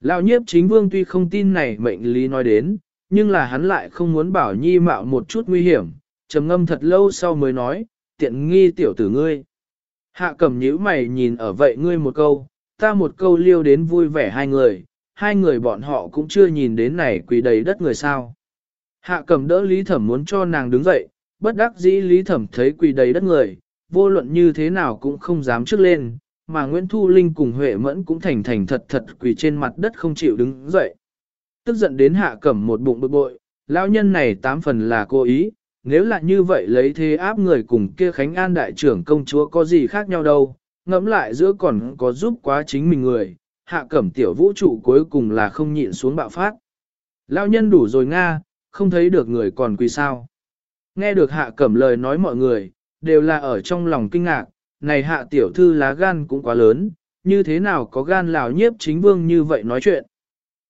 Lão nhiếp chính vương tuy không tin này mệnh lý nói đến, nhưng là hắn lại không muốn bảo nhi mạo một chút nguy hiểm, trầm ngâm thật lâu sau mới nói, tiện nghi tiểu tử ngươi. Hạ cẩm nhíu mày nhìn ở vậy ngươi một câu, ta một câu liêu đến vui vẻ hai người, hai người bọn họ cũng chưa nhìn đến này quỳ đầy đất người sao. Hạ cẩm đỡ Lý Thẩm muốn cho nàng đứng dậy, bất đắc dĩ Lý Thẩm thấy quỳ đầy đất người, vô luận như thế nào cũng không dám trước lên, mà Nguyễn Thu Linh cùng Huệ Mẫn cũng thành thành thật thật quỳ trên mặt đất không chịu đứng dậy. Tức giận đến hạ cẩm một bụng bực bội, lão nhân này tám phần là cố ý, nếu là như vậy lấy thế áp người cùng kia Khánh An đại trưởng công chúa có gì khác nhau đâu, ngẫm lại giữa còn có giúp quá chính mình người, hạ cẩm tiểu vũ trụ cuối cùng là không nhịn xuống bạo phát. Lão nhân đủ rồi Nga, không thấy được người còn quỳ sao. Nghe được hạ cẩm lời nói mọi người, đều là ở trong lòng kinh ngạc, này hạ tiểu thư lá gan cũng quá lớn, như thế nào có gan lào nhiếp chính vương như vậy nói chuyện.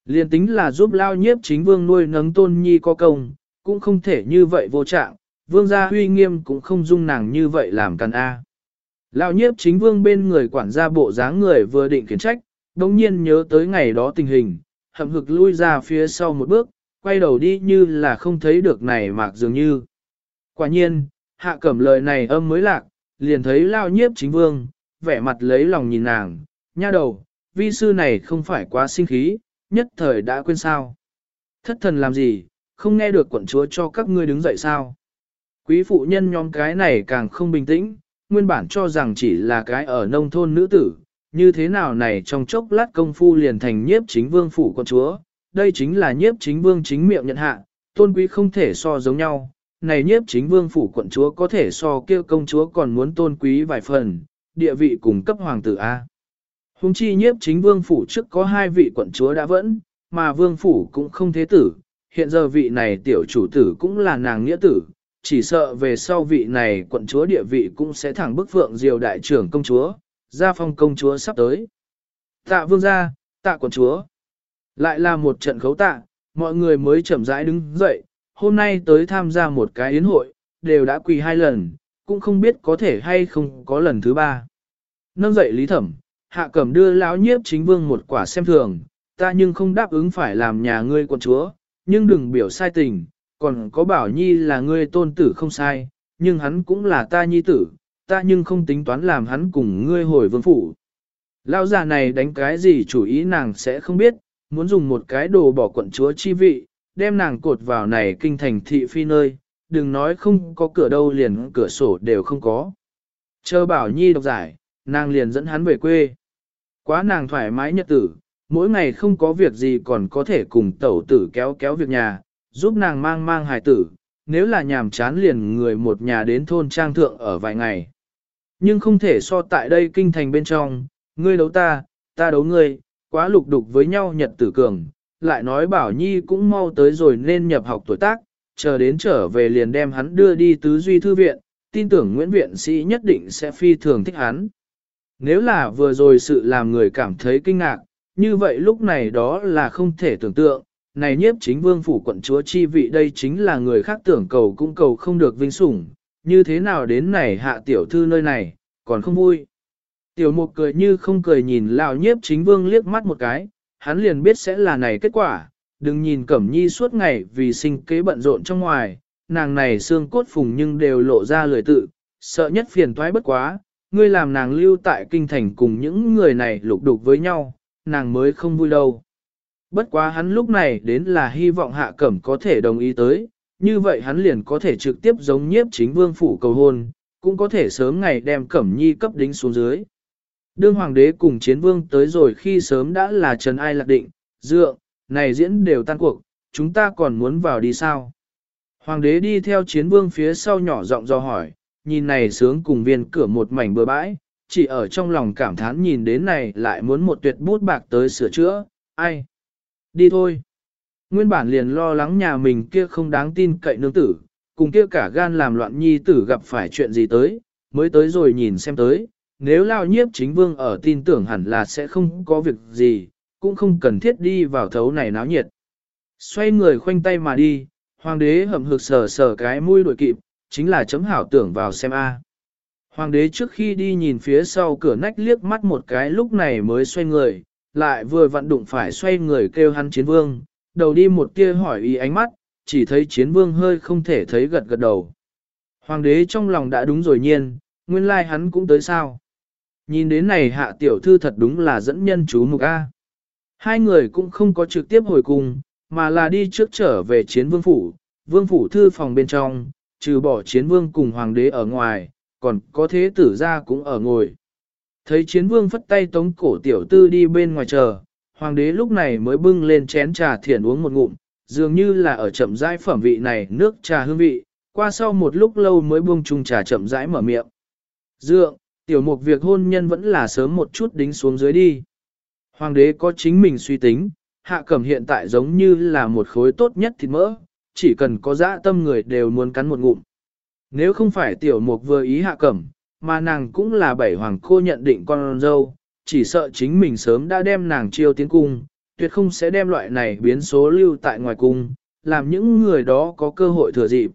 Liên tính là giúp lao nhiếp chính vương nuôi nấng tôn nhi có công, cũng không thể như vậy vô trạng, vương gia huy nghiêm cũng không dung nàng như vậy làm càn a. Lão nhiếp chính vương bên người quản gia bộ dáng người vừa định khiển trách, đồng nhiên nhớ tới ngày đó tình hình, hậm hực lui ra phía sau một bước, quay đầu đi như là không thấy được này mạc dường như. Quả nhiên, hạ cẩm lời này âm mới lạc, liền thấy lao nhiếp chính vương, vẻ mặt lấy lòng nhìn nàng, nha đầu, vi sư này không phải quá sinh khí, nhất thời đã quên sao. Thất thần làm gì, không nghe được quận chúa cho các ngươi đứng dậy sao. Quý phụ nhân nhóm cái này càng không bình tĩnh, nguyên bản cho rằng chỉ là cái ở nông thôn nữ tử, như thế nào này trong chốc lát công phu liền thành nhiếp chính vương phủ quận chúa, đây chính là nhiếp chính vương chính miệng nhận hạ, tôn quý không thể so giống nhau, này nhiếp chính vương phủ quận chúa có thể so kia công chúa còn muốn tôn quý vài phần, địa vị cùng cấp hoàng tử A. Hùng chi nhiếp chính vương phủ trước có hai vị quận chúa đã vẫn, mà vương phủ cũng không thế tử, hiện giờ vị này tiểu chủ tử cũng là nàng nghĩa tử, chỉ sợ về sau vị này quận chúa địa vị cũng sẽ thẳng bức phượng diều đại trưởng công chúa, gia phong công chúa sắp tới. Tạ vương gia, tạ quận chúa. Lại là một trận khấu tạ, mọi người mới chậm rãi đứng dậy, hôm nay tới tham gia một cái yến hội, đều đã quỳ hai lần, cũng không biết có thể hay không có lần thứ ba. Nâng dậy lý thẩm, hạ cẩm đưa lão nhiếp chính vương một quả xem thường, ta nhưng không đáp ứng phải làm nhà ngươi quận chúa, nhưng đừng biểu sai tình, còn có bảo nhi là ngươi tôn tử không sai, nhưng hắn cũng là ta nhi tử, ta nhưng không tính toán làm hắn cùng ngươi hồi vương phủ. Lão già này đánh cái gì chủ ý nàng sẽ không biết, muốn dùng một cái đồ bỏ quận chúa chi vị, đem nàng cột vào này kinh thành thị phi nơi, đừng nói không có cửa đâu liền cửa sổ đều không có. Chờ bảo nhi độc giải, nàng liền dẫn hắn về quê. Quá nàng thoải mái nhật tử, mỗi ngày không có việc gì còn có thể cùng tẩu tử kéo kéo việc nhà, giúp nàng mang mang hài tử, nếu là nhàm chán liền người một nhà đến thôn trang thượng ở vài ngày. Nhưng không thể so tại đây kinh thành bên trong, ngươi đấu ta, ta đấu ngươi, quá lục đục với nhau nhật tử cường, lại nói bảo nhi cũng mau tới rồi nên nhập học tuổi tác, chờ đến trở về liền đem hắn đưa đi tứ duy thư viện, tin tưởng Nguyễn Viện Sĩ nhất định sẽ phi thường thích hắn. Nếu là vừa rồi sự làm người cảm thấy kinh ngạc, như vậy lúc này đó là không thể tưởng tượng, này nhiếp chính vương phủ quận chúa chi vị đây chính là người khác tưởng cầu cũng cầu không được vinh sủng, như thế nào đến này hạ tiểu thư nơi này, còn không vui. Tiểu mục cười như không cười nhìn lão nhiếp chính vương liếc mắt một cái, hắn liền biết sẽ là này kết quả, đừng nhìn cẩm nhi suốt ngày vì sinh kế bận rộn trong ngoài, nàng này xương cốt phùng nhưng đều lộ ra lời tự, sợ nhất phiền toái bất quá, ngươi làm nàng lưu tại kinh thành cùng những người này lục đục với nhau, nàng mới không vui đâu. Bất quá hắn lúc này đến là hy vọng hạ cẩm có thể đồng ý tới, như vậy hắn liền có thể trực tiếp giống nhiếp chính vương phủ cầu hôn, cũng có thể sớm ngày đem cẩm nhi cấp đính xuống dưới. Đương hoàng đế cùng chiến vương tới rồi khi sớm đã là trần ai lạc định, dượng, này diễn đều tan cuộc, chúng ta còn muốn vào đi sao? Hoàng đế đi theo chiến vương phía sau nhỏ giọng do hỏi, nhìn này sướng cùng viên cửa một mảnh bừa bãi, chỉ ở trong lòng cảm thán nhìn đến này lại muốn một tuyệt bút bạc tới sửa chữa, ai? Đi thôi. Nguyên bản liền lo lắng nhà mình kia không đáng tin cậy nương tử, cùng kia cả gan làm loạn nhi tử gặp phải chuyện gì tới, mới tới rồi nhìn xem tới, nếu lao nhiếp chính vương ở tin tưởng hẳn là sẽ không có việc gì, cũng không cần thiết đi vào thấu này náo nhiệt. Xoay người khoanh tay mà đi, hoàng đế hậm hực sờ sờ cái mũi đội kịp, chính là chấm hảo tưởng vào xem A. Hoàng đế trước khi đi nhìn phía sau cửa nách liếc mắt một cái lúc này mới xoay người, lại vừa vận đụng phải xoay người kêu hắn chiến vương, đầu đi một tia hỏi ý ánh mắt, chỉ thấy chiến vương hơi không thể thấy gật gật đầu. Hoàng đế trong lòng đã đúng rồi nhiên, nguyên lai like hắn cũng tới sao. Nhìn đến này hạ tiểu thư thật đúng là dẫn nhân chú mục A. Hai người cũng không có trực tiếp hồi cùng, mà là đi trước trở về chiến vương phủ, vương phủ thư phòng bên trong, trừ bỏ chiến vương cùng hoàng đế ở ngoài, còn có thế tử gia cũng ở ngồi. Thấy chiến vương phất tay tống cổ tiểu tư đi bên ngoài chờ, hoàng đế lúc này mới bưng lên chén trà thiển uống một ngụm, dường như là ở chậm rãi phẩm vị này nước trà hương vị, qua sau một lúc lâu mới buông chung trà chậm rãi mở miệng. Dượng, tiểu mục việc hôn nhân vẫn là sớm một chút đính xuống dưới đi. Hoàng đế có chính mình suy tính, hạ cẩm hiện tại giống như là một khối tốt nhất thịt mỡ, chỉ cần có dã tâm người đều muốn cắn một ngụm. Nếu không phải tiểu mục vừa ý hạ cẩm, mà nàng cũng là bảy hoàng cô nhận định con dâu, chỉ sợ chính mình sớm đã đem nàng chiêu tiến cung, tuyệt không sẽ đem loại này biến số lưu tại ngoài cung, làm những người đó có cơ hội thừa dịp.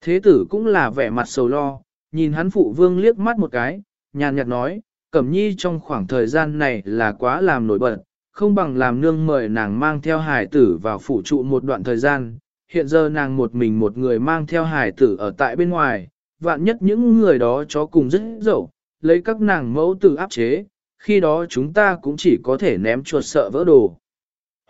Thế tử cũng là vẻ mặt sầu lo, nhìn hắn phụ vương liếc mắt một cái, nhàn nhạt nói, Cẩm Nhi trong khoảng thời gian này là quá làm nổi bật, không bằng làm nương mời nàng mang theo hải tử vào phủ trụ một đoạn thời gian. Hiện giờ nàng một mình một người mang theo hải tử ở tại bên ngoài, vạn nhất những người đó chó cùng rất dẫu, lấy các nàng mẫu tử áp chế, khi đó chúng ta cũng chỉ có thể ném chuột sợ vỡ đồ.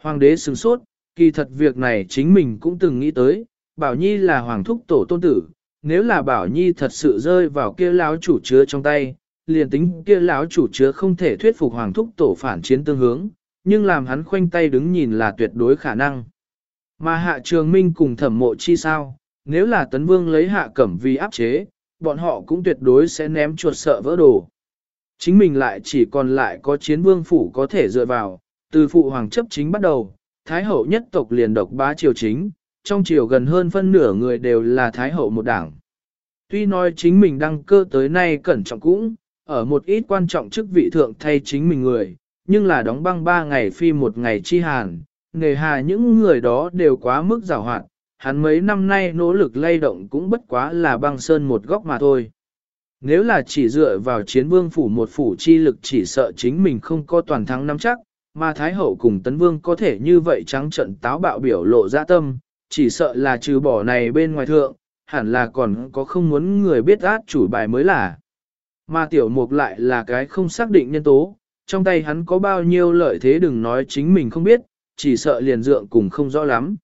Hoàng đế sừng sốt, kỳ thật việc này chính mình cũng từng nghĩ tới, Bảo Nhi là hoàng thúc tổ tôn tử, nếu là Bảo Nhi thật sự rơi vào kia lão chủ chứa trong tay, liền tính kia lão chủ chứa không thể thuyết phục hoàng thúc tổ phản chiến tương hướng, nhưng làm hắn khoanh tay đứng nhìn là tuyệt đối khả năng. Mà hạ trường minh cùng thẩm mộ chi sao, nếu là tấn vương lấy hạ cẩm vì áp chế, bọn họ cũng tuyệt đối sẽ ném chuột sợ vỡ đồ. Chính mình lại chỉ còn lại có chiến vương phủ có thể dựa vào, từ phụ hoàng chấp chính bắt đầu, thái hậu nhất tộc liền độc bá triều chính, trong triều gần hơn phân nửa người đều là thái hậu một đảng. Tuy nói chính mình đăng cơ tới nay cẩn trọng cũng, ở một ít quan trọng chức vị thượng thay chính mình người, nhưng là đóng băng ba ngày phi một ngày chi hàn, nghề hà những người đó đều quá mức rào hoạt, hắn mấy năm nay nỗ lực lay động cũng bất quá là băng sơn một góc mà thôi. Nếu là chỉ dựa vào chiến vương phủ một phủ chi lực chỉ sợ chính mình không có toàn thắng nắm chắc, mà Thái Hậu cùng Tấn Vương có thể như vậy trắng trận táo bạo biểu lộ ra tâm, chỉ sợ là trừ bỏ này bên ngoài thượng, hẳn là còn có không muốn người biết át chủ bài mới là. Mà tiểu mục lại là cái không xác định nhân tố, trong tay hắn có bao nhiêu lợi thế đừng nói chính mình không biết, chỉ sợ liền dượng cùng không rõ lắm.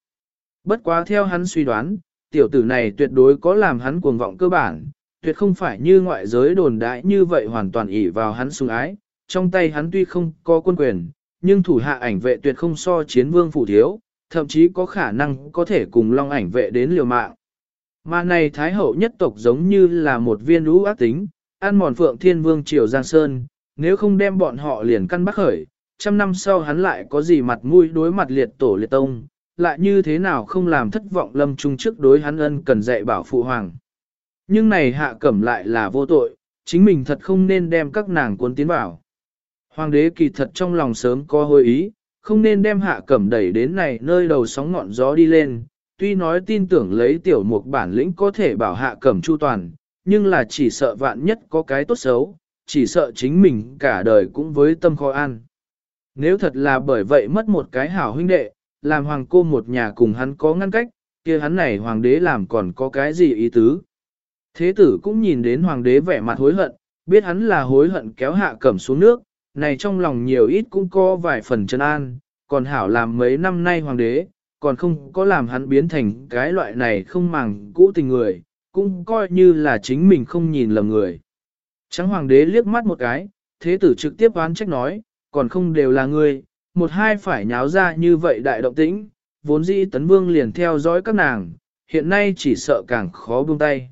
Bất quá theo hắn suy đoán, tiểu tử này tuyệt đối có làm hắn cuồng vọng cơ bản, tuyệt không phải như ngoại giới đồn đại như vậy hoàn toàn ỷ vào hắn sùng ái, trong tay hắn tuy không có quân quyền, nhưng thủ hạ ảnh vệ tuyệt không so chiến vương phủ thiếu, thậm chí có khả năng có thể cùng long ảnh vệ đến liều mạng. Mà này Thái Hậu nhất tộc giống như là một viên lũ ác tính, ăn mòn phượng thiên vương triều Giang Sơn, nếu không đem bọn họ liền căn bắt khởi, trăm năm sau hắn lại có gì mặt mũi đối mặt liệt tổ liệt tông, lại như thế nào không làm thất vọng lâm trung trước đối hắn ân cần dạy bảo phụ hoàng. Nhưng này hạ cẩm lại là vô tội, chính mình thật không nên đem các nàng cuốn tiến vào. Hoàng đế kỳ thật trong lòng sớm có hồi ý, không nên đem hạ cẩm đẩy đến này nơi đầu sóng ngọn gió đi lên, tuy nói tin tưởng lấy tiểu mục bản lĩnh có thể bảo hạ cẩm chu toàn, nhưng là chỉ sợ vạn nhất có cái tốt xấu, chỉ sợ chính mình cả đời cũng với tâm khó an. Nếu thật là bởi vậy mất một cái hảo huynh đệ, làm hoàng cô một nhà cùng hắn có ngăn cách, kia hắn này hoàng đế làm còn có cái gì ý tứ. Thế tử cũng nhìn đến hoàng đế vẻ mặt hối hận, biết hắn là hối hận kéo hạ cẩm xuống nước, này trong lòng nhiều ít cũng có vài phần chân an, còn hảo làm mấy năm nay hoàng đế, còn không có làm hắn biến thành cái loại này không màng cũ tình người, cũng coi như là chính mình không nhìn lầm người. Trắng hoàng đế liếc mắt một cái, thế tử trực tiếp oán trách nói, còn không đều là ngươi, một hai phải nháo ra như vậy đại động tĩnh, vốn dĩ tấn vương liền theo dõi các nàng, hiện nay chỉ sợ càng khó buông tay.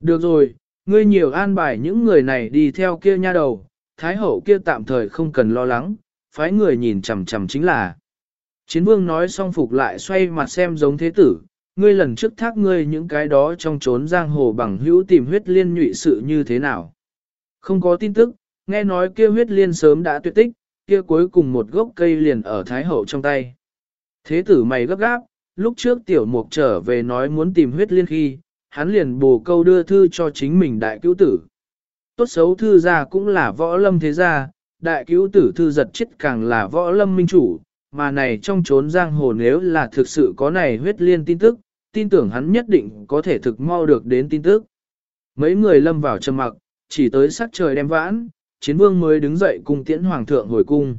Được rồi, ngươi nhiều an bài những người này đi theo kia nha đầu, thái hậu kia tạm thời không cần lo lắng, phái người nhìn chằm chằm chính là. Chiến vương nói xong phục lại xoay mặt xem giống thế tử, ngươi lần trước thác ngươi những cái đó trong trốn giang hồ bằng hữu tìm huyết liên nhụy sự như thế nào. Không có tin tức, nghe nói kia huyết liên sớm đã tuyệt tích, kia cuối cùng một gốc cây liền ở Thái Hậu trong tay. Thế tử mày gấp gáp, lúc trước tiểu mục trở về nói muốn tìm huyết liên khi, hắn liền bù câu đưa thư cho chính mình đại cứu tử. Tốt xấu thư gia cũng là võ lâm thế gia, đại cứu tử thư giật chết càng là võ lâm minh chủ, mà này trong trốn giang hồ nếu là thực sự có này huyết liên tin tức, tin tưởng hắn nhất định có thể thực mau được đến tin tức. Mấy người lâm vào trầm mặc, chỉ tới sắc trời đem vãn, chiến vương mới đứng dậy cùng tiễn hoàng thượng hồi cung.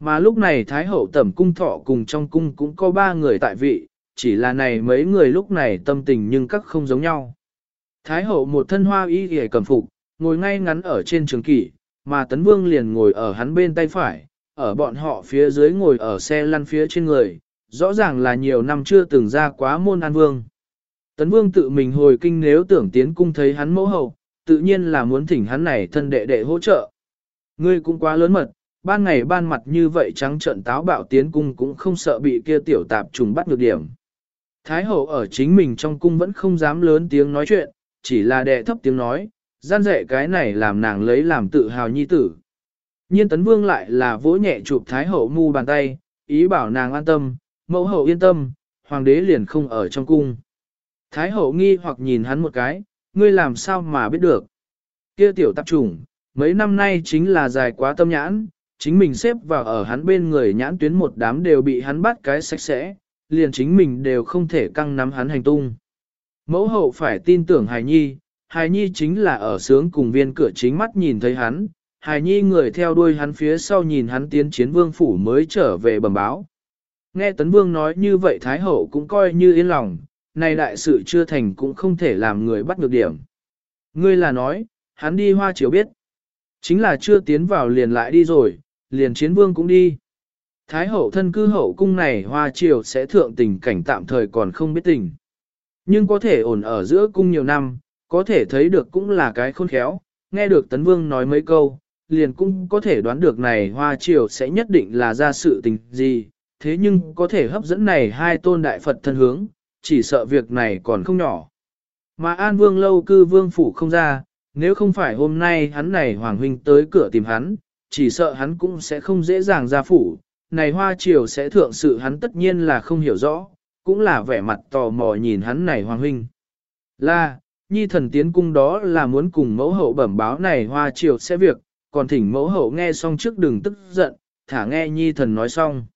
Mà lúc này Thái hậu tẩm cung thọ cùng trong cung cũng có ba người tại vị, chỉ là này mấy người lúc này tâm tình nhưng các không giống nhau. Thái hậu một thân hoa y hề cầm phục, ngồi ngay ngắn ở trên trường kỷ, mà tấn vương liền ngồi ở hắn bên tay phải, ở bọn họ phía dưới ngồi ở xe lăn phía trên người, rõ ràng là nhiều năm chưa từng ra quá môn an vương. Tấn vương tự mình hồi kinh nếu tưởng tiến cung thấy hắn mẫu hậu, tự nhiên là muốn thỉnh hắn này thân đệ đệ hỗ trợ. Ngươi cũng quá lớn mật, ban ngày ban mặt như vậy trắng trận táo bạo tiến cung cũng không sợ bị kia tiểu tạp trùng bắt được điểm. Thái hậu ở chính mình trong cung vẫn không dám lớn tiếng nói chuyện, chỉ là đệ thấp tiếng nói, gian dạy cái này làm nàng lấy làm tự hào nhi tử. Nhiên tấn vương lại là vỗ nhẹ chụp thái hậu mu bàn tay, ý bảo nàng an tâm, mẫu hậu yên tâm, hoàng đế liền không ở trong cung. Thái hậu nghi hoặc nhìn hắn một cái, ngươi làm sao mà biết được. Kia tiểu tạp trùng, mấy năm nay chính là dài quá tâm nhãn, chính mình xếp vào ở hắn bên người nhãn tuyến một đám đều bị hắn bắt cái sạch sẽ, liền chính mình đều không thể căng nắm hắn hành tung. Mẫu hậu phải tin tưởng hài nhi, hài nhi chính là ở sướng cùng viên cửa chính mắt nhìn thấy hắn, hài nhi người theo đuôi hắn phía sau nhìn hắn tiến chiến vương phủ mới trở về bẩm báo. Nghe tấn vương nói như vậy thái hậu cũng coi như yên lòng, này đại sự chưa thành cũng không thể làm người bắt được điểm. Ngươi là nói, hắn đi hoa chiếu biết. Chính là chưa tiến vào liền lại đi rồi, liền chiến vương cũng đi. Thái hậu thân cư hậu cung này hoa triều sẽ thượng tình cảnh tạm thời còn không biết tình. Nhưng có thể ổn ở giữa cung nhiều năm, có thể thấy được cũng là cái khôn khéo, nghe được tấn vương nói mấy câu, liền cũng có thể đoán được này hoa triều sẽ nhất định là ra sự tình gì, thế nhưng có thể hấp dẫn này hai tôn đại Phật thân hướng, chỉ sợ việc này còn không nhỏ. Mà An Vương lâu cư vương phủ không ra, nếu không phải hôm nay hắn này Hoàng Huynh tới cửa tìm hắn, chỉ sợ hắn cũng sẽ không dễ dàng ra phủ, này hoa triều sẽ thượng sự hắn tất nhiên là không hiểu rõ, cũng là vẻ mặt tò mò nhìn hắn này Hoàng Huynh. Là, nhi thần tiến cung đó là muốn cùng mẫu hậu bẩm báo này hoa triều sẽ việc, còn thỉnh mẫu hậu nghe xong trước đừng tức giận, thả nghe nhi thần nói xong.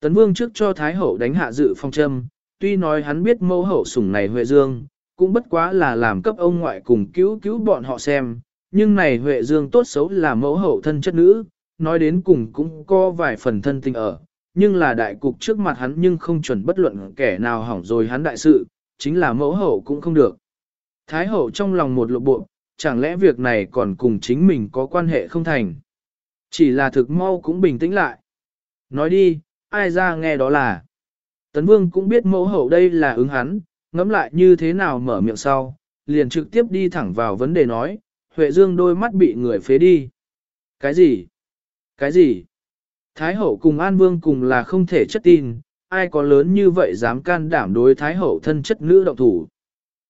Tấn vương trước cho Thái hậu đánh hạ dự phong châm, tuy nói hắn biết mẫu hậu sủng này Huệ Dương, cũng bất quá là làm cấp ông ngoại cùng cứu cứu bọn họ xem, nhưng này Huệ Dương tốt xấu là mẫu hậu thân chất nữ, nói đến cùng cũng có vài phần thân tình ở, nhưng là đại cục trước mặt hắn nhưng không chuẩn bất luận kẻ nào hỏng rồi hắn đại sự, chính là mẫu hậu cũng không được. Thái hậu trong lòng một lộ bộ, chẳng lẽ việc này còn cùng chính mình có quan hệ không thành. Chỉ là thực mau cũng bình tĩnh lại. Nói đi, ai ra nghe đó là. Tấn Vương cũng biết mẫu hậu đây là ứng hắn, ngẫm lại như thế nào mở miệng sau, liền trực tiếp đi thẳng vào vấn đề nói, Huệ Dương đôi mắt bị người phế đi. Cái gì? Cái gì? Thái hậu cùng An Vương cùng là không thể chất tin, ai có lớn như vậy dám can đảm đối Thái hậu thân chất nữ động thủ?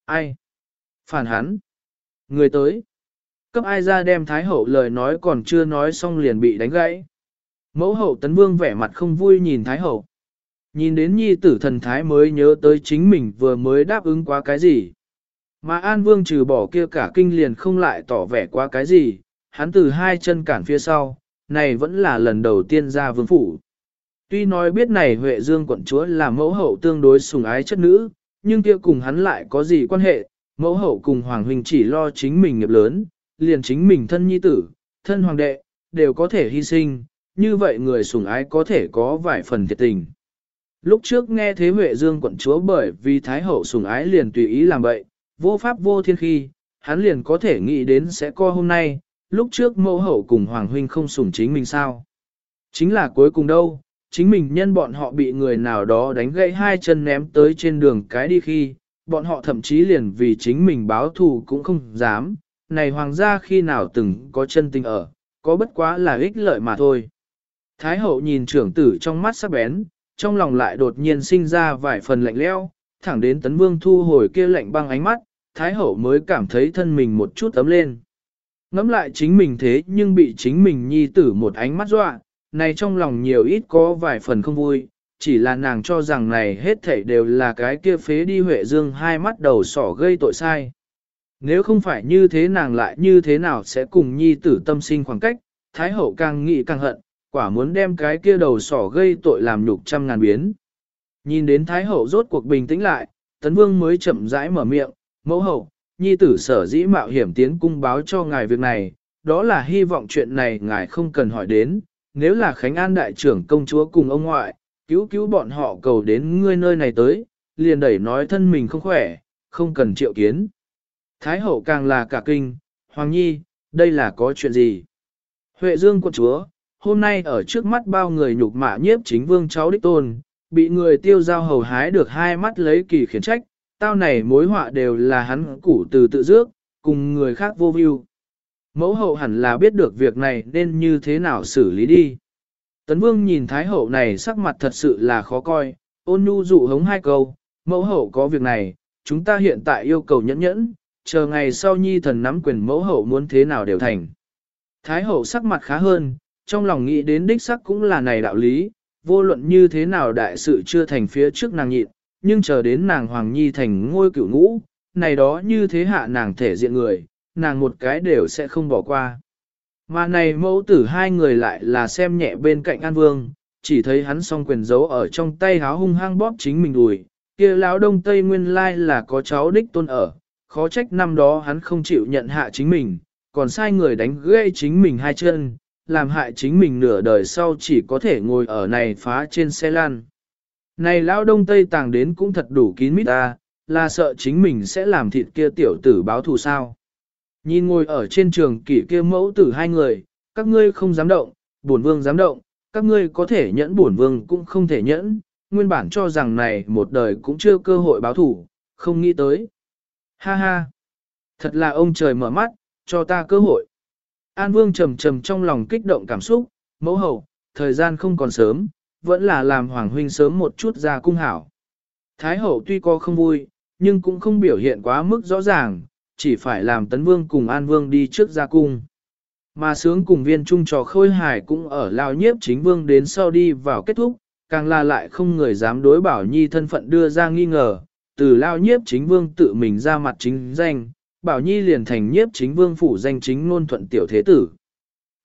Ai? Phản hắn? Người tới? Cấp ai ra đem Thái hậu lời nói còn chưa nói xong liền bị đánh gãy. Mẫu hậu tấn vương vẻ mặt không vui nhìn Thái hậu. Nhìn đến nhi tử thần thái mới nhớ tới chính mình vừa mới đáp ứng quá cái gì. Mà An Vương trừ bỏ kia cả kinh liền không lại tỏ vẻ quá cái gì, hắn từ hai chân cản phía sau, này vẫn là lần đầu tiên ra vương phủ. Tuy nói biết này Huệ Dương quận chúa là mẫu hậu tương đối sùng ái chất nữ, nhưng kia cùng hắn lại có gì quan hệ, mẫu hậu cùng Hoàng Huynh chỉ lo chính mình nghiệp lớn, liền chính mình thân nhi tử, thân hoàng đệ, đều có thể hy sinh, như vậy người sủng ái có thể có vài phần thiệt tình. Lúc trước nghe thế Huệ Dương quận chúa bởi vì Thái hậu sủng ái liền tùy ý làm vậy, vô pháp vô thiên khi, hắn liền có thể nghĩ đến sẽ co hôm nay, lúc trước mẫu hậu cùng Hoàng Huynh không sủng chính mình sao. Chính là cuối cùng đâu, chính mình nhân bọn họ bị người nào đó đánh gãy hai chân ném tới trên đường cái đi khi, bọn họ thậm chí liền vì chính mình báo thù cũng không dám, này hoàng gia khi nào từng có chân tình ở, có bất quá là ích lợi mà thôi. Thái hậu nhìn trưởng tử trong mắt sắc bén, trong lòng lại đột nhiên sinh ra vài phần lạnh leo, thẳng đến tấn vương thu hồi kia lạnh băng ánh mắt, Thái hậu mới cảm thấy thân mình một chút ấm lên. Ngắm lại chính mình thế nhưng bị chính mình nhi tử một ánh mắt dọa, này trong lòng nhiều ít có vài phần không vui, chỉ là nàng cho rằng này hết thảy đều là cái kia phế đi Huệ Dương hai mắt đầu sỏ gây tội sai. Nếu không phải như thế nàng lại như thế nào sẽ cùng nhi tử tâm sinh khoảng cách, Thái hậu càng nghĩ càng hận, quả muốn đem cái kia đầu sỏ gây tội làm nhục trăm ngàn biến. Nhìn đến Thái hậu rốt cuộc bình tĩnh lại, Tấn Vương mới chậm rãi mở miệng, mẫu hậu, nhi tử sở dĩ mạo hiểm tiến cung báo cho ngài việc này, đó là hy vọng chuyện này ngài không cần hỏi đến, nếu là Khánh An đại trưởng công chúa cùng ông ngoại, cứu cứu bọn họ cầu đến ngươi nơi này tới, liền đẩy nói thân mình không khỏe, không cần triệu kiến. Thái hậu càng là cả kinh, Hoàng Nhi, đây là có chuyện gì? Huệ Dương quân chúa, hôm nay ở trước mắt bao người nhục mạ nhiếp chính vương cháu đích tôn, bị người tiêu giao hầu hái được hai mắt lấy kỳ khiển trách, tao này mối họa đều là hắn củ từ tự dước, cùng người khác vô view. Mẫu hậu hẳn là biết được việc này nên như thế nào xử lý đi. Tấn vương nhìn thái hậu này sắc mặt thật sự là khó coi, ôn nhu dụ hống hai câu, mẫu hậu có việc này, chúng ta hiện tại yêu cầu nhẫn nhẫn, chờ ngày sau nhi thần nắm quyền mẫu hậu muốn thế nào đều thành. Thái hậu sắc mặt khá hơn, trong lòng nghĩ đến đích sắc cũng là này đạo lý, vô luận như thế nào đại sự chưa thành phía trước nàng nhịn, nhưng chờ đến nàng hoàng nhi thành ngôi cửu ngũ, này đó như thế hạ nàng thể diện người, nàng một cái đều sẽ không bỏ qua. Mà này mẫu tử hai người lại là xem nhẹ bên cạnh An Vương, chỉ thấy hắn song quyền giấu ở trong tay háo hung hăng bóp chính mình đùi, kia lão đông tây nguyên lai là có cháu đích tôn ở, khó trách năm đó hắn không chịu nhận hạ chính mình, còn sai người đánh gãy chính mình hai chân, làm hại chính mình nửa đời sau chỉ có thể ngồi ở này phá trên xe lan. Này lão đông tây tàng đến cũng thật đủ kín mít ta, là sợ chính mình sẽ làm thịt kia tiểu tử báo thù sao. Nhìn ngồi ở trên trường kỷ kia mẫu tử hai người, các ngươi không dám động, bổn vương dám động, các ngươi có thể nhẫn bổn vương cũng không thể nhẫn, nguyên bản cho rằng này một đời cũng chưa cơ hội báo thủ, không nghĩ tới. Ha ha! Thật là ông trời mở mắt, cho ta cơ hội. An Vương trầm trầm trong lòng kích động cảm xúc, mẫu hậu, thời gian không còn sớm, vẫn là làm Hoàng Huynh sớm một chút ra cung hảo. Thái hậu tuy có không vui, nhưng cũng không biểu hiện quá mức rõ ràng, chỉ phải làm Tấn Vương cùng An Vương đi trước ra cung. Mà sướng cùng viên trung trò khôi hải cũng ở lao nhiếp chính vương đến sau đi vào kết thúc, càng là lại không người dám đối bảo nhi thân phận đưa ra nghi ngờ, từ lao nhiếp chính vương tự mình ra mặt chính danh, bảo nhi liền thành nhiếp chính vương phủ danh chính ngôn thuận tiểu thế tử.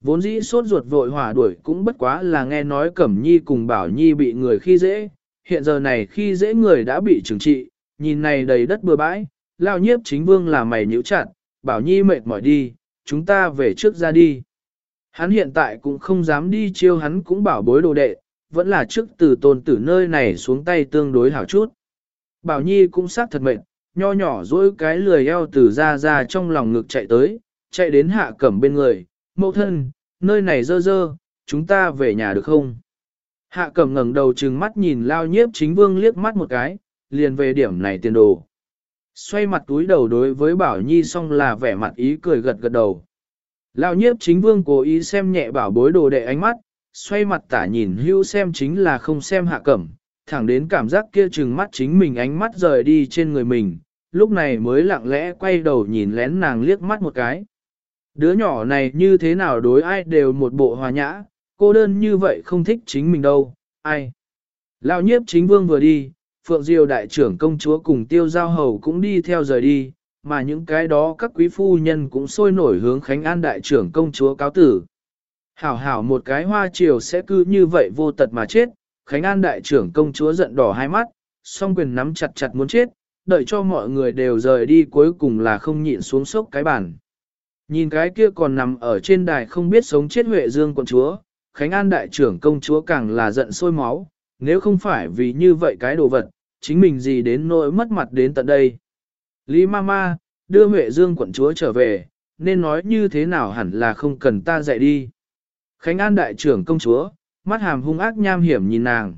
Vốn dĩ sốt ruột vội hỏa đuổi cũng bất quá là nghe nói Cẩm Nhi cùng Bảo Nhi bị người khi dễ, hiện giờ này khi dễ người đã bị trừng trị, nhìn này đầy đất bừa bãi, lao nhiếp chính vương là mày nhíu chặt, Bảo Nhi mệt mỏi đi, chúng ta về trước ra đi. Hắn hiện tại cũng không dám đi chiêu hắn cũng bảo bối đồ đệ, vẫn là trước từ tôn tử nơi này xuống tay tương đối hảo chút. Bảo Nhi cũng sát thật mệt, nho nhỏ dỗi cái lười eo từ ra ra trong lòng ngực chạy tới, chạy đến hạ cẩm bên người, mẫu thân, nơi này dơ dơ, chúng ta về nhà được không? Hạ cẩm ngẩng đầu trừng mắt nhìn lao nhiếp chính vương liếc mắt một cái, liền về điểm này tiền đồ. Xoay mặt túi đầu đối với Bảo Nhi xong là vẻ mặt ý cười gật gật đầu. Lão nhiếp chính vương cố ý xem nhẹ bảo bối đồ đệ ánh mắt, xoay mặt tả nhìn hưu xem chính là không xem hạ cẩm, thẳng đến cảm giác kia trừng mắt chính mình ánh mắt rời đi trên người mình, lúc này mới lặng lẽ quay đầu nhìn lén nàng liếc mắt một cái. Đứa nhỏ này như thế nào đối ai đều một bộ hòa nhã, cô đơn như vậy không thích chính mình đâu, ai. Lão nhiếp chính vương vừa đi, Phượng Diêu đại trưởng công chúa cùng tiêu giao hầu cũng đi theo rời đi, mà những cái đó các quý phu nhân cũng sôi nổi hướng Khánh An đại trưởng công chúa cáo tử. Hảo hảo một cái hoa triều sẽ cứ như vậy vô tật mà chết, Khánh An đại trưởng công chúa giận đỏ hai mắt, song quyền nắm chặt chặt muốn chết, đợi cho mọi người đều rời đi cuối cùng là không nhịn xuống sốc cái bàn. Nhìn cái kia còn nằm ở trên đài không biết sống chết Huệ Dương quận chúa, Khánh An đại trưởng công chúa càng là giận sôi máu, nếu không phải vì như vậy cái đồ vật, chính mình gì đến nỗi mất mặt đến tận đây. Lý Mama, đưa Huệ Dương quận chúa trở về, nên nói như thế nào hẳn là không cần ta dạy đi. Khánh An đại trưởng công chúa, mắt hàm hung ác nham hiểm nhìn nàng.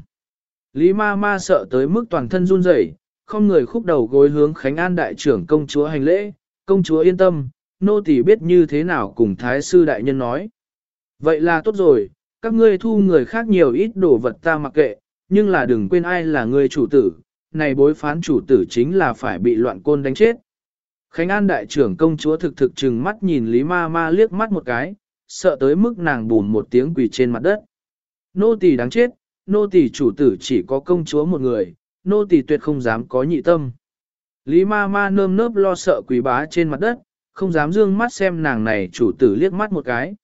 Lý Mama sợ tới mức toàn thân run rẩy, không người khúc đầu gối hướng Khánh An đại trưởng công chúa hành lễ, công chúa yên tâm, nô tỳ biết như thế nào cùng thái sư đại nhân nói. Vậy là tốt rồi, các ngươi thu người khác nhiều ít đồ vật ta mặc kệ, nhưng là đừng quên ai là người chủ tử, này bối phán chủ tử chính là phải bị loạn côn đánh chết. Khánh An đại trưởng công chúa thực thực chừng mắt nhìn Lý Ma Ma liếc mắt một cái, sợ tới mức nàng bùn một tiếng quỳ trên mặt đất. Nô tỳ đáng chết, nô tỳ chủ tử chỉ có công chúa một người, nô tỳ tuyệt không dám có nhị tâm. Lý Ma Ma nơm nớp lo sợ quỳ bá trên mặt đất, không dám dương mắt xem nàng này chủ tử liếc mắt một cái.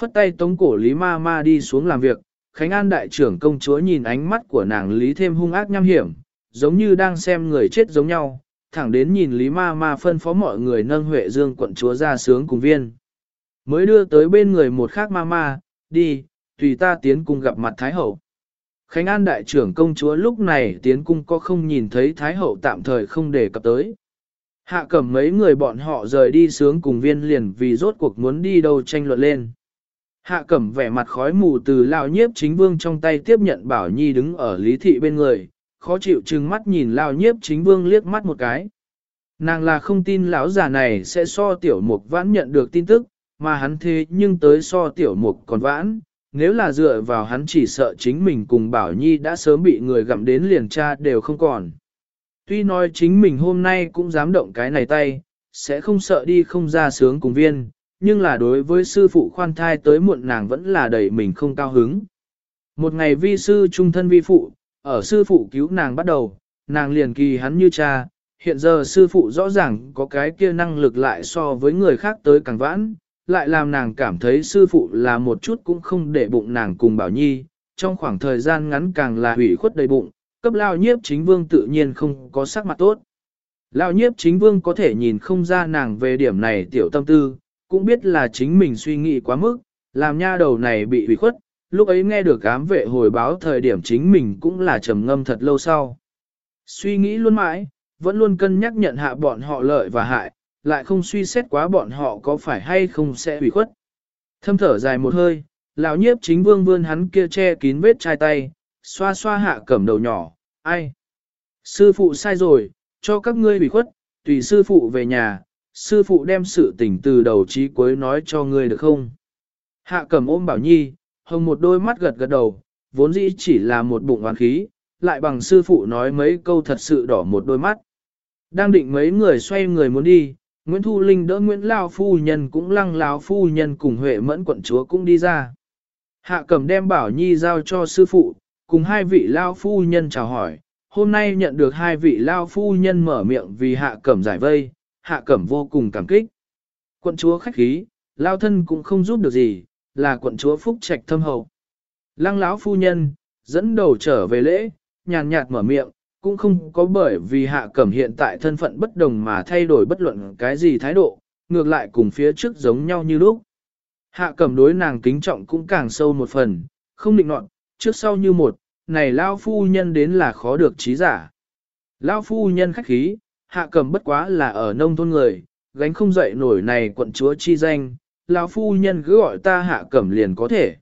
phất tay tống cổ Lý Ma Ma đi xuống làm việc, Khánh An đại trưởng công chúa nhìn ánh mắt của nàng Lý thêm hung ác nham hiểm, giống như đang xem người chết giống nhau, thẳng đến nhìn Lý Ma Ma phân phó mọi người nâng Huệ Dương quận chúa ra sướng cùng viên. Mới đưa tới bên người một khác Ma Ma, đi, tùy ta tiến cung gặp mặt Thái Hậu. Khánh An đại trưởng công chúa lúc này tiến cung có không nhìn thấy Thái Hậu tạm thời không để cập tới. Hạ cẩm mấy người bọn họ rời đi sướng cùng viên liền vì rốt cuộc muốn đi đâu tranh luận lên. Hạ cẩm vẻ mặt khói mù từ lao nhiếp chính vương trong tay tiếp nhận bảo nhi đứng ở lý thị bên người, khó chịu chừng mắt nhìn lao nhiếp chính vương liếc mắt một cái. Nàng là không tin lão già này sẽ so tiểu mục vãn nhận được tin tức, mà hắn thế nhưng tới so tiểu mục còn vãn, nếu là dựa vào hắn chỉ sợ chính mình cùng bảo nhi đã sớm bị người gặm đến liền cha đều không còn. Tuy nói chính mình hôm nay cũng dám động cái này tay, sẽ không sợ đi không ra sướng cùng viên, nhưng là đối với sư phụ khoan thai tới muộn nàng vẫn là đẩy mình không cao hứng. Một ngày vi sư trung thân vi phụ, ở sư phụ cứu nàng bắt đầu, nàng liền kỳ hắn như cha, hiện giờ sư phụ rõ ràng có cái kia năng lực lại so với người khác tới càng vãn, lại làm nàng cảm thấy sư phụ là một chút cũng không để bụng nàng cùng bảo nhi, trong khoảng thời gian ngắn càng là hủy khuất đầy bụng, cấp lao nhiếp chính vương tự nhiên không có sắc mặt tốt. Lao nhiếp chính vương có thể nhìn không ra nàng về điểm này tiểu tâm tư, cũng biết là chính mình suy nghĩ quá mức, làm nha đầu này bị hủy khuất, lúc ấy nghe được ám vệ hồi báo thời điểm chính mình cũng là trầm ngâm thật lâu sau. Suy nghĩ luôn mãi, vẫn luôn cân nhắc nhận hạ bọn họ lợi và hại, lại không suy xét quá bọn họ có phải hay không sẽ bị khuất. Thâm thở dài một hơi, lão nhiếp chính vương vươn hắn kia che kín vết chai tay, xoa xoa hạ cẩm đầu nhỏ, ai? Sư phụ sai rồi, cho các ngươi bị khuất, tùy sư phụ về nhà, sư phụ đem sự tình từ đầu chí cuối nói cho ngươi được không? Hạ cẩm ôm bảo nhi, hồng một đôi mắt gật gật đầu, vốn dĩ chỉ là một bụng oán khí, lại bằng sư phụ nói mấy câu thật sự đỏ một đôi mắt. Đang định mấy người xoay người muốn đi, Nguyễn Thu Linh đỡ Nguyễn Lao Phu Nhân cũng lăng Lao Phu Nhân cùng Huệ Mẫn quận chúa cũng đi ra. Hạ cẩm đem Bảo Nhi giao cho sư phụ, cùng hai vị Lao Phu Nhân chào hỏi. Hôm nay nhận được hai vị Lao Phu Nhân mở miệng vì hạ cẩm giải vây, hạ cẩm vô cùng cảm kích. Quận chúa khách khí, Lao thân cũng không giúp được gì, là quận chúa Phúc Trạch thâm hậu. Lăng lão phu nhân, dẫn đầu trở về lễ, nhàn nhạt mở miệng, cũng không có bởi vì hạ cẩm hiện tại thân phận bất đồng mà thay đổi bất luận cái gì thái độ, ngược lại cùng phía trước giống nhau như lúc. Hạ cẩm đối nàng kính trọng cũng càng sâu một phần, không định nọt, trước sau như một, này lao phu nhân đến là khó được trí giả. Lao phu nhân khách khí, hạ cẩm bất quá là ở nông thôn người, gánh không dậy nổi này quận chúa chi danh, lão phu nhân cứ gọi ta hạ cẩm liền có thể.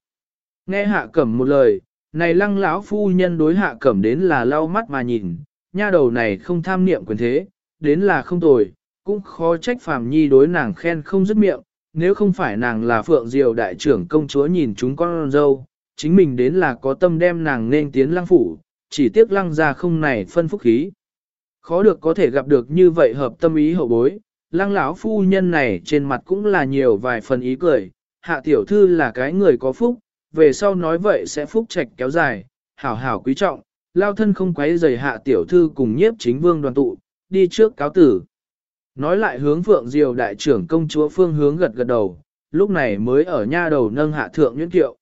Nghe hạ cẩm một lời, này lăng lão phu nhân đối hạ cẩm đến là lau mắt mà nhìn, nha đầu này không tham niệm quyền thế, đến là không tồi, cũng khó trách phàm nhi đối nàng khen không dứt miệng, nếu không phải nàng là phượng diều đại trưởng công chúa nhìn chúng con dâu, chính mình đến là có tâm đem nàng nên tiến lăng phủ, chỉ tiếc lăng ra không này phân phúc khí. Khó được có thể gặp được như vậy hợp tâm ý hậu bối, lăng lão phu nhân này trên mặt cũng là nhiều vài phần ý cười, hạ tiểu thư là cái người có phúc, về sau nói vậy sẽ phúc trạch kéo dài, hảo hảo quý trọng, lao thân không quấy rầy hạ tiểu thư cùng nhiếp chính vương đoàn tụ, đi trước cáo tử. Nói lại hướng phượng diều đại trưởng công chúa phương hướng gật gật đầu, lúc này mới ở nha đầu nâng hạ thượng nhuyễn kiệu.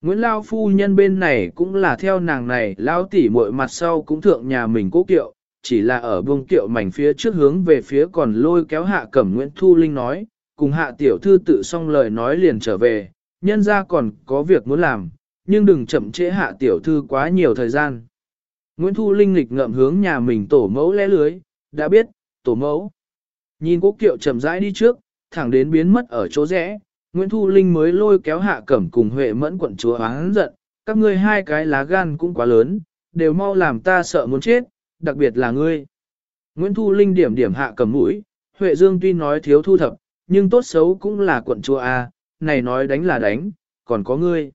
Nguyễn Lao phu nhân bên này cũng là theo nàng này, Lao tỉ muội mặt sau cũng thượng nhà mình cố kiệu, chỉ là ở buông kiệu mảnh phía trước hướng về phía còn lôi kéo hạ cẩm Nguyễn Thu Linh nói, cùng hạ tiểu thư tự xong lời nói liền trở về, nhân ra còn có việc muốn làm, nhưng đừng chậm trễ hạ tiểu thư quá nhiều thời gian. Nguyễn Thu Linh lịch ngậm hướng nhà mình tổ mẫu lẽ lưới, đã biết, tổ mẫu. Nhìn cố kiệu chậm rãi đi trước, thẳng đến biến mất ở chỗ rẽ, Nguyễn Thu Linh mới lôi kéo hạ cẩm cùng Huệ mẫn quận chúa hắn giận, các ngươi hai cái lá gan cũng quá lớn, đều mau làm ta sợ muốn chết, đặc biệt là ngươi. Nguyễn Thu Linh điểm điểm hạ cầm mũi, Huệ Dương tuy nói thiếu thu thập, nhưng tốt xấu cũng là quận chúa A, này nói đánh là đánh, còn có ngươi.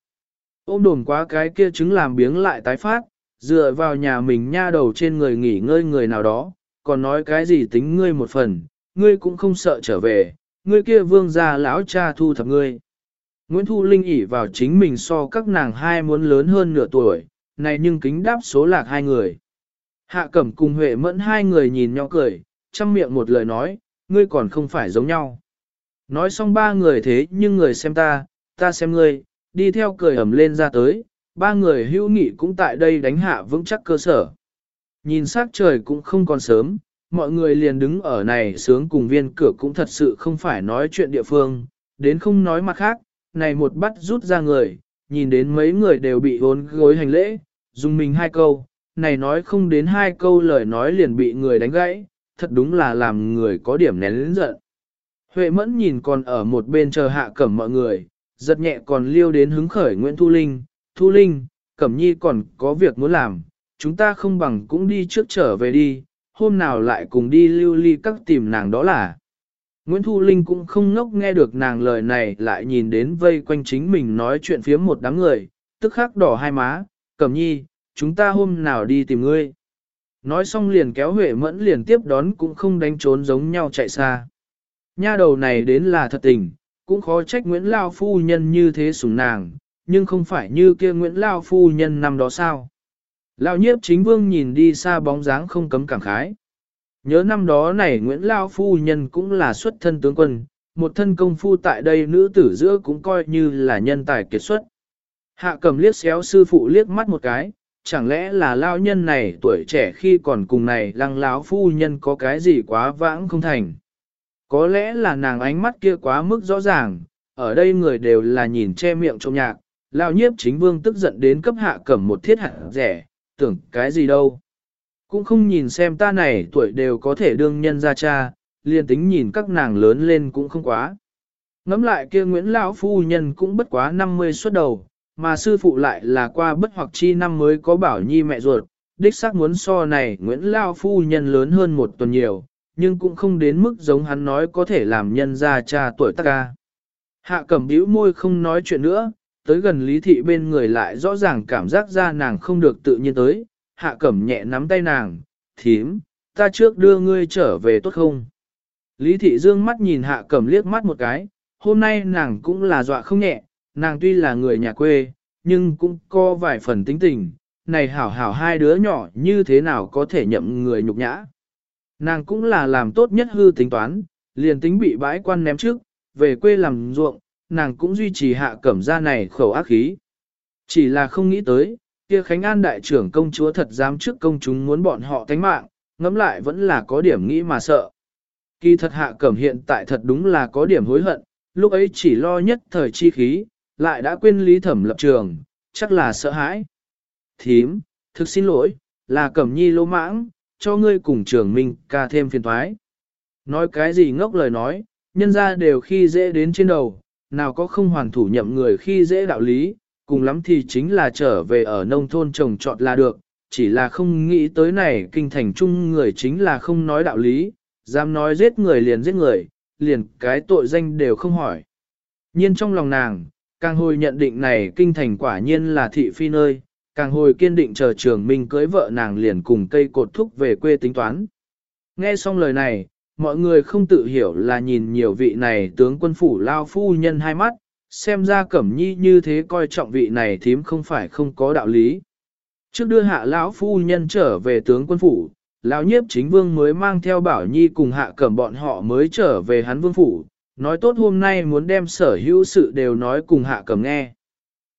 Ôm đồn quá cái kia chứng làm biếng lại tái phát, dựa vào nhà mình nha đầu trên người nghỉ ngơi người nào đó, còn nói cái gì tính ngươi một phần, ngươi cũng không sợ trở về, ngươi kia vương gia lão cha thu thập ngươi. Nguyễn Thu Linh ỉ vào chính mình so các nàng hai muốn lớn hơn nửa tuổi, này nhưng kính đáp số lạc hai người. Hạ Cẩm cùng Huệ Mẫn hai người nhìn nhau cười, chăm miệng một lời nói, ngươi còn không phải giống nhau. Nói xong ba người thế nhưng người xem ta, ta xem ngươi, đi theo cười ẩm lên ra tới, ba người hữu nghị cũng tại đây đánh hạ vững chắc cơ sở. Nhìn sắc trời cũng không còn sớm, mọi người liền đứng ở này sướng cùng viên cửa cũng thật sự không phải nói chuyện địa phương, đến không nói mặt khác, này một bắt rút ra người, nhìn đến mấy người đều bị hốn gối hành lễ, dùng mình hai câu, này nói không đến hai câu lời nói liền bị người đánh gãy, thật đúng là làm người có điểm nén lĩnh giận. Huệ mẫn nhìn còn ở một bên chờ hạ cẩm mọi người, giật nhẹ còn liêu đến hứng khởi Nguyễn Thu Linh, Thu Linh, Cẩm Nhi còn có việc muốn làm, chúng ta không bằng cũng đi trước trở về đi, hôm nào lại cùng đi lưu ly các tìm nàng đó là. Nguyễn Thu Linh cũng không ngốc nghe được nàng lời này lại nhìn đến vây quanh chính mình nói chuyện phía một đám người, tức khắc đỏ hai má, Cẩm Nhi, chúng ta hôm nào đi tìm ngươi. Nói xong liền kéo Huệ Mẫn liền tiếp đón cũng không đánh trốn giống nhau chạy xa. Nha đầu này đến là thật tình, cũng khó trách Nguyễn Lao Phu Nhân như thế sủng nàng, nhưng không phải như kia Nguyễn Lao Phu Nhân năm đó sao. Lao nhiếp chính vương nhìn đi xa bóng dáng không cấm cảm khái. Nhớ năm đó này Nguyễn Lao Phu Nhân cũng là xuất thân tướng quân, một thân công phu tại đây nữ tử giữa cũng coi như là nhân tài kiệt xuất. Hạ cầm liếc xéo sư phụ liếc mắt một cái, chẳng lẽ là lao nhân này tuổi trẻ khi còn cùng này lăng láo phu nhân có cái gì quá vãng không thành. Có lẽ là nàng ánh mắt kia quá mức rõ ràng, ở đây người đều là nhìn che miệng trong nhạc, lao nhiếp chính vương tức giận đến cấp hạ cẩm một thiết hạt rẻ, tưởng cái gì đâu. Cũng không nhìn xem ta này tuổi đều có thể đương nhân ra cha, liền tính nhìn các nàng lớn lên cũng không quá. Ngắm lại kia Nguyễn lão phu nhân cũng bất quá 50 xuất đầu, mà sư phụ lại là qua bất hoặc chi năm mới có bảo nhi mẹ ruột, đích xác muốn so này Nguyễn lao phu nhân lớn hơn một tuần nhiều, nhưng cũng không đến mức giống hắn nói có thể làm nhân ra cha tuổi tác ca. Hạ cẩm bĩu môi không nói chuyện nữa, tới gần lý thị bên người lại rõ ràng cảm giác ra nàng không được tự nhiên tới, hạ cẩm nhẹ nắm tay nàng, thím, ta trước đưa ngươi trở về tốt không? Lý thị dương mắt nhìn hạ cẩm liếc mắt một cái, hôm nay nàng cũng là dọa không nhẹ, nàng tuy là người nhà quê, nhưng cũng có vài phần tính tình, này hảo hảo hai đứa nhỏ như thế nào có thể nhậm người nhục nhã. Nàng cũng là làm tốt nhất hư tính toán, liền tính bị bãi quan ném trước, về quê làm ruộng, nàng cũng duy trì hạ cẩm gia này khẩu ác khí. Chỉ là không nghĩ tới, kia Khánh An đại trưởng công chúa thật dám trước công chúng muốn bọn họ tánh mạng, ngẫm lại vẫn là có điểm nghĩ mà sợ. Kỳ thật hạ cẩm hiện tại thật đúng là có điểm hối hận, lúc ấy chỉ lo nhất thời chi khí, lại đã quên lý thẩm lập trường, chắc là sợ hãi. Thím, thực xin lỗi, là cẩm nhi lỗ mãng, cho ngươi cùng trường minh ca thêm phiền thoái. Nói cái gì ngốc lời nói, nhân ra đều khi dễ đến trên đầu, nào có không hoàn thủ nhậm người khi dễ đạo lý, cùng lắm thì chính là trở về ở nông thôn trồng trọt là được, chỉ là không nghĩ tới này kinh thành chung người chính là không nói đạo lý, dám nói giết người liền giết người, liền cái tội danh đều không hỏi. Nhiên trong lòng nàng, càng hồi nhận định này kinh thành quả nhiên là thị phi nơi, càng hồi kiên định chờ trường minh cưới vợ nàng liền cùng cây cột thúc về quê tính toán. Nghe xong lời này, mọi người không tự hiểu là nhìn nhiều vị này tướng quân phủ lao phu nhân hai mắt, xem ra cẩm nhi như thế coi trọng vị này thím không phải không có đạo lý. Trước đưa hạ lão phu nhân trở về tướng quân phủ, lão nhiếp chính vương mới mang theo bảo nhi cùng hạ cẩm bọn họ mới trở về hắn vương phủ, nói tốt hôm nay muốn đem sở hữu sự đều nói cùng hạ cẩm nghe.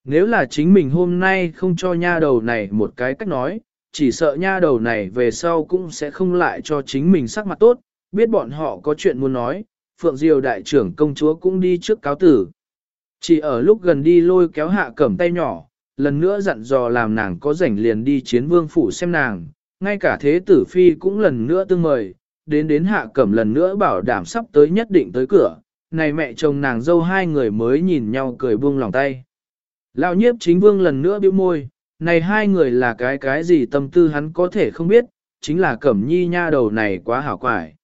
Nếu là chính mình hôm nay không cho nha đầu này một cái cách nói, chỉ sợ nha đầu này về sau cũng sẽ không lại cho chính mình sắc mặt tốt, biết bọn họ có chuyện muốn nói, Phượng Diều đại trưởng công chúa cũng đi trước cáo tử. Chỉ ở lúc gần đi lôi kéo hạ cẩm tay nhỏ, lần nữa dặn dò làm nàng có rảnh liền đi chiến vương phủ xem nàng, ngay cả thế tử phi cũng lần nữa tương mời, đến đến hạ cẩm lần nữa bảo đảm sắp tới nhất định tới cửa, này mẹ chồng nàng dâu hai người mới nhìn nhau cười buông lòng tay. Lão nhiếp chính vương lần nữa bĩu môi, này hai người là cái cái gì tâm tư hắn có thể không biết, chính là cẩm nhi nha đầu này quá hảo quải.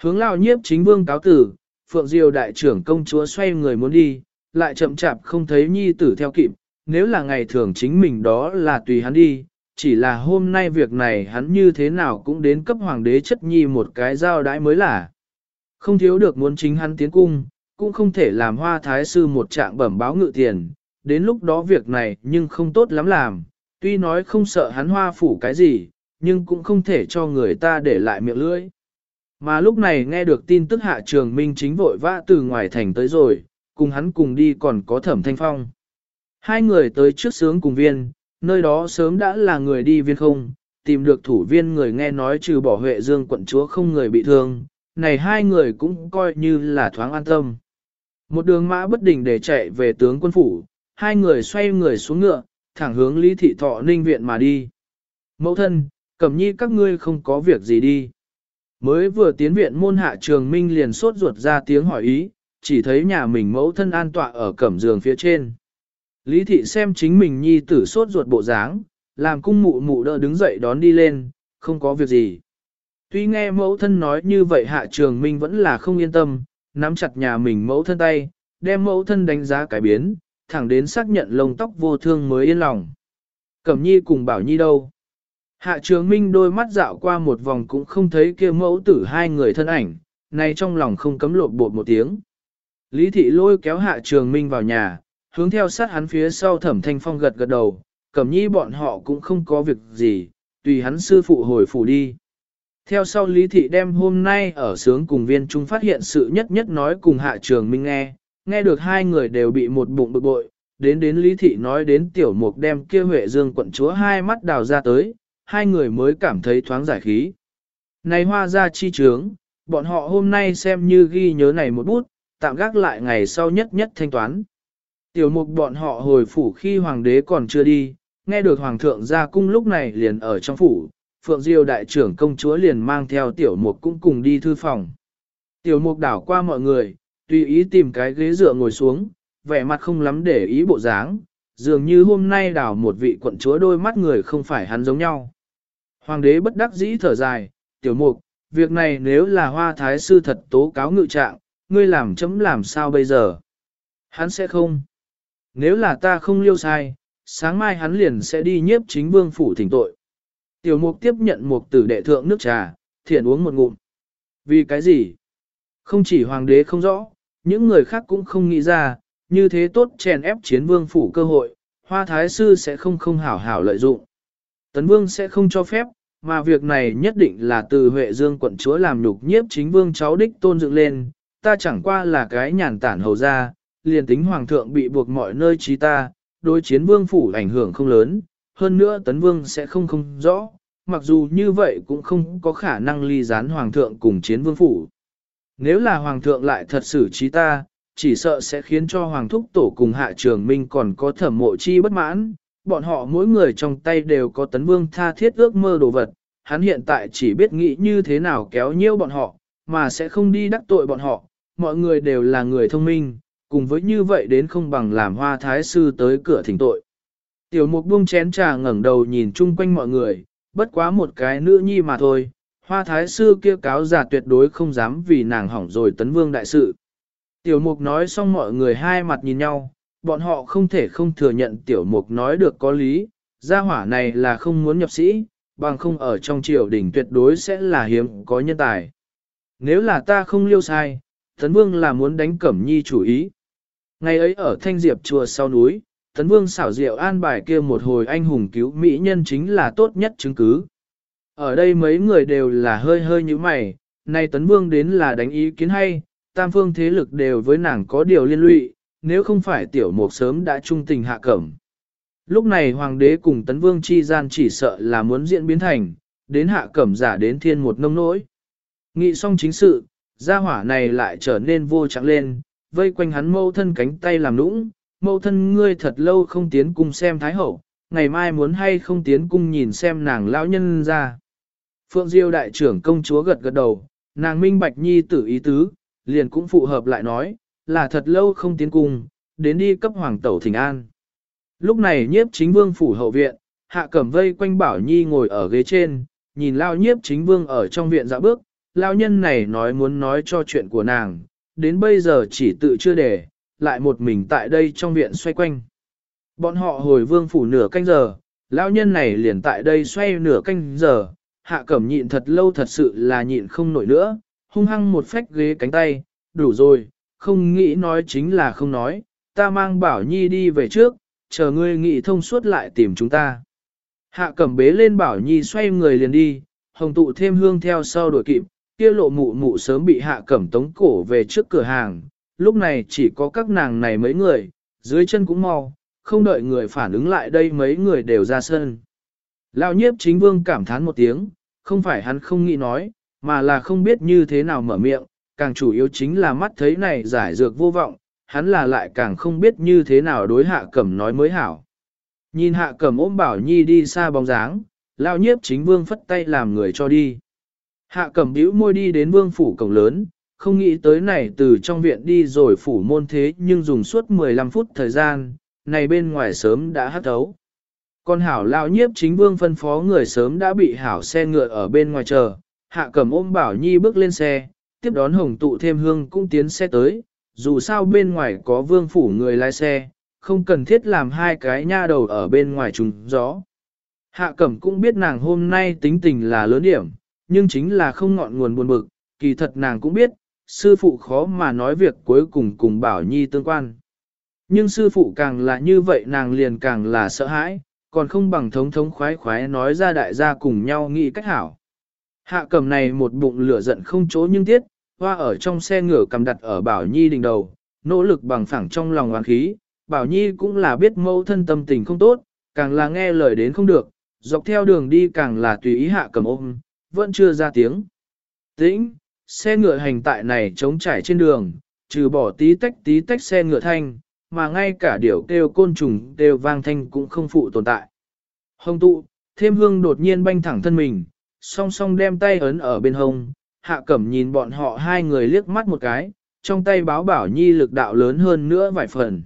Hướng lão nhiếp chính vương cáo tử, Phượng diều đại trưởng công chúa xoay người muốn đi, lại chậm chạp không thấy nhi tử theo kịp, nếu là ngày thường chính mình đó là tùy hắn đi, chỉ là hôm nay việc này hắn như thế nào cũng đến cấp hoàng đế chất nhi một cái giao đãi mới là. Không thiếu được muốn chính hắn tiến cung, cũng không thể làm hoa thái sư một trạng bẩm báo ngự tiền, đến lúc đó việc này nhưng không tốt lắm làm, tuy nói không sợ hắn hoa phủ cái gì, nhưng cũng không thể cho người ta để lại miệng lưỡi. Mà lúc này nghe được tin tức hạ trường minh chính vội vã từ ngoài thành tới rồi, cùng hắn cùng đi còn có thẩm thanh phong. Hai người tới trước sướng cùng viên, nơi đó sớm đã là người đi viên không, tìm được thủ viên người nghe nói trừ bỏ Huệ Dương quận chúa không người bị thương, này hai người cũng coi như là thoáng an tâm. Một đường mã bất định để chạy về tướng quân phủ, hai người xoay người xuống ngựa, thẳng hướng Lý Thị Thọ Ninh Viện mà đi. Mẫu thân, cẩm nhi các ngươi không có việc gì đi. Mới vừa tiến viện môn hạ trường minh liền sốt ruột ra tiếng hỏi ý, chỉ thấy nhà mình mẫu thân an tọa ở cẩm giường phía trên. Lý thị xem chính mình nhi tử sốt ruột bộ dáng, làm cung mụ mụ đỡ đứng dậy đón đi lên, không có việc gì. Tuy nghe mẫu thân nói như vậy hạ trường minh vẫn là không yên tâm, nắm chặt nhà mình mẫu thân tay, đem mẫu thân đánh giá cải biến, thẳng đến xác nhận lông tóc vô thương mới yên lòng. Cẩm nhi cùng bảo nhi đâu? Hạ trường minh đôi mắt dạo qua một vòng cũng không thấy kia mẫu tử hai người thân ảnh, nay trong lòng không cấm lộn bột một tiếng. Lý thị lôi kéo hạ trường minh vào nhà, hướng theo sát hắn phía sau thẩm thanh phong gật gật đầu, cẩm nhi bọn họ cũng không có việc gì, tùy hắn sư phụ hồi phủ đi. Theo sau Lý Thị đem hôm nay ở sướng cùng viên trung phát hiện sự nhất nhất nói cùng hạ trường minh nghe, nghe được hai người đều bị một bụng bực bội, đến đến Lý Thị nói đến tiểu mục đem kia Huệ Dương quận chúa hai mắt đào ra tới, hai người mới cảm thấy thoáng giải khí. Này hoa ra chi trướng, bọn họ hôm nay xem như ghi nhớ này một bút, tạm gác lại ngày sau nhất nhất thanh toán. Tiểu mục bọn họ hồi phủ khi hoàng đế còn chưa đi, nghe được hoàng thượng ra cung lúc này liền ở trong phủ, Phượng Diêu đại trưởng công chúa liền mang theo tiểu mục cũng cùng đi thư phòng. Tiểu mục đảo qua mọi người, tùy ý tìm cái ghế dựa ngồi xuống, vẻ mặt không lắm để ý bộ dáng, dường như hôm nay đảo một vị quận chúa đôi mắt người không phải hắn giống nhau. Hoàng đế bất đắc dĩ thở dài, tiểu mục, việc này nếu là hoa thái sư thật tố cáo ngự trạng, ngươi làm chấm làm sao bây giờ? Hắn sẽ không. Nếu là ta không liêu sai, sáng mai hắn liền sẽ đi nhiếp chính vương phủ thỉnh tội. Tiểu mục tiếp nhận một tử đệ thượng nước trà, thiện uống một ngụm. Vì cái gì? Không chỉ hoàng đế không rõ, những người khác cũng không nghĩ ra, như thế tốt chèn ép chiến vương phủ cơ hội, hoa thái sư sẽ không không hảo hảo lợi dụng. Tấn vương sẽ không cho phép, mà việc này nhất định là từ Huệ Dương quận chúa làm nhục nhiếp chính vương cháu đích tôn dựng lên, ta chẳng qua là cái nhàn tản hầu ra, liền tính hoàng thượng bị buộc mọi nơi trí ta, đối chiến vương phủ ảnh hưởng không lớn, hơn nữa tấn vương sẽ không không rõ, mặc dù như vậy cũng không có khả năng ly gián hoàng thượng cùng chiến vương phủ. Nếu là hoàng thượng lại thật sự trí ta, chỉ sợ sẽ khiến cho hoàng thúc tổ cùng hạ trường minh còn có thẩm mộ chi bất mãn, bọn họ mỗi người trong tay đều có tấn vương tha thiết ước mơ đồ vật, hắn hiện tại chỉ biết nghĩ như thế nào kéo nhiêu bọn họ, mà sẽ không đi đắc tội bọn họ, mọi người đều là người thông minh, cùng với như vậy đến không bằng làm hoa thái sư tới cửa thỉnh tội. Tiểu mục buông chén trà ngẩng đầu nhìn chung quanh mọi người, bất quá một cái nữ nhi mà thôi, hoa thái sư kia cáo giả tuyệt đối không dám vì nàng hỏng rồi tấn vương đại sự. Tiểu mục nói xong mọi người hai mặt nhìn nhau, bọn họ không thể không thừa nhận tiểu mục nói được có lý, gia hỏa này là không muốn nhập sĩ, bằng không ở trong triều đình tuyệt đối sẽ là hiếm có nhân tài. Nếu là ta không liêu sai, Tấn Vương là muốn đánh Cẩm Nhi chủ ý. Ngày ấy ở Thanh Diệp chùa sau núi, Tấn Vương xảo diệu an bài kia một hồi anh hùng cứu mỹ nhân chính là tốt nhất chứng cứ. Ở đây mấy người đều là hơi hơi như mày, nay Tấn Vương đến là đánh ý kiến hay, tam phương thế lực đều với nàng có điều liên lụy, nếu không phải tiểu mục sớm đã trung tình hạ cẩm. Lúc này hoàng đế cùng tấn vương chi gian chỉ sợ là muốn diễn biến thành, đến hạ cẩm giả đến thiên một nông nỗi. Nghị xong chính sự, gia hỏa này lại trở nên vô trạng lên, vây quanh hắn mâu thân cánh tay làm nũng, mẫu thân ngươi thật lâu không tiến cung xem thái hậu, ngày mai muốn hay không tiến cung nhìn xem nàng lão nhân ra. Phượng Diêu đại trưởng công chúa gật gật đầu, nàng minh bạch nhi tử ý tứ, liền cũng phụ hợp lại nói, là thật lâu không tiến cung, đến đi cấp hoàng tẩu thỉnh an. Lúc này nhiếp chính vương phủ hậu viện, hạ cẩm vây quanh bảo nhi ngồi ở ghế trên, nhìn lao nhiếp chính vương ở trong viện dạo bước, lao nhân này nói muốn nói cho chuyện của nàng, đến bây giờ chỉ tự chưa để, lại một mình tại đây trong viện xoay quanh. Bọn họ hồi vương phủ nửa canh giờ, lão nhân này liền tại đây xoay nửa canh giờ, hạ cẩm nhịn thật lâu thật sự là nhịn không nổi nữa, hung hăng một phách ghế cánh tay, đủ rồi, không nghĩ nói chính là không nói, ta mang bảo nhi đi về trước, chờ ngươi nghĩ thông suốt lại tìm chúng ta. Hạ cẩm bế lên bảo nhi xoay người liền đi, hồng tụ thêm hương theo sau đuổi kịp, kia lộ mụ mụ sớm bị hạ cẩm tống cổ về trước cửa hàng, lúc này chỉ có các nàng này mấy người, dưới chân cũng mau, không đợi người phản ứng lại đây mấy người đều ra sân. Lão nhiếp chính vương cảm thán một tiếng, không phải hắn không nghĩ nói, mà là không biết như thế nào mở miệng, càng chủ yếu chính là mắt thấy này giải dược vô vọng, hắn là lại càng không biết như thế nào đối hạ cẩm nói mới hảo. Nhìn hạ cẩm ôm bảo nhi đi xa bóng dáng, lão nhiếp chính vương phất tay làm người cho đi. Hạ cẩm bĩu môi đi đến vương phủ cổng lớn, không nghĩ tới này từ trong viện đi rồi phủ môn thế nhưng dùng suốt 15 phút thời gian, này bên ngoài sớm đã hắt thấu. Còn hảo lao nhiếp chính vương phân phó người sớm đã bị hảo xe ngựa ở bên ngoài chờ, hạ cẩm ôm bảo nhi bước lên xe, tiếp đón hồng tụ thêm hương cũng tiến xe tới, dù sao bên ngoài có vương phủ người lái xe, không cần thiết làm hai cái nha đầu ở bên ngoài trùng gió. Hạ cẩm cũng biết nàng hôm nay tính tình là lớn điểm, nhưng chính là không ngọn nguồn buồn bực, kỳ thật nàng cũng biết, sư phụ khó mà nói việc cuối cùng cùng bảo nhi tương quan. Nhưng sư phụ càng là như vậy nàng liền càng là sợ hãi, còn không bằng thống thống khoái khoái nói ra đại gia cùng nhau nghĩ cách hảo. Hạ cầm này một bụng lửa giận không chỗ nhưng tiết, hoa ở trong xe ngửa cầm đặt ở Bảo Nhi đỉnh đầu, nỗ lực bằng phẳng trong lòng oán khí. Bảo Nhi cũng là biết mâu thân tâm tình không tốt, càng là nghe lời đến không được, dọc theo đường đi càng là tùy ý hạ cầm ôm, vẫn chưa ra tiếng. Tĩnh, xe ngựa hành tại này trống trải trên đường, trừ bỏ tí tách tí tách xe ngựa thanh, mà ngay cả điểu kêu côn trùng đều vang thanh cũng không phụ tồn tại. Hồng tụ, thêm hương đột nhiên banh thẳng thân mình, song song đem tay ấn ở bên hông, hạ cẩm nhìn bọn họ hai người liếc mắt một cái, trong tay báo bảo nhi lực đạo lớn hơn nữa vài phần.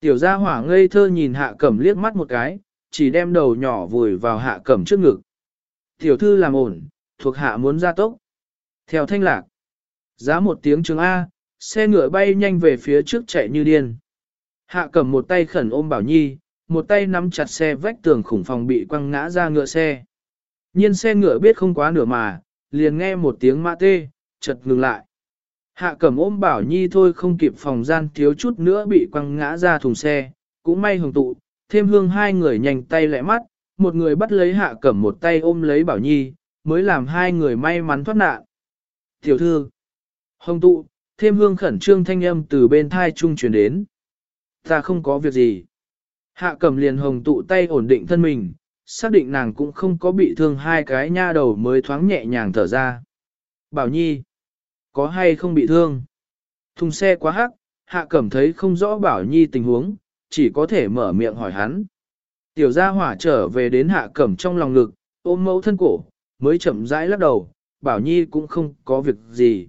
Tiểu gia hỏa ngây thơ nhìn hạ cẩm liếc mắt một cái, chỉ đem đầu nhỏ vùi vào hạ cẩm trước ngực. Tiểu thư làm ổn, thuộc hạ muốn ra tốc. Theo thanh lạc, giá một tiếng trường A, xe ngựa bay nhanh về phía trước chạy như điên. Hạ cẩm một tay khẩn ôm bảo nhi, một tay nắm chặt xe vách tường khủng phòng bị quăng ngã ra ngựa xe. Nhiên xe ngựa biết không quá nửa mà, liền nghe một tiếng mã tê, chợt ngừng lại. Hạ cẩm ôm bảo nhi thôi không kịp phòng gian thiếu chút nữa bị quăng ngã ra thùng xe, cũng may hưởng tụ, thêm hương hai người nhanh tay lẹ mắt, một người bắt lấy hạ cẩm một tay ôm lấy bảo nhi, mới làm hai người may mắn thoát nạn. Tiểu thư, hồng tụ, thêm hương khẩn trương thanh âm từ bên thai trung truyền đến. Ta không có việc gì. Hạ cẩm liền hồng tụ tay ổn định thân mình, xác định nàng cũng không có bị thương hai cái nha đầu mới thoáng nhẹ nhàng thở ra. Bảo Nhi, có hay không bị thương? Thùng xe quá hắc, hạ cẩm thấy không rõ Bảo Nhi tình huống, chỉ có thể mở miệng hỏi hắn. Tiểu gia hỏa trở về đến hạ cẩm trong lòng ngực, ôm mẫu thân cổ, mới chậm rãi lắc đầu, Bảo Nhi cũng không có việc gì.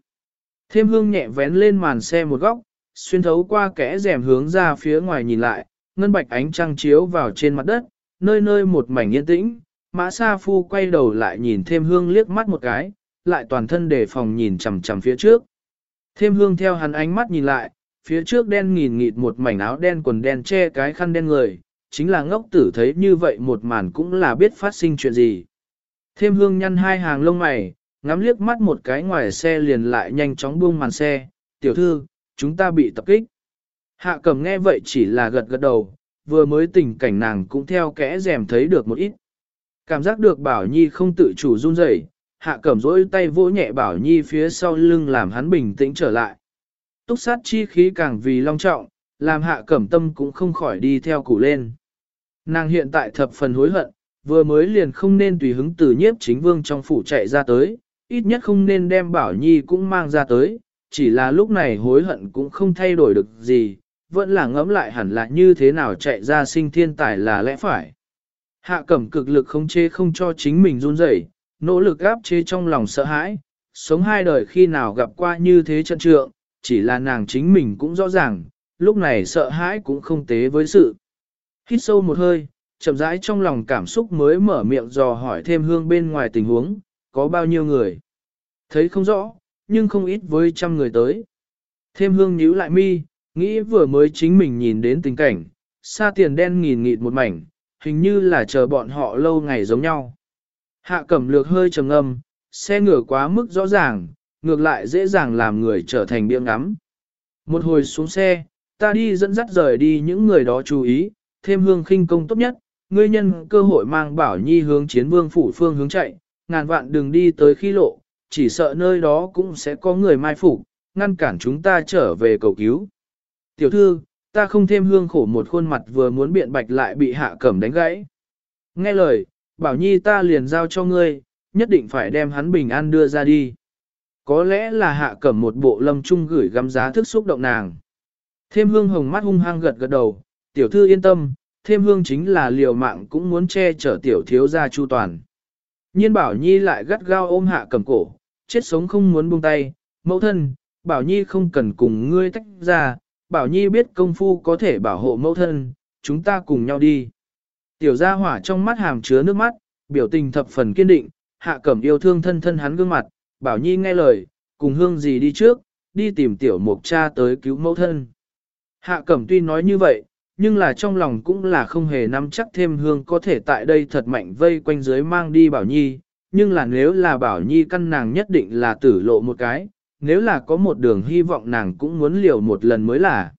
Thêm hương nhẹ vén lên màn xe một góc, xuyên thấu qua kẽ rèm hướng ra phía ngoài nhìn lại, ngân bạch ánh trăng chiếu vào trên mặt đất, nơi nơi một mảnh yên tĩnh, mã sa phu quay đầu lại nhìn thêm hương liếc mắt một cái, lại toàn thân đề phòng nhìn chằm chằm phía trước. Thêm hương theo hắn ánh mắt nhìn lại, phía trước đen nghìn nghịt một mảnh áo đen quần đen che cái khăn đen người, chính là ngốc tử thấy như vậy một màn cũng là biết phát sinh chuyện gì. Thêm hương nhăn hai hàng lông mày, ngắm liếc mắt một cái ngoài xe liền lại nhanh chóng buông màn xe, tiểu thư, chúng ta bị tập kích. Hạ cầm nghe vậy chỉ là gật gật đầu, vừa mới tình cảnh nàng cũng theo kẽ rèm thấy được một ít. Cảm giác được Bảo Nhi không tự chủ run rẩy, hạ cẩm rỗi tay vỗ nhẹ Bảo Nhi phía sau lưng làm hắn bình tĩnh trở lại. Túc sát chi khí càng vì long trọng, làm hạ cẩm tâm cũng không khỏi đi theo củ lên. Nàng hiện tại thập phần hối hận, vừa mới liền không nên tùy hứng từ nhiếp chính vương trong phủ chạy ra tới, ít nhất không nên đem Bảo Nhi cũng mang ra tới, chỉ là lúc này hối hận cũng không thay đổi được gì, vẫn là ngẫm lại hẳn là như thế nào chạy ra sinh thiên tài là lẽ phải. Hạ cẩm cực lực không chế không cho chính mình run rẩy, nỗ lực gáp chế trong lòng sợ hãi, sống hai đời khi nào gặp qua như thế chân trượng, chỉ là nàng chính mình cũng rõ ràng, lúc này sợ hãi cũng không tế với sự. Hít sâu một hơi, chậm rãi trong lòng cảm xúc mới mở miệng dò hỏi thêm hương bên ngoài tình huống, có bao nhiêu người. Thấy không rõ, nhưng không ít với trăm người tới. Thêm hương nhíu lại mi, Nghĩ vừa mới chính mình nhìn đến tình cảnh, xa tiền đen nghìn nghịt một mảnh, hình như là chờ bọn họ lâu ngày giống nhau. Hạ cẩm lược hơi trầm ngâm, xe ngửa quá mức rõ ràng, ngược lại dễ dàng làm người trở thành biếng ngắm. Một hồi xuống xe, ta đi dẫn dắt rời đi những người đó chú ý, thêm hương khinh công tốt nhất, ngươi nhân cơ hội mang bảo nhi hướng chiến vương phủ phương hướng chạy, ngàn vạn đừng đi tới khi lộ, chỉ sợ nơi đó cũng sẽ có người mai phục, ngăn cản chúng ta trở về cầu cứu. Tiểu thư, ta không thêm hương khổ một khuôn mặt vừa muốn biện bạch lại bị hạ cẩm đánh gãy. Nghe lời, bảo nhi ta liền giao cho ngươi, nhất định phải đem hắn bình an đưa ra đi. Có lẽ là hạ cẩm một bộ lâm trung gửi gắm giá thức xúc động nàng. Thêm hương hồng mắt hung hăng gật gật đầu, tiểu thư yên tâm, thêm hương chính là liều mạng cũng muốn che chở tiểu thiếu gia chu toàn. Nhiên bảo nhi lại gắt gao ôm hạ cầm cổ, chết sống không muốn buông tay, mẫu thân, bảo nhi không cần cùng ngươi tách ra, bảo nhi biết công phu có thể bảo hộ mẫu thân, chúng ta cùng nhau đi. Tiểu gia hỏa trong mắt hàm chứa nước mắt, biểu tình thập phần kiên định, hạ cẩm yêu thương thân thân hắn gương mặt, bảo nhi nghe lời, cùng hương gì đi trước, đi tìm tiểu mục cha tới cứu mẫu thân. Hạ cẩm tuy nói như vậy, nhưng là trong lòng cũng là không hề nắm chắc thêm hương có thể tại đây thật mạnh vây quanh dưới mang đi bảo nhi, nhưng là nếu là bảo nhi căn nàng nhất định là tử lộ một cái, nếu là có một đường hy vọng nàng cũng muốn liều một lần mới là.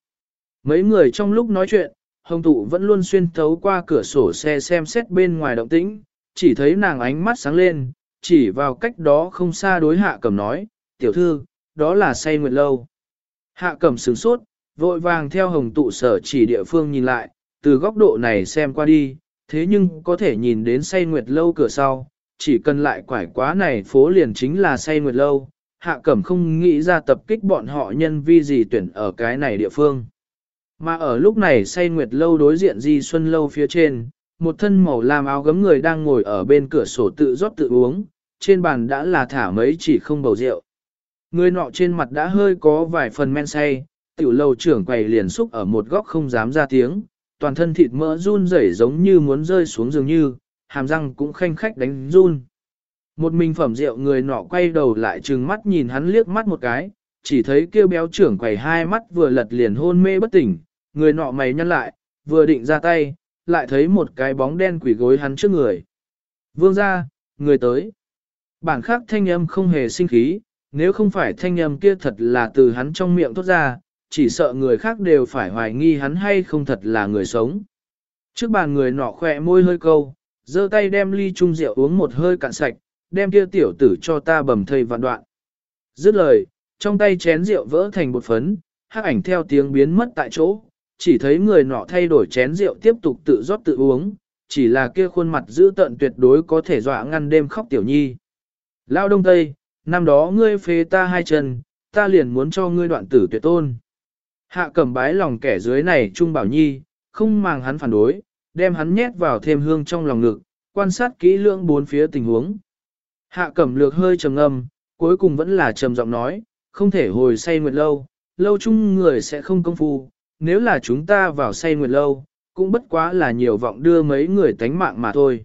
Mấy người trong lúc nói chuyện, hồng tụ vẫn luôn xuyên thấu qua cửa sổ xe xem xét bên ngoài động tĩnh, chỉ thấy nàng ánh mắt sáng lên, chỉ vào cách đó không xa đối hạ cầm nói, tiểu thư, đó là say nguyệt lâu. Hạ cầm sửng sốt, vội vàng theo hồng tụ sở chỉ địa phương nhìn lại, từ góc độ này xem qua đi, thế nhưng có thể nhìn đến say nguyệt lâu cửa sau, chỉ cần lại quải quá này phố liền chính là say nguyệt lâu, hạ cẩm không nghĩ ra tập kích bọn họ nhân vi gì tuyển ở cái này địa phương. Mà ở lúc này say nguyệt lâu đối diện di xuân lâu phía trên, một thân màu lam áo gấm người đang ngồi ở bên cửa sổ tự rót tự uống, trên bàn đã là thả mấy chỉ không bầu rượu. Người nọ trên mặt đã hơi có vài phần men say, tiểu lâu trưởng quầy liền xúc ở một góc không dám ra tiếng, toàn thân thịt mỡ run rẩy giống như muốn rơi xuống dường như, hàm răng cũng khanh khách đánh run. Một mình phẩm rượu người nọ quay đầu lại trừng mắt nhìn hắn liếc mắt một cái, chỉ thấy kêu béo trưởng quầy hai mắt vừa lật liền hôn mê bất tỉnh, người nọ mày nhăn lại, vừa định ra tay, lại thấy một cái bóng đen quỷ gối hắn trước người. Vương ra, người tới. Bản khác thanh âm không hề sinh khí, nếu không phải thanh âm kia thật là từ hắn trong miệng thốt ra, chỉ sợ người khác đều phải hoài nghi hắn hay không thật là người sống. Trước bàn người nọ khỏe môi hơi câu, giơ tay đem ly chung rượu uống một hơi cạn sạch, đem kia tiểu tử cho ta bầm thây vạn đoạn. Dứt lời, trong tay chén rượu vỡ thành bột phấn, hắc ảnh theo tiếng biến mất tại chỗ, chỉ thấy người nọ thay đổi chén rượu tiếp tục tự rót tự uống, chỉ là kia khuôn mặt giữ tận tuyệt đối có thể dọa ngăn đêm khóc tiểu nhi. Lao đông tây, năm đó ngươi phế ta hai chân, ta liền muốn cho ngươi đoạn tử tuyệt tôn. Hạ cẩm bái lòng kẻ dưới này Trung Bảo Nhi, không màng hắn phản đối, đem hắn nhét vào thêm hương trong lòng ngực, quan sát kỹ lưỡng bốn phía tình huống. Hạ cẩm lược hơi trầm ngâm, cuối cùng vẫn là trầm giọng nói, không thể hồi say nguyệt lâu, lâu chung người sẽ không công phu, nếu là chúng ta vào say nguyệt lâu, cũng bất quá là nhiều vọng đưa mấy người tánh mạng mà thôi.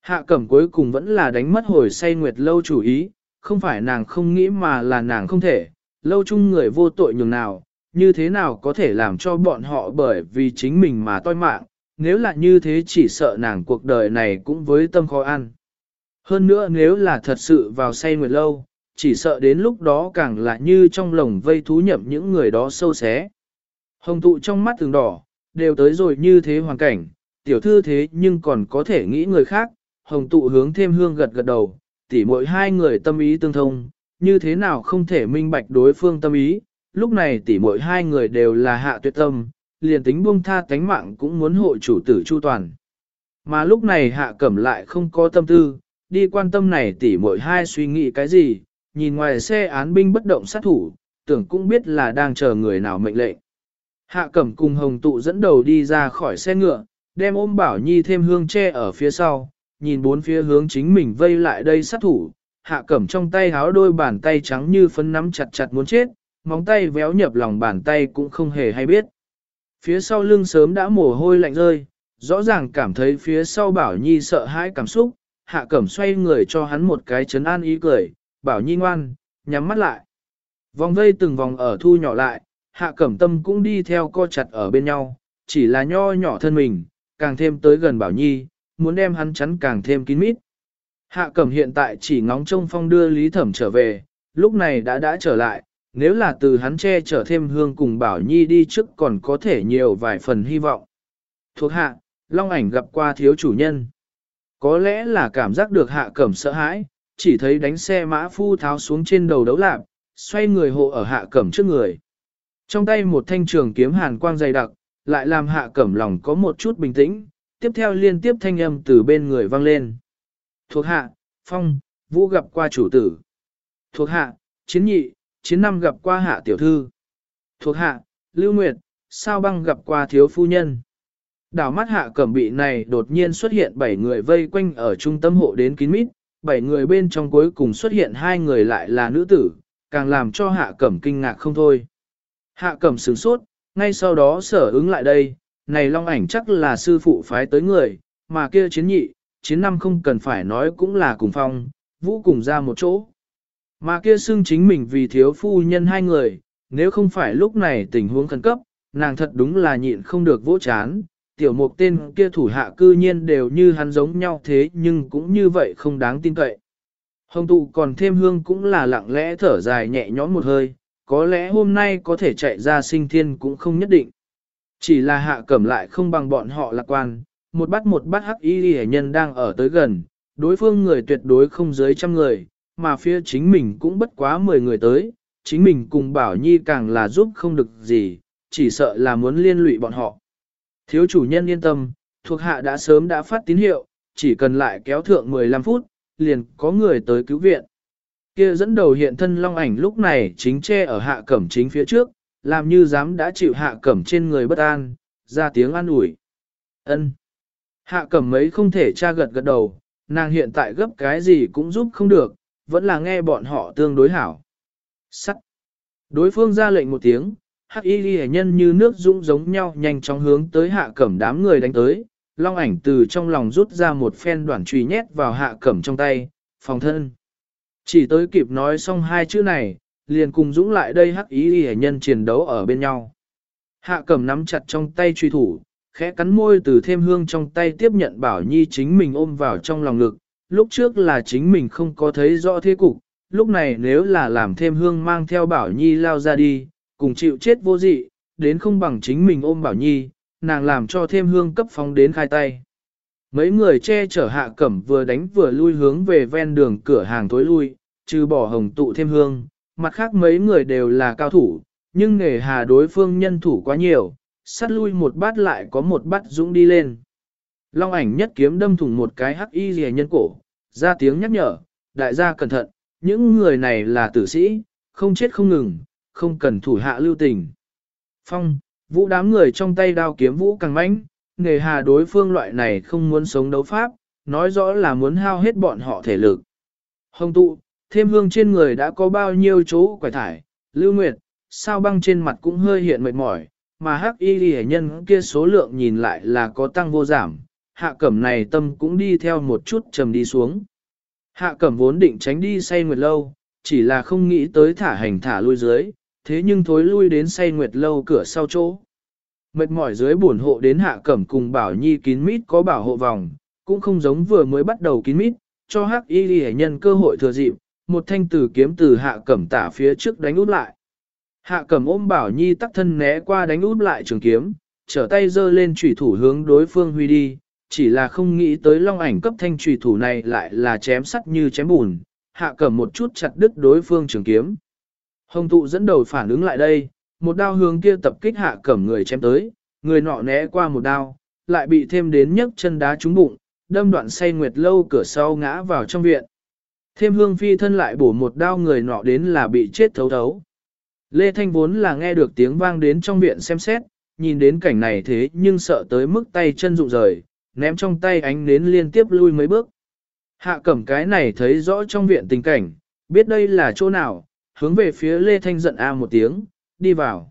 Hạ cẩm cuối cùng vẫn là đánh mất hồi say nguyệt lâu chủ ý, không phải nàng không nghĩ mà là nàng không thể, lâu chung người vô tội nhường nào, như thế nào có thể làm cho bọn họ bởi vì chính mình mà toi mạng, nếu là như thế chỉ sợ nàng cuộc đời này cũng với tâm khó ăn. Hơn nữa nếu là thật sự vào say nguyệt lâu, chỉ sợ đến lúc đó càng là như trong lồng vây thú nhậm những người đó sâu xé. Hồng tụ trong mắt từng đỏ, đều tới rồi như thế hoàn cảnh, tiểu thư thế nhưng còn có thể nghĩ người khác, hồng tụ hướng thêm hương gật gật đầu, tỉ mỗi hai người tâm ý tương thông, như thế nào không thể minh bạch đối phương tâm ý, lúc này tỉ mỗi hai người đều là hạ tuyệt tâm, liền tính buông tha tánh mạng cũng muốn hộ chủ tử chu toàn. Mà lúc này hạ cẩm lại không có tâm tư, đi quan tâm này tỉ mỗi hai suy nghĩ cái gì, nhìn ngoài xe án binh bất động sát thủ, tưởng cũng biết là đang chờ người nào mệnh lệnh. Hạ cẩm cùng hồng tụ dẫn đầu đi ra khỏi xe ngựa, đem ôm bảo nhi thêm hương tre ở phía sau, nhìn bốn phía hướng chính mình vây lại đây sát thủ, hạ cẩm trong tay háo đôi bàn tay trắng như phấn nắm chặt chặt muốn chết, móng tay véo nhập lòng bàn tay cũng không hề hay biết. Phía sau lưng sớm đã mồ hôi lạnh rơi, rõ ràng cảm thấy phía sau Bảo Nhi sợ hãi cảm xúc, hạ cẩm xoay người cho hắn một cái chấn an ý cười, Bảo Nhi ngoan, nhắm mắt lại. Vòng vây từng vòng ở thu nhỏ lại, hạ cẩm tâm cũng đi theo co chặt ở bên nhau, chỉ là nho nhỏ thân mình, càng thêm tới gần Bảo Nhi, muốn đem hắn chắn càng thêm kín mít. Hạ cẩm hiện tại chỉ ngóng trông phong đưa Lý Thẩm trở về, lúc này đã đã trở lại, nếu là từ hắn che chở thêm hương cùng Bảo Nhi đi trước còn có thể nhiều vài phần hy vọng. Thuộc hạ, Long ảnh gặp qua thiếu chủ nhân. Có lẽ là cảm giác được hạ cẩm sợ hãi, chỉ thấy đánh xe mã phu tháo xuống trên đầu đấu lạp, xoay người hộ ở hạ cẩm trước người. Trong tay một thanh trường kiếm hàn quang dày đặc, lại làm hạ cẩm lòng có một chút bình tĩnh, tiếp theo liên tiếp thanh âm từ bên người vang lên. Thuộc hạ, phong, vũ gặp qua chủ tử. Thuộc hạ, chiến nhị, chiến năm gặp qua hạ tiểu thư. Thuộc hạ, lưu nguyệt, sao băng gặp qua thiếu phu nhân. Đảo mắt hạ cẩm bị này đột nhiên xuất hiện bảy người vây quanh ở trung tâm hộ đến kín mít, bảy người bên trong cuối cùng xuất hiện hai người lại là nữ tử, càng làm cho hạ cẩm kinh ngạc không thôi. Hạ cẩm sửng sốt, ngay sau đó sở ứng lại đây, này long ảnh chắc là sư phụ phái tới người, mà kia chiến nhị, chiến năm không cần phải nói cũng là cùng phong, vũ cùng ra một chỗ. Mà kia xưng chính mình vì thiếu phu nhân hai người, nếu không phải lúc này tình huống khẩn cấp, nàng thật đúng là nhịn không được vỗ chán, tiểu mục tên kia thủ hạ cư nhiên đều như hắn giống nhau thế nhưng cũng như vậy không đáng tin cậy. Hồng tụ còn thêm hương cũng là lặng lẽ thở dài nhẹ nhõm một hơi, có lẽ hôm nay có thể chạy ra sinh thiên cũng không nhất định. Chỉ là hạ cẩm lại không bằng bọn họ lạc quan, một bắt một bắt hắc y hệ nhân đang ở tới gần, đối phương người tuyệt đối không dưới trăm người, mà phía chính mình cũng bất quá mười người tới, chính mình cùng bảo nhi càng là giúp không được gì, chỉ sợ là muốn liên lụy bọn họ. Thiếu chủ nhân yên tâm, thuộc hạ đã sớm đã phát tín hiệu, chỉ cần lại kéo thượng 15 phút, liền có người tới cứu viện. Kia dẫn đầu hiện thân long ảnh lúc này chính che ở hạ cẩm chính phía trước, làm như dám đã chịu hạ cẩm trên người bất an, ra tiếng an ủi. ân Hạ cẩm mấy không thể tra gật gật đầu, nàng hiện tại gấp cái gì cũng giúp không được, vẫn là nghe bọn họ tương đối hảo. Sắt. Đối phương ra lệnh một tiếng, hắc y ghi nhân như nước dũng giống nhau nhanh chóng hướng tới hạ cẩm đám người đánh tới, long ảnh từ trong lòng rút ra một phen đoạn trùy nhét vào hạ cẩm trong tay, phòng thân. Chỉ tới kịp nói xong hai chữ này, liền cùng dũng lại đây hắc y ghi nhân chiến đấu ở bên nhau. Hạ cẩm nắm chặt trong tay truy thủ, khẽ cắn môi từ thêm hương trong tay tiếp nhận bảo nhi chính mình ôm vào trong lòng ngực, lúc trước là chính mình không có thấy rõ thế cục, lúc này nếu là làm thêm hương mang theo bảo nhi lao ra đi, cùng chịu chết vô dị, đến không bằng chính mình ôm bảo nhi, nàng làm cho thêm hương cấp phóng đến khai tay. Mấy người che chở hạ cẩm vừa đánh vừa lui hướng về ven đường cửa hàng tối lui, trừ bỏ hồng tụ thêm hương, mặt khác mấy người đều là cao thủ, nhưng nghề hà đối phương nhân thủ quá nhiều, sát lui một bát lại có một bát dũng đi lên. Long ảnh nhất kiếm đâm thủng một cái hắc y rìa nhân cổ, ra tiếng nhắc nhở, đại gia cẩn thận, những người này là tử sĩ, không chết không ngừng, không cần thủ hạ lưu tình. Phong, vũ đám người trong tay đao kiếm vũ càng mãnh, nghề hà đối phương loại này không muốn sống đấu pháp, nói rõ là muốn hao hết bọn họ thể lực. Hồng tụ, thêm hương trên người đã có bao nhiêu chỗ quải thải, lưu nguyệt, sao băng trên mặt cũng hơi hiện mệt mỏi, mà hắc y ghi nhân kia số lượng nhìn lại là có tăng vô giảm, hạ cẩm này tâm cũng đi theo một chút trầm đi xuống. Hạ cẩm vốn định tránh đi say nguyệt lâu, chỉ là không nghĩ tới thả hành thả lui dưới, thế nhưng thối lui đến say nguyệt lâu cửa sau chỗ. Mệt mỏi dưới buồn hộ đến hạ cẩm cùng bảo nhi kín mít có bảo hộ vòng, cũng không giống vừa mới bắt đầu kín mít, cho hắc y ghi nhân cơ hội thừa dịp, một thanh tử kiếm từ hạ cẩm tả phía trước đánh út lại. Hạ cẩm ôm bảo nhi tắc thân né qua đánh út lại trường kiếm, trở tay giơ lên chủy thủ hướng đối phương huy đi, chỉ là không nghĩ tới long ảnh cấp thanh trùy thủ này lại là chém sắt như chém bùn, hạ cẩm một chút chặt đứt đối phương trường kiếm. Hồng tụ dẫn đầu phản ứng lại đây, một đao hướng kia tập kích hạ cẩm người chém tới, người nọ né qua một đao, lại bị thêm đến nhấc chân đá trúng bụng, đâm đoạn say nguyệt lâu cửa sau ngã vào trong viện. Thêm hương phi thân lại bổ một đao người nọ đến là bị chết thấu thấu. Lê Thanh vốn là nghe được tiếng vang đến trong viện xem xét, nhìn đến cảnh này thế nhưng sợ tới mức tay chân rụng rời, ném trong tay ánh nến liên tiếp lui mấy bước. Hạ cẩm cái này thấy rõ trong viện tình cảnh, biết đây là chỗ nào, hướng về phía Lê Thanh giận a một tiếng, đi vào.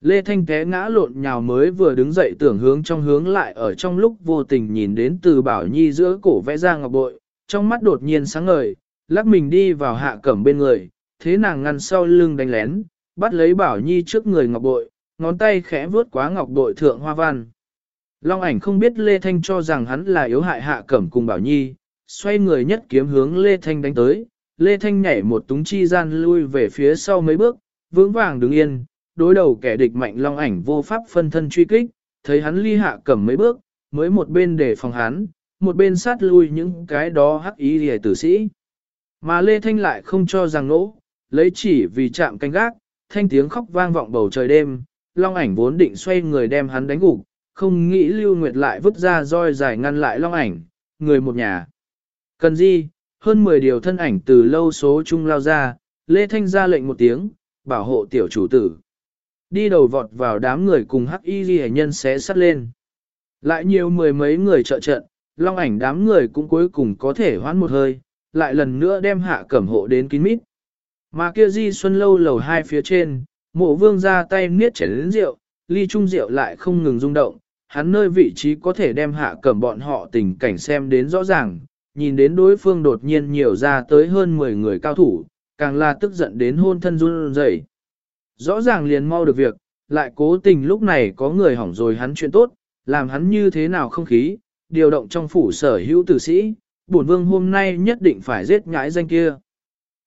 Lê Thanh té ngã lộn nhào mới vừa đứng dậy tưởng hướng trong hướng lại ở trong lúc vô tình nhìn đến từ bảo nhi giữa cổ vẽ ra ngọc bội, trong mắt đột nhiên sáng ngời, lắc mình đi vào hạ cẩm bên người, thế nàng ngăn sau lưng đánh lén, bắt lấy bảo nhi trước người ngọc bội, ngón tay khẽ vướt quá ngọc bội thượng hoa văn. Long ảnh không biết Lê Thanh cho rằng hắn là yếu hại hạ cẩm cùng bảo nhi, xoay người nhất kiếm hướng Lê Thanh đánh tới, Lê Thanh nhảy một túng chi gian lui về phía sau mấy bước, vững vàng đứng yên, đối đầu kẻ địch mạnh long ảnh vô pháp phân thân truy kích, thấy hắn ly hạ cẩm mấy bước, mới một bên để phòng hắn, một bên sát lui những cái đó hắc ý hề tử sĩ. Mà Lê Thanh lại không cho rằng nỗ, lấy chỉ vì chạm canh gác, thanh tiếng khóc vang vọng bầu trời đêm, Long ảnh vốn định xoay người đem hắn đánh gục, không nghĩ Lưu Nguyệt lại vứt ra roi dài ngăn lại Long ảnh, người một nhà. Cần gì, hơn 10 điều thân ảnh từ lâu số chung lao ra, Lê Thanh ra lệnh một tiếng, bảo hộ tiểu chủ tử. Đi đầu vọt vào đám người cùng hắc y ghi nhân xé sắt lên. Lại nhiều mười mấy người trợ trận, long ảnh đám người cũng cuối cùng có thể hoán một hơi, lại lần nữa đem hạ cẩm hộ đến kín mít. Mà kia di xuân lâu lầu hai phía trên, mộ vương ra tay niết chảy lĩnh rượu, ly trung rượu lại không ngừng rung động, hắn nơi vị trí có thể đem hạ cẩm bọn họ tình cảnh xem đến rõ ràng, nhìn đến đối phương đột nhiên nhiều ra tới hơn 10 người cao thủ, càng là tức giận đến hôn thân run rẩy. Rõ ràng liền mau được việc, lại cố tình lúc này có người hỏng rồi hắn chuyện tốt, làm hắn như thế nào không khí, điều động trong phủ sở hữu tử sĩ, bổn vương hôm nay nhất định phải giết ngãi danh kia.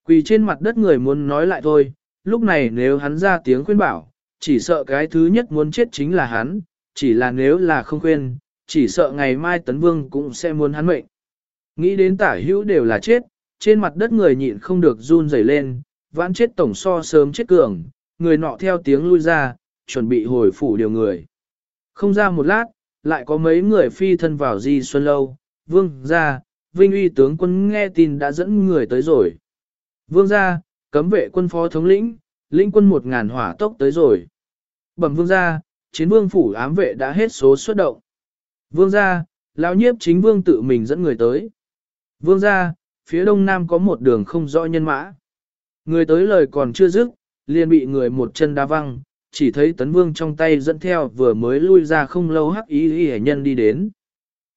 Quỳ trên mặt đất người muốn nói lại thôi, lúc này nếu hắn ra tiếng khuyên bảo, chỉ sợ cái thứ nhất muốn chết chính là hắn, chỉ là nếu là không khuyên, chỉ sợ ngày mai tấn vương cũng sẽ muốn hắn mệnh. Nghĩ đến tả hữu đều là chết, trên mặt đất người nhịn không được run rẩy lên, vãn chết tổng so sớm chết cường, người nọ theo tiếng lui ra, chuẩn bị hồi phủ điều người. Không ra một lát, lại có mấy người phi thân vào di xuân lâu, vương ra, vinh uy tướng quân nghe tin đã dẫn người tới rồi. Vương ra, cấm vệ quân phó thống lĩnh, lĩnh quân một ngàn hỏa tốc tới rồi. Bẩm vương ra, chiến vương phủ ám vệ đã hết số xuất động. Vương gia, lão nhiếp chính vương tự mình dẫn người tới. Vương gia, phía đông nam có một đường không rõ nhân mã. Người tới lời còn chưa dứt, liền bị người một chân đá văng, chỉ thấy tấn vương trong tay dẫn theo vừa mới lui ra không lâu hắc ý y nhân đi đến.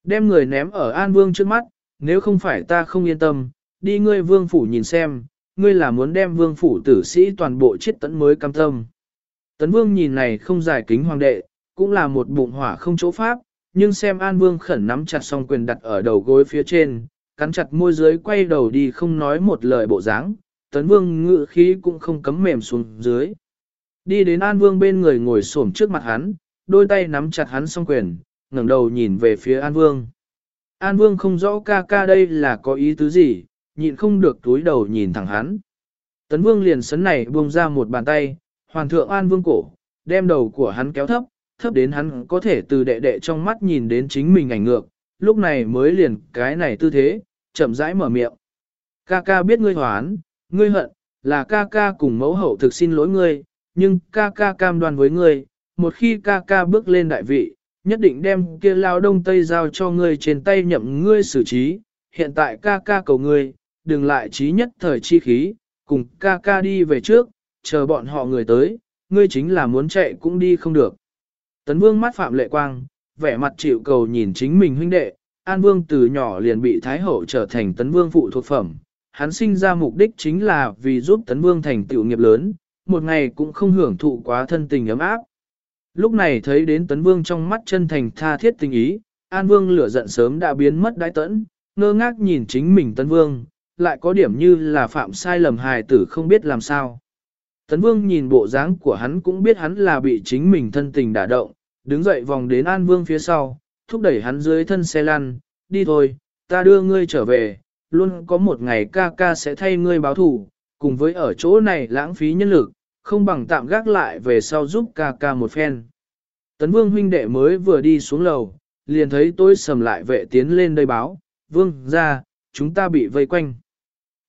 Đem người ném ở an vương trước mắt, nếu không phải ta không yên tâm, đi ngươi vương phủ nhìn xem, ngươi là muốn đem vương phủ tử sĩ toàn bộ chết tấn mới cam tâm. Tấn vương nhìn này không giải kính hoàng đệ, cũng là một bụng hỏa không chỗ pháp, nhưng xem an vương khẩn nắm chặt song quyền đặt ở đầu gối phía trên, cắn chặt môi dưới quay đầu đi không nói một lời bộ dáng, tấn vương ngự khí cũng không cấm mềm xuống dưới. Đi đến An Vương bên người ngồi xổm trước mặt hắn, đôi tay nắm chặt hắn song quyền, ngẩng đầu nhìn về phía An Vương. An Vương không rõ ca ca đây là có ý tứ gì, nhịn không được túi đầu nhìn thẳng hắn. Tấn Vương liền sấn này buông ra một bàn tay, Hoàng thượng An Vương cổ, đem đầu của hắn kéo thấp, thấp đến hắn có thể từ đệ đệ trong mắt nhìn đến chính mình ảnh ngược, lúc này mới liền cái này tư thế, chậm rãi mở miệng. Ca ca biết ngươi hoán, ngươi hận, là ca ca cùng mẫu hậu thực xin lỗi ngươi, nhưng ca ca cam đoan với ngươi, một khi ca ca bước lên đại vị, nhất định đem kia lao đông tây giao cho ngươi trên tay nhậm ngươi xử trí, hiện tại ca ca cầu ngươi, đừng lại trí nhất thời chi khí, cùng ca ca đi về trước, chờ bọn họ người tới, ngươi chính là muốn chạy cũng đi không được. Tấn vương mắt phạm lệ quang, vẻ mặt chịu cầu nhìn chính mình huynh đệ, An Vương từ nhỏ liền bị Thái Hậu trở thành Tấn Vương phụ thuộc phẩm. Hắn sinh ra mục đích chính là vì giúp Tấn Vương thành tựu nghiệp lớn, một ngày cũng không hưởng thụ quá thân tình ấm áp. Lúc này thấy đến Tấn Vương trong mắt chân thành tha thiết tình ý, An Vương lửa giận sớm đã biến mất đái tẫn, ngơ ngác nhìn chính mình Tấn Vương, lại có điểm như là phạm sai lầm hài tử không biết làm sao. Tấn Vương nhìn bộ dáng của hắn cũng biết hắn là bị chính mình thân tình đả động, đứng dậy vòng đến An Vương phía sau, thúc đẩy hắn dưới thân xe lăn, đi thôi, ta đưa ngươi trở về, luôn có một ngày ca ca sẽ thay ngươi báo thủ, cùng với ở chỗ này lãng phí nhân lực, không bằng tạm gác lại về sau giúp ca ca một phen. Tấn vương huynh đệ mới vừa đi xuống lầu, liền thấy tôi sầm lại vệ tiến lên đây báo, vương ra, chúng ta bị vây quanh.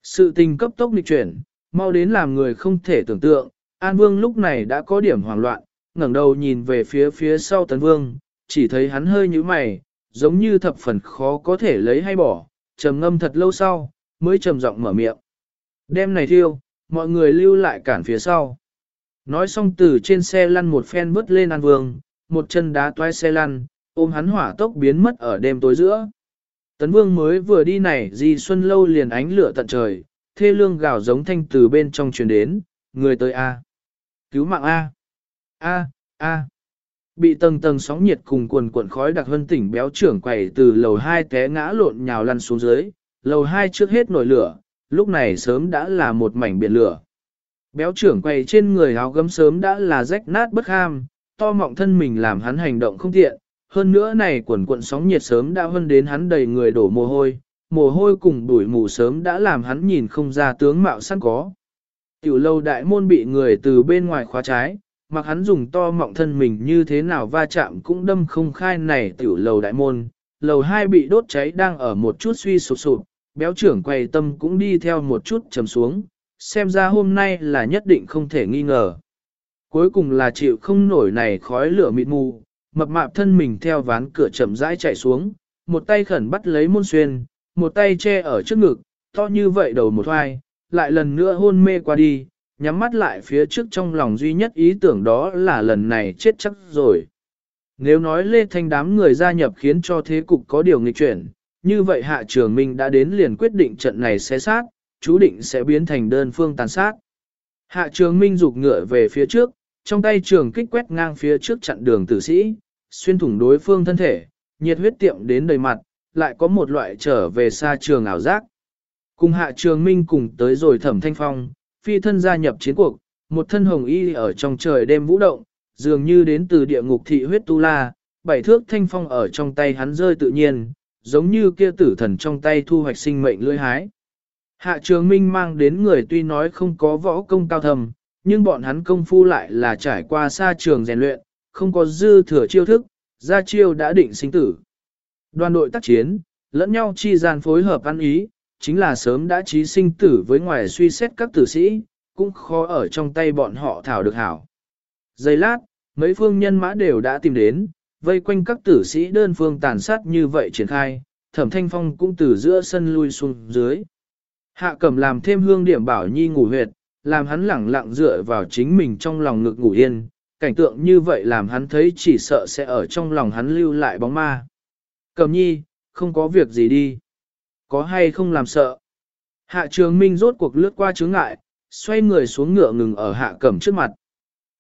Sự tình cấp tốc nghịch chuyển, mau đến làm người không thể tưởng tượng, An Vương lúc này đã có điểm hoảng loạn, ngẩng đầu nhìn về phía phía sau Tấn Vương, chỉ thấy hắn hơi như mày, giống như thập phần khó có thể lấy hay bỏ, trầm ngâm thật lâu sau, mới trầm giọng mở miệng. Đêm này thiêu, mọi người lưu lại cản phía sau. Nói xong từ trên xe lăn một phen vứt lên An Vương, một chân đá toai xe lăn, ôm hắn hỏa tốc biến mất ở đêm tối giữa. Tấn Vương mới vừa đi này, Di Xuân Lâu liền ánh lửa tận trời, thê lương gào giống thanh từ bên trong truyền đến, người tới A. Cứu mạng A. A, A. Bị tầng tầng sóng nhiệt cùng quần cuộn khói đặc hân tỉnh béo trưởng quẩy từ lầu 2 té ngã lộn nhào lăn xuống dưới, lầu 2 trước hết nổi lửa, lúc này sớm đã là một mảnh biển lửa. Béo trưởng quầy trên người áo gấm sớm đã là rách nát bất ham, to mọng thân mình làm hắn hành động không tiện, hơn nữa này quần cuộn sóng nhiệt sớm đã hơn đến hắn đầy người đổ mồ hôi, mồ hôi cùng đuổi mù sớm đã làm hắn nhìn không ra tướng mạo sẵn có. Tiểu lâu đại môn bị người từ bên ngoài khóa trái, mặc hắn dùng to mọng thân mình như thế nào va chạm cũng đâm không khai này tiểu lầu đại môn. Lầu hai bị đốt cháy đang ở một chút suy sụp sụp, béo trưởng quầy tâm cũng đi theo một chút trầm xuống, xem ra hôm nay là nhất định không thể nghi ngờ. Cuối cùng là chịu không nổi này khói lửa mịt mù, mập mạp thân mình theo ván cửa chậm rãi chạy xuống, một tay khẩn bắt lấy môn xuyên, một tay che ở trước ngực, to như vậy đầu một hoài, lại lần nữa hôn mê qua đi, nhắm mắt lại phía trước trong lòng duy nhất ý tưởng đó là lần này chết chắc rồi. Nếu nói Lê Thanh đám người gia nhập khiến cho thế cục có điều nghịch chuyển, như vậy Hạ Trường Minh đã đến liền quyết định trận này sẽ sát, chú định sẽ biến thành đơn phương tàn sát. Hạ Trường Minh rục ngựa về phía trước, trong tay trường kích quét ngang phía trước chặn đường tử sĩ, xuyên thủng đối phương thân thể, nhiệt huyết tiệm đến đầy mặt, lại có một loại trở về xa trường ảo giác. Cùng Hạ Trường Minh cùng tới rồi thẩm thanh phong, phi thân gia nhập chiến cuộc, một thân hồng y ở trong trời đêm vũ động, dường như đến từ địa ngục thị huyết tu la, bảy thước thanh phong ở trong tay hắn rơi tự nhiên, giống như kia tử thần trong tay thu hoạch sinh mệnh lưỡi hái. Hạ trường minh mang đến người tuy nói không có võ công cao thầm, nhưng bọn hắn công phu lại là trải qua xa trường rèn luyện, không có dư thừa chiêu thức, ra chiêu đã định sinh tử. Đoàn đội tác chiến, lẫn nhau chi gian phối hợp ăn ý, chính là sớm đã trí sinh tử với ngoài suy xét các tử sĩ, cũng khó ở trong tay bọn họ thảo được hảo. Giây lát, mấy phương nhân mã đều đã tìm đến, vây quanh các tử sĩ đơn phương tàn sát như vậy triển khai, thẩm thanh phong cũng từ giữa sân lui xuống dưới. Hạ cẩm làm thêm hương điểm bảo nhi ngủ huyệt, làm hắn lẳng lặng dựa vào chính mình trong lòng ngực ngủ yên, cảnh tượng như vậy làm hắn thấy chỉ sợ sẽ ở trong lòng hắn lưu lại bóng ma. Cẩm nhi, không có việc gì đi. Có hay không làm sợ? Hạ trường minh rốt cuộc lướt qua chướng ngại, xoay người xuống ngựa ngừng ở hạ cẩm trước mặt.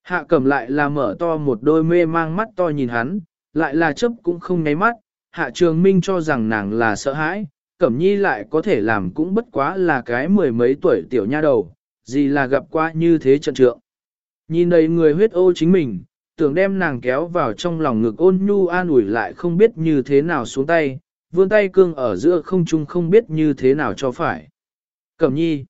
Hạ cẩm lại là mở to một đôi mê mang mắt to nhìn hắn, lại là chấp cũng không nháy mắt. Hạ trường minh cho rằng nàng là sợ hãi, cẩm nhi lại có thể làm cũng bất quá là cái mười mấy tuổi tiểu nha đầu, gì là gặp qua như thế trận trượng. Nhìn đầy người huyết ô chính mình, tưởng đem nàng kéo vào trong lòng ngực ôn nhu an ủi lại không biết như thế nào xuống tay, vươn tay cương ở giữa không trung không biết như thế nào cho phải. Cẩm nhi.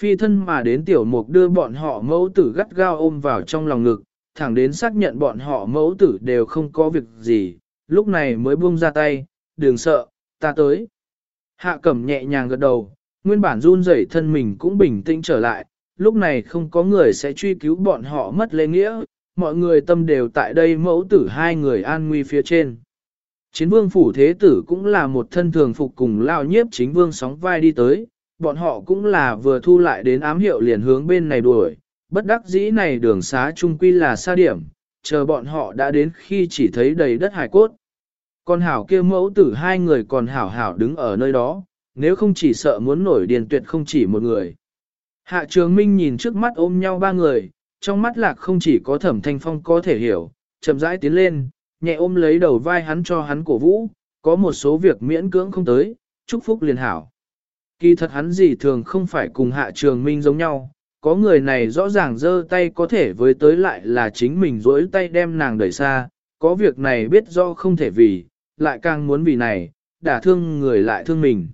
Phi thân mà đến tiểu mục đưa bọn họ mẫu tử gắt gao ôm vào trong lòng ngực, thẳng đến xác nhận bọn họ mẫu tử đều không có việc gì, lúc này mới buông ra tay, đừng sợ, ta tới. Hạ cẩm nhẹ nhàng gật đầu, nguyên bản run rẩy thân mình cũng bình tĩnh trở lại, lúc này không có người sẽ truy cứu bọn họ mất lễ nghĩa, mọi người tâm đều tại đây mẫu tử hai người an nguy phía trên. Chiến vương phủ thế tử cũng là một thân thường phục cùng lao nhiếp chính vương sóng vai đi tới, bọn họ cũng là vừa thu lại đến ám hiệu liền hướng bên này đuổi, bất đắc dĩ này đường xá trung quy là xa điểm, chờ bọn họ đã đến khi chỉ thấy đầy đất hải cốt. con hảo kia mẫu tử hai người còn hảo hảo đứng ở nơi đó, nếu không chỉ sợ muốn nổi điền tuyệt không chỉ một người. Hạ trường minh nhìn trước mắt ôm nhau ba người, trong mắt lạc không chỉ có thẩm thanh phong có thể hiểu, chậm rãi tiến lên, nhẹ ôm lấy đầu vai hắn cho hắn cổ vũ, có một số việc miễn cưỡng không tới, chúc phúc liền hảo. Kỳ thật hắn gì thường không phải cùng hạ trường minh giống nhau, có người này rõ ràng giơ tay có thể với tới lại là chính mình rỗi tay đem nàng đẩy xa, có việc này biết do không thể vì, lại càng muốn vì này, đả thương người lại thương mình.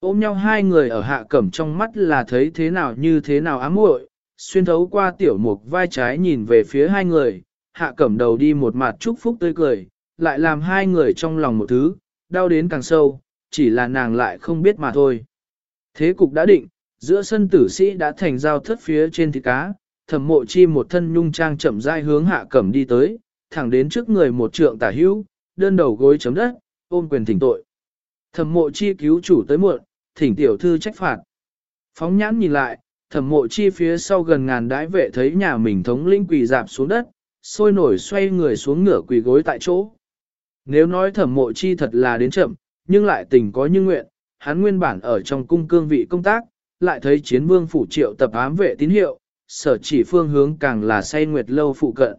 Ôm nhau hai người ở hạ cẩm trong mắt là thấy thế nào như thế nào ám muội xuyên thấu qua tiểu mục vai trái nhìn về phía hai người, hạ cẩm đầu đi một mặt chúc phúc tươi cười, lại làm hai người trong lòng một thứ, đau đến càng sâu, chỉ là nàng lại không biết mà thôi. Thế cục đã định, giữa sân tử sĩ đã thành giao thất phía trên thịt cá, thẩm mộ chi một thân nhung trang chậm rãi hướng hạ cẩm đi tới, thẳng đến trước người một trượng tả hữu, đơn đầu gối chấm đất, ôm quyền thỉnh tội. Thẩm mộ chi cứu chủ tới muộn, thỉnh tiểu thư trách phạt. Phóng nhãn nhìn lại, thẩm mộ chi phía sau gần ngàn đái vệ thấy nhà mình thống linh quỳ dạp xuống đất, sôi nổi xoay người xuống ngửa quỳ gối tại chỗ. Nếu nói thẩm mộ chi thật là đến chậm, nhưng lại tình có như nguyện, hắn nguyên bản ở trong cung cương vị công tác, lại thấy chiến vương phủ triệu tập ám vệ tín hiệu, sở chỉ phương hướng càng là say nguyệt lâu phụ cận.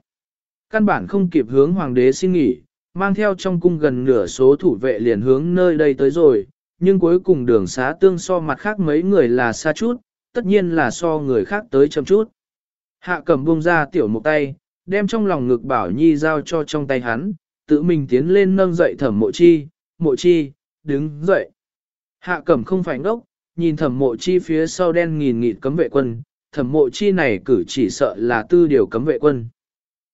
Căn bản không kịp hướng hoàng đế xin nghỉ, mang theo trong cung gần nửa số thủ vệ liền hướng nơi đây tới rồi, nhưng cuối cùng đường xá tương so mặt khác mấy người là xa chút, tất nhiên là so người khác tới chậm chút. Hạ cầm buông ra tiểu một tay, đem trong lòng ngực bảo nhi giao cho trong tay hắn, tự mình tiến lên nâng dậy thẩm mộ chi, mộ chi, đứng dậy. Hạ cẩm không phải ngốc, nhìn thẩm mộ chi phía sau đen nghìn nghịt cấm vệ quân, thẩm mộ chi này cử chỉ sợ là tư điều cấm vệ quân.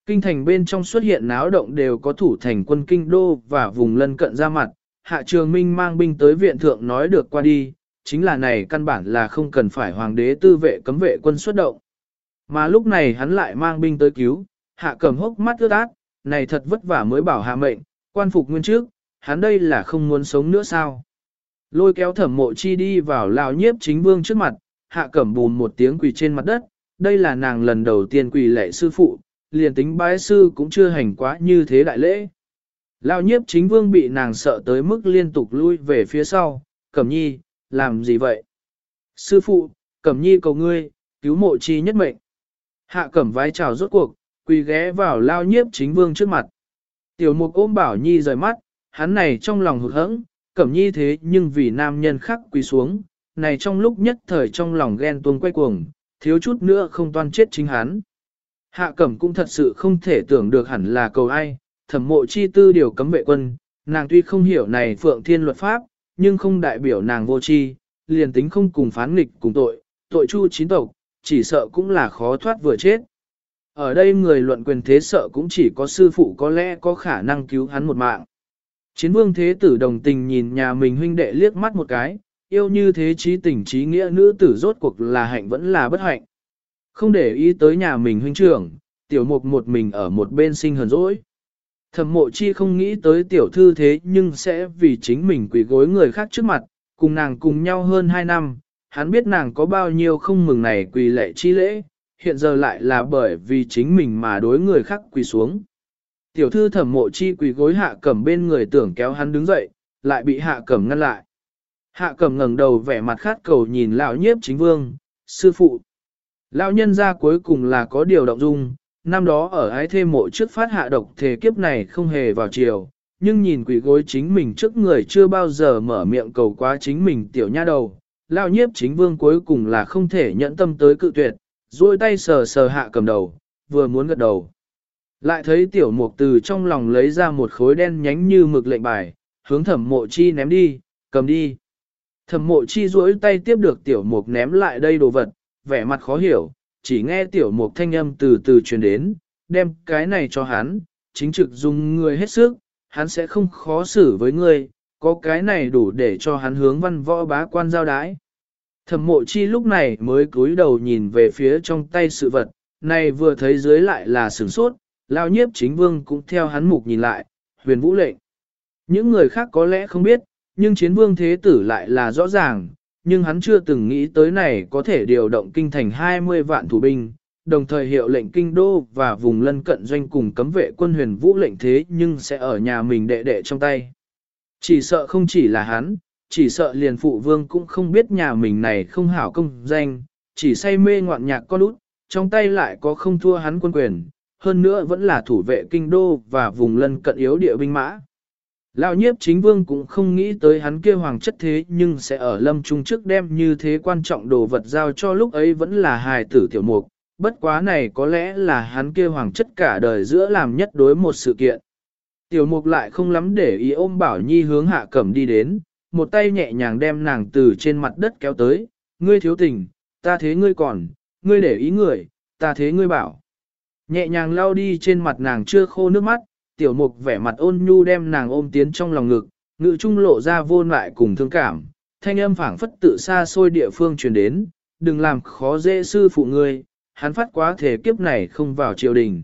Kinh thành bên trong xuất hiện náo động đều có thủ thành quân kinh đô và vùng lân cận ra mặt, hạ trường minh mang binh tới viện thượng nói được qua đi, chính là này căn bản là không cần phải hoàng đế tư vệ cấm vệ quân xuất động. Mà lúc này hắn lại mang binh tới cứu, hạ cầm hốc mắt ướt át, này thật vất vả mới bảo hạ mệnh, quan phục nguyên trước, hắn đây là không muốn sống nữa sao. Lôi kéo thẩm mộ chi đi vào lao nhiếp chính vương trước mặt, hạ cẩm bùn một tiếng quỳ trên mặt đất, đây là nàng lần đầu tiên quỳ lệ sư phụ, liền tính bái sư cũng chưa hành quá như thế đại lễ. Lao nhiếp chính vương bị nàng sợ tới mức liên tục lui về phía sau, cẩm nhi, làm gì vậy? Sư phụ, cẩm nhi cầu ngươi, cứu mộ chi nhất mệnh. Hạ cẩm vái chào rốt cuộc, quỳ ghé vào lao nhiếp chính vương trước mặt. Tiểu mục ôm bảo nhi rời mắt, hắn này trong lòng hụt hẫng, cẩm nhi thế nhưng vì nam nhân khác quỳ xuống, này trong lúc nhất thời trong lòng ghen tuông quay cuồng, thiếu chút nữa không toan chết chính hắn. Hạ cẩm cũng thật sự không thể tưởng được hẳn là cầu ai, thẩm mộ chi tư điều cấm vệ quân, nàng tuy không hiểu này phượng thiên luật pháp, nhưng không đại biểu nàng vô chi, liền tính không cùng phán nghịch cùng tội, tội chu chín tộc, chỉ sợ cũng là khó thoát vừa chết. Ở đây người luận quyền thế sợ cũng chỉ có sư phụ có lẽ có khả năng cứu hắn một mạng. Chiến vương thế tử đồng tình nhìn nhà mình huynh đệ liếc mắt một cái, yêu như thế trí tình trí nghĩa nữ tử rốt cuộc là hạnh vẫn là bất hạnh. Không để ý tới nhà mình huynh trưởng, tiểu mục một mình ở một bên sinh hờn dỗi. Thẩm mộ chi không nghĩ tới tiểu thư thế nhưng sẽ vì chính mình quỷ gối người khác trước mặt, cùng nàng cùng nhau hơn 2 năm, hắn biết nàng có bao nhiêu không mừng này quỳ lệ chi lễ, hiện giờ lại là bởi vì chính mình mà đối người khác quỳ xuống. Tiểu thư thẩm mộ chi quỳ gối hạ cẩm bên người tưởng kéo hắn đứng dậy, lại bị hạ cẩm ngăn lại. Hạ cẩm ngẩng đầu vẻ mặt khát cầu nhìn lão nhiếp chính vương, sư phụ. Lão nhân ra cuối cùng là có điều động dung, năm đó ở ái Thê mộ trước phát hạ độc thể kiếp này không hề vào chiều, nhưng nhìn quỷ gối chính mình trước người chưa bao giờ mở miệng cầu quá chính mình tiểu nha đầu. Lão nhiếp chính vương cuối cùng là không thể nhẫn tâm tới cự tuyệt, duỗi tay sờ sờ hạ cầm đầu, vừa muốn gật đầu. Lại thấy tiểu mục từ trong lòng lấy ra một khối đen nhánh như mực lệnh bài, hướng thẩm mộ chi ném đi, cầm đi. Thẩm mộ chi duỗi tay tiếp được tiểu mục ném lại đây đồ vật, vẻ mặt khó hiểu, chỉ nghe tiểu mục thanh âm từ từ truyền đến, đem cái này cho hắn, chính trực dùng người hết sức, hắn sẽ không khó xử với ngươi, có cái này đủ để cho hắn hướng văn võ bá quan giao đái. Thẩm mộ chi lúc này mới cúi đầu nhìn về phía trong tay sự vật, này vừa thấy dưới lại là sửng sốt, lao nhiếp chính vương cũng theo hắn mục nhìn lại, huyền vũ lệnh. Những người khác có lẽ không biết, nhưng chiến vương thế tử lại là rõ ràng, nhưng hắn chưa từng nghĩ tới này có thể điều động kinh thành 20 vạn thủ binh, đồng thời hiệu lệnh kinh đô và vùng lân cận doanh cùng cấm vệ quân huyền vũ lệnh thế nhưng sẽ ở nhà mình đệ đệ trong tay. Chỉ sợ không chỉ là hắn, chỉ sợ liền phụ vương cũng không biết nhà mình này không hảo công danh, chỉ say mê ngoạn nhạc con út, trong tay lại có không thua hắn quân quyền, hơn nữa vẫn là thủ vệ kinh đô và vùng lân cận yếu địa binh mã. Lão nhiếp chính vương cũng không nghĩ tới hắn kia hoàng chất thế nhưng sẽ ở lâm trung trước đem như thế quan trọng đồ vật giao cho lúc ấy vẫn là hài tử tiểu mục, bất quá này có lẽ là hắn kia hoàng chất cả đời giữa làm nhất đối một sự kiện. Tiểu mục lại không lắm để ý ôm bảo nhi hướng hạ cẩm đi đến, một tay nhẹ nhàng đem nàng từ trên mặt đất kéo tới, ngươi thiếu tình, ta thế ngươi còn, ngươi để ý người, ta thế ngươi bảo. Nhẹ nhàng lau đi trên mặt nàng chưa khô nước mắt, tiểu mục vẻ mặt ôn nhu đem nàng ôm tiến trong lòng ngực, ngự trung lộ ra vô lại cùng thương cảm, thanh âm phảng phất tự xa xôi địa phương truyền đến, đừng làm khó dễ sư phụ ngươi, hắn phát quá thể kiếp này không vào triều đình.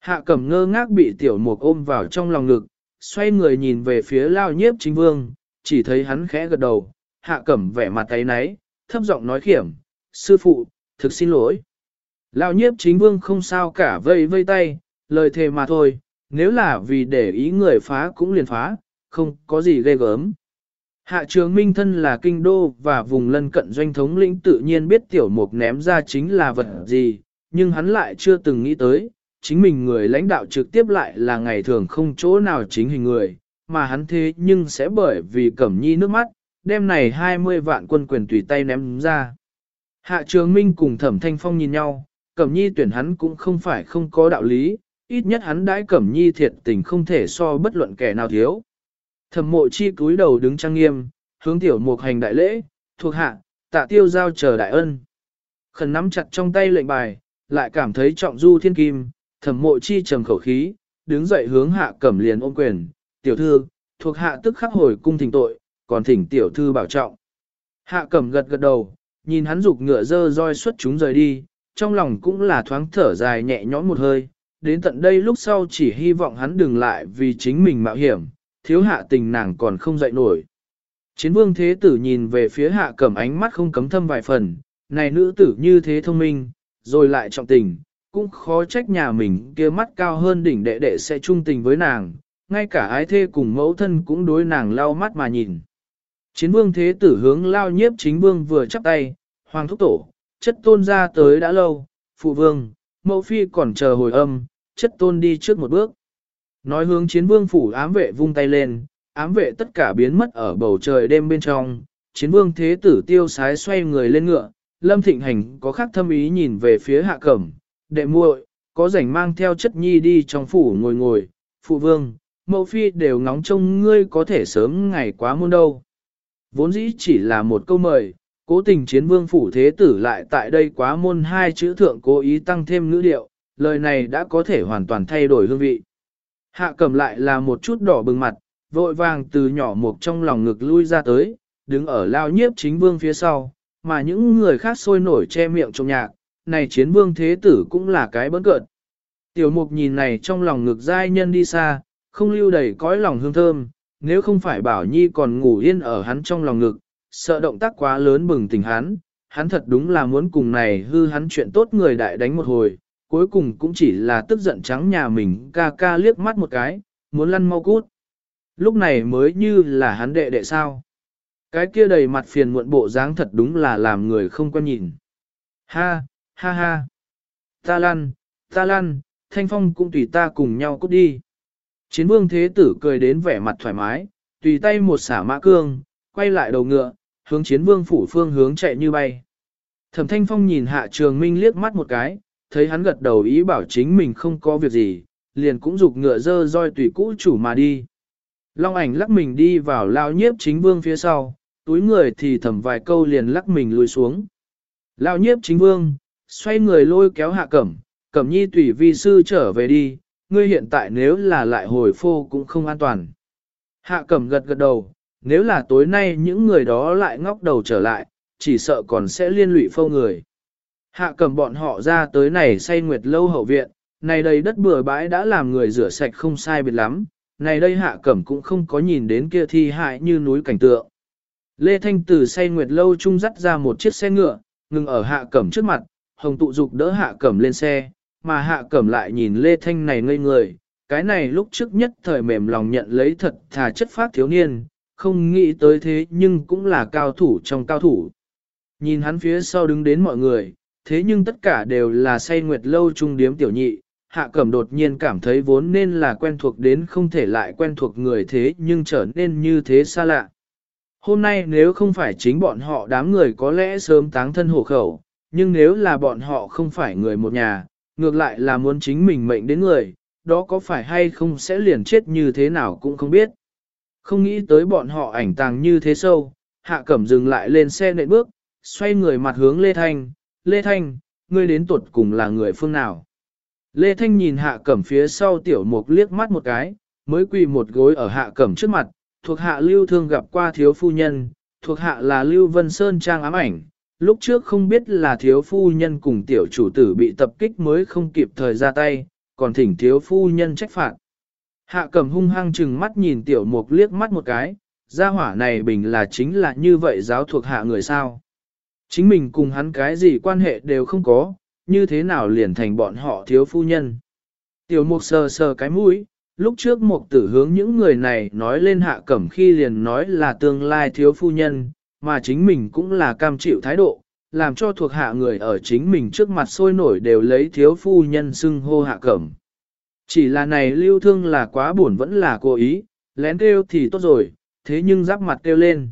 Hạ cẩm ngơ ngác bị tiểu mục ôm vào trong lòng ngực, xoay người nhìn về phía lao nhiếp chính vương, chỉ thấy hắn khẽ gật đầu, hạ cẩm vẻ mặt tay náy, thấp giọng nói khiểm, sư phụ, thực xin lỗi. Lao nhiếp chính vương không sao cả vây vây tay, lời thề mà thôi, nếu là vì để ý người phá cũng liền phá, không có gì ghê gớm. Hạ trường minh thân là kinh đô và vùng lân cận doanh thống lĩnh tự nhiên biết tiểu mục ném ra chính là vật gì, nhưng hắn lại chưa từng nghĩ tới, chính mình người lãnh đạo trực tiếp lại là ngày thường không chỗ nào chính hình người, mà hắn thế nhưng sẽ bởi vì cẩm nhi nước mắt, đêm này 20 vạn quân quyền tùy tay ném ra. Hạ trường minh cùng thẩm thanh phong nhìn nhau, cẩm nhi tuyển hắn cũng không phải không có đạo lý, ít nhất hắn đãi cẩm nhi thiệt tình không thể so bất luận kẻ nào thiếu. Thẩm mộ chi cúi đầu đứng trang nghiêm, hướng tiểu mục hành đại lễ, thuộc hạ, tạ tiêu giao chờ đại ân. Khẩn nắm chặt trong tay lệnh bài, lại cảm thấy trọng du thiên kim, thẩm mộ chi trầm khẩu khí, đứng dậy hướng hạ cẩm liền ôm quyền, tiểu thư, thuộc hạ tức khắc hồi cung thỉnh tội, còn thỉnh tiểu thư bảo trọng. Hạ cẩm gật gật đầu, nhìn hắn dục ngựa dơ roi xuất chúng rời đi, trong lòng cũng là thoáng thở dài nhẹ nhõm một hơi, đến tận đây lúc sau chỉ hy vọng hắn đừng lại vì chính mình mạo hiểm, thiếu hạ tình nàng còn không dậy nổi. Chiến vương thế tử nhìn về phía hạ cẩm ánh mắt không cấm thâm vài phần, này nữ tử như thế thông minh, rồi lại trọng tình, cũng khó trách nhà mình kia mắt cao hơn đỉnh đệ đệ sẽ trung tình với nàng, ngay cả ái thê cùng mẫu thân cũng đối nàng lau mắt mà nhìn. Chiến vương thế tử hướng lao nhiếp chính vương vừa chắp tay, hoàng thúc tổ, chất tôn ra tới đã lâu, phụ vương, mẫu phi còn chờ hồi âm, chất tôn đi trước một bước. Nói hướng chiến vương phủ ám vệ vung tay lên, ám vệ tất cả biến mất ở bầu trời đêm bên trong, chiến vương thế tử tiêu sái xoay người lên ngựa, lâm thịnh hành có khác thâm ý nhìn về phía hạ cẩm, đệ muội, có rảnh mang theo chất nhi đi trong phủ ngồi ngồi, phụ vương, mẫu phi đều ngóng trông ngươi có thể sớm ngày quá muôn đâu. Vốn dĩ chỉ là một câu mời, cố tình chiến vương phủ thế tử lại tại đây quá môn hai chữ thượng cố ý tăng thêm ngữ điệu, lời này đã có thể hoàn toàn thay đổi hương vị. Hạ cầm lại là một chút đỏ bừng mặt, vội vàng từ nhỏ mục trong lòng ngực lui ra tới, đứng ở lao nhiếp chính vương phía sau, mà những người khác sôi nổi che miệng trong nhạc, này chiến vương thế tử cũng là cái bấn cợt. Tiểu mục nhìn này trong lòng ngực giai nhân đi xa, không lưu đầy cõi lòng hương thơm, nếu không phải bảo nhi còn ngủ yên ở hắn trong lòng ngực, sợ động tác quá lớn bừng tỉnh hắn, hắn thật đúng là muốn cùng này hư hắn chuyện tốt người đại đánh một hồi, cuối cùng cũng chỉ là tức giận trắng nhà mình ca ca liếc mắt một cái, muốn lăn mau cút. Lúc này mới như là hắn đệ đệ sao. Cái kia đầy mặt phiền muộn bộ dáng thật đúng là làm người không quan nhìn. Ha, ha ha. Ta lăn, ta lăn, thanh phong cũng tùy ta cùng nhau cút đi. Chiến vương thế tử cười đến vẻ mặt thoải mái, tùy tay một xả mã cương, quay lại đầu ngựa, hướng chiến vương phủ phương hướng chạy như bay. Thẩm thanh phong nhìn hạ trường minh liếc mắt một cái, thấy hắn gật đầu ý bảo chính mình không có việc gì, liền cũng dục ngựa dơ roi tùy cũ chủ mà đi. Long ảnh lắc mình đi vào lao nhiếp chính vương phía sau, túi người thì thầm vài câu liền lắc mình lùi xuống. Lao nhiếp chính vương, xoay người lôi kéo hạ cẩm, cẩm nhi tùy vi sư trở về đi, ngươi hiện tại nếu là lại hồi phô cũng không an toàn. Hạ cẩm gật gật đầu, nếu là tối nay những người đó lại ngóc đầu trở lại, chỉ sợ còn sẽ liên lụy phô người. Hạ cẩm bọn họ ra tới này say nguyệt lâu hậu viện, này đây đất bừa bãi đã làm người rửa sạch không sai biệt lắm, này đây hạ cẩm cũng không có nhìn đến kia thi hại như núi cảnh tượng. Lê Thanh từ say nguyệt lâu trung dắt ra một chiếc xe ngựa, ngừng ở hạ cẩm trước mặt, hồng tụ dục đỡ hạ cẩm lên xe, mà hạ cẩm lại nhìn Lê Thanh này ngây người, cái này lúc trước nhất thời mềm lòng nhận lấy thật thà chất phát thiếu niên, không nghĩ tới thế nhưng cũng là cao thủ trong cao thủ. Nhìn hắn phía sau đứng đến mọi người, thế nhưng tất cả đều là say nguyệt lâu trung điếm tiểu nhị, hạ cẩm đột nhiên cảm thấy vốn nên là quen thuộc đến không thể lại quen thuộc người thế nhưng trở nên như thế xa lạ. Hôm nay nếu không phải chính bọn họ đám người có lẽ sớm táng thân hộ khẩu, nhưng nếu là bọn họ không phải người một nhà, ngược lại là muốn chính mình mệnh đến người, đó có phải hay không sẽ liền chết như thế nào cũng không biết. Không nghĩ tới bọn họ ảnh tàng như thế sâu, hạ cẩm dừng lại lên xe nệm bước, xoay người mặt hướng Lê Thanh, Lê Thanh, ngươi đến tuột cùng là người phương nào? Lê Thanh nhìn hạ cẩm phía sau tiểu mục liếc mắt một cái, mới quỳ một gối ở hạ cẩm trước mặt, thuộc hạ lưu thương gặp qua thiếu phu nhân, thuộc hạ là lưu vân sơn trang ám ảnh, lúc trước không biết là thiếu phu nhân cùng tiểu chủ tử bị tập kích mới không kịp thời ra tay, còn thỉnh thiếu phu nhân trách phạt. Hạ cẩm hung hăng chừng mắt nhìn tiểu mục liếc mắt một cái, gia hỏa này bình là chính là như vậy giáo thuộc hạ người sao. Chính mình cùng hắn cái gì quan hệ đều không có, như thế nào liền thành bọn họ thiếu phu nhân. Tiểu mục sờ sờ cái mũi, lúc trước mục tử hướng những người này nói lên hạ cẩm khi liền nói là tương lai thiếu phu nhân, mà chính mình cũng là cam chịu thái độ, làm cho thuộc hạ người ở chính mình trước mặt sôi nổi đều lấy thiếu phu nhân xưng hô hạ cẩm. Chỉ là này lưu thương là quá buồn vẫn là cố ý, lén kêu thì tốt rồi, thế nhưng giáp mặt kêu lên.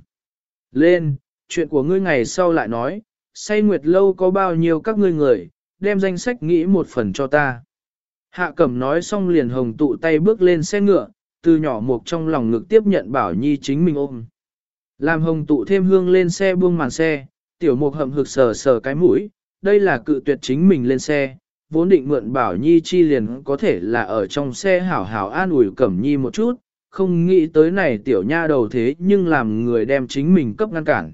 Lên, chuyện của ngươi ngày sau lại nói, say nguyệt lâu có bao nhiêu các ngươi người, đem danh sách nghĩ một phần cho ta. Hạ cẩm nói xong liền hồng tụ tay bước lên xe ngựa, từ nhỏ mục trong lòng ngực tiếp nhận bảo nhi chính mình ôm. Làm hồng tụ thêm hương lên xe buông màn xe, tiểu mục hậm hực sờ sờ cái mũi, đây là cự tuyệt chính mình lên xe, vốn định mượn bảo nhi chi liền có thể là ở trong xe hảo hảo an ủi cẩm nhi một chút, không nghĩ tới này tiểu nha đầu thế nhưng làm người đem chính mình cấp ngăn cản.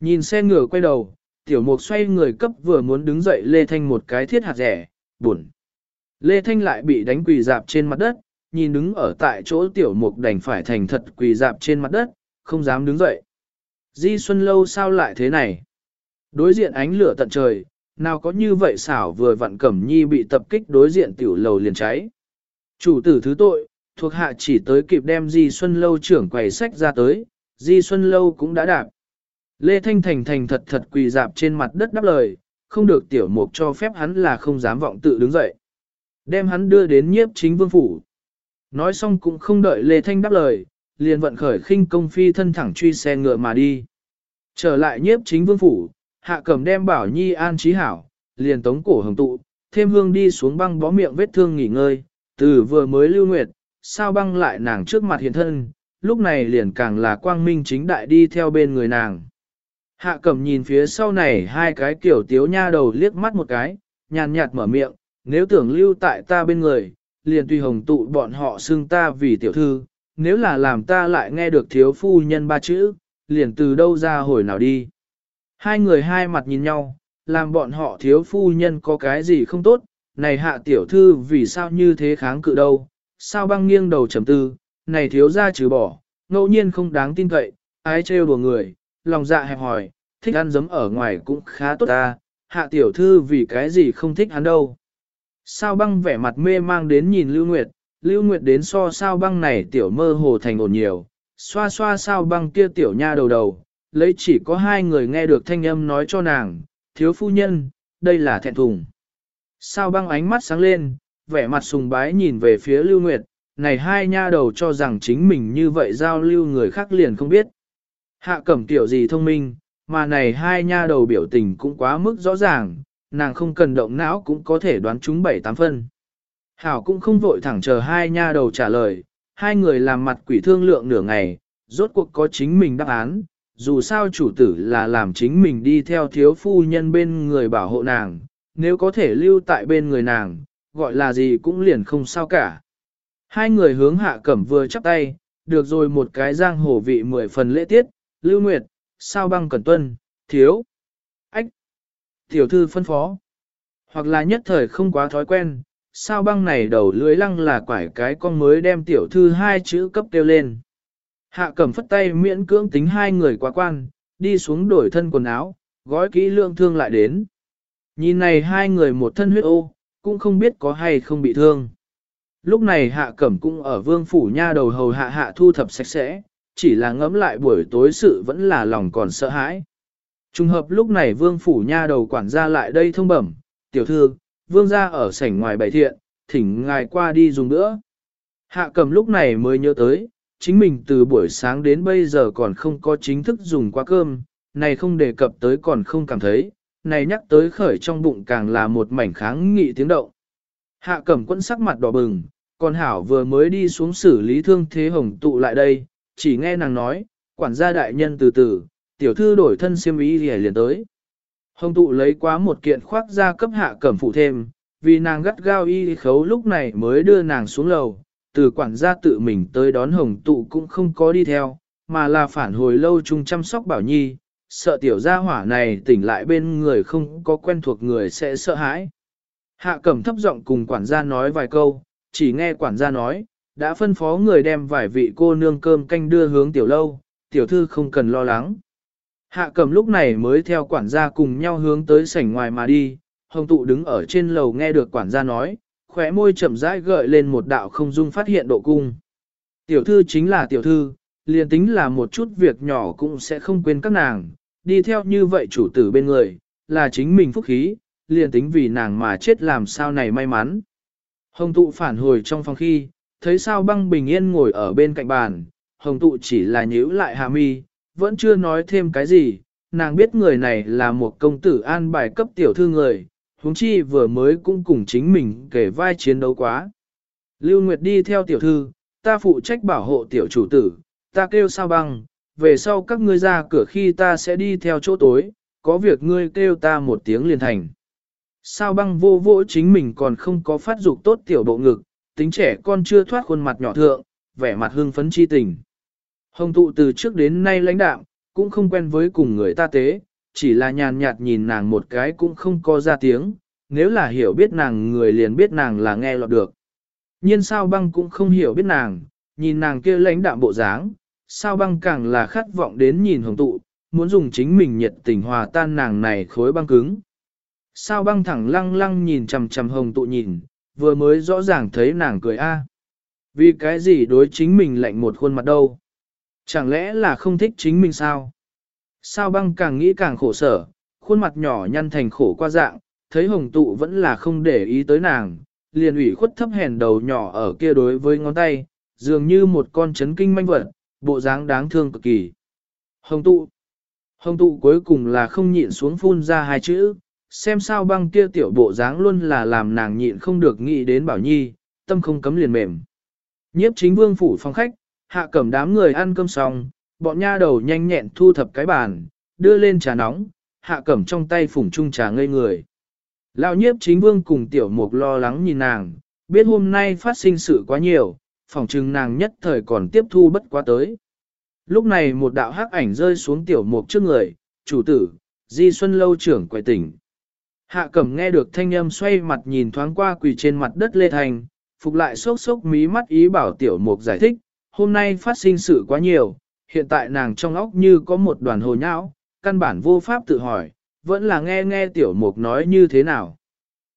Nhìn xe ngựa quay đầu, tiểu mục xoay người cấp vừa muốn đứng dậy Lê Thanh một cái thiết hạt rẻ, buồn. Lê Thanh lại bị đánh quỳ dạp trên mặt đất, nhìn đứng ở tại chỗ tiểu mục đành phải thành thật quỳ dạp trên mặt đất, không dám đứng dậy. Di Xuân Lâu sao lại thế này? Đối diện ánh lửa tận trời, nào có như vậy xảo vừa vặn cẩm nhi bị tập kích đối diện tiểu lầu liền cháy. Chủ tử thứ tội, thuộc hạ chỉ tới kịp đem Di Xuân Lâu trưởng quầy sách ra tới, Di Xuân Lâu cũng đã đạp. Lê Thanh Thành thành thật thật quỳ dạp trên mặt đất đáp lời, không được tiểu mục cho phép hắn là không dám vọng tự đứng dậy. Đem hắn đưa đến nhiếp chính vương phủ. Nói xong cũng không đợi Lê Thanh đáp lời, liền vận khởi khinh công phi thân thẳng truy xe ngựa mà đi. Trở lại nhiếp chính vương phủ, hạ cẩm đem bảo nhi an trí hảo, liền tống cổ hồng tụ, thêm hương đi xuống băng bó miệng vết thương nghỉ ngơi, từ vừa mới lưu nguyệt, sao băng lại nàng trước mặt hiện thân, lúc này liền càng là quang minh chính đại đi theo bên người nàng. Hạ cẩm nhìn phía sau này hai cái kiểu tiếu nha đầu liếc mắt một cái, nhàn nhạt mở miệng, nếu tưởng lưu tại ta bên người, liền tùy hồng tụ bọn họ xưng ta vì tiểu thư, nếu là làm ta lại nghe được thiếu phu nhân ba chữ, liền từ đâu ra hồi nào đi. Hai người hai mặt nhìn nhau, làm bọn họ thiếu phu nhân có cái gì không tốt, này hạ tiểu thư vì sao như thế kháng cự đâu, sao băng nghiêng đầu trầm tư, này thiếu ra trừ bỏ, ngẫu nhiên không đáng tin cậy, ái trêu đùa người, lòng dạ hẹp hỏi, thích ăn giấm ở ngoài cũng khá tốt ta, hạ tiểu thư vì cái gì không thích hắn đâu. Sao băng vẻ mặt mê mang đến nhìn Lưu Nguyệt, Lưu Nguyệt đến so sao băng này tiểu mơ hồ thành ổn nhiều, xoa xoa sao băng kia tiểu nha đầu đầu, lấy chỉ có hai người nghe được thanh âm nói cho nàng, thiếu phu nhân, đây là thẹn thùng. Sao băng ánh mắt sáng lên, vẻ mặt sùng bái nhìn về phía Lưu Nguyệt, này hai nha đầu cho rằng chính mình như vậy giao lưu người khác liền không biết. Hạ cẩm tiểu gì thông minh, mà này hai nha đầu biểu tình cũng quá mức rõ ràng, nàng không cần động não cũng có thể đoán chúng bảy tám phân. Hảo cũng không vội thẳng chờ hai nha đầu trả lời, hai người làm mặt quỷ thương lượng nửa ngày, rốt cuộc có chính mình đáp án, dù sao chủ tử là làm chính mình đi theo thiếu phu nhân bên người bảo hộ nàng, nếu có thể lưu tại bên người nàng, gọi là gì cũng liền không sao cả. Hai người hướng hạ cẩm vừa chắp tay, được rồi một cái giang hồ vị mười phần lễ tiết, lưu nguyệt, sao băng cẩn tuân, thiếu. Ách! Tiểu thư phân phó. Hoặc là nhất thời không quá thói quen, sao băng này đầu lưới lăng là quải cái con mới đem tiểu thư hai chữ cấp tiêu lên. Hạ cẩm phất tay miễn cưỡng tính hai người quá quan, đi xuống đổi thân quần áo, gói kỹ lượng thương lại đến. Nhìn này hai người một thân huyết ô, cũng không biết có hay không bị thương. Lúc này hạ cẩm cũng ở vương phủ nha đầu hầu hạ hạ thu thập sạch sẽ, chỉ là ngẫm lại buổi tối sự vẫn là lòng còn sợ hãi. Trùng hợp lúc này vương phủ nha đầu quản gia lại đây thông bẩm, tiểu thư, vương gia ở sảnh ngoài bày thiện, thỉnh ngài qua đi dùng nữa. Hạ cầm lúc này mới nhớ tới, chính mình từ buổi sáng đến bây giờ còn không có chính thức dùng qua cơm, này không đề cập tới còn không cảm thấy, này nhắc tới khởi trong bụng càng là một mảnh kháng nghị tiếng động. Hạ cẩm quân sắc mặt đỏ bừng, còn hảo vừa mới đi xuống xử lý thương thế hồng tụ lại đây, chỉ nghe nàng nói, quản gia đại nhân từ từ, tiểu thư đổi thân siêm ý thì liền tới. Hồng tụ lấy quá một kiện khoác ra cấp hạ cẩm phụ thêm, vì nàng gắt gao y khấu lúc này mới đưa nàng xuống lầu, từ quản gia tự mình tới đón hồng tụ cũng không có đi theo, mà là phản hồi lâu chung chăm sóc bảo nhi, sợ tiểu gia hỏa này tỉnh lại bên người không có quen thuộc người sẽ sợ hãi. Hạ cẩm thấp giọng cùng quản gia nói vài câu, chỉ nghe quản gia nói, đã phân phó người đem vài vị cô nương cơm canh đưa hướng tiểu lâu, tiểu thư không cần lo lắng. Hạ cầm lúc này mới theo quản gia cùng nhau hướng tới sảnh ngoài mà đi, hồng tụ đứng ở trên lầu nghe được quản gia nói, khóe môi chậm rãi gợi lên một đạo không dung phát hiện độ cung. Tiểu thư chính là tiểu thư, liền tính là một chút việc nhỏ cũng sẽ không quên các nàng, đi theo như vậy chủ tử bên người, là chính mình phúc khí, liền tính vì nàng mà chết làm sao này may mắn. Hồng tụ phản hồi trong phòng khi, thấy sao băng bình yên ngồi ở bên cạnh bàn, hồng tụ chỉ là nhíu lại hà mi, vẫn chưa nói thêm cái gì, nàng biết người này là một công tử an bài cấp tiểu thư người, huống chi vừa mới cũng cùng chính mình kể vai chiến đấu quá. Lưu Nguyệt đi theo tiểu thư, ta phụ trách bảo hộ tiểu chủ tử, ta kêu sao băng, về sau các ngươi ra cửa khi ta sẽ đi theo chỗ tối, có việc ngươi kêu ta một tiếng liền thành. Sao băng vô vỗ chính mình còn không có phát dục tốt tiểu bộ ngực, tính trẻ con chưa thoát khuôn mặt nhỏ thượng, vẻ mặt hưng phấn chi tình. Hồng tụ từ trước đến nay lãnh đạm, cũng không quen với cùng người ta tế, chỉ là nhàn nhạt nhìn nàng một cái cũng không có ra tiếng, nếu là hiểu biết nàng người liền biết nàng là nghe lọt được. Nhiên sao băng cũng không hiểu biết nàng, nhìn nàng kia lãnh đạm bộ dáng, sao băng càng là khát vọng đến nhìn hồng tụ, muốn dùng chính mình nhiệt tình hòa tan nàng này khối băng cứng. Sao băng thẳng lăng lăng nhìn chằm chằm hồng tụ nhìn, vừa mới rõ ràng thấy nàng cười a. Vì cái gì đối chính mình lạnh một khuôn mặt đâu? Chẳng lẽ là không thích chính mình sao? Sao băng càng nghĩ càng khổ sở, khuôn mặt nhỏ nhăn thành khổ qua dạng, thấy hồng tụ vẫn là không để ý tới nàng, liền ủy khuất thấp hèn đầu nhỏ ở kia đối với ngón tay, dường như một con chấn kinh manh vật, bộ dáng đáng thương cực kỳ. Hồng tụ. Hồng tụ cuối cùng là không nhịn xuống phun ra hai chữ, xem sao băng kia tiểu bộ dáng luôn là làm nàng nhịn không được nghĩ đến bảo nhi, tâm không cấm liền mềm. Nhiếp chính vương phủ phòng khách, hạ cẩm đám người ăn cơm xong, bọn nha đầu nhanh nhẹn thu thập cái bàn, đưa lên trà nóng, hạ cẩm trong tay phủng chung trà ngây người. Lão nhiếp chính vương cùng tiểu mục lo lắng nhìn nàng, biết hôm nay phát sinh sự quá nhiều, phòng trừng nàng nhất thời còn tiếp thu bất quá tới. Lúc này một đạo hắc ảnh rơi xuống tiểu mục trước người, chủ tử, di xuân lâu trưởng quậy tỉnh. Hạ cẩm nghe được thanh âm xoay mặt nhìn thoáng qua quỳ trên mặt đất lê thành, phục lại sốc sốc mí mắt ý bảo tiểu mục giải thích, hôm nay phát sinh sự quá nhiều, hiện tại nàng trong óc như có một đoàn hồ nhão, căn bản vô pháp tự hỏi, vẫn là nghe nghe tiểu mục nói như thế nào.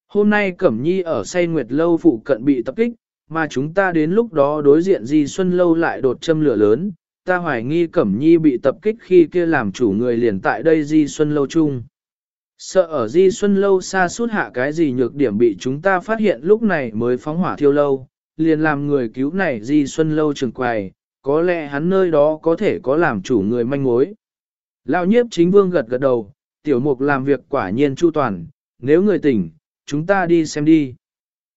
Hôm nay Cẩm Nhi ở say nguyệt lâu phụ cận bị tập kích, mà chúng ta đến lúc đó đối diện Di Xuân lâu lại đột châm lửa lớn, ta hoài nghi Cẩm Nhi bị tập kích khi kia làm chủ người liền tại đây Di Xuân lâu chung. Sợ ở Di Xuân lâu xa suốt hạ cái gì nhược điểm bị chúng ta phát hiện lúc này mới phóng hỏa thiêu lâu, liền làm người cứu này Di Xuân lâu trường quài, có lẽ hắn nơi đó có thể có làm chủ người manh mối. Lão nhiếp chính vương gật gật đầu, tiểu mục làm việc quả nhiên chu toàn, nếu người tỉnh, chúng ta đi xem đi.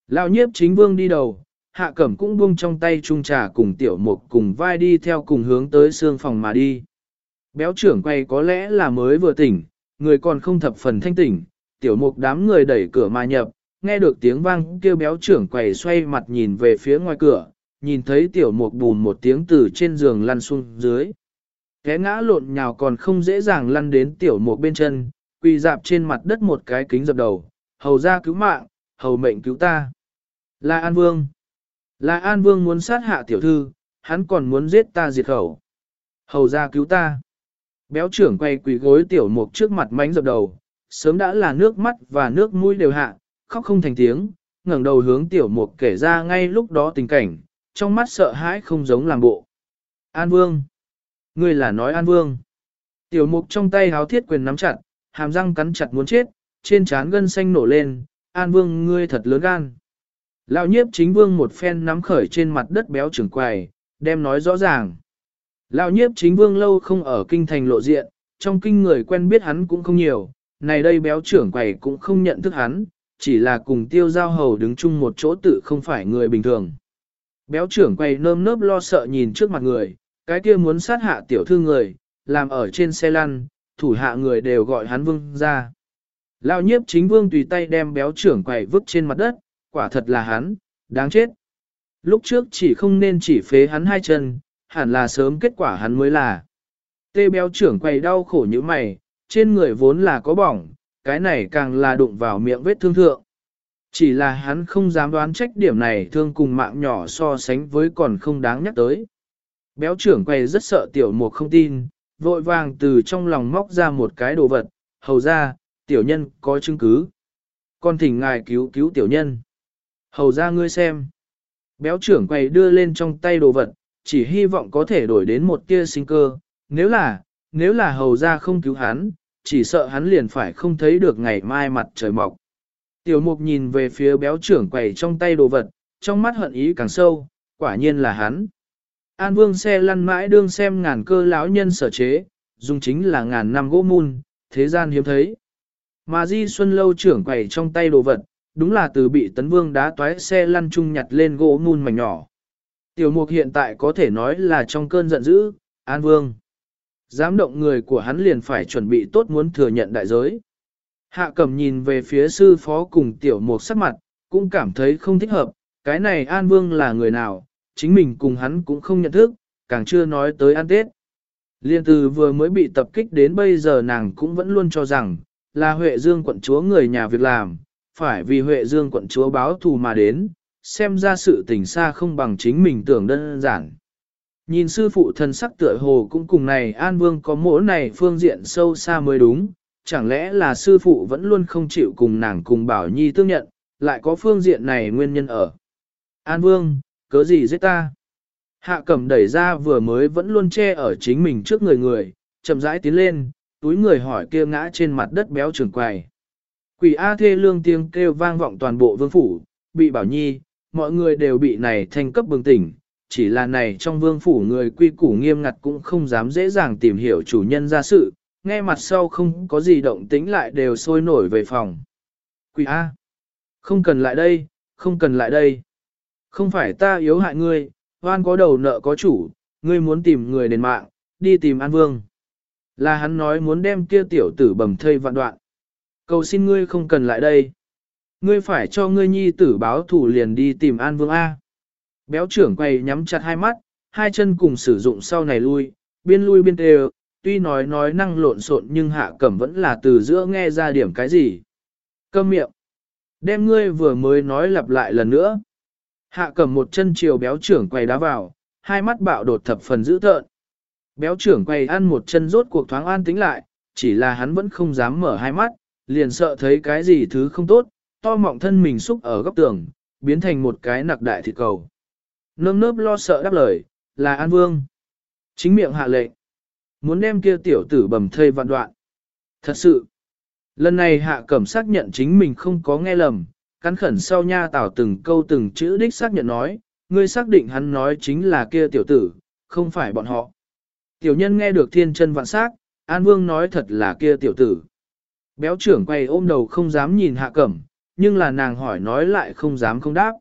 Lão nhiếp chính vương đi đầu, hạ cẩm cũng buông trong tay trung trà cùng tiểu mục cùng vai đi theo cùng hướng tới xương phòng mà đi. Béo trưởng quay có lẽ là mới vừa tỉnh, người còn không thập phần thanh tỉnh, tiểu mục đám người đẩy cửa mà nhập, nghe được tiếng vang kêu béo trưởng quầy xoay mặt nhìn về phía ngoài cửa, nhìn thấy tiểu mục bùn một tiếng từ trên giường lăn xuống dưới. thế ngã lộn nhào còn không dễ dàng lăn đến tiểu mục bên chân, quỳ dạp trên mặt đất một cái kính dập đầu, hầu ra cứu mạng, hầu mệnh cứu ta. Là An Vương. Là An Vương muốn sát hạ tiểu thư, hắn còn muốn giết ta diệt khẩu. Hầu ra cứu ta. Béo trưởng quay quỳ gối tiểu mục trước mặt mánh dập đầu, sớm đã là nước mắt và nước mũi đều hạ, khóc không thành tiếng, ngẩng đầu hướng tiểu mục kể ra ngay lúc đó tình cảnh, trong mắt sợ hãi không giống làm bộ. An Vương. Ngươi là nói An Vương. Tiểu mục trong tay háo thiết quyền nắm chặt, hàm răng cắn chặt muốn chết, trên trán gân xanh nổ lên, An Vương ngươi thật lớn gan. Lão nhiếp chính vương một phen nắm khởi trên mặt đất béo trưởng quầy, đem nói rõ ràng. Lão nhiếp chính vương lâu không ở kinh thành lộ diện, trong kinh người quen biết hắn cũng không nhiều, này đây béo trưởng quầy cũng không nhận thức hắn, chỉ là cùng tiêu giao hầu đứng chung một chỗ tự không phải người bình thường. Béo trưởng quầy nơm nớp lo sợ nhìn trước mặt người, cái kia muốn sát hạ tiểu thư người, làm ở trên xe lăn, thủ hạ người đều gọi hắn vương ra. Lão nhiếp chính vương tùy tay đem béo trưởng quầy vứt trên mặt đất, quả thật là hắn, đáng chết. Lúc trước chỉ không nên chỉ phế hắn hai chân, hẳn là sớm kết quả hắn mới là. Tê béo trưởng quầy đau khổ như mày, trên người vốn là có bỏng, cái này càng là đụng vào miệng vết thương thượng. Chỉ là hắn không dám đoán trách điểm này thương cùng mạng nhỏ so sánh với còn không đáng nhắc tới. Béo trưởng quay rất sợ tiểu mục không tin, vội vàng từ trong lòng móc ra một cái đồ vật, hầu ra, tiểu nhân có chứng cứ. Con thỉnh ngài cứu cứu tiểu nhân. Hầu ra ngươi xem. Béo trưởng quay đưa lên trong tay đồ vật, chỉ hy vọng có thể đổi đến một tia sinh cơ. Nếu là, nếu là hầu ra không cứu hắn, chỉ sợ hắn liền phải không thấy được ngày mai mặt trời mọc. Tiểu mục nhìn về phía béo trưởng quầy trong tay đồ vật, trong mắt hận ý càng sâu, quả nhiên là hắn. An vương xe lăn mãi đương xem ngàn cơ lão nhân sở chế, dùng chính là ngàn năm gỗ mun, thế gian hiếm thấy. Mà di xuân lâu trưởng quầy trong tay đồ vật, đúng là từ bị tấn vương đá toái xe lăn chung nhặt lên gỗ mun mảnh nhỏ. Tiểu mục hiện tại có thể nói là trong cơn giận dữ, An vương. Dám động người của hắn liền phải chuẩn bị tốt muốn thừa nhận đại giới. Hạ cẩm nhìn về phía sư phó cùng tiểu mục sắc mặt, cũng cảm thấy không thích hợp, cái này An Vương là người nào, chính mình cùng hắn cũng không nhận thức, càng chưa nói tới ăn Tết. Liên từ vừa mới bị tập kích đến bây giờ nàng cũng vẫn luôn cho rằng, là Huệ Dương quận chúa người nhà việc làm, phải vì Huệ Dương quận chúa báo thù mà đến, xem ra sự tình xa không bằng chính mình tưởng đơn giản. Nhìn sư phụ thân sắc tựa hồ cũng cùng này An Vương có mỗi này phương diện sâu xa mới đúng, chẳng lẽ là sư phụ vẫn luôn không chịu cùng nàng cùng Bảo Nhi tương nhận, lại có phương diện này nguyên nhân ở. An Vương, cớ gì giết ta? Hạ cẩm đẩy ra vừa mới vẫn luôn che ở chính mình trước người người, chậm rãi tiến lên, túi người hỏi kia ngã trên mặt đất béo trường quài Quỷ A thê lương tiếng kêu vang vọng toàn bộ vương phủ, bị bảo nhi, mọi người đều bị này thành cấp bừng tỉnh, chỉ là này trong vương phủ người quy củ nghiêm ngặt cũng không dám dễ dàng tìm hiểu chủ nhân ra sự, nghe mặt sau không có gì động tính lại đều sôi nổi về phòng. Quỷ A, không cần lại đây, không cần lại đây. Không phải ta yếu hại ngươi, oan có đầu nợ có chủ, ngươi muốn tìm người đền mạng, đi tìm An Vương. Là hắn nói muốn đem kia tiểu tử bầm thây vạn đoạn. Cầu xin ngươi không cần lại đây. Ngươi phải cho ngươi nhi tử báo thủ liền đi tìm An Vương A. Béo trưởng quay nhắm chặt hai mắt, hai chân cùng sử dụng sau này lui, biên lui biên đều, tuy nói nói năng lộn xộn nhưng hạ cẩm vẫn là từ giữa nghe ra điểm cái gì. Câm miệng. Đem ngươi vừa mới nói lặp lại lần nữa. Hạ cầm một chân chiều béo trưởng quay đá vào, hai mắt bạo đột thập phần dữ tợn. Béo trưởng quay ăn một chân rốt cuộc thoáng an tính lại, chỉ là hắn vẫn không dám mở hai mắt, liền sợ thấy cái gì thứ không tốt, to mọng thân mình xúc ở góc tường, biến thành một cái nặc đại thịt cầu. Nơm nớp lo sợ đáp lời, là An Vương. Chính miệng hạ lệnh. Muốn đem kia tiểu tử bầm thây vạn đoạn. Thật sự. Lần này hạ cẩm xác nhận chính mình không có nghe lầm, cắn khẩn sau nha tảo từng câu từng chữ đích xác nhận nói, ngươi xác định hắn nói chính là kia tiểu tử, không phải bọn họ. Tiểu nhân nghe được thiên chân vạn sắc, An Vương nói thật là kia tiểu tử. Béo trưởng quay ôm đầu không dám nhìn hạ cẩm, nhưng là nàng hỏi nói lại không dám không đáp.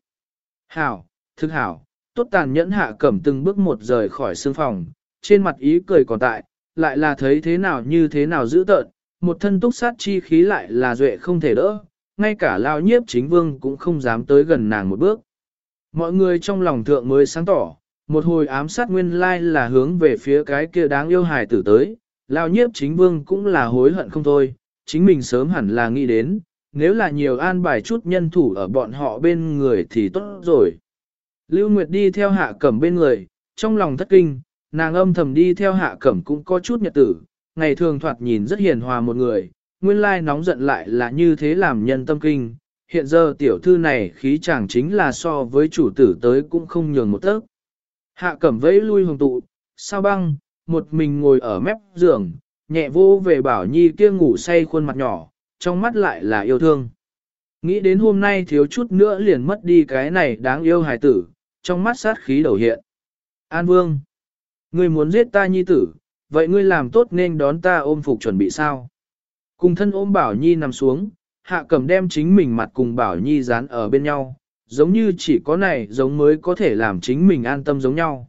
Hảo, thức hảo, tốt tàn nhẫn hạ cẩm từng bước một rời khỏi sương phòng, trên mặt ý cười còn tại, lại là thấy thế nào như thế nào dữ tợn, một thân túc sát chi khí lại là duệ không thể đỡ, ngay cả lao nhiếp chính vương cũng không dám tới gần nàng một bước. Mọi người trong lòng thượng mới sáng tỏ, một hồi ám sát nguyên lai là hướng về phía cái kia đáng yêu hài tử tới, lao nhiếp chính vương cũng là hối hận không thôi, chính mình sớm hẳn là nghĩ đến, nếu là nhiều an bài chút nhân thủ ở bọn họ bên người thì tốt rồi. Lưu Nguyệt đi theo hạ cẩm bên người, trong lòng thất kinh, nàng âm thầm đi theo hạ cẩm cũng có chút nhật tử, ngày thường thoạt nhìn rất hiền hòa một người, nguyên lai nóng giận lại là như thế làm nhân tâm kinh. Hiện giờ tiểu thư này khí chẳng chính là so với chủ tử tới cũng không nhường một tấc. Hạ cẩm vẫy lui hồng tụ, sao băng, một mình ngồi ở mép giường, nhẹ vô về bảo nhi kia ngủ say khuôn mặt nhỏ, trong mắt lại là yêu thương. Nghĩ đến hôm nay thiếu chút nữa liền mất đi cái này đáng yêu hài tử, trong mắt sát khí đầu hiện. An Vương, ngươi muốn giết ta nhi tử, vậy ngươi làm tốt nên đón ta ôm phục chuẩn bị sao? Cùng thân ôm Bảo Nhi nằm xuống, hạ cầm đem chính mình mặt cùng Bảo Nhi dán ở bên nhau, giống như chỉ có này giống mới có thể làm chính mình an tâm giống nhau.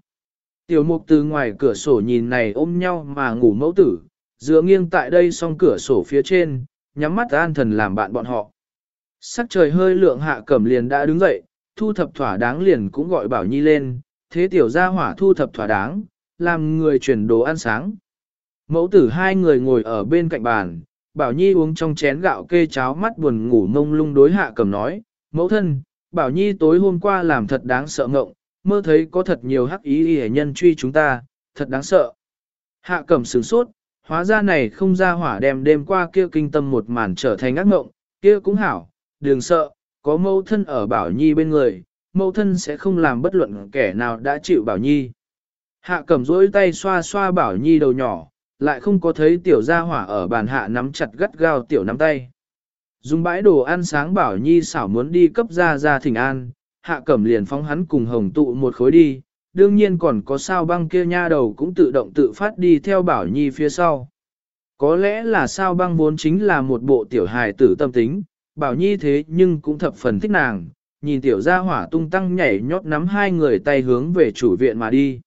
Tiểu mục từ ngoài cửa sổ nhìn này ôm nhau mà ngủ mẫu tử, dựa nghiêng tại đây song cửa sổ phía trên, nhắm mắt an thần làm bạn bọn họ. Sắc trời hơi lượng hạ cẩm liền đã đứng dậy, thu thập thỏa đáng liền cũng gọi Bảo Nhi lên, thế tiểu gia hỏa thu thập thỏa đáng, làm người chuyển đồ ăn sáng. Mẫu tử hai người ngồi ở bên cạnh bàn, Bảo Nhi uống trong chén gạo kê cháo mắt buồn ngủ mông lung đối hạ cẩm nói, mẫu thân, Bảo Nhi tối hôm qua làm thật đáng sợ ngộng, mơ thấy có thật nhiều hắc ý y nhân truy chúng ta, thật đáng sợ. Hạ cẩm sửng sốt, hóa ra này không ra hỏa đem đêm qua kia kinh tâm một màn trở thành ác ngộng, kia cũng hảo, đừng sợ, có mẫu thân ở Bảo Nhi bên người, mẫu thân sẽ không làm bất luận kẻ nào đã chịu Bảo Nhi. Hạ cầm dối tay xoa xoa Bảo Nhi đầu nhỏ, lại không có thấy tiểu gia hỏa ở bàn hạ nắm chặt gắt gao tiểu nắm tay. Dùng bãi đồ ăn sáng bảo nhi xảo muốn đi cấp ra ra thỉnh an, hạ cẩm liền phóng hắn cùng hồng tụ một khối đi, đương nhiên còn có sao băng kia nha đầu cũng tự động tự phát đi theo bảo nhi phía sau. Có lẽ là sao băng vốn chính là một bộ tiểu hài tử tâm tính, bảo nhi thế nhưng cũng thập phần thích nàng, nhìn tiểu gia hỏa tung tăng nhảy nhót nắm hai người tay hướng về chủ viện mà đi.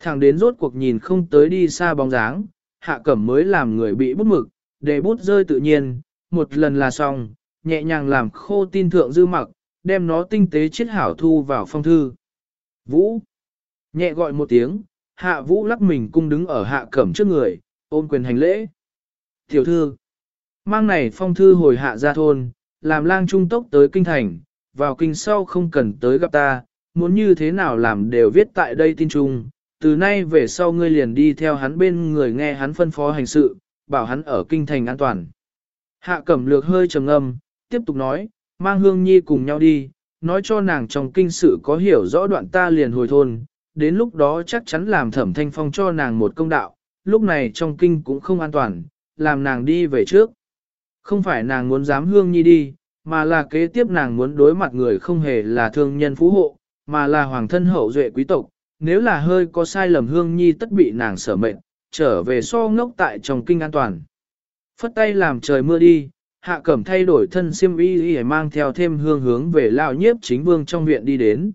Thẳng đến rốt cuộc nhìn không tới đi xa bóng dáng, hạ cẩm mới làm người bị bút mực, để bút rơi tự nhiên, một lần là xong, nhẹ nhàng làm khô tin thượng dư mặc, đem nó tinh tế chiết hảo thu vào phong thư. Vũ! Nhẹ gọi một tiếng, hạ vũ lắc mình cung đứng ở hạ cẩm trước người, ôm quyền hành lễ. Tiểu thư! Mang này phong thư hồi hạ ra thôn, làm lang trung tốc tới kinh thành, vào kinh sau không cần tới gặp ta, muốn như thế nào làm đều viết tại đây tin trung, từ nay về sau ngươi liền đi theo hắn bên người nghe hắn phân phó hành sự, bảo hắn ở kinh thành an toàn. Hạ cẩm lược hơi trầm ngâm, tiếp tục nói, mang hương nhi cùng nhau đi, nói cho nàng trong kinh sự có hiểu rõ đoạn ta liền hồi thôn, đến lúc đó chắc chắn làm thẩm thanh phong cho nàng một công đạo, lúc này trong kinh cũng không an toàn, làm nàng đi về trước. Không phải nàng muốn dám hương nhi đi, mà là kế tiếp nàng muốn đối mặt người không hề là thương nhân phú hộ, mà là hoàng thân hậu duệ quý tộc, nếu là hơi có sai lầm hương nhi tất bị nàng sở mệnh, trở về so ngốc tại trong kinh an toàn. Phất tay làm trời mưa đi, hạ cẩm thay đổi thân siêm y y mang theo thêm hương hướng về lao nhiếp chính vương trong viện đi đến.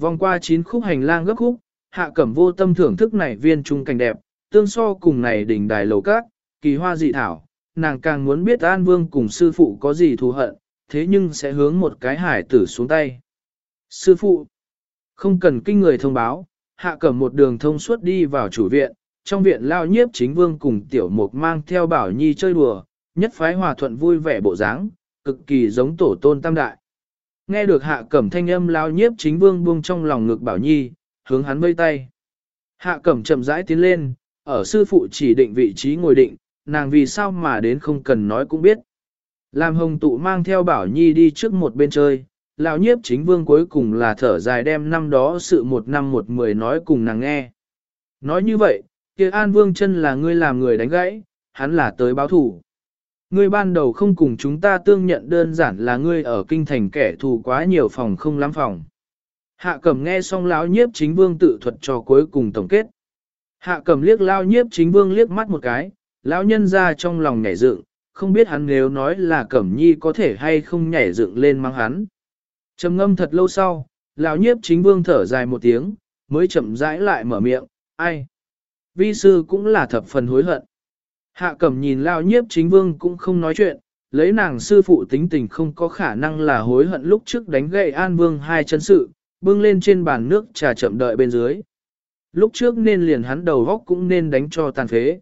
Vòng qua chín khúc hành lang gấp khúc, hạ cẩm vô tâm thưởng thức này viên trung cảnh đẹp, tương so cùng này đỉnh đài lầu cát, kỳ hoa dị thảo, nàng càng muốn biết An Vương cùng sư phụ có gì thù hận, thế nhưng sẽ hướng một cái hải tử xuống tay. Sư phụ, không cần kinh người thông báo, hạ cẩm một đường thông suốt đi vào chủ viện, trong viện lao nhiếp chính vương cùng tiểu mục mang theo bảo nhi chơi đùa, nhất phái hòa thuận vui vẻ bộ dáng, cực kỳ giống tổ tôn tam đại. Nghe được hạ cẩm thanh âm lao nhiếp chính vương buông trong lòng ngực bảo nhi, hướng hắn vây tay. Hạ cẩm chậm rãi tiến lên, ở sư phụ chỉ định vị trí ngồi định, nàng vì sao mà đến không cần nói cũng biết. Làm hồng tụ mang theo bảo nhi đi trước một bên chơi, lão nhiếp chính vương cuối cùng là thở dài đem năm đó sự một năm một mười nói cùng nàng nghe. Nói như vậy, kia an vương chân là ngươi làm người đánh gãy, hắn là tới báo thủ. Ngươi ban đầu không cùng chúng ta tương nhận đơn giản là ngươi ở kinh thành kẻ thù quá nhiều phòng không lắm phòng. Hạ cẩm nghe xong lão nhiếp chính vương tự thuật cho cuối cùng tổng kết. Hạ cẩm liếc lao nhiếp chính vương liếc mắt một cái, lão nhân ra trong lòng nhảy dựng, không biết hắn nếu nói là cẩm nhi có thể hay không nhảy dựng lên mang hắn. Trầm ngâm thật lâu sau, lão nhiếp chính vương thở dài một tiếng, mới chậm rãi lại mở miệng, ai? Vi sư cũng là thập phần hối hận. Hạ cẩm nhìn lão nhiếp chính vương cũng không nói chuyện, lấy nàng sư phụ tính tình không có khả năng là hối hận lúc trước đánh gậy an vương hai chân sự, bưng lên trên bàn nước trà chậm đợi bên dưới. Lúc trước nên liền hắn đầu góc cũng nên đánh cho tàn phế.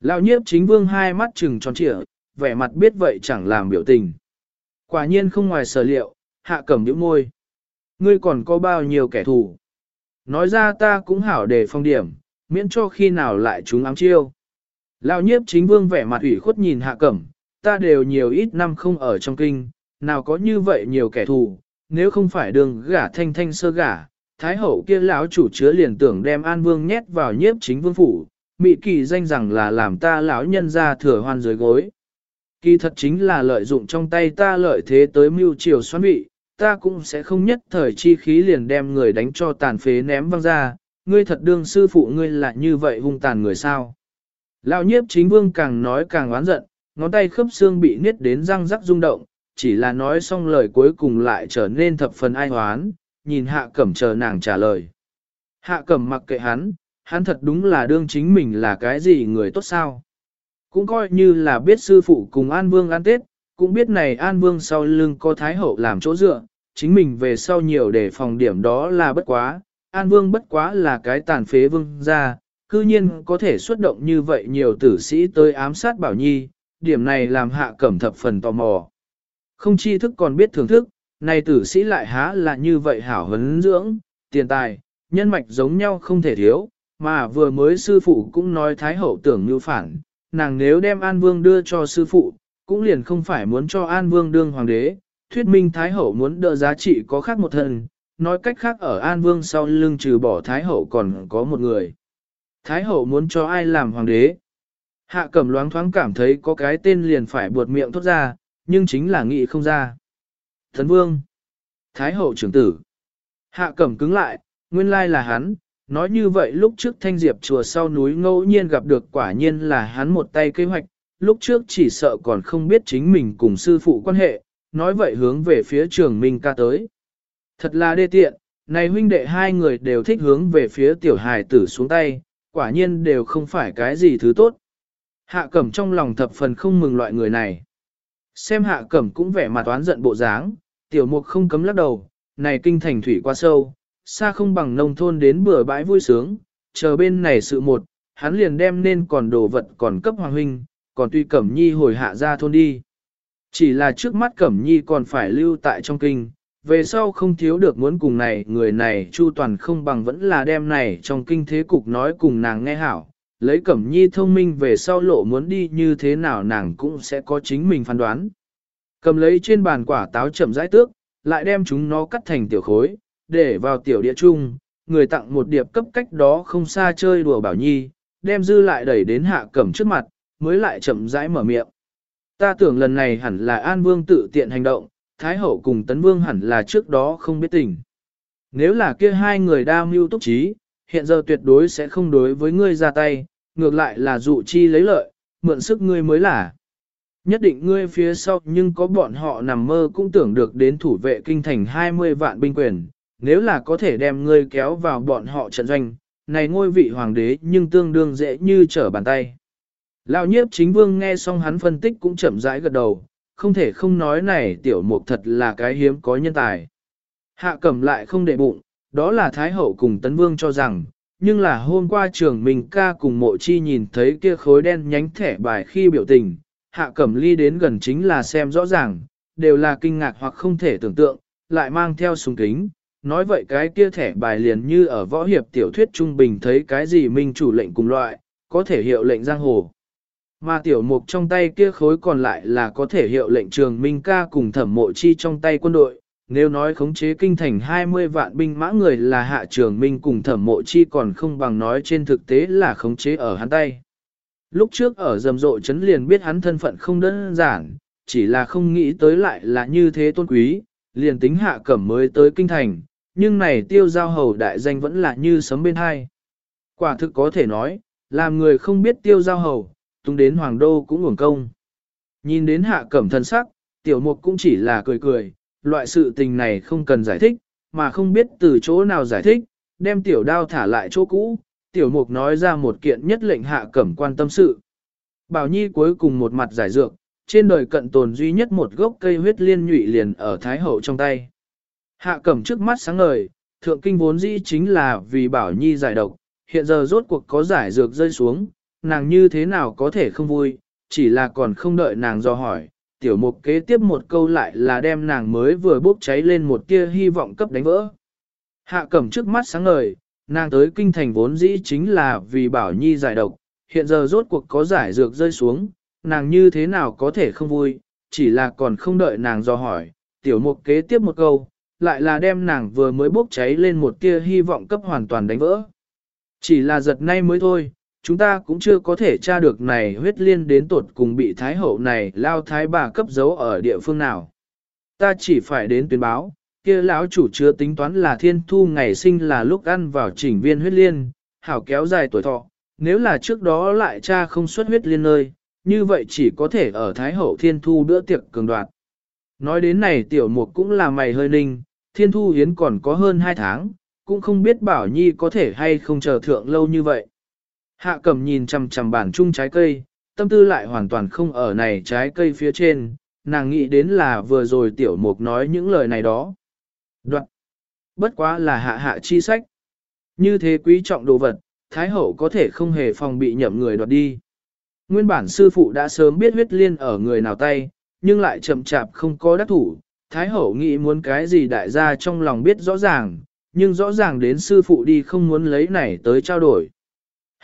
Lão nhiếp chính vương hai mắt trừng tròn trịa, vẻ mặt biết vậy chẳng làm biểu tình. Quả nhiên không ngoài sở liệu, hạ cẩm nhíu môi. Ngươi còn có bao nhiêu kẻ thù? Nói ra ta cũng hảo để phong điểm, miễn cho khi nào lại chúng ám chiêu. Lão nhiếp chính vương vẻ mặt ủy khuất nhìn hạ cẩm, ta đều nhiều ít năm không ở trong kinh, nào có như vậy nhiều kẻ thù, nếu không phải đường gả thanh thanh sơ gả, thái hậu kia lão chủ chứa liền tưởng đem an vương nhét vào nhiếp chính vương phủ, mị kỳ danh rằng là làm ta lão nhân ra thừa hoan dưới gối. Kỳ thật chính là lợi dụng trong tay ta lợi thế tới mưu triều xoắn vị, ta cũng sẽ không nhất thời chi khí liền đem người đánh cho tàn phế ném văng ra, ngươi thật đương sư phụ ngươi là như vậy hung tàn người sao. Lão nhiếp chính vương càng nói càng oán giận, ngón tay khớp xương bị niết đến răng rắc rung động, chỉ là nói xong lời cuối cùng lại trở nên thập phần ai hoán, nhìn hạ cẩm chờ nàng trả lời. Hạ cẩm mặc kệ hắn, hắn thật đúng là đương chính mình là cái gì người tốt sao. Cũng coi như là biết sư phụ cùng An Vương ăn Tết, cũng biết này An Vương sau lưng có Thái Hậu làm chỗ dựa, chính mình về sau nhiều để phòng điểm đó là bất quá, An Vương bất quá là cái tàn phế vương ra, cư nhiên có thể xuất động như vậy nhiều tử sĩ tới ám sát Bảo Nhi, điểm này làm hạ cẩm thập phần tò mò. Không chi thức còn biết thưởng thức, này tử sĩ lại há là như vậy hảo hấn dưỡng, tiền tài, nhân mạch giống nhau không thể thiếu, mà vừa mới sư phụ cũng nói Thái Hậu tưởng như phản, nàng nếu đem An Vương đưa cho sư phụ, cũng liền không phải muốn cho An Vương đương hoàng đế, thuyết minh Thái Hậu muốn đỡ giá trị có khác một thần, nói cách khác ở An Vương sau lưng trừ bỏ Thái Hậu còn có một người. Thái Hậu muốn cho ai làm hoàng đế? Hạ cẩm loáng thoáng cảm thấy có cái tên liền phải buột miệng thốt ra, nhưng chính là nghĩ không ra. Thần Vương Thái Hậu trưởng tử Hạ cẩm cứng lại, nguyên lai là hắn, Nói như vậy lúc trước thanh diệp chùa sau núi ngẫu nhiên gặp được quả nhiên là hắn một tay kế hoạch, lúc trước chỉ sợ còn không biết chính mình cùng sư phụ quan hệ, nói vậy hướng về phía trường Minh ca tới. Thật là đê tiện, này huynh đệ hai người đều thích hướng về phía tiểu hài tử xuống tay, Quả nhiên đều không phải cái gì thứ tốt. Hạ cẩm trong lòng thập phần không mừng loại người này. Xem hạ cẩm cũng vẻ mặt toán giận bộ dáng, tiểu mục không cấm lắc đầu, này kinh thành thủy quá sâu, xa không bằng nông thôn đến bừa bãi vui sướng, chờ bên này sự một, hắn liền đem nên còn đồ vật còn cấp hoàng huynh, còn tuy cẩm nhi hồi hạ ra thôn đi. Chỉ là trước mắt cẩm nhi còn phải lưu tại trong kinh, về sau không thiếu được muốn cùng này người này chu toàn không bằng vẫn là đem này trong kinh thế cục nói cùng nàng nghe hảo, lấy cẩm nhi thông minh về sau lộ muốn đi như thế nào nàng cũng sẽ có chính mình phán đoán. Cầm lấy trên bàn quả táo chậm rãi tước, lại đem chúng nó cắt thành tiểu khối, để vào tiểu địa chung, người tặng một điệp cấp cách đó không xa chơi đùa bảo nhi, đem dư lại đẩy đến hạ cẩm trước mặt, mới lại chậm rãi mở miệng. Ta tưởng lần này hẳn là An Vương tự tiện hành động, Thái Hậu cùng Tấn Vương hẳn là trước đó không biết tình. Nếu là kia hai người đa mưu túc trí, hiện giờ tuyệt đối sẽ không đối với ngươi ra tay, ngược lại là dụ chi lấy lợi, mượn sức ngươi mới là. Nhất định ngươi phía sau nhưng có bọn họ nằm mơ cũng tưởng được đến thủ vệ kinh thành 20 vạn binh quyền, nếu là có thể đem ngươi kéo vào bọn họ trận doanh, này ngôi vị hoàng đế nhưng tương đương dễ như trở bàn tay. Lão nhiếp chính vương nghe xong hắn phân tích cũng chậm rãi gật đầu, không thể không nói này tiểu mục thật là cái hiếm có nhân tài. Hạ cẩm lại không để bụng, đó là Thái Hậu cùng Tấn Vương cho rằng, nhưng là hôm qua trường mình ca cùng mộ chi nhìn thấy kia khối đen nhánh thẻ bài khi biểu tình, hạ cẩm ly đến gần chính là xem rõ ràng, đều là kinh ngạc hoặc không thể tưởng tượng, lại mang theo súng kính. Nói vậy cái kia thẻ bài liền như ở võ hiệp tiểu thuyết trung bình thấy cái gì minh chủ lệnh cùng loại, có thể hiệu lệnh giang hồ. Mà tiểu mục trong tay kia khối còn lại là có thể hiệu lệnh trường minh ca cùng thẩm mộ chi trong tay quân đội. Nếu nói khống chế kinh thành 20 vạn binh mã người là hạ trường minh cùng thẩm mộ chi còn không bằng nói trên thực tế là khống chế ở hắn tay. Lúc trước ở rầm rộ chấn liền biết hắn thân phận không đơn giản, chỉ là không nghĩ tới lại là như thế tôn quý, liền tính hạ cẩm mới tới kinh thành, nhưng này tiêu giao hầu đại danh vẫn là như sấm bên hai. Quả thực có thể nói, làm người không biết tiêu giao hầu, tung đến hoàng đô cũng uổng công. Nhìn đến hạ cẩm thân sắc, tiểu mục cũng chỉ là cười cười, loại sự tình này không cần giải thích, mà không biết từ chỗ nào giải thích, đem tiểu đao thả lại chỗ cũ, tiểu mục nói ra một kiện nhất lệnh hạ cẩm quan tâm sự. Bảo Nhi cuối cùng một mặt giải dược, trên đời cận tồn duy nhất một gốc cây huyết liên nhụy liền ở Thái Hậu trong tay. Hạ cẩm trước mắt sáng ngời, thượng kinh vốn dĩ chính là vì Bảo Nhi giải độc, hiện giờ rốt cuộc có giải dược rơi xuống, nàng như thế nào có thể không vui, chỉ là còn không đợi nàng do hỏi. Tiểu mục kế tiếp một câu lại là đem nàng mới vừa bốc cháy lên một tia hy vọng cấp đánh vỡ. Hạ cẩm trước mắt sáng ngời, nàng tới kinh thành vốn dĩ chính là vì bảo nhi giải độc, hiện giờ rốt cuộc có giải dược rơi xuống, nàng như thế nào có thể không vui, chỉ là còn không đợi nàng do hỏi, tiểu mục kế tiếp một câu, lại là đem nàng vừa mới bốc cháy lên một tia hy vọng cấp hoàn toàn đánh vỡ. Chỉ là giật nay mới thôi, chúng ta cũng chưa có thể tra được này huyết liên đến tột cùng bị thái hậu này lao thái bà cấp giấu ở địa phương nào. Ta chỉ phải đến tuyên báo, kia lão chủ chưa tính toán là thiên thu ngày sinh là lúc ăn vào chỉnh viên huyết liên, hảo kéo dài tuổi thọ, nếu là trước đó lại cha không xuất huyết liên nơi, như vậy chỉ có thể ở Thái Hậu thiên thu bữa tiệc cường đoạt. Nói đến này tiểu mục cũng là mày hơi ninh, thiên thu hiến còn có hơn 2 tháng, cũng không biết bảo nhi có thể hay không chờ thượng lâu như vậy. Hạ cầm nhìn chằm chằm bản chung trái cây, tâm tư lại hoàn toàn không ở này trái cây phía trên, nàng nghĩ đến là vừa rồi tiểu mục nói những lời này đó. Đoạn. Bất quá là hạ hạ chi sách. Như thế quý trọng đồ vật, Thái hậu có thể không hề phòng bị nhậm người đoạt đi. Nguyên bản sư phụ đã sớm biết huyết liên ở người nào tay, nhưng lại chậm chạp không có đắc thủ. Thái hậu nghĩ muốn cái gì đại gia trong lòng biết rõ ràng, nhưng rõ ràng đến sư phụ đi không muốn lấy này tới trao đổi.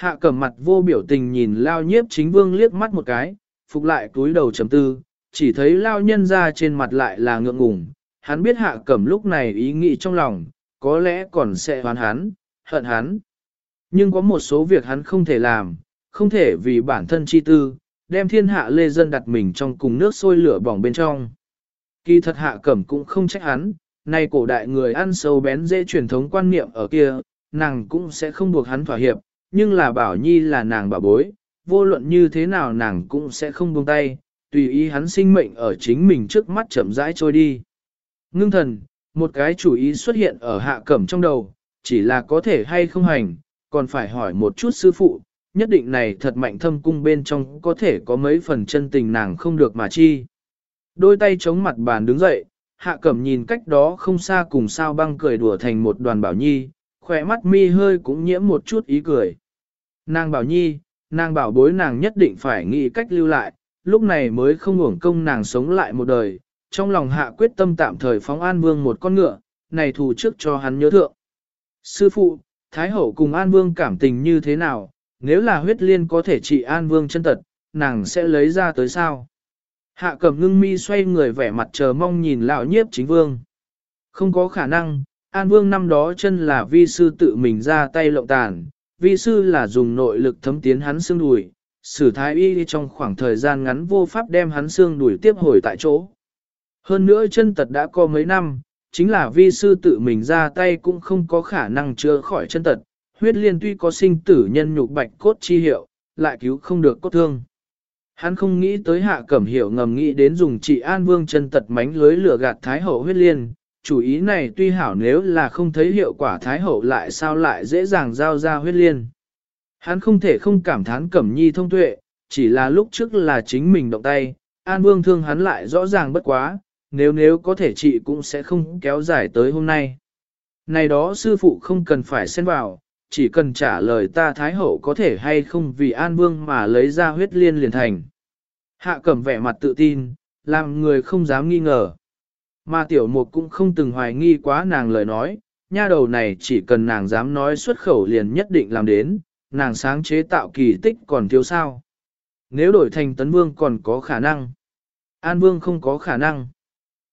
Hạ cẩm mặt vô biểu tình nhìn lao nhiếp chính vương liếc mắt một cái, phục lại túi đầu chấm tư, chỉ thấy lao nhân ra trên mặt lại là ngượng ngùng, hắn biết hạ cẩm lúc này ý nghĩ trong lòng, có lẽ còn sẽ hoán hắn, hận hắn. Nhưng có một số việc hắn không thể làm, không thể vì bản thân chi tư, đem thiên hạ lê dân đặt mình trong cùng nước sôi lửa bỏng bên trong. Kỳ thật hạ cẩm cũng không trách hắn, nay cổ đại người ăn sâu bén dễ truyền thống quan niệm ở kia, nàng cũng sẽ không buộc hắn thỏa hiệp, nhưng là bảo nhi là nàng bảo bối, vô luận như thế nào nàng cũng sẽ không buông tay, tùy ý hắn sinh mệnh ở chính mình trước mắt chậm rãi trôi đi. Ngưng thần, một cái chủ ý xuất hiện ở hạ cẩm trong đầu, chỉ là có thể hay không hành, còn phải hỏi một chút sư phụ, nhất định này thật mạnh thâm cung bên trong có thể có mấy phần chân tình nàng không được mà chi. Đôi tay chống mặt bàn đứng dậy, hạ cẩm nhìn cách đó không xa cùng sao băng cười đùa thành một đoàn bảo nhi, khỏe mắt mi hơi cũng nhiễm một chút ý cười. Nàng bảo nhi, nàng bảo bối nàng nhất định phải nghĩ cách lưu lại, lúc này mới không uổng công nàng sống lại một đời, trong lòng hạ quyết tâm tạm thời phóng An Vương một con ngựa, này thù trước cho hắn nhớ thượng. Sư phụ, Thái Hậu cùng An Vương cảm tình như thế nào, nếu là huyết liên có thể trị An Vương chân tật, nàng sẽ lấy ra tới sao? Hạ cẩm ngưng mi xoay người vẻ mặt chờ mong nhìn lão nhiếp chính vương. Không có khả năng, An Vương năm đó chân là vi sư tự mình ra tay lộng tàn, vi sư là dùng nội lực thấm tiến hắn xương đùi, sử thái y trong khoảng thời gian ngắn vô pháp đem hắn xương đùi tiếp hồi tại chỗ. Hơn nữa chân tật đã có mấy năm, chính là vi sư tự mình ra tay cũng không có khả năng chữa khỏi chân tật, huyết liên tuy có sinh tử nhân nhục bạch cốt chi hiệu, lại cứu không được cốt thương. Hắn không nghĩ tới hạ cẩm hiểu ngầm nghĩ đến dùng trị an vương chân tật mánh lưới lửa gạt thái hậu huyết liên, chủ ý này tuy hảo nếu là không thấy hiệu quả thái hậu lại sao lại dễ dàng giao ra huyết liên. Hắn không thể không cảm thán cẩm nhi thông tuệ, chỉ là lúc trước là chính mình động tay, an vương thương hắn lại rõ ràng bất quá, nếu nếu có thể trị cũng sẽ không kéo dài tới hôm nay. Này đó sư phụ không cần phải xen vào, chỉ cần trả lời ta Thái Hậu có thể hay không vì An Vương mà lấy ra huyết liên liền thành. Hạ cẩm vẻ mặt tự tin, làm người không dám nghi ngờ. Mà tiểu mục cũng không từng hoài nghi quá nàng lời nói, nha đầu này chỉ cần nàng dám nói xuất khẩu liền nhất định làm đến, nàng sáng chế tạo kỳ tích còn thiếu sao. Nếu đổi thành tấn vương còn có khả năng. An vương không có khả năng.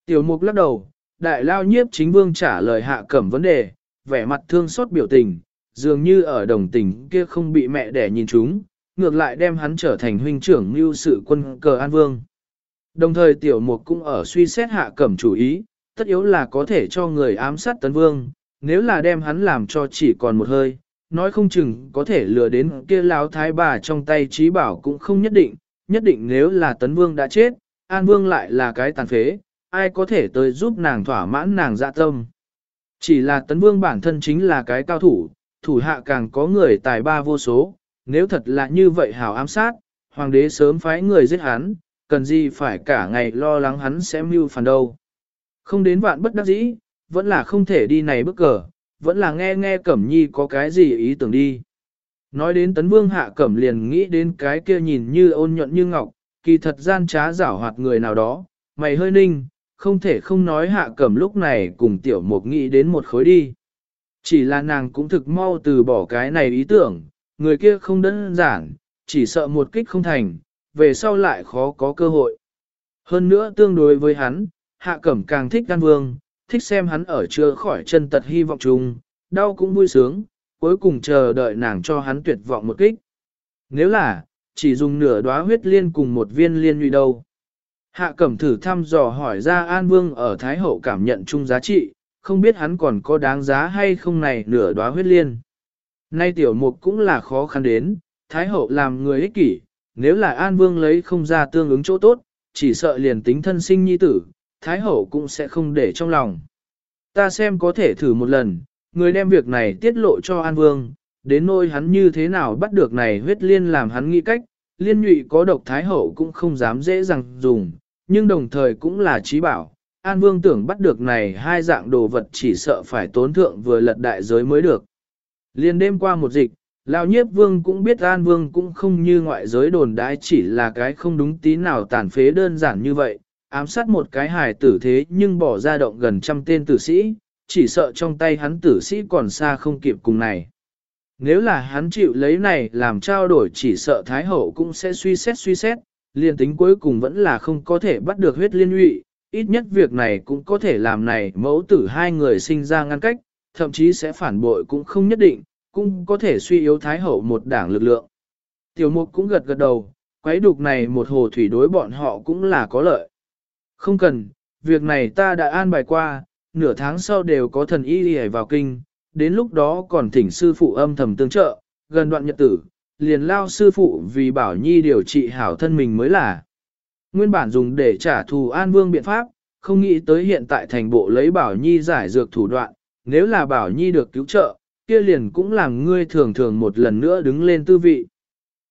Tiểu mục lắc đầu, đại lao nhiếp chính vương trả lời hạ cẩm vấn đề, vẻ mặt thương xót biểu tình, dường như ở đồng tình kia không bị mẹ đẻ nhìn chúng, ngược lại đem hắn trở thành huynh trưởng mưu sự quân cờ an vương. Đồng thời tiểu mục cũng ở suy xét hạ cẩm chủ ý, tất yếu là có thể cho người ám sát tấn vương, nếu là đem hắn làm cho chỉ còn một hơi, nói không chừng có thể lừa đến kia lão thái bà trong tay trí bảo cũng không nhất định, nhất định nếu là tấn vương đã chết, an vương lại là cái tàn phế, ai có thể tới giúp nàng thỏa mãn nàng dạ tâm. Chỉ là tấn vương bản thân chính là cái cao thủ, thủ hạ càng có người tài ba vô số, nếu thật là như vậy hảo ám sát, hoàng đế sớm phái người giết hắn, cần gì phải cả ngày lo lắng hắn sẽ mưu phản đâu. Không đến vạn bất đắc dĩ, vẫn là không thể đi này bước cờ, vẫn là nghe nghe Cẩm Nhi có cái gì ý tưởng đi. Nói đến tấn vương hạ Cẩm liền nghĩ đến cái kia nhìn như ôn nhuận như ngọc, kỳ thật gian trá giảo hoạt người nào đó, mày hơi ninh, không thể không nói hạ Cẩm lúc này cùng tiểu mục nghĩ đến một khối đi. Chỉ là nàng cũng thực mau từ bỏ cái này ý tưởng, người kia không đơn giản, chỉ sợ một kích không thành, về sau lại khó có cơ hội. Hơn nữa tương đối với hắn, hạ cẩm càng thích gan vương, thích xem hắn ở chưa khỏi chân tật hy vọng chung, đau cũng vui sướng, cuối cùng chờ đợi nàng cho hắn tuyệt vọng một kích. Nếu là, chỉ dùng nửa đóa huyết liên cùng một viên liên nhụy đâu. Hạ cẩm thử thăm dò hỏi ra An Vương ở Thái Hậu cảm nhận chung giá trị, không biết hắn còn có đáng giá hay không này nửa đóa huyết liên. Nay tiểu mục cũng là khó khăn đến, Thái hậu làm người ích kỷ, nếu là An Vương lấy không ra tương ứng chỗ tốt, chỉ sợ liền tính thân sinh nhi tử, Thái hậu cũng sẽ không để trong lòng. Ta xem có thể thử một lần, người đem việc này tiết lộ cho An Vương, đến nỗi hắn như thế nào bắt được này huyết liên làm hắn nghĩ cách, liên nhụy có độc Thái hậu cũng không dám dễ dàng dùng, nhưng đồng thời cũng là trí bảo, An Vương tưởng bắt được này hai dạng đồ vật chỉ sợ phải tốn thượng vừa lật đại giới mới được. Liên đêm qua một dịch, Lão nhiếp vương cũng biết An Vương cũng không như ngoại giới đồn đãi chỉ là cái không đúng tí nào tàn phế đơn giản như vậy, ám sát một cái hài tử thế nhưng bỏ ra động gần trăm tên tử sĩ, chỉ sợ trong tay hắn tử sĩ còn xa không kịp cùng này. Nếu là hắn chịu lấy này làm trao đổi chỉ sợ Thái Hậu cũng sẽ suy xét suy xét, liên tính cuối cùng vẫn là không có thể bắt được huyết liên nhụy, ít nhất việc này cũng có thể làm này mẫu tử hai người sinh ra ngăn cách, thậm chí sẽ phản bội cũng không nhất định, cũng có thể suy yếu Thái Hậu một đảng lực lượng. Tiểu mục cũng gật gật đầu, quấy đục này một hồ thủy đối bọn họ cũng là có lợi. Không cần, việc này ta đã an bài qua, nửa tháng sau đều có thần y đi vào kinh, đến lúc đó còn thỉnh sư phụ âm thầm tương trợ, gần đoạn nhật tử, liền lao sư phụ vì bảo nhi điều trị hảo thân mình mới là. Nguyên bản dùng để trả thù An Vương biện pháp, không nghĩ tới hiện tại thành bộ lấy Bảo Nhi giải dược thủ đoạn, nếu là Bảo Nhi được cứu trợ, kia liền cũng làm ngươi thường thường một lần nữa đứng lên tư vị.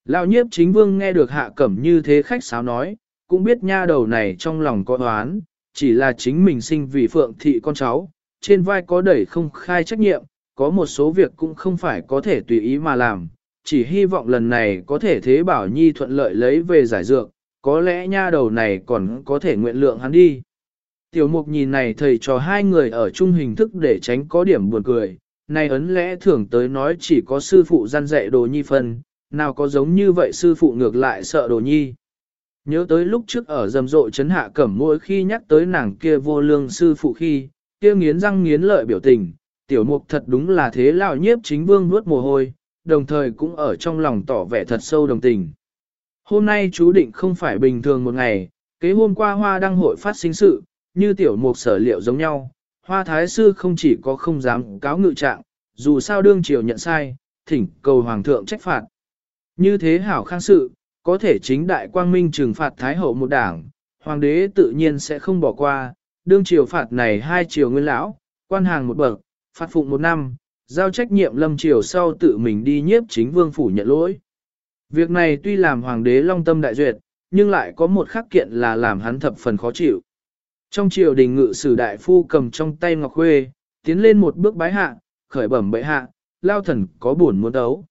Lão nhiếp chính vương nghe được hạ cẩm như thế khách sáo nói, cũng biết nha đầu này trong lòng có oán, chỉ là chính mình sinh vì phượng thị con cháu, trên vai có đẩy không khai trách nhiệm, có một số việc cũng không phải có thể tùy ý mà làm, chỉ hy vọng lần này có thể thế bảo nhi thuận lợi lấy về giải dược, có lẽ nha đầu này còn có thể nguyện lượng hắn đi. Tiểu mục nhìn này thầy trò hai người ở chung hình thức để tránh có điểm buồn cười, này ấn lẽ thường tới nói chỉ có sư phụ gian dạy đồ nhi phân, nào có giống như vậy sư phụ ngược lại sợ đồ nhi. Nhớ tới lúc trước ở rầm rộ chấn hạ cẩm mỗi khi nhắc tới nàng kia vô lương sư phụ khi, kia nghiến răng nghiến lợi biểu tình, tiểu mục thật đúng là thế lão nhiếp chính vương nuốt mồ hôi, đồng thời cũng ở trong lòng tỏ vẻ thật sâu đồng tình. Hôm nay chú định không phải bình thường một ngày, kế hôm qua hoa đăng hội phát sinh sự, như tiểu mục sở liệu giống nhau, hoa thái sư không chỉ có không dám cáo ngự trạng, dù sao đương triều nhận sai, thỉnh cầu hoàng thượng trách phạt. Như thế hảo khang sự, có thể chính đại quang minh trừng phạt thái hậu một đảng, hoàng đế tự nhiên sẽ không bỏ qua, đương triều phạt này hai triều nguyên lão, quan hàng một bậc, phạt phụng một năm, giao trách nhiệm lâm triều sau tự mình đi nhiếp chính vương phủ nhận lỗi. Việc này tuy làm hoàng đế long tâm đại duyệt, nhưng lại có một khắc kiện là làm hắn thập phần khó chịu. Trong triều đình ngự sử đại phu cầm trong tay ngọc khuê, tiến lên một bước bái hạ, khởi bẩm bệ hạ, lao thần có buồn muốn đấu.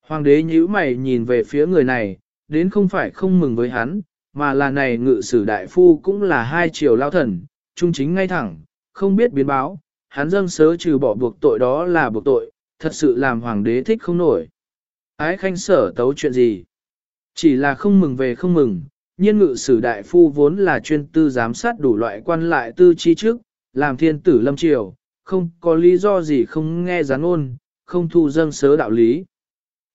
Hoàng đế nhíu mày nhìn về phía người này, đến không phải không mừng với hắn, mà là này ngự sử đại phu cũng là hai triều lao thần, trung chính ngay thẳng, không biết biến báo, hắn dâng sớ trừ bỏ buộc tội đó là buộc tội, thật sự làm hoàng đế thích không nổi. Ái khanh sở tấu chuyện gì? Chỉ là không mừng về không mừng, nhiên ngự sử đại phu vốn là chuyên tư giám sát đủ loại quan lại tư chi trước, làm thiên tử lâm triều, không có lý do gì không nghe gián ôn, không thu dâng sớ đạo lý.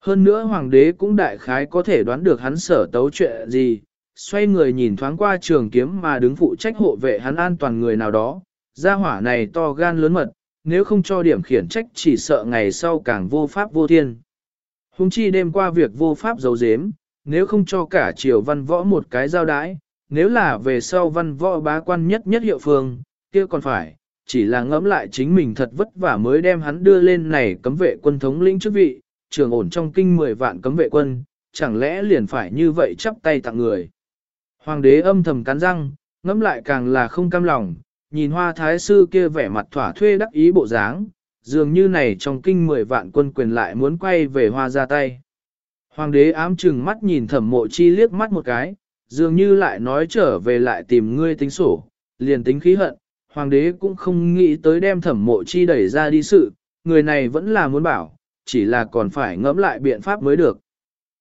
Hơn nữa hoàng đế cũng đại khái có thể đoán được hắn sở tấu chuyện gì, xoay người nhìn thoáng qua trường kiếm mà đứng phụ trách hộ vệ hắn an toàn người nào đó, gia hỏa này to gan lớn mật, nếu không cho điểm khiển trách chỉ sợ ngày sau càng vô pháp vô thiên. Hùng chi đêm qua việc vô pháp giấu giếm, nếu không cho cả triều văn võ một cái giao đái, nếu là về sau văn võ bá quan nhất nhất hiệu phương, kia còn phải, chỉ là ngẫm lại chính mình thật vất vả mới đem hắn đưa lên này cấm vệ quân thống lĩnh chức vị, trường ổn trong kinh 10 vạn cấm vệ quân, chẳng lẽ liền phải như vậy chắp tay tặng người. Hoàng đế âm thầm cắn răng, ngẫm lại càng là không cam lòng, nhìn hoa thái sư kia vẻ mặt thỏa thuê đắc ý bộ dáng, dường như này trong kinh 10 vạn quân quyền lại muốn quay về hoa ra tay. Hoàng đế ám chừng mắt nhìn thẩm mộ chi liếc mắt một cái, dường như lại nói trở về lại tìm ngươi tính sổ, liền tính khí hận, hoàng đế cũng không nghĩ tới đem thẩm mộ chi đẩy ra đi sự, người này vẫn là muốn bảo, chỉ là còn phải ngẫm lại biện pháp mới được.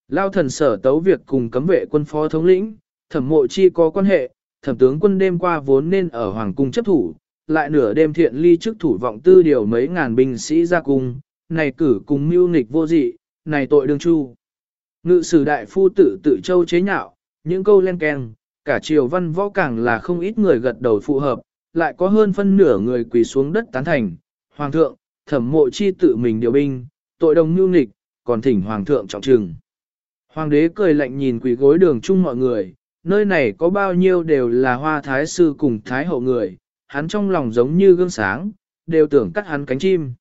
Lao thần sở tấu việc cùng cấm vệ quân phó thống lĩnh, thẩm mộ chi có quan hệ, thẩm tướng quân đêm qua vốn nên ở hoàng cung chấp thủ, lại nửa đêm thiện ly chức thủ vọng tư điều mấy ngàn binh sĩ ra cung, này cử cùng mưu nghịch vô dị, này tội đương chu. Ngự sử đại phu tự tự châu chế nhạo, những câu len keng, cả triều văn võ càng là không ít người gật đầu phù hợp, lại có hơn phân nửa người quỳ xuống đất tán thành. Hoàng thượng, thẩm mộ chi tự mình điều binh, tội đồng mưu nghịch, còn thỉnh hoàng thượng trọng trừng. Hoàng đế cười lạnh nhìn quỳ gối đường chung mọi người, nơi này có bao nhiêu đều là hoa thái sư cùng thái hậu người, hắn trong lòng giống như gương sáng, đều tưởng cắt hắn cánh chim.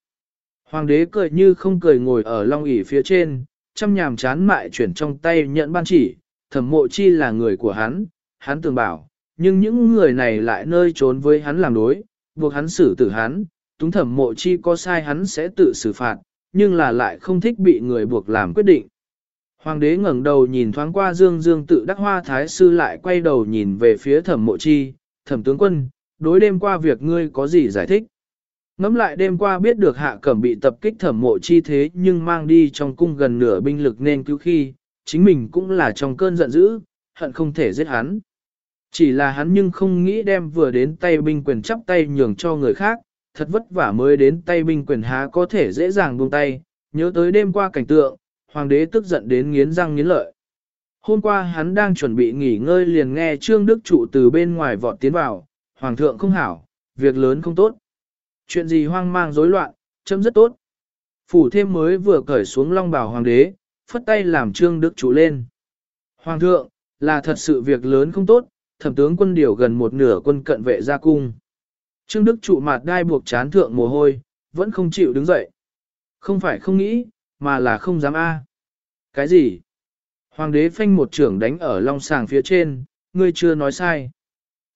Hoàng đế cười như không cười ngồi ở long ỷ phía trên, chăm nhàm chán mại chuyển trong tay nhận ban chỉ, thẩm mộ chi là người của hắn, hắn tường bảo, nhưng những người này lại nơi trốn với hắn làm đối, buộc hắn xử tử hắn, túng thẩm mộ chi có sai hắn sẽ tự xử phạt, nhưng là lại không thích bị người buộc làm quyết định. Hoàng đế ngẩng đầu nhìn thoáng qua dương dương tự đắc hoa thái sư lại quay đầu nhìn về phía thẩm mộ chi, thẩm tướng quân, đối đêm qua việc ngươi có gì giải thích? Ngắm lại đêm qua biết được hạ cẩm bị tập kích thẩm mộ chi thế nhưng mang đi trong cung gần nửa binh lực nên cứu khi, chính mình cũng là trong cơn giận dữ, hận không thể giết hắn. Chỉ là hắn nhưng không nghĩ đem vừa đến tay binh quyền chắp tay nhường cho người khác, thật vất vả mới đến tay binh quyền há có thể dễ dàng buông tay, nhớ tới đêm qua cảnh tượng, hoàng đế tức giận đến nghiến răng nghiến lợi. Hôm qua hắn đang chuẩn bị nghỉ ngơi liền nghe Trương Đức Trụ từ bên ngoài vọt tiến vào, hoàng thượng không hảo, việc lớn không tốt. Chuyện gì hoang mang rối loạn, chấm rất tốt. Phủ thêm mới vừa cởi xuống long bảo hoàng đế, phất tay làm Trương Đức Trụ lên. Hoàng thượng, là thật sự việc lớn không tốt, thẩm tướng quân điều gần một nửa quân cận vệ ra cung. Trương Đức trụ mặt đai buộc chán thượng mồ hôi, vẫn không chịu đứng dậy. Không phải không nghĩ, mà là không dám a. Cái gì? Hoàng đế phanh một trưởng đánh ở long sàng phía trên, ngươi chưa nói sai.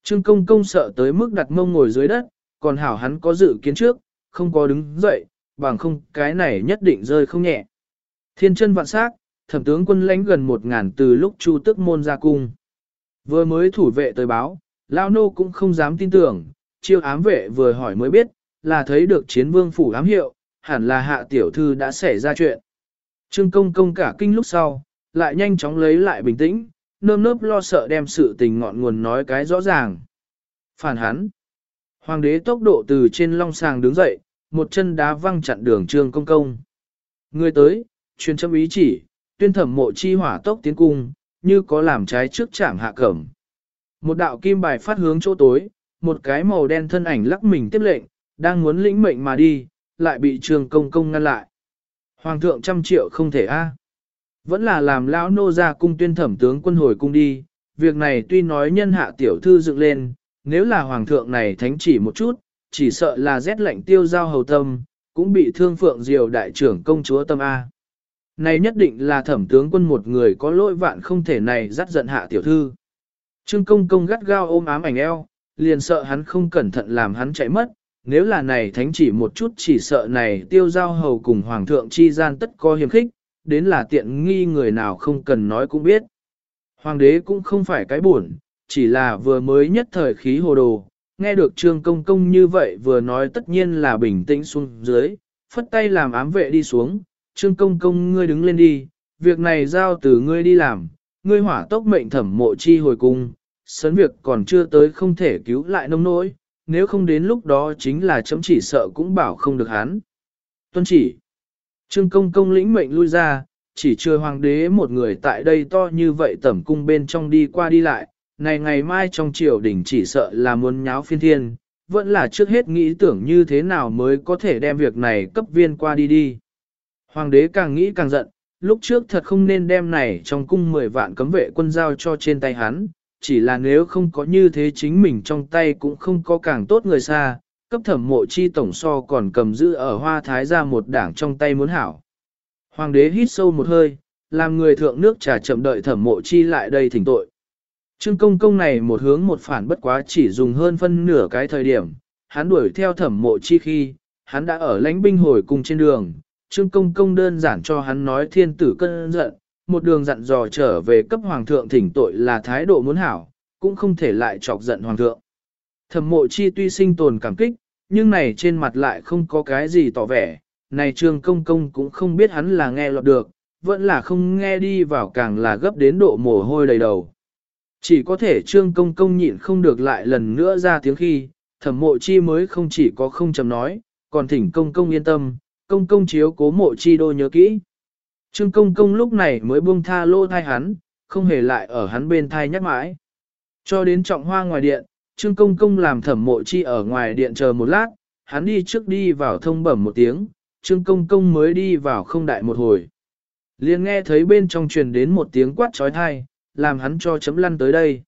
Trương công công sợ tới mức đặt mông ngồi dưới đất, còn hảo hắn có dự kiến trước, không có đứng dậy, bằng không cái này nhất định rơi không nhẹ. Thiên chân vạn sát, thẩm tướng quân lãnh gần một ngàn từ lúc chu tức môn ra cung. Vừa mới thủ vệ tới báo, Lao Nô cũng không dám tin tưởng, chiêu ám vệ vừa hỏi mới biết, là thấy được chiến vương phủ ám hiệu, hẳn là hạ tiểu thư đã xảy ra chuyện. Trương công công cả kinh lúc sau, lại nhanh chóng lấy lại bình tĩnh, nơm nớp lo sợ đem sự tình ngọn nguồn nói cái rõ ràng. Phản hắn. Hoàng đế tốc độ từ trên long sàng đứng dậy, một chân đá văng chặn đường trương công công. Người tới, truyền châm ý chỉ, tuyên thẩm mộ chi hỏa tốc tiến cung, như có làm trái trước chạm hạ cẩm. Một đạo kim bài phát hướng chỗ tối, một cái màu đen thân ảnh lắc mình tiếp lệnh, đang muốn lĩnh mệnh mà đi, lại bị trường công công ngăn lại. Hoàng thượng trăm triệu không thể a, Vẫn là làm lão nô ra cung tuyên thẩm tướng quân hồi cung đi, việc này tuy nói nhân hạ tiểu thư dựng lên, nếu là hoàng thượng này thánh chỉ một chút, chỉ sợ là rét lạnh tiêu giao hầu tâm, cũng bị thương phượng diều đại trưởng công chúa tâm A. Này nhất định là thẩm tướng quân một người có lỗi vạn không thể này dắt giận hạ tiểu thư. Trương công công gắt gao ôm ám ảnh eo, liền sợ hắn không cẩn thận làm hắn chạy mất, nếu là này thánh chỉ một chút chỉ sợ này tiêu giao hầu cùng hoàng thượng chi gian tất có hiểm khích, đến là tiện nghi người nào không cần nói cũng biết. Hoàng đế cũng không phải cái buồn, chỉ là vừa mới nhất thời khí hồ đồ, nghe được trương công công như vậy vừa nói tất nhiên là bình tĩnh xuống dưới, phất tay làm ám vệ đi xuống, trương công công ngươi đứng lên đi, việc này giao từ ngươi đi làm, ngươi hỏa tốc mệnh thẩm mộ chi hồi cung, sớm việc còn chưa tới không thể cứu lại nông nỗi, nếu không đến lúc đó chính là chấm chỉ sợ cũng bảo không được hắn. Tuân chỉ, trương công công lĩnh mệnh lui ra, chỉ chưa hoàng đế một người tại đây to như vậy tẩm cung bên trong đi qua đi lại, này ngày mai trong triều đình chỉ sợ là muốn nháo phiên thiên, vẫn là trước hết nghĩ tưởng như thế nào mới có thể đem việc này cấp viên qua đi đi. Hoàng đế càng nghĩ càng giận, lúc trước thật không nên đem này trong cung 10 vạn cấm vệ quân giao cho trên tay hắn, chỉ là nếu không có như thế chính mình trong tay cũng không có càng tốt người xa, cấp thẩm mộ chi tổng so còn cầm giữ ở hoa thái ra một đảng trong tay muốn hảo. Hoàng đế hít sâu một hơi, làm người thượng nước trà chậm đợi thẩm mộ chi lại đây thỉnh tội. Trương công công này một hướng một phản bất quá chỉ dùng hơn phân nửa cái thời điểm, hắn đuổi theo thẩm mộ chi khi, hắn đã ở lãnh binh hồi cùng trên đường, Trương công công đơn giản cho hắn nói thiên tử cân giận, một đường dặn dò trở về cấp hoàng thượng thỉnh tội là thái độ muốn hảo, cũng không thể lại chọc giận hoàng thượng. Thẩm mộ chi tuy sinh tồn cảm kích, nhưng này trên mặt lại không có cái gì tỏ vẻ, này trương công công cũng không biết hắn là nghe lọt được, vẫn là không nghe đi vào càng là gấp đến độ mồ hôi đầy đầu. Chỉ có thể trương công công nhịn không được lại lần nữa ra tiếng khi, thẩm mộ chi mới không chỉ có không chầm nói, còn thỉnh công công yên tâm, công công chiếu cố mộ chi đô nhớ kỹ. Trương công công lúc này mới buông tha lô thai hắn, không hề lại ở hắn bên thai nhắc mãi. Cho đến trọng hoa ngoài điện, trương công công làm thẩm mộ chi ở ngoài điện chờ một lát, hắn đi trước đi vào thông bẩm một tiếng, trương công công mới đi vào không đại một hồi. liền nghe thấy bên trong truyền đến một tiếng quát trói thai, làm hắn cho chấm lăn tới đây.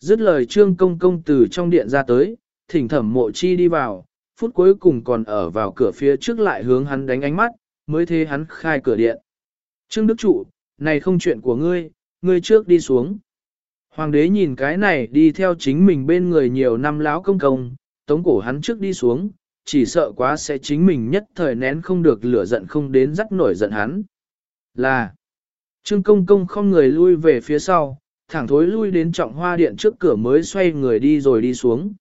Dứt lời trương công công từ trong điện ra tới, thỉnh thẩm mộ chi đi vào, phút cuối cùng còn ở vào cửa phía trước lại hướng hắn đánh ánh mắt, mới thế hắn khai cửa điện. Trương Đức Trụ, này không chuyện của ngươi, ngươi trước đi xuống. Hoàng đế nhìn cái này đi theo chính mình bên người nhiều năm láo công công, tống cổ hắn trước đi xuống, chỉ sợ quá sẽ chính mình nhất thời nén không được lửa giận không đến dắt nổi giận hắn. Là, Trương công công không người lui về phía sau, thẳng thối lui đến trọng hoa điện trước cửa mới xoay người đi rồi đi xuống.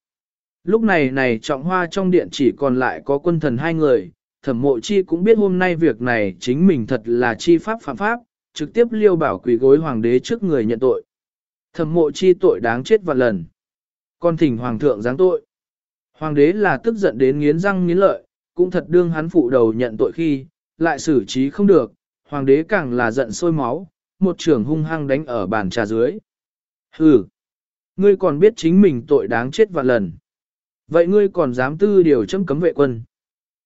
Lúc này này trọng hoa trong điện chỉ còn lại có quân thần hai người, thẩm mộ chi cũng biết hôm nay việc này chính mình thật là chi pháp phạm pháp, trực tiếp liêu bảo quỷ gối hoàng đế trước người nhận tội. Thẩm mộ chi tội đáng chết vạn lần. Con thỉnh hoàng thượng giáng tội. Hoàng đế là tức giận đến nghiến răng nghiến lợi, cũng thật đương hắn phụ đầu nhận tội khi, lại xử trí không được, hoàng đế càng là giận sôi máu, một trưởng hung hăng đánh ở bàn trà dưới. Hừ, ngươi còn biết chính mình tội đáng chết vạn lần. Vậy ngươi còn dám tư điều chấm cấm vệ quân.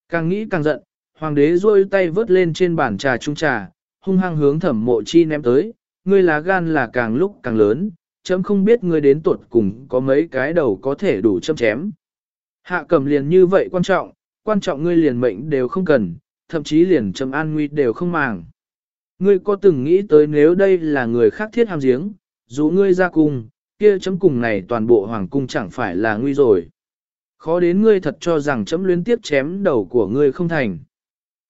Càng nghĩ càng giận, hoàng đế rôi tay vớt lên trên bàn trà trung trà, hung hăng hướng thẩm mộ chi ném tới, ngươi lá gan là càng lúc càng lớn, chấm không biết ngươi đến tuột cùng có mấy cái đầu có thể đủ châm chém. Hạ cầm liền như vậy quan trọng, quan trọng ngươi liền mệnh đều không cần, thậm chí liền trầm an nguy đều không màng. Ngươi có từng nghĩ tới nếu đây là người khác thiết hàm giếng, dù ngươi ra cung, kia chấm cùng này toàn bộ hoàng cung chẳng phải là nguy rồi. Khó đến ngươi thật cho rằng chấm luyến tiếp chém đầu của ngươi không thành.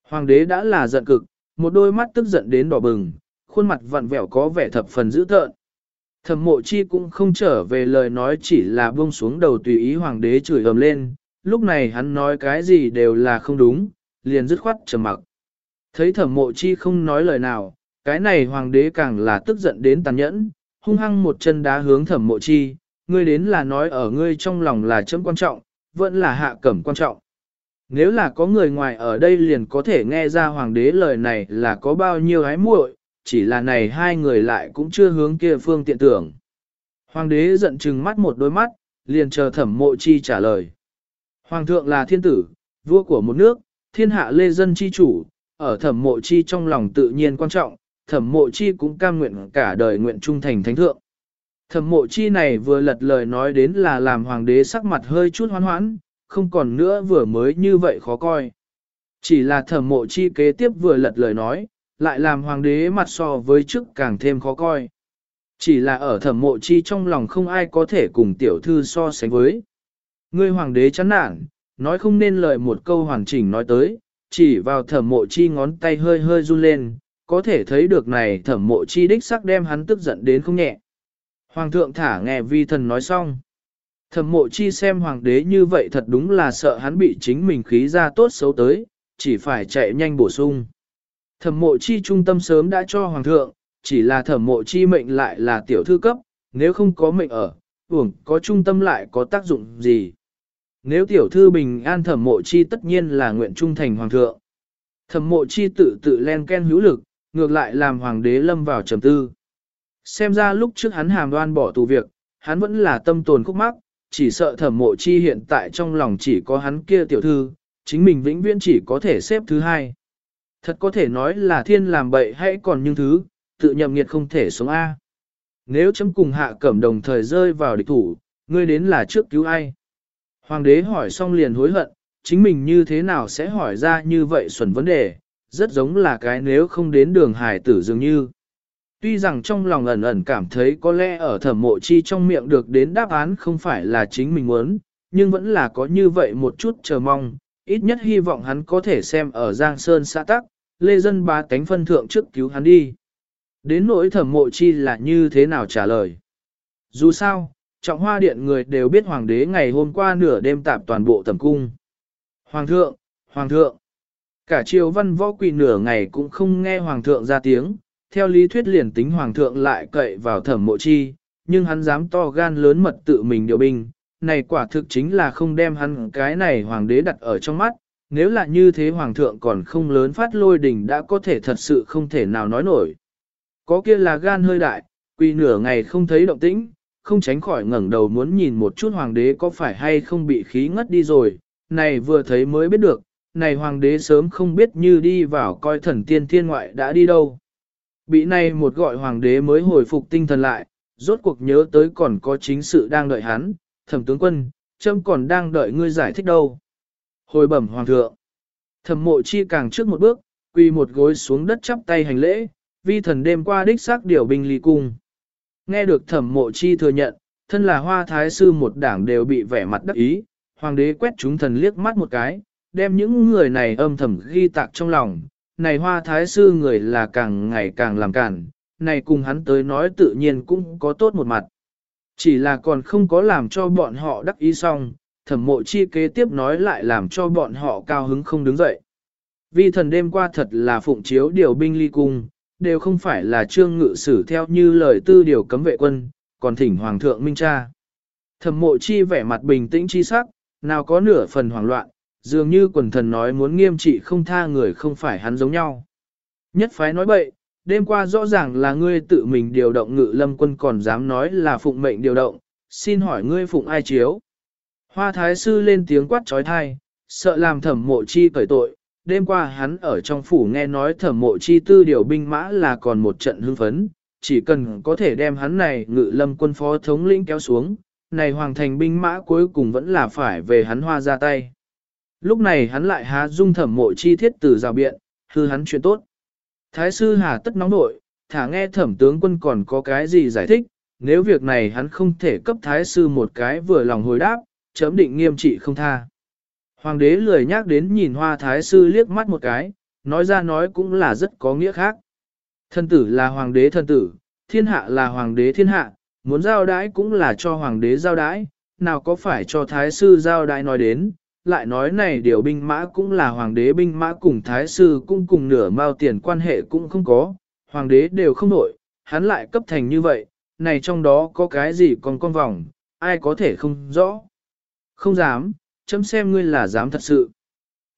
Hoàng đế đã là giận cực, một đôi mắt tức giận đến đỏ bừng, khuôn mặt vặn vẹo có vẻ thập phần dữ tợn. Thẩm mộ chi cũng không trở về lời nói chỉ là buông xuống đầu tùy ý hoàng đế chửi ầm lên, lúc này hắn nói cái gì đều là không đúng, liền dứt khoát trầm mặc. Thấy thẩm mộ chi không nói lời nào, cái này hoàng đế càng là tức giận đến tàn nhẫn, hung hăng một chân đá hướng thẩm mộ chi, ngươi đến là nói ở ngươi trong lòng là chấm quan trọng, vẫn là hạ cẩm quan trọng. Nếu là có người ngoài ở đây liền có thể nghe ra hoàng đế lời này là có bao nhiêu hái muội, chỉ là này hai người lại cũng chưa hướng kia phương tiện tưởng. Hoàng đế giận chừng mắt một đôi mắt, liền chờ thẩm mộ chi trả lời. Hoàng thượng là thiên tử, vua của một nước, thiên hạ lê dân chi chủ, ở thẩm mộ chi trong lòng tự nhiên quan trọng, thẩm mộ chi cũng cam nguyện cả đời nguyện trung thành thánh thượng. Thẩm mộ chi này vừa lật lời nói đến là làm hoàng đế sắc mặt hơi chút hoan hoãn, không còn nữa vừa mới như vậy khó coi. Chỉ là thẩm mộ chi kế tiếp vừa lật lời nói, lại làm hoàng đế mặt so với trước càng thêm khó coi. Chỉ là ở thẩm mộ chi trong lòng không ai có thể cùng tiểu thư so sánh với. Ngươi hoàng đế chán nản, nói không nên lời một câu hoàn chỉnh nói tới, chỉ vào thẩm mộ chi ngón tay hơi hơi run lên, có thể thấy được này thẩm mộ chi đích sắc đem hắn tức giận đến không nhẹ. Hoàng thượng thả nghe vi thần nói xong. Thẩm mộ chi xem hoàng đế như vậy thật đúng là sợ hắn bị chính mình khí ra tốt xấu tới, chỉ phải chạy nhanh bổ sung. Thẩm mộ chi trung tâm sớm đã cho hoàng thượng, chỉ là thẩm mộ chi mệnh lại là tiểu thư cấp, nếu không có mệnh ở, uổng có trung tâm lại có tác dụng gì. Nếu tiểu thư bình an thẩm mộ chi tất nhiên là nguyện trung thành hoàng thượng. Thẩm mộ chi tự tự len ken hữu lực, ngược lại làm hoàng đế lâm vào trầm tư. Xem ra lúc trước hắn hàm đoan bỏ tù việc, hắn vẫn là tâm tồn khúc mắc, chỉ sợ thẩm mộ chi hiện tại trong lòng chỉ có hắn kia tiểu thư, chính mình vĩnh viễn chỉ có thể xếp thứ hai. Thật có thể nói là thiên làm bậy hãy còn những thứ, tự nhậm nghiệt không thể sống A. Nếu chấm cùng hạ cẩm đồng thời rơi vào địch thủ, ngươi đến là trước cứu ai? Hoàng đế hỏi xong liền hối hận, chính mình như thế nào sẽ hỏi ra như vậy xuẩn vấn đề, rất giống là cái nếu không đến đường hải tử dường như. Tuy rằng trong lòng ẩn ẩn cảm thấy có lẽ ở thẩm mộ chi trong miệng được đến đáp án không phải là chính mình muốn, nhưng vẫn là có như vậy một chút chờ mong, ít nhất hy vọng hắn có thể xem ở Giang Sơn xã tắc, lê dân ba cánh phân thượng trước cứu hắn đi. Đến nỗi thẩm mộ chi là như thế nào trả lời. Dù sao, trọng hoa điện người đều biết hoàng đế ngày hôm qua nửa đêm tạp toàn bộ tầm cung. Hoàng thượng, hoàng thượng, cả triều văn võ quỳ nửa ngày cũng không nghe hoàng thượng ra tiếng, theo lý thuyết liền tính hoàng thượng lại cậy vào thẩm mộ chi, nhưng hắn dám to gan lớn mật tự mình điều binh, này quả thực chính là không đem hắn cái này hoàng đế đặt ở trong mắt, nếu là như thế hoàng thượng còn không lớn phát lôi đỉnh đã có thể thật sự không thể nào nói nổi. Có kia là gan hơi đại, quỳ nửa ngày không thấy động tĩnh, không tránh khỏi ngẩng đầu muốn nhìn một chút hoàng đế có phải hay không bị khí ngất đi rồi, này vừa thấy mới biết được, này hoàng đế sớm không biết như đi vào coi thần tiên thiên ngoại đã đi đâu. Bị này một gọi hoàng đế mới hồi phục tinh thần lại, rốt cuộc nhớ tới còn có chính sự đang đợi hắn, thẩm tướng quân, trâm còn đang đợi ngươi giải thích đâu. Hồi bẩm hoàng thượng, thẩm mộ chi càng trước một bước, quỳ một gối xuống đất chắp tay hành lễ, vi thần đêm qua đích xác điều binh ly cung. Nghe được thẩm mộ chi thừa nhận, thân là hoa thái sư một đảng đều bị vẻ mặt đắc ý, hoàng đế quét chúng thần liếc mắt một cái, đem những người này âm thầm ghi tạc trong lòng, này hoa thái sư người là càng ngày càng làm cản, này cùng hắn tới nói tự nhiên cũng có tốt một mặt. Chỉ là còn không có làm cho bọn họ đắc ý xong, thẩm mộ chi kế tiếp nói lại làm cho bọn họ cao hứng không đứng dậy. Vi thần đêm qua thật là phụng chiếu điều binh ly cung, đều không phải là trương ngự sử theo như lời tư điều cấm vệ quân, còn thỉnh hoàng thượng minh cha. Thẩm mộ chi vẻ mặt bình tĩnh chi sắc, nào có nửa phần hoảng loạn, dường như quần thần nói muốn nghiêm trị không tha người không phải hắn giống nhau. Nhất phái nói bậy, đêm qua rõ ràng là ngươi tự mình điều động ngự lâm quân còn dám nói là phụng mệnh điều động, xin hỏi ngươi phụng ai chiếu. Hoa thái sư lên tiếng quát trói thai, sợ làm thẩm mộ chi cởi tội, đêm qua hắn ở trong phủ nghe nói thẩm mộ chi tư điều binh mã là còn một trận hưng phấn, chỉ cần có thể đem hắn này ngự lâm quân phó thống lĩnh kéo xuống, này hoàng thành binh mã cuối cùng vẫn là phải về hắn hoa ra tay. Lúc này hắn lại há dung thẩm mộ chi thiết từ rào biện, hư hắn chuyện tốt. Thái sư hà tất nóng nội, thả nghe thẩm tướng quân còn có cái gì giải thích, nếu việc này hắn không thể cấp thái sư một cái vừa lòng hồi đáp, chấm định nghiêm trị không tha. Hoàng đế lười nhắc đến nhìn hoa thái sư liếc mắt một cái, nói ra nói cũng là rất có nghĩa khác. Thân tử là hoàng đế thân tử, thiên hạ là hoàng đế thiên hạ, muốn giao đái cũng là cho hoàng đế giao đái, nào có phải cho thái sư giao đái nói đến, lại nói này điều binh mã cũng là hoàng đế binh mã cùng thái sư cũng cùng nửa mao tiền quan hệ cũng không có, hoàng đế đều không nổi, hắn lại cấp thành như vậy, này trong đó có cái gì còn con vòng, ai có thể không rõ. Không dám, chấm xem ngươi là dám thật sự.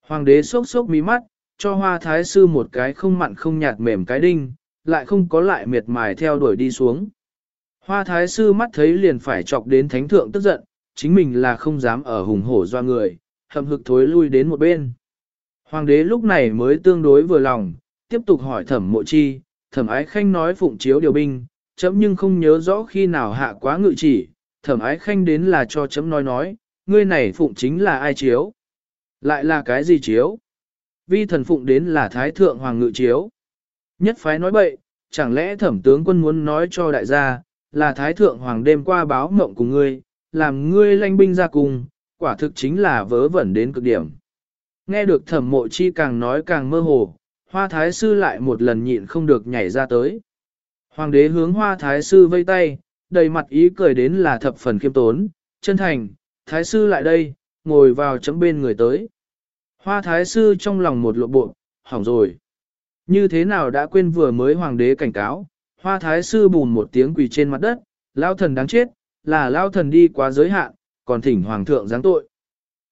Hoàng đế sốc sốc mí mắt, cho hoa thái sư một cái không mặn không nhạt mềm cái đinh, lại không có lại miệt mài theo đuổi đi xuống. Hoa thái sư mắt thấy liền phải chọc đến thánh thượng tức giận, chính mình là không dám ở hùng hổ doa người, hậm hực thối lui đến một bên. Hoàng đế lúc này mới tương đối vừa lòng, tiếp tục hỏi thẩm mộ chi, thẩm ái khanh nói phụng chiếu điều binh, chấm nhưng không nhớ rõ khi nào hạ quá ngự chỉ, thẩm ái khanh đến là cho chấm nói nói, ngươi này phụng chính là ai chiếu? Lại là cái gì chiếu? Vi thần phụng đến là thái thượng hoàng ngự chiếu. Nhất phái nói bậy, chẳng lẽ thẩm tướng quân muốn nói cho đại gia, là thái thượng hoàng đêm qua báo mộng của ngươi, làm ngươi lanh binh ra cùng, quả thực chính là vớ vẩn đến cực điểm. Nghe được thẩm mộ chi càng nói càng mơ hồ, hoa thái sư lại một lần nhịn không được nhảy ra tới. Hoàng đế hướng hoa thái sư vây tay, đầy mặt ý cười đến là thập phần khiêm tốn, chân thành, thái sư lại đây, ngồi vào chấm bên người tới. Hoa thái sư trong lòng một lộ bộ, hỏng rồi. Như thế nào đã quên vừa mới hoàng đế cảnh cáo, hoa thái sư bùn một tiếng quỳ trên mặt đất, lao thần đáng chết, là lao thần đi quá giới hạn, còn thỉnh hoàng thượng giáng tội.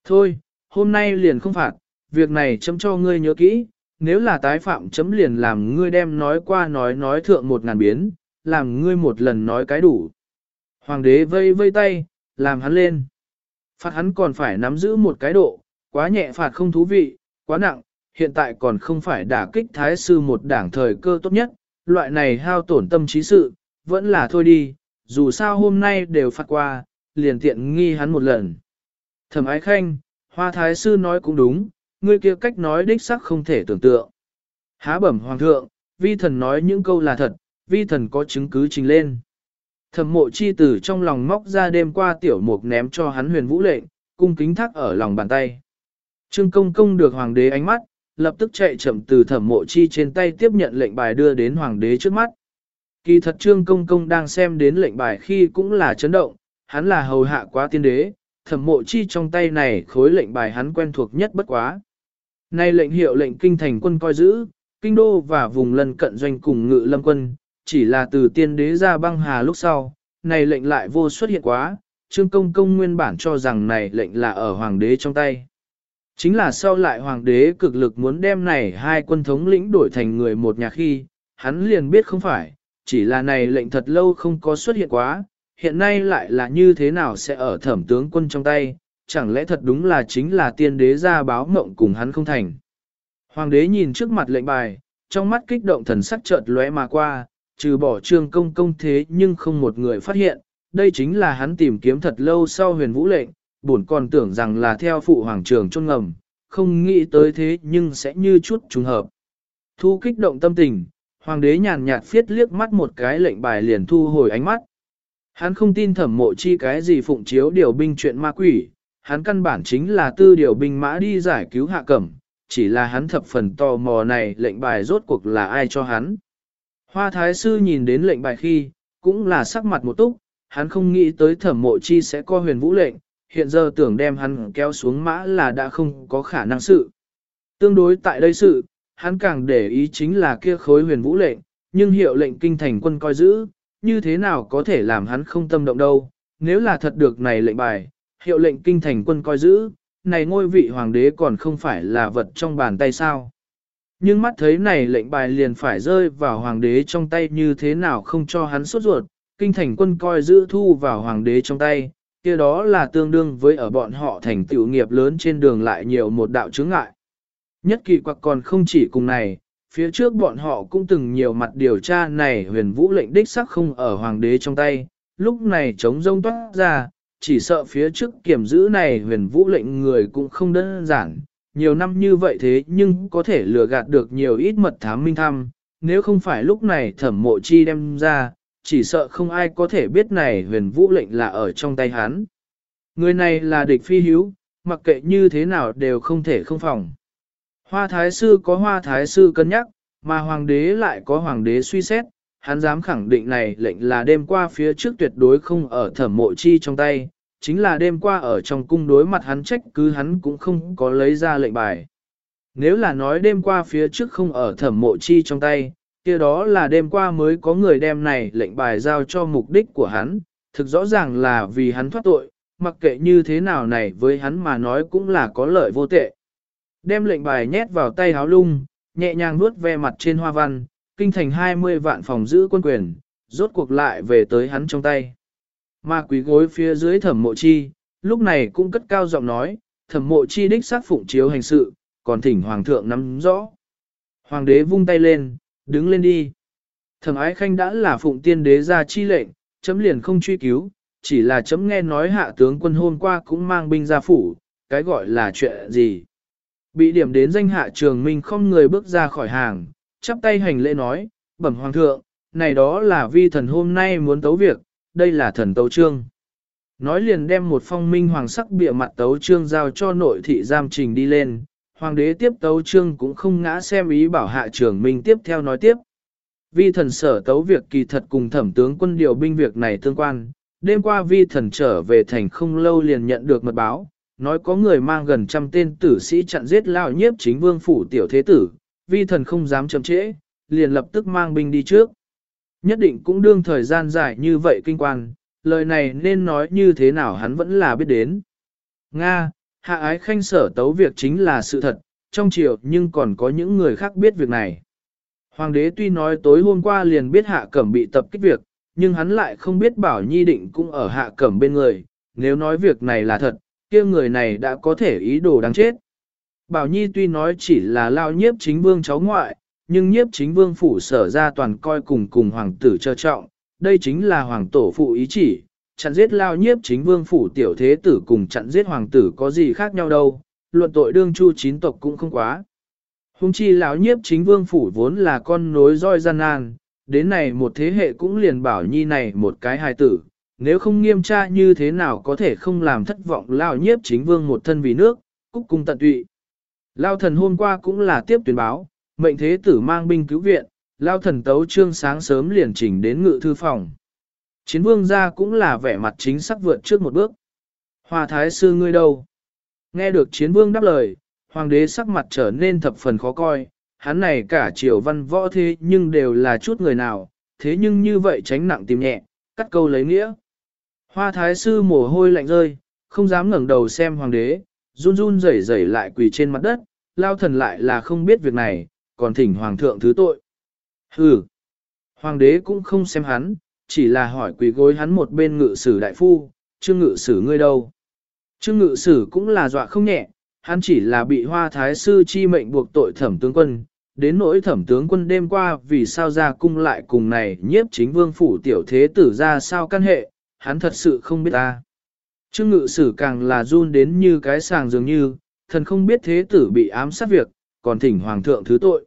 Thôi, hôm nay liền không phạt, việc này chấm cho ngươi nhớ kỹ, nếu là tái phạm chấm liền làm ngươi đem nói qua nói nói thượng một ngàn biến, làm ngươi một lần nói cái đủ. Hoàng đế vây vây tay, làm hắn lên. Phạt hắn còn phải nắm giữ một cái độ, quá nhẹ phạt không thú vị, quá nặng, hiện tại còn không phải đả kích thái sư một đảng thời cơ tốt nhất, loại này hao tổn tâm trí sự, vẫn là thôi đi, dù sao hôm nay đều phạt qua, liền tiện nghi hắn một lần. Thẩm ái khanh, hoa thái sư nói cũng đúng, ngươi kia cách nói đích sắc không thể tưởng tượng. Há bẩm hoàng thượng, vi thần nói những câu là thật, vi thần có chứng cứ trình lên. Thẩm mộ chi tử trong lòng móc ra đêm qua tiểu mục ném cho hắn huyền vũ lệnh, cung kính thác ở lòng bàn tay. Trương công công được hoàng đế ánh mắt, lập tức chạy chậm từ thẩm mộ chi trên tay tiếp nhận lệnh bài đưa đến hoàng đế trước mắt. Kỳ thật trương công công đang xem đến lệnh bài khi cũng là chấn động, hắn là hầu hạ quá tiên đế, thẩm mộ chi trong tay này khối lệnh bài hắn quen thuộc nhất bất quá. Nay lệnh hiệu lệnh kinh thành quân coi giữ, kinh đô và vùng lân cận doanh cùng ngự lâm quân, chỉ là từ tiên đế ra băng hà lúc sau, này lệnh lại vô xuất hiện quá, trương công công nguyên bản cho rằng này lệnh là ở hoàng đế trong tay. Chính là sau lại hoàng đế cực lực muốn đem này hai quân thống lĩnh đổi thành người một nhà khi, hắn liền biết không phải, chỉ là này lệnh thật lâu không có xuất hiện quá, hiện nay lại là như thế nào sẽ ở thẩm tướng quân trong tay, chẳng lẽ thật đúng là chính là tiên đế ra báo mộng cùng hắn không thành. Hoàng đế nhìn trước mặt lệnh bài, trong mắt kích động thần sắc chợt lóe mà qua, trừ bỏ trương công công thế nhưng không một người phát hiện, đây chính là hắn tìm kiếm thật lâu sau huyền vũ lệnh, buồn còn tưởng rằng là theo phụ hoàng trường chôn ngầm, không nghĩ tới thế nhưng sẽ như chút trùng hợp. Thu kích động tâm tình, hoàng đế nhàn nhạt phiết liếc mắt một cái lệnh bài liền thu hồi ánh mắt. Hắn không tin thẩm mộ chi cái gì phụng chiếu điều binh chuyện ma quỷ, hắn căn bản chính là tư điều binh mã đi giải cứu hạ cẩm, chỉ là hắn thập phần tò mò này lệnh bài rốt cuộc là ai cho hắn. Hoa thái sư nhìn đến lệnh bài khi, cũng là sắc mặt một túc, hắn không nghĩ tới thẩm mộ chi sẽ co huyền vũ lệnh, hiện giờ tưởng đem hắn kéo xuống mã là đã không có khả năng sự. Tương đối tại đây sự, hắn càng để ý chính là kia khối huyền vũ lệnh, nhưng hiệu lệnh kinh thành quân coi giữ, như thế nào có thể làm hắn không tâm động đâu, nếu là thật được này lệnh bài, hiệu lệnh kinh thành quân coi giữ, này ngôi vị hoàng đế còn không phải là vật trong bàn tay sao. Nhưng mắt thấy này lệnh bài liền phải rơi vào hoàng đế trong tay như thế nào không cho hắn sốt ruột, kinh thành quân coi giữ thu vào hoàng đế trong tay, kia đó là tương đương với ở bọn họ thành tựu nghiệp lớn trên đường lại nhiều một đạo chướng ngại. Nhất kỳ quặc còn không chỉ cùng này, phía trước bọn họ cũng từng nhiều mặt điều tra này huyền vũ lệnh đích sắc không ở hoàng đế trong tay, lúc này chống rông toát ra, chỉ sợ phía trước kiểm giữ này huyền vũ lệnh người cũng không đơn giản, nhiều năm như vậy thế nhưng có thể lừa gạt được nhiều ít mật thám minh thăm, nếu không phải lúc này thẩm mộ chi đem ra, chỉ sợ không ai có thể biết này huyền vũ lệnh là ở trong tay hắn. Người này là địch phi hiếu, mặc kệ như thế nào đều không thể không phòng. Hoa thái sư có hoa thái sư cân nhắc, mà hoàng đế lại có hoàng đế suy xét, hắn dám khẳng định này lệnh là đêm qua phía trước tuyệt đối không ở thẩm mộ chi trong tay, chính là đêm qua ở trong cung đối mặt hắn trách cứ hắn cũng không có lấy ra lệnh bài. Nếu là nói đêm qua phía trước không ở thẩm mộ chi trong tay, kia đó là đêm qua mới có người đem này lệnh bài giao cho mục đích của hắn, thực rõ ràng là vì hắn thoát tội, mặc kệ như thế nào này với hắn mà nói cũng là có lợi vô tệ. Đem lệnh bài nhét vào tay háo lung, nhẹ nhàng nuốt ve mặt trên hoa văn, kinh thành 20 vạn phòng giữ quân quyền, rốt cuộc lại về tới hắn trong tay. Mà quý gối phía dưới thẩm mộ chi, lúc này cũng cất cao giọng nói, thẩm mộ chi đích xác phụng chiếu hành sự, còn thỉnh hoàng thượng nắm rõ. Hoàng đế vung tay lên, đứng lên đi. Thẩm ái khanh đã là phụng tiên đế ra chi lệnh, chấm liền không truy cứu, chỉ là chấm nghe nói hạ tướng quân hôm qua cũng mang binh ra phủ, cái gọi là chuyện gì. Bị điểm đến danh hạ trường minh không người bước ra khỏi hàng, chắp tay hành lễ nói, bẩm hoàng thượng, này đó là vi thần hôm nay muốn tấu việc, đây là thần tấu trương. Nói liền đem một phong minh hoàng sắc bịa mặt tấu trương giao cho nội thị giam trình đi lên, hoàng đế tiếp tấu trương cũng không ngã xem ý bảo hạ trưởng minh tiếp theo nói tiếp. Vi thần sở tấu việc kỳ thật cùng thẩm tướng quân điều binh việc này tương quan, đêm qua vi thần trở về thành không lâu liền nhận được mật báo, nói có người mang gần trăm tên tử sĩ chặn giết lao nhiếp chính vương phủ tiểu thế tử, vi thần không dám chậm trễ, liền lập tức mang binh đi trước. Nhất định cũng đương thời gian dài như vậy kinh quan, lời này nên nói như thế nào hắn vẫn là biết đến. Nga, hạ ái khanh sở tấu việc chính là sự thật, trong triều nhưng còn có những người khác biết việc này. Hoàng đế tuy nói tối hôm qua liền biết hạ cẩm bị tập kích việc, nhưng hắn lại không biết bảo nhi định cũng ở hạ cẩm bên người, nếu nói việc này là thật, kia người này đã có thể ý đồ đáng chết. Bảo nhi tuy nói chỉ là lao nhiếp chính vương cháu ngoại, nhưng nhiếp chính vương phủ sở ra toàn coi cùng cùng hoàng tử trơ trọng, đây chính là hoàng tổ phụ ý chỉ, chặn giết lao nhiếp chính vương phủ tiểu thế tử cùng chặn giết hoàng tử có gì khác nhau đâu, luận tội đương chu chín tộc cũng không quá. Hùng chi lão nhiếp chính vương phủ vốn là con nối roi gian nan, đến này một thế hệ cũng liền bảo nhi này một cái hài tử, nếu không nghiêm tra như thế nào có thể không làm thất vọng lao nhiếp chính vương một thân vì nước, cúc cung tận tụy. Lao thần hôm qua cũng là tiếp tuyên báo, mệnh thế tử mang binh cứu viện, lao thần tấu trương sáng sớm liền chỉnh đến ngự thư phòng. Chiến vương gia cũng là vẻ mặt chính sắc vượt trước một bước. Hòa thái sư ngươi đâu? Nghe được chiến vương đáp lời, hoàng đế sắc mặt trở nên thập phần khó coi, hắn này cả triều văn võ thế nhưng đều là chút người nào, thế nhưng như vậy tránh nặng tìm nhẹ, cắt câu lấy nghĩa. Hoa thái sư mồ hôi lạnh rơi, không dám ngẩng đầu xem hoàng đế, run run rẩy rẩy lại quỳ trên mặt đất, lao thần lại là không biết việc này, còn thỉnh hoàng thượng thứ tội. Hừ, hoàng đế cũng không xem hắn, chỉ là hỏi quỳ gối hắn một bên ngự sử đại phu, trương ngự sử ngươi đâu. Trương ngự sử cũng là dọa không nhẹ, hắn chỉ là bị hoa thái sư chi mệnh buộc tội thẩm tướng quân, đến nỗi thẩm tướng quân đêm qua vì sao ra cung lại cùng này nhiếp chính vương phủ tiểu thế tử ra sao căn hệ, hắn thật sự không biết ta. Trương ngự sử càng là run đến như cái sàng dường như, thần không biết thế tử bị ám sát việc, còn thỉnh hoàng thượng thứ tội.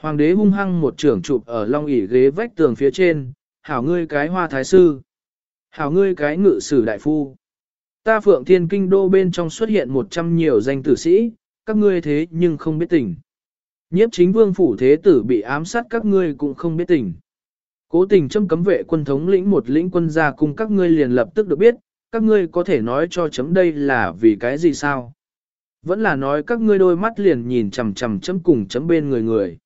Hoàng đế hung hăng một trưởng chụp ở long ỷ ghế vách tường phía trên, hảo ngươi cái hoa thái sư, hảo ngươi cái ngự sử đại phu. Ta phượng thiên kinh đô bên trong xuất hiện một trăm nhiều danh tử sĩ, các ngươi thế nhưng không biết tình. Nhiếp chính vương phủ thế tử bị ám sát các ngươi cũng không biết tình. Cố tình châm cấm vệ quân thống lĩnh một lĩnh quân ra cùng các ngươi liền lập tức được biết, các ngươi có thể nói cho chấm đây là vì cái gì sao? Vẫn là nói các ngươi đôi mắt liền nhìn chằm chằm chấm cùng chấm bên người người.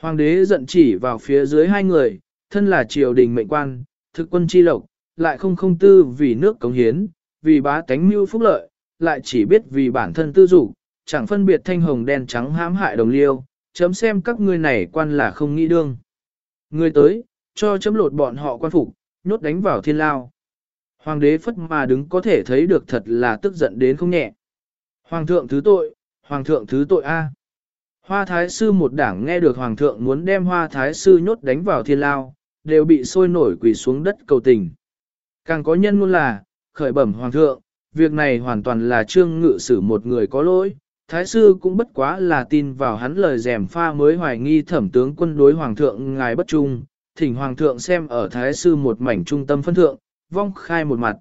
Hoàng đế giận chỉ vào phía dưới hai người, thân là triều đình mệnh quan, thực quân chi lộc, lại không không tư vì nước cống hiến, vì bá tánh mưu phúc lợi, lại chỉ biết vì bản thân tư dục, chẳng phân biệt thanh hồng đen trắng hãm hại đồng liêu, chấm xem các ngươi này quan là không nghĩ đương. Người tới, cho chấm lột bọn họ quan phục, nhốt đánh vào thiên lao. Hoàng đế phất mà đứng có thể thấy được thật là tức giận đến không nhẹ. Hoàng thượng thứ tội, hoàng thượng thứ tội A. Hoa thái sư một đảng nghe được hoàng thượng muốn đem hoa thái sư nhốt đánh vào thiên lao, đều bị sôi nổi quỳ xuống đất cầu tình. Càng có nhân luôn là, khởi bẩm hoàng thượng, việc này hoàn toàn là trương ngự sử một người có lỗi, thái sư cũng bất quá là tin vào hắn lời rèm pha mới hoài nghi thẩm tướng quân đối hoàng thượng ngài bất trung, thỉnh hoàng thượng xem ở thái sư một mảnh trung tâm phân thượng, vong khai một mặt.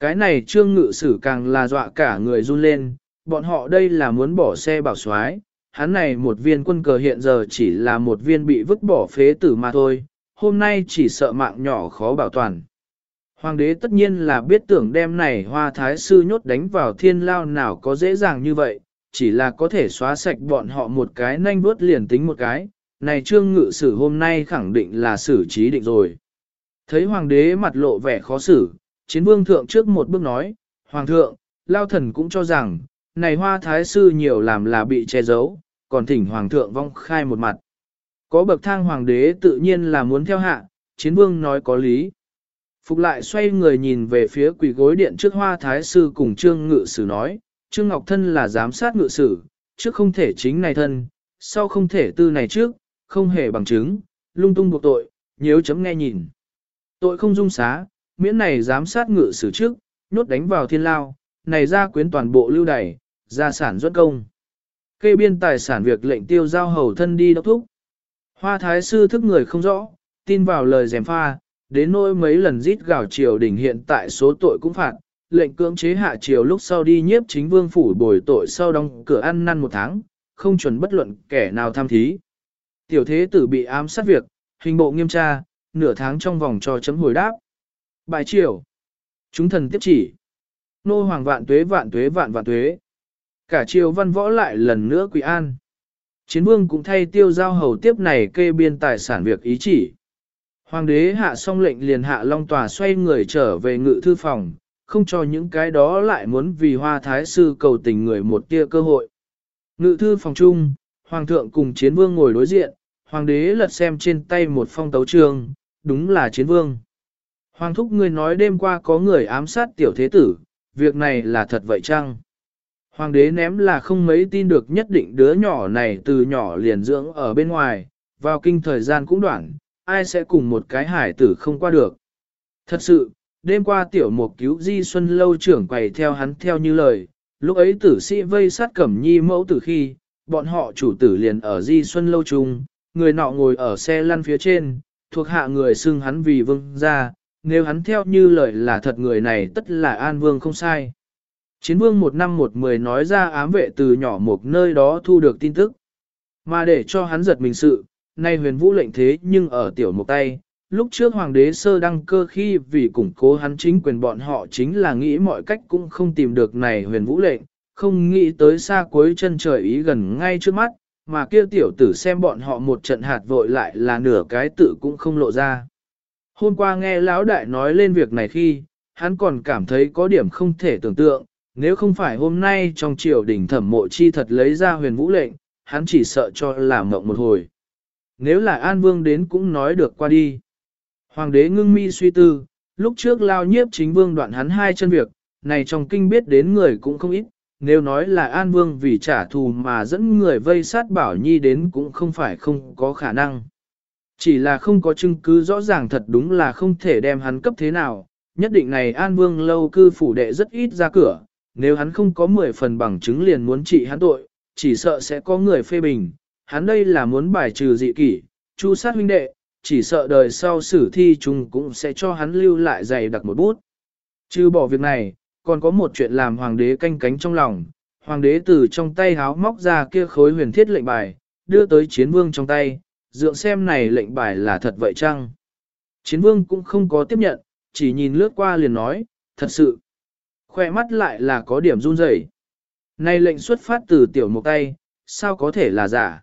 Cái này trương ngự sử càng là dọa cả người run lên, bọn họ đây là muốn bỏ xe bảo soái hắn này một viên quân cờ hiện giờ chỉ là một viên bị vứt bỏ phế tử mà thôi, hôm nay chỉ sợ mạng nhỏ khó bảo toàn. Hoàng đế tất nhiên là biết tưởng đem này hoa thái sư nhốt đánh vào thiên lao nào có dễ dàng như vậy, chỉ là có thể xóa sạch bọn họ một cái nanh bước liền tính một cái, này trương ngự sử hôm nay khẳng định là xử trí định rồi. Thấy hoàng đế mặt lộ vẻ khó xử, chiến vương thượng trước một bước nói, Hoàng thượng, lao thần cũng cho rằng, này hoa thái sư nhiều làm là bị che giấu, còn thỉnh Hoàng thượng vong khai một mặt. Có bậc thang hoàng đế tự nhiên là muốn theo hạ, chiến vương nói có lý. Phục lại xoay người nhìn về phía quỷ gối điện trước hoa thái sư cùng trương ngự sử nói, trương ngọc thân là giám sát ngự sử, trước không thể chính này thân, sau không thể tư này trước, không hề bằng chứng, lung tung buộc tội, nhếu chấm nghe nhìn. Tội không dung xá, miễn này giám sát ngự sử trước, nhốt đánh vào thiên lao, này ra quyến toàn bộ lưu đày, gia sản ruất công. Kê biên tài sản việc lệnh tiêu giao hầu thân đi đốc thúc. Hoa thái sư thức người không rõ, tin vào lời dèm pha, đến nỗi mấy lần rít gào triều đỉnh hiện tại số tội cũng phạt, lệnh cưỡng chế hạ triều lúc sau đi nhiếp chính vương phủ bồi tội sau đóng cửa ăn năn một tháng, không chuẩn bất luận kẻ nào tham thí. Tiểu thế tử bị ám sát việc, hình bộ nghiêm tra, nửa tháng trong vòng cho chấm hồi đáp. Bài triều. Chúng thần tiếp chỉ. Nô hoàng vạn tuế vạn tuế vạn vạn tuế. Cả triều văn võ lại lần nữa quỳ an. Chiến vương cũng thay tiêu giao hầu tiếp này kê biên tài sản việc ý chỉ. Hoàng đế hạ xong lệnh liền hạ long tòa xoay người trở về ngự thư phòng, không cho những cái đó lại muốn vì hoa thái sư cầu tình người một tia cơ hội. Ngự thư phòng chung, hoàng thượng cùng chiến vương ngồi đối diện, hoàng đế lật xem trên tay một phong tấu trường, đúng là chiến vương. Hoàng thúc ngươi nói đêm qua có người ám sát tiểu thế tử, việc này là thật vậy chăng? Hoàng đế ném là không mấy tin được nhất định đứa nhỏ này từ nhỏ liền dưỡng ở bên ngoài, vào kinh thời gian cũng đoạn, ai sẽ cùng một cái hải tử không qua được. Thật sự, đêm qua tiểu mục cứu di xuân lâu trưởng quầy theo hắn theo như lời, lúc ấy tử sĩ vây sát cẩm nhi mẫu tử khi, bọn họ chủ tử liền ở di xuân lâu chung, người nọ ngồi ở xe lăn phía trên, thuộc hạ người xưng hắn vì vương gia, nếu hắn theo như lời là thật người này tất là an vương không sai. Chiến vương một năm một mười nói ra ám vệ từ nhỏ một nơi đó thu được tin tức. Mà để cho hắn giật mình sự, nay huyền vũ lệnh thế nhưng ở tiểu một tay, lúc trước hoàng đế sơ đăng cơ khi vì củng cố hắn chính quyền bọn họ chính là nghĩ mọi cách cũng không tìm được này huyền vũ lệnh, không nghĩ tới xa cuối chân trời ý gần ngay trước mắt, mà kia tiểu tử xem bọn họ một trận hạt vội lại là nửa cái tự cũng không lộ ra. Hôm qua nghe lão đại nói lên việc này khi, hắn còn cảm thấy có điểm không thể tưởng tượng, nếu không phải hôm nay trong triều đình thẩm mộ chi thật lấy ra huyền vũ lệnh, hắn chỉ sợ cho làm mộng một hồi. Nếu là An Vương đến cũng nói được qua đi. Hoàng đế ngưng mi suy tư, lúc trước lao nhiếp chính vương đoạn hắn hai chân việc, này trong kinh biết đến người cũng không ít, nếu nói là An Vương vì trả thù mà dẫn người vây sát Bảo Nhi đến cũng không phải không có khả năng. Chỉ là không có chứng cứ rõ ràng thật đúng là không thể đem hắn cấp thế nào, nhất định này An Vương lâu cư phủ đệ rất ít ra cửa, nếu hắn không có 10 phần bằng chứng liền muốn trị hắn tội, chỉ sợ sẽ có người phê bình, hắn đây là muốn bài trừ dị kỷ, chu sát huynh đệ, chỉ sợ đời sau sử thi chúng cũng sẽ cho hắn lưu lại dày đặc một bút. Trừ bỏ việc này, còn có một chuyện làm hoàng đế canh cánh trong lòng, hoàng đế từ trong tay háo móc ra kia khối huyền thiết lệnh bài, đưa tới chiến vương trong tay, dượng xem này lệnh bài là thật vậy chăng? Chiến vương cũng không có tiếp nhận, chỉ nhìn lướt qua liền nói, thật sự khỏe mắt lại là có điểm run rẩy. Này lệnh xuất phát từ tiểu mục tay, sao có thể là giả?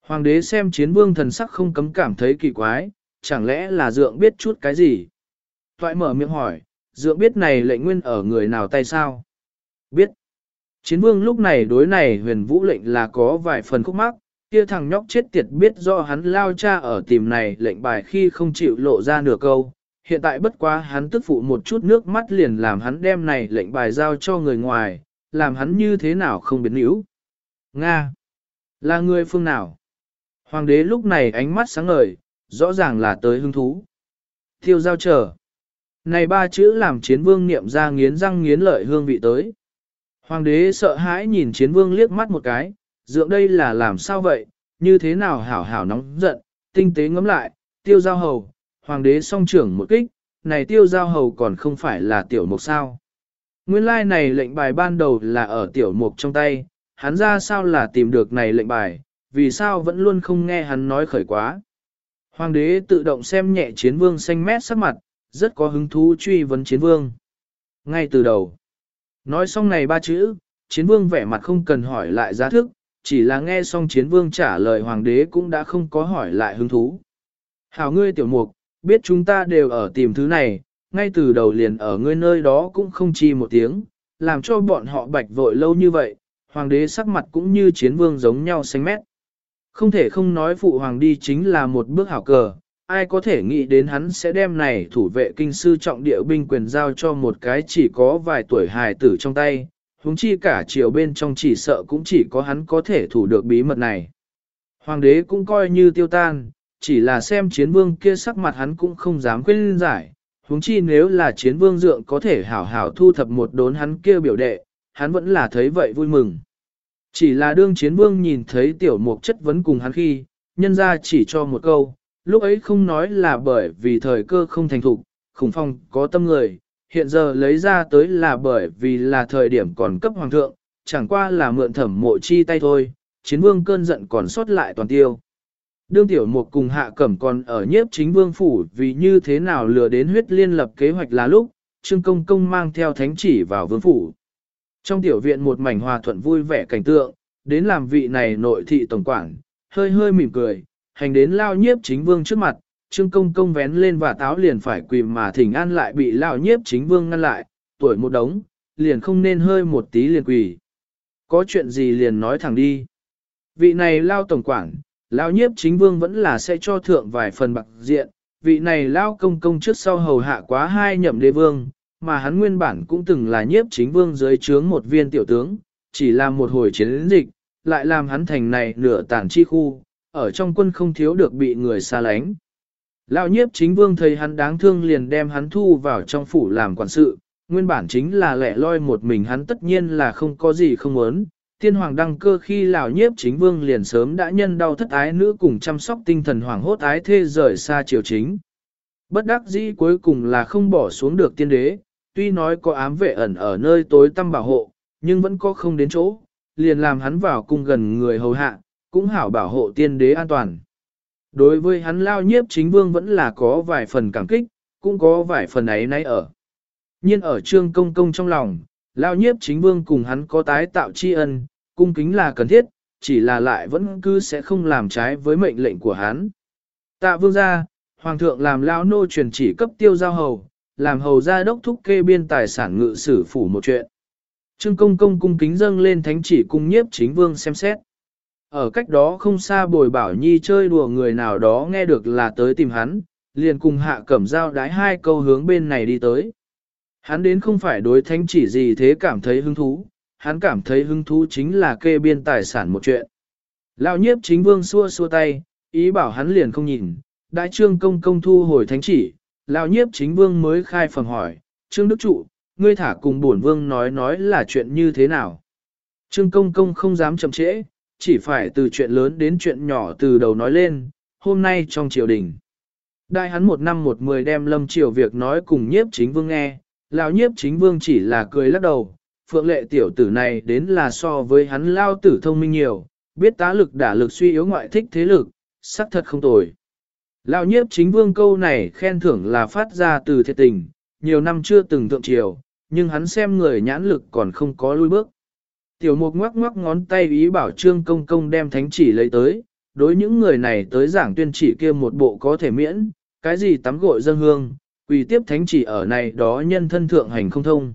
Hoàng đế xem chiến vương thần sắc không cấm cảm thấy kỳ quái, chẳng lẽ là dượng biết chút cái gì? Toại mở miệng hỏi, dượng biết này lệnh nguyên ở người nào tay sao? Biết. Chiến vương lúc này đối này huyền vũ lệnh là có vài phần khúc mắc, kia thằng nhóc chết tiệt biết do hắn lao cha ở tìm này lệnh bài khi không chịu lộ ra nửa câu. Hiện tại bất quá hắn tức phụ một chút nước mắt liền làm hắn đem này lệnh bài giao cho người ngoài, làm hắn như thế nào không biến yếu. Nga! Là người phương nào? Hoàng đế lúc này ánh mắt sáng ngời, rõ ràng là tới hứng thú. Thiêu giao chờ. Này ba chữ làm chiến vương niệm ra nghiến răng nghiến lợi hương vị tới. Hoàng đế sợ hãi nhìn chiến vương liếc mắt một cái, dượng đây là làm sao vậy, như thế nào hảo hảo nóng giận, tinh tế ngấm lại, tiêu giao hầu, hoàng đế song trưởng một kích, này tiêu giao hầu còn không phải là tiểu mục sao. Nguyên lai like này lệnh bài ban đầu là ở tiểu mục trong tay, hắn ra sao là tìm được này lệnh bài, vì sao vẫn luôn không nghe hắn nói khởi quá. Hoàng đế tự động xem nhẹ chiến vương xanh mét sắc mặt, rất có hứng thú truy vấn chiến vương. Ngay từ đầu, nói xong này ba chữ, chiến vương vẻ mặt không cần hỏi lại giá thức, chỉ là nghe xong chiến vương trả lời hoàng đế cũng đã không có hỏi lại hứng thú. Hảo ngươi tiểu mục, biết chúng ta đều ở tìm thứ này, ngay từ đầu liền ở ngươi nơi đó cũng không chi một tiếng, làm cho bọn họ bạch vội lâu như vậy, hoàng đế sắc mặt cũng như chiến vương giống nhau xanh mét. Không thể không nói phụ hoàng đi chính là một bước hảo cờ, ai có thể nghĩ đến hắn sẽ đem này thủ vệ kinh sư trọng địa binh quyền giao cho một cái chỉ có vài tuổi hài tử trong tay, huống chi cả triều bên trong chỉ sợ cũng chỉ có hắn có thể thủ được bí mật này. Hoàng đế cũng coi như tiêu tan, chỉ là xem chiến vương kia sắc mặt hắn cũng không dám quên giải, huống chi nếu là chiến vương dượng có thể hảo hảo thu thập một đốn hắn kia biểu đệ, hắn vẫn là thấy vậy vui mừng. Chỉ là đương chiến vương nhìn thấy tiểu mục chất vấn cùng hắn khi, nhân ra chỉ cho một câu, lúc ấy không nói là bởi vì thời cơ không thành thục, khủng phong có tâm người, hiện giờ lấy ra tới là bởi vì là thời điểm còn cấp hoàng thượng, chẳng qua là mượn thẩm mộ chi tay thôi, chiến vương cơn giận còn sót lại toàn tiêu. Đương tiểu mục cùng hạ cẩm còn ở nhiếp chính vương phủ vì như thế nào lừa đến huyết liên lập kế hoạch là lúc, trương công công mang theo thánh chỉ vào vương phủ. Trong tiểu viện một mảnh hòa thuận vui vẻ cảnh tượng, đến làm vị này nội thị tổng quản, hơi hơi mỉm cười, hành đến lao nhiếp chính vương trước mặt, trương công công vén lên và táo liền phải quỳ mà thỉnh an lại bị lao nhiếp chính vương ngăn lại, tuổi một đống, liền không nên hơi một tí liền quỳ. Có chuyện gì liền nói thẳng đi. Vị này lao tổng quản, Lão nhiếp chính vương vẫn là sẽ cho thượng vài phần bạc diện, vị này lao công công trước sau hầu hạ quá hai nhậm đế vương, mà hắn nguyên bản cũng từng là nhiếp chính vương dưới trướng một viên tiểu tướng, chỉ là một hồi chiến dịch, lại làm hắn thành này nửa tản chi khu, ở trong quân không thiếu được bị người xa lánh. Lão nhiếp chính vương thấy hắn đáng thương liền đem hắn thu vào trong phủ làm quản sự, nguyên bản chính là lẻ loi một mình hắn tất nhiên là không có gì không muốn. Tiên hoàng đăng cơ khi lão nhiếp chính vương liền sớm đã nhân đau thất ái nữ cùng chăm sóc tinh thần hoàng hốt ái thê rời xa triều chính. Bất đắc dĩ cuối cùng là không bỏ xuống được tiên đế, tuy nói có ám vệ ẩn ở nơi tối tăm bảo hộ, nhưng vẫn có không đến chỗ, liền làm hắn vào cung gần người hầu hạ, cũng hảo bảo hộ tiên đế an toàn. Đối với hắn lao nhiếp chính vương vẫn là có vài phần cảm kích, cũng có vài phần ấy nay ở. nhiên ở trương công công trong lòng, lao nhiếp chính vương cùng hắn có tái tạo tri ân, cung kính là cần thiết, chỉ là lại vẫn cứ sẽ không làm trái với mệnh lệnh của hắn. Tạ vương gia, hoàng thượng làm lão nô truyền chỉ cấp tiêu giao hầu, làm hầu gia đốc thúc kê biên tài sản ngự sử phủ một chuyện. Trương công công cung kính dâng lên thánh chỉ cung nhiếp chính vương xem xét. Ở cách đó không xa bồi bảo nhi chơi đùa người nào đó nghe được là tới tìm hắn, liền cùng hạ cẩm dao đái hai câu hướng bên này đi tới. Hắn đến không phải đối thánh chỉ gì thế cảm thấy hứng thú, hắn cảm thấy hứng thú chính là kê biên tài sản một chuyện. Lão nhiếp chính vương xua xua tay, ý bảo hắn liền không nhìn, đại trương công công thu hồi thánh chỉ, lão nhiếp chính vương mới khai phẩm hỏi, trương đức trụ, ngươi thả cùng bổn vương nói nói là chuyện như thế nào. Trương công công không dám chậm trễ, chỉ phải từ chuyện lớn đến chuyện nhỏ từ đầu nói lên, hôm nay trong triều đình. Đại hắn một năm một mười đem lâm triều việc nói cùng nhiếp chính vương nghe, lão nhiếp chính vương chỉ là cười lắc đầu, phượng lệ tiểu tử này đến là so với hắn lao tử thông minh nhiều, biết tá lực đả lực suy yếu ngoại thích thế lực, sắc thật không tồi. Lão nhiếp chính vương câu này khen thưởng là phát ra từ thiệt tình, nhiều năm chưa từng thượng triều, nhưng hắn xem người nhãn lực còn không có lui bước. Tiểu mục ngoắc ngoắc ngón tay ý bảo trương công công đem thánh chỉ lấy tới, đối những người này tới giảng tuyên chỉ kia một bộ có thể miễn, cái gì tắm gội dân hương, quỳ tiếp thánh chỉ ở này đó nhân thân thượng hành không thông.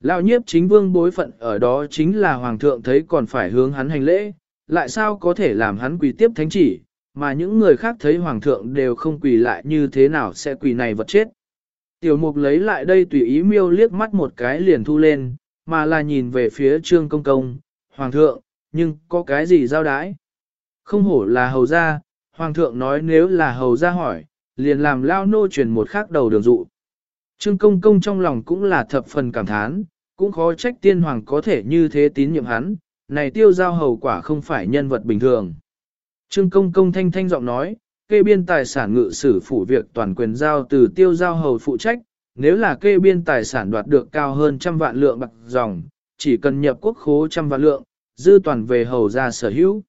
Lão nhiếp chính vương bối phận ở đó chính là hoàng thượng thấy còn phải hướng hắn hành lễ, lại sao có thể làm hắn quỳ tiếp thánh chỉ, mà những người khác thấy hoàng thượng đều không quỳ lại như thế nào sẽ quỳ này vật chết. Tiểu mục lấy lại đây tùy ý miêu liếc mắt một cái liền thu lên, mà là nhìn về phía trương công công, hoàng thượng, nhưng có cái gì giao đái? Không hổ là hầu gia, hoàng thượng nói nếu là hầu gia hỏi, liền làm lao nô truyền một khác đầu đường dụ. Trương công công trong lòng cũng là thập phần cảm thán, cũng khó trách tiên hoàng có thể như thế tín nhiệm hắn, này tiêu giao hầu quả không phải nhân vật bình thường. Trương công công thanh thanh giọng nói, kê biên tài sản ngự sử phủ việc toàn quyền giao từ tiêu giao hầu phụ trách, nếu là kê biên tài sản đoạt được cao hơn trăm vạn lượng bạc dòng, chỉ cần nhập quốc khố trăm vạn lượng, dư toàn về hầu ra sở hữu.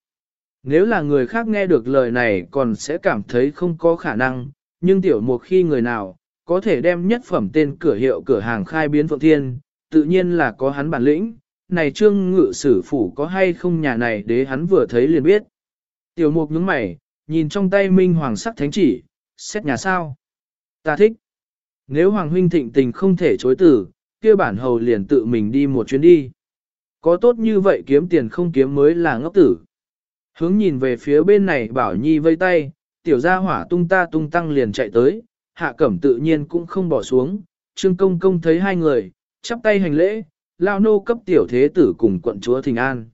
Nếu là người khác nghe được lời này còn sẽ cảm thấy không có khả năng, nhưng tiểu một khi người nào có thể đem nhất phẩm tên cửa hiệu cửa hàng khai biến phượng thiên, tự nhiên là có hắn bản lĩnh, này trương ngự sử phủ có hay không nhà này đế hắn vừa thấy liền biết. Tiểu mục nhướng mày, nhìn trong tay minh hoàng sắc thánh chỉ, xét nhà sao. Ta thích. Nếu hoàng huynh thịnh tình không thể chối từ, kia bản hầu liền tự mình đi một chuyến đi. Có tốt như vậy kiếm tiền không kiếm mới là ngốc tử. Hướng nhìn về phía bên này bảo nhi vây tay, tiểu gia hỏa tung ta tung tăng liền chạy tới, hạ cẩm tự nhiên cũng không bỏ xuống, trương công công thấy hai người, chắp tay hành lễ, lao nô cấp tiểu thế tử cùng quận chúa Thình An.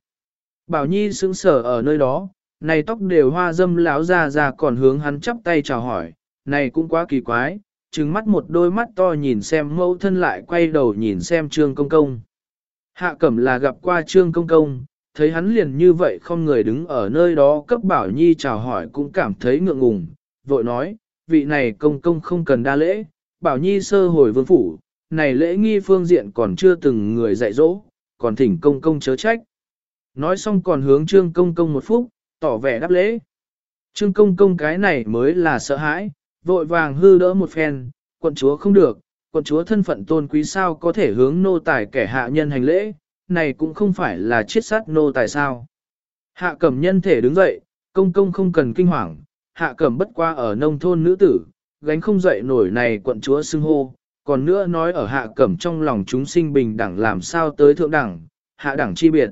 Bảo Nhi sững sờ ở nơi đó, này tóc đều hoa dâm láo ra ra còn hướng hắn chắp tay chào hỏi, này cũng quá kỳ quái, trừng mắt một đôi mắt to nhìn xem mẫu thân lại quay đầu nhìn xem trương công công. Hạ cẩm là gặp qua trương công công, thấy hắn liền như vậy không người đứng ở nơi đó cấp bảo nhi chào hỏi cũng cảm thấy ngượng ngùng, vội nói, vị này công công không cần đa lễ, bảo nhi sơ hồi vương phủ, này lễ nghi phương diện còn chưa từng người dạy dỗ, còn thỉnh công công chớ trách. Nói xong còn hướng trương công công một phút, tỏ vẻ đáp lễ. Trương công công cái này mới là sợ hãi, vội vàng hư đỡ một phen, quận chúa không được, quận chúa thân phận tôn quý sao có thể hướng nô tài kẻ hạ nhân hành lễ, này cũng không phải là chiết sát nô tài sao. Hạ cẩm nhân thể đứng dậy, công công không cần kinh hoàng, hạ cẩm bất qua ở nông thôn nữ tử, gánh không dậy nổi này quận chúa xưng hô, còn nữa nói ở hạ cẩm trong lòng chúng sinh bình đẳng làm sao tới thượng đẳng, hạ đẳng chi biệt.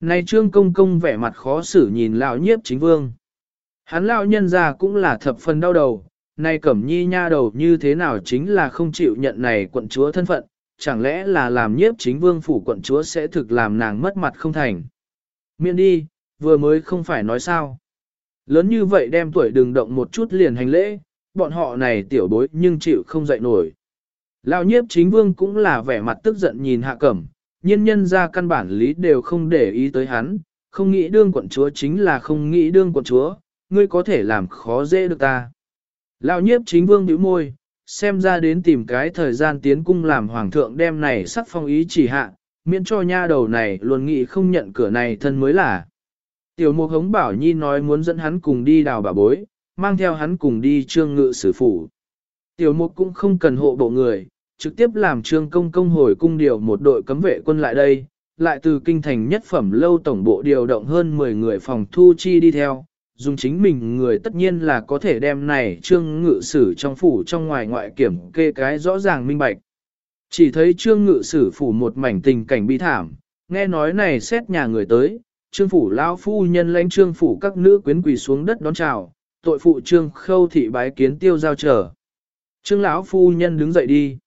Này trương công công vẻ mặt khó xử nhìn lão nhiếp chính vương. Hắn lão nhân già cũng là thập phần đau đầu, này cẩm nhi nha đầu như thế nào chính là không chịu nhận này quận chúa thân phận, chẳng lẽ là làm nhiếp chính vương phủ quận chúa sẽ thực làm nàng mất mặt không thành. Miễn đi, vừa mới không phải nói sao. Lớn như vậy đem tuổi đừng động một chút liền hành lễ, bọn họ này tiểu bối nhưng chịu không dậy nổi. Lão nhiếp chính vương cũng là vẻ mặt tức giận nhìn hạ cẩm, nhân nhân ra căn bản lý đều không để ý tới hắn, không nghĩ đương quận chúa chính là không nghĩ đương quận chúa, ngươi có thể làm khó dễ được ta. Lão nhiếp chính vương bĩu môi, xem ra đến tìm cái thời gian tiến cung làm hoàng thượng đem này sắc phong ý chỉ hạ, miễn cho nha đầu này luôn nghĩ không nhận cửa này thân mới là. Tiểu mục hống bảo nhi nói muốn dẫn hắn cùng đi đào bà bối, mang theo hắn cùng đi trương ngự sử phủ. Tiểu mục cũng không cần hộ bộ người, trực tiếp làm trương công công hồi cung điều một đội cấm vệ quân lại đây, lại từ kinh thành nhất phẩm lâu tổng bộ điều động hơn 10 người phòng thu chi đi theo, dùng chính mình người tất nhiên là có thể đem này trương ngự sử trong phủ trong ngoài ngoại kiểm kê cái rõ ràng minh bạch. Chỉ thấy trương ngự sử phủ một mảnh tình cảnh bi thảm, nghe nói này xét nhà người tới, trương phủ lao phu nhân lãnh trương phủ các nữ quyến quỳ xuống đất đón chào, tội phụ trương khâu thị bái kiến tiêu giao trở. Trương lão phu nhân đứng dậy đi.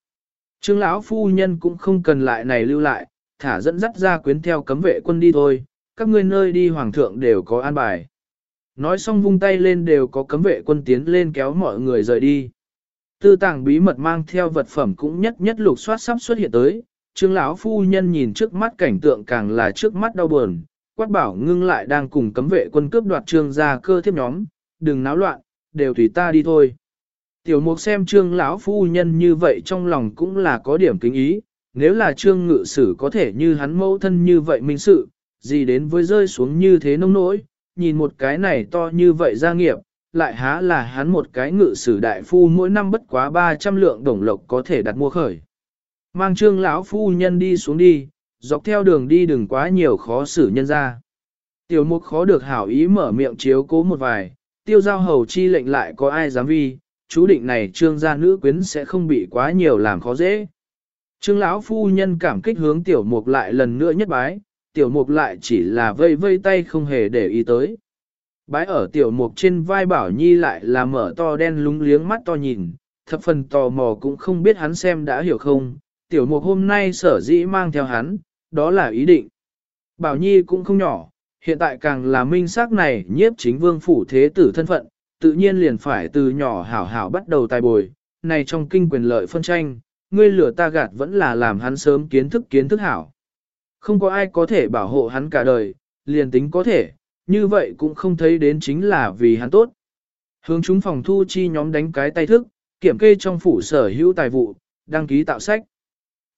Trương lão phu nhân cũng không cần lại này lưu lại, thả dẫn dắt ra quyến theo cấm vệ quân đi thôi, các ngươi nơi đi hoàng thượng đều có an bài. Nói xong vung tay lên đều có cấm vệ quân tiến lên kéo mọi người rời đi. Tư tàng bí mật mang theo vật phẩm cũng nhất nhất lục soát sắp xuất hiện tới, trương lão phu nhân nhìn trước mắt cảnh tượng càng là trước mắt đau buồn, quát bảo ngưng lại đang cùng cấm vệ quân cướp đoạt trương gia cơ thiếp nhóm, đừng náo loạn, đều tùy ta đi thôi. Tiểu mục xem trương lão phu nhân như vậy trong lòng cũng là có điểm kính ý, nếu là trương ngự sử có thể như hắn mẫu thân như vậy minh sự, gì đến với rơi xuống như thế nông nỗi, nhìn một cái này to như vậy gia nghiệp, lại há là hắn một cái ngự sử đại phu mỗi năm bất quá 300 lượng đồng lộc có thể đặt mua khởi. Mang trương lão phu nhân đi xuống đi, dọc theo đường đi đừng quá nhiều khó xử nhân ra. Tiểu mục khó được hảo ý mở miệng chiếu cố một vài, tiêu giao hầu chi lệnh lại có ai dám vi, chú định này trương gia nữ quyến sẽ không bị quá nhiều làm khó dễ. Trương lão phu nhân cảm kích hướng tiểu mục lại lần nữa nhất bái, tiểu mục lại chỉ là vây vây tay không hề để ý tới. Bái ở tiểu mục trên vai bảo nhi lại là mở to đen lúng liếng mắt to nhìn, thập phần tò mò cũng không biết hắn xem đã hiểu không, tiểu mục hôm nay sở dĩ mang theo hắn, đó là ý định. Bảo nhi cũng không nhỏ, hiện tại càng là minh xác này nhiếp chính vương phủ thế tử thân phận, tự nhiên liền phải từ nhỏ hảo hảo bắt đầu tài bồi, này trong kinh quyền lợi phân tranh, ngươi lửa ta gạt vẫn là làm hắn sớm kiến thức kiến thức hảo. Không có ai có thể bảo hộ hắn cả đời, liền tính có thể, như vậy cũng không thấy đến chính là vì hắn tốt. Hướng chúng phòng thu chi nhóm đánh cái tay thức, kiểm kê trong phủ sở hữu tài vụ, đăng ký tạo sách.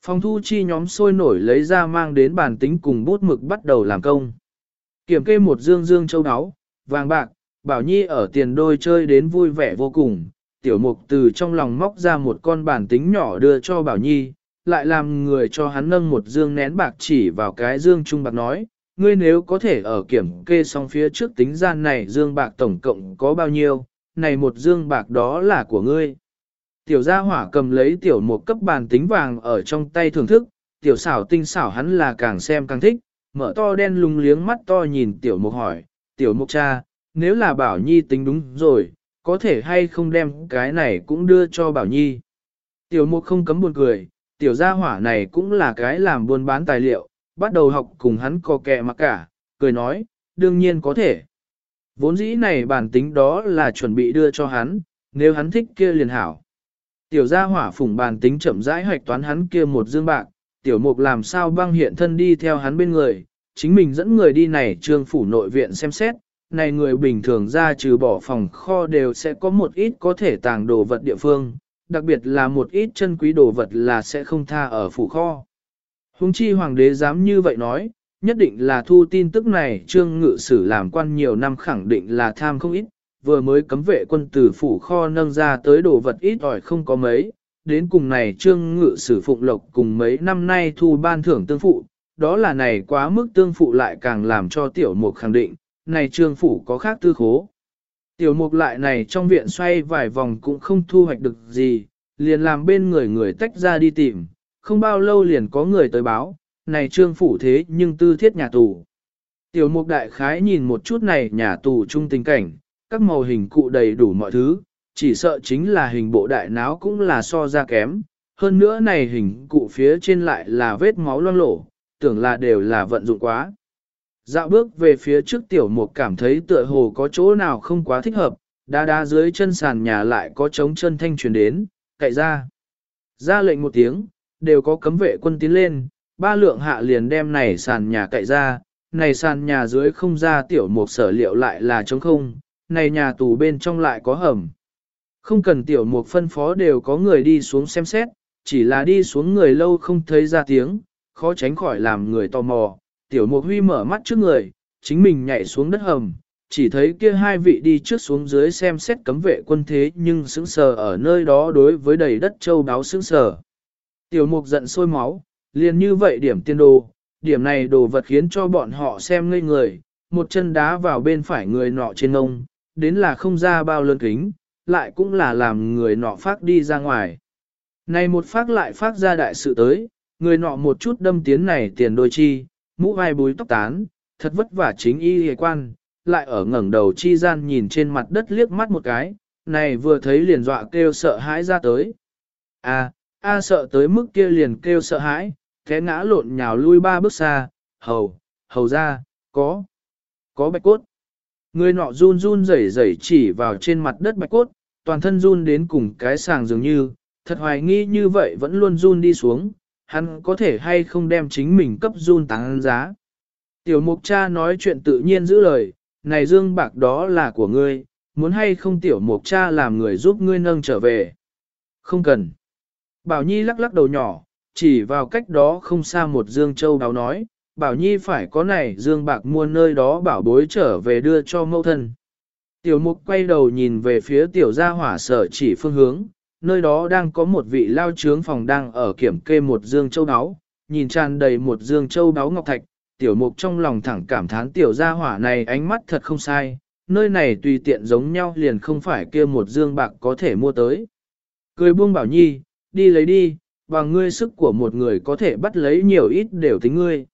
Phòng thu chi nhóm sôi nổi lấy ra mang đến bàn tính cùng bút mực bắt đầu làm công. Kiểm kê một dương dương châu áo, vàng bạc, bảo nhi ở tiền đôi chơi đến vui vẻ vô cùng. Tiểu mục từ trong lòng móc ra một con bản tính nhỏ đưa cho bảo nhi, lại làm người cho hắn nâng một dương nén bạc chỉ vào cái dương trung bạc nói, ngươi nếu có thể ở kiểm kê xong phía trước tính gian này dương bạc tổng cộng có bao nhiêu, này một dương bạc đó là của ngươi. Tiểu gia hỏa cầm lấy tiểu một cấp bàn tính vàng ở trong tay thưởng thức, tiểu xảo tinh xảo hắn là càng xem càng thích, mở to đen lùng liếng mắt to nhìn tiểu mục hỏi, tiểu mục cha, nếu là bảo nhi tính đúng rồi, có thể hay không đem cái này cũng đưa cho bảo nhi. Tiểu mục không cấm buồn cười, tiểu gia hỏa này cũng là cái làm buôn bán tài liệu, bắt đầu học cùng hắn co kẹ mặc cả, cười nói, đương nhiên có thể. Vốn dĩ này bản tính đó là chuẩn bị đưa cho hắn, nếu hắn thích kia liền hảo. Tiểu gia hỏa phủng bản tính chậm rãi hoạch toán hắn kia một dương bạc, tiểu mục làm sao băng hiện thân đi theo hắn bên người, chính mình dẫn người đi này trương phủ nội viện xem xét, này người bình thường ra trừ bỏ phòng kho đều sẽ có một ít có thể tàng đồ vật địa phương, đặc biệt là một ít chân quý đồ vật là sẽ không tha ở phủ kho. Hùng chi hoàng đế dám như vậy nói, nhất định là thu tin tức này trương ngự sử làm quan nhiều năm khẳng định là tham không ít, vừa mới cấm vệ quân từ phủ kho nâng ra tới đồ vật ít ỏi không có mấy, đến cùng này trương ngự sử phụng lộc cùng mấy năm nay thu ban thưởng tương phụ, đó là này quá mức tương phụ lại càng làm cho tiểu mục khẳng định, này trương phủ có khác tư khố. Tiểu mục lại này trong viện xoay vài vòng cũng không thu hoạch được gì, liền làm bên người người tách ra đi tìm, không bao lâu liền có người tới báo, này trương phủ thế nhưng tư thiết nhà tù. Tiểu mục đại khái nhìn một chút này nhà tù chung tình cảnh, các màu hình cụ đầy đủ mọi thứ, chỉ sợ chính là hình bộ đại náo cũng là so ra kém. Hơn nữa này hình cụ phía trên lại là vết máu loang lổ, tưởng là đều là vận dụng quá. Dạo bước về phía trước tiểu mục cảm thấy tựa hồ có chỗ nào không quá thích hợp, đa đa dưới chân sàn nhà lại có trống chân thanh truyền đến, cậy ra. Ra lệnh một tiếng, đều có cấm vệ quân tiến lên, ba lượng hạ liền đem này sàn nhà cậy ra, này sàn nhà dưới không ra tiểu mục sở liệu lại là trống không, này nhà tù bên trong lại có hầm. Không cần tiểu mục phân phó đều có người đi xuống xem xét, chỉ là đi xuống người lâu không thấy ra tiếng, khó tránh khỏi làm người tò mò. Tiểu mục huy mở mắt trước người, chính mình nhảy xuống đất hầm, chỉ thấy kia hai vị đi trước xuống dưới xem xét cấm vệ quân thế nhưng sững sờ ở nơi đó đối với đầy đất châu đáo sững sờ. Tiểu mục giận sôi máu, liền như vậy điểm tiên đồ, điểm này đồ vật khiến cho bọn họ xem ngây người, một chân đá vào bên phải người nọ trên ngông, đến là không ra bao lớn kính, lại cũng là làm người nọ phát đi ra ngoài. Này một phát lại phát ra đại sự tới, người nọ một chút đâm tiến này tiền đôi chi, mũ vai búi tóc tán, thật vất vả chính y hề quan, lại ở ngẩng đầu chi gian nhìn trên mặt đất liếc mắt một cái, này vừa thấy liền dọa kêu sợ hãi ra tới. A, a sợ tới mức kia liền kêu sợ hãi, thế ngã lộn nhào lui ba bước xa, hầu, hầu ra, có, có bạch cốt. Người nọ run run rẩy rẩy chỉ vào trên mặt đất bạch cốt, toàn thân run đến cùng cái sàng dường như, thật hoài nghi như vậy vẫn luôn run đi xuống, hắn có thể hay không đem chính mình cấp run tăng giá. Tiểu mục cha nói chuyện tự nhiên giữ lời, này dương bạc đó là của ngươi, muốn hay không tiểu mục cha làm người giúp ngươi nâng trở về. Không cần. Bảo Nhi lắc lắc đầu nhỏ, chỉ vào cách đó không xa một dương châu báo nói, Bảo Nhi phải có này dương bạc mua nơi đó bảo bối trở về đưa cho mẫu thân. Tiểu mục quay đầu nhìn về phía tiểu gia hỏa sở chỉ phương hướng, nơi đó đang có một vị lao trướng phòng đang ở kiểm kê một dương châu đáo, nhìn tràn đầy một dương châu đáo ngọc thạch, tiểu mục trong lòng thẳng cảm thán tiểu gia hỏa này ánh mắt thật không sai, nơi này tùy tiện giống nhau liền không phải kia một dương bạc có thể mua tới. Cười buông bảo nhi, đi lấy đi, bằng ngươi sức của một người có thể bắt lấy nhiều ít đều tính ngươi.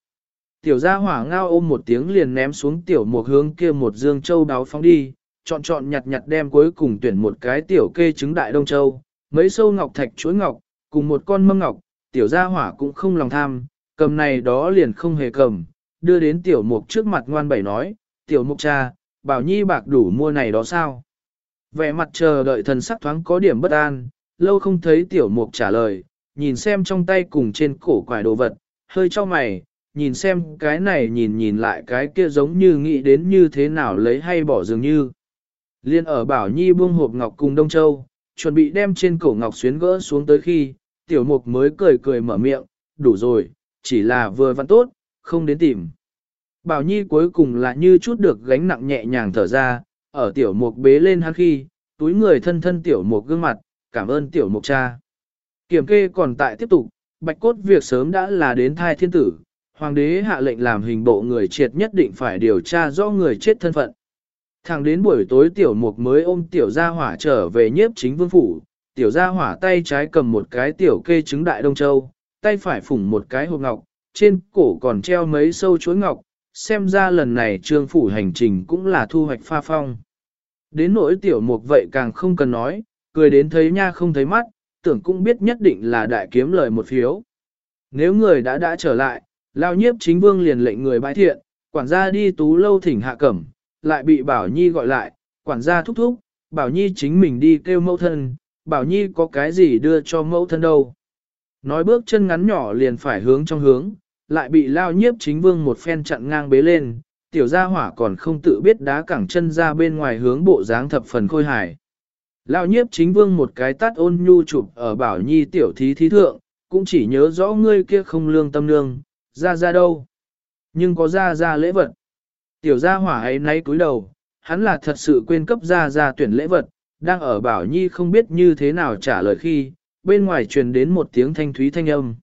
Tiểu gia hỏa ngao ôm một tiếng liền ném xuống tiểu mục hướng kia một dương châu đáo phóng đi, chọn chọn nhặt nhặt đem cuối cùng tuyển một cái tiểu kê trứng đại đông châu, mấy sâu ngọc thạch chuối ngọc, cùng một con mâm ngọc, tiểu gia hỏa cũng không lòng tham, cầm này đó liền không hề cầm, đưa đến tiểu mục trước mặt ngoan bảy nói, tiểu mục cha, bảo nhi bạc đủ mua này đó sao? Vẻ mặt chờ đợi thần sắc thoáng có điểm bất an, lâu không thấy tiểu mục trả lời, nhìn xem trong tay cùng trên cổ quải đồ vật, hơi cho mày, nhìn xem cái này nhìn nhìn lại cái kia giống như nghĩ đến như thế nào lấy hay bỏ dường như. Liên ở Bảo Nhi buông hộp ngọc cùng Đông Châu, chuẩn bị đem trên cổ ngọc xuyến gỡ xuống tới khi, tiểu mục mới cười cười mở miệng, đủ rồi, chỉ là vừa văn tốt, không đến tìm. Bảo Nhi cuối cùng là như chút được gánh nặng nhẹ nhàng thở ra, ở tiểu mục bế lên hắn khi, túi người thân thân tiểu mục gương mặt, cảm ơn tiểu mục cha. Kiểm kê còn tại tiếp tục, bạch cốt việc sớm đã là đến thai thiên tử, hoàng đế hạ lệnh làm hình bộ người triệt nhất định phải điều tra rõ người chết thân phận. Thẳng đến buổi tối tiểu mục mới ôm tiểu gia hỏa trở về nhiếp chính vương phủ, tiểu gia hỏa tay trái cầm một cái tiểu kê trứng đại đông châu, tay phải phủng một cái hộp ngọc, trên cổ còn treo mấy sâu chuối ngọc, xem ra lần này trương phủ hành trình cũng là thu hoạch pha phong. Đến nỗi tiểu mục vậy càng không cần nói, cười đến thấy nha không thấy mắt, tưởng cũng biết nhất định là đại kiếm lời một phiếu. Nếu người đã đã trở lại, lao nhiếp chính vương liền lệnh người bái thiện, quản gia đi tú lâu thỉnh hạ cẩm, lại bị Bảo Nhi gọi lại, quản gia thúc thúc, Bảo Nhi chính mình đi kêu mẫu thân, Bảo Nhi có cái gì đưa cho mẫu thân đâu. Nói bước chân ngắn nhỏ liền phải hướng trong hướng, lại bị lao nhiếp chính vương một phen chặn ngang bế lên, tiểu gia hỏa còn không tự biết đá cẳng chân ra bên ngoài hướng bộ dáng thập phần khôi hài. Lao nhiếp chính vương một cái tát ôn nhu chụp ở bảo nhi tiểu thí thí thượng, cũng chỉ nhớ rõ ngươi kia không lương tâm nương, ra ra đâu. Nhưng có ra ra lễ vật. Tiểu gia hỏa ấy nay cúi đầu, hắn là thật sự quên cấp ra ra tuyển lễ vật, đang ở bảo nhi không biết như thế nào trả lời khi, bên ngoài truyền đến một tiếng thanh thúy thanh âm.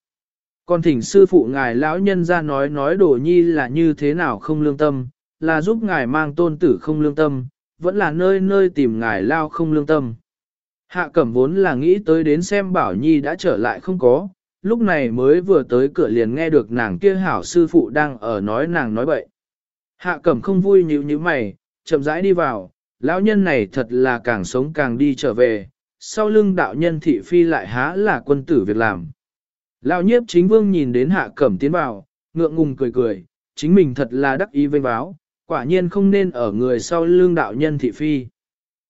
Còn thỉnh sư phụ ngài lão nhân ra nói nói đồ nhi là như thế nào không lương tâm, là giúp ngài mang tôn tử không lương tâm, vẫn là nơi nơi tìm ngài lao không lương tâm. Hạ cẩm vốn là nghĩ tới đến xem bảo nhi đã trở lại không có, lúc này mới vừa tới cửa liền nghe được nàng kia hảo sư phụ đang ở nói nàng nói bậy. Hạ cẩm không vui như như mày, chậm rãi đi vào, lão nhân này thật là càng sống càng đi trở về, sau lưng đạo nhân thị phi lại há là quân tử việc làm. Lão nhiếp chính vương nhìn đến hạ cẩm tiến vào, ngượng ngùng cười cười, chính mình thật là đắc ý vênh báo, quả nhiên không nên ở người sau lưng đạo nhân thị phi.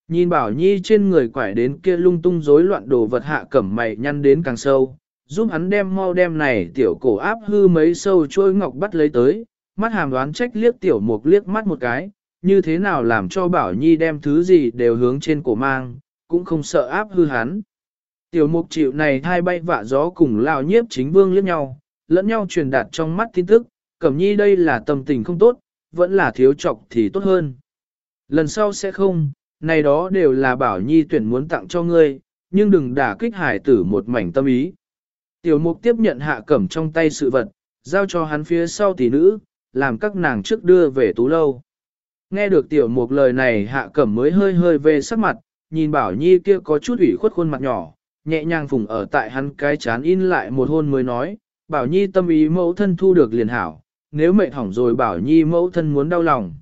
Nhìn bảo nhi trên người quải đến kia lung tung rối loạn đồ vật hạ cẩm mày nhăn đến càng sâu, giúp hắn đem mau đem này tiểu cổ áp hư mấy sâu trôi ngọc bắt lấy tới, mắt hàm đoán trách liếc tiểu mục liếc mắt một cái, như thế nào làm cho bảo nhi đem thứ gì đều hướng trên cổ mang, cũng không sợ áp hư hắn. Tiểu mục chịu này hai bay vạ gió cùng lao nhiếp chính vương liếc nhau, lẫn nhau truyền đạt trong mắt tin tức, cẩm nhi đây là tâm tình không tốt, vẫn là thiếu trọc thì tốt hơn. Lần sau sẽ không, này đó đều là bảo nhi tuyển muốn tặng cho ngươi, nhưng đừng đả kích hải tử một mảnh tâm ý. Tiểu mục tiếp nhận hạ cẩm trong tay sự vật, giao cho hắn phía sau tỷ nữ, làm các nàng trước đưa về tú lâu. Nghe được tiểu mục lời này hạ cẩm mới hơi hơi về sắc mặt, nhìn bảo nhi kia có chút ủy khuất khuôn mặt nhỏ, nhẹ nhàng phùng ở tại hắn cái chán in lại một hôn mới nói, bảo nhi tâm ý mẫu thân thu được liền hảo, nếu mệt hỏng rồi bảo nhi mẫu thân muốn đau lòng.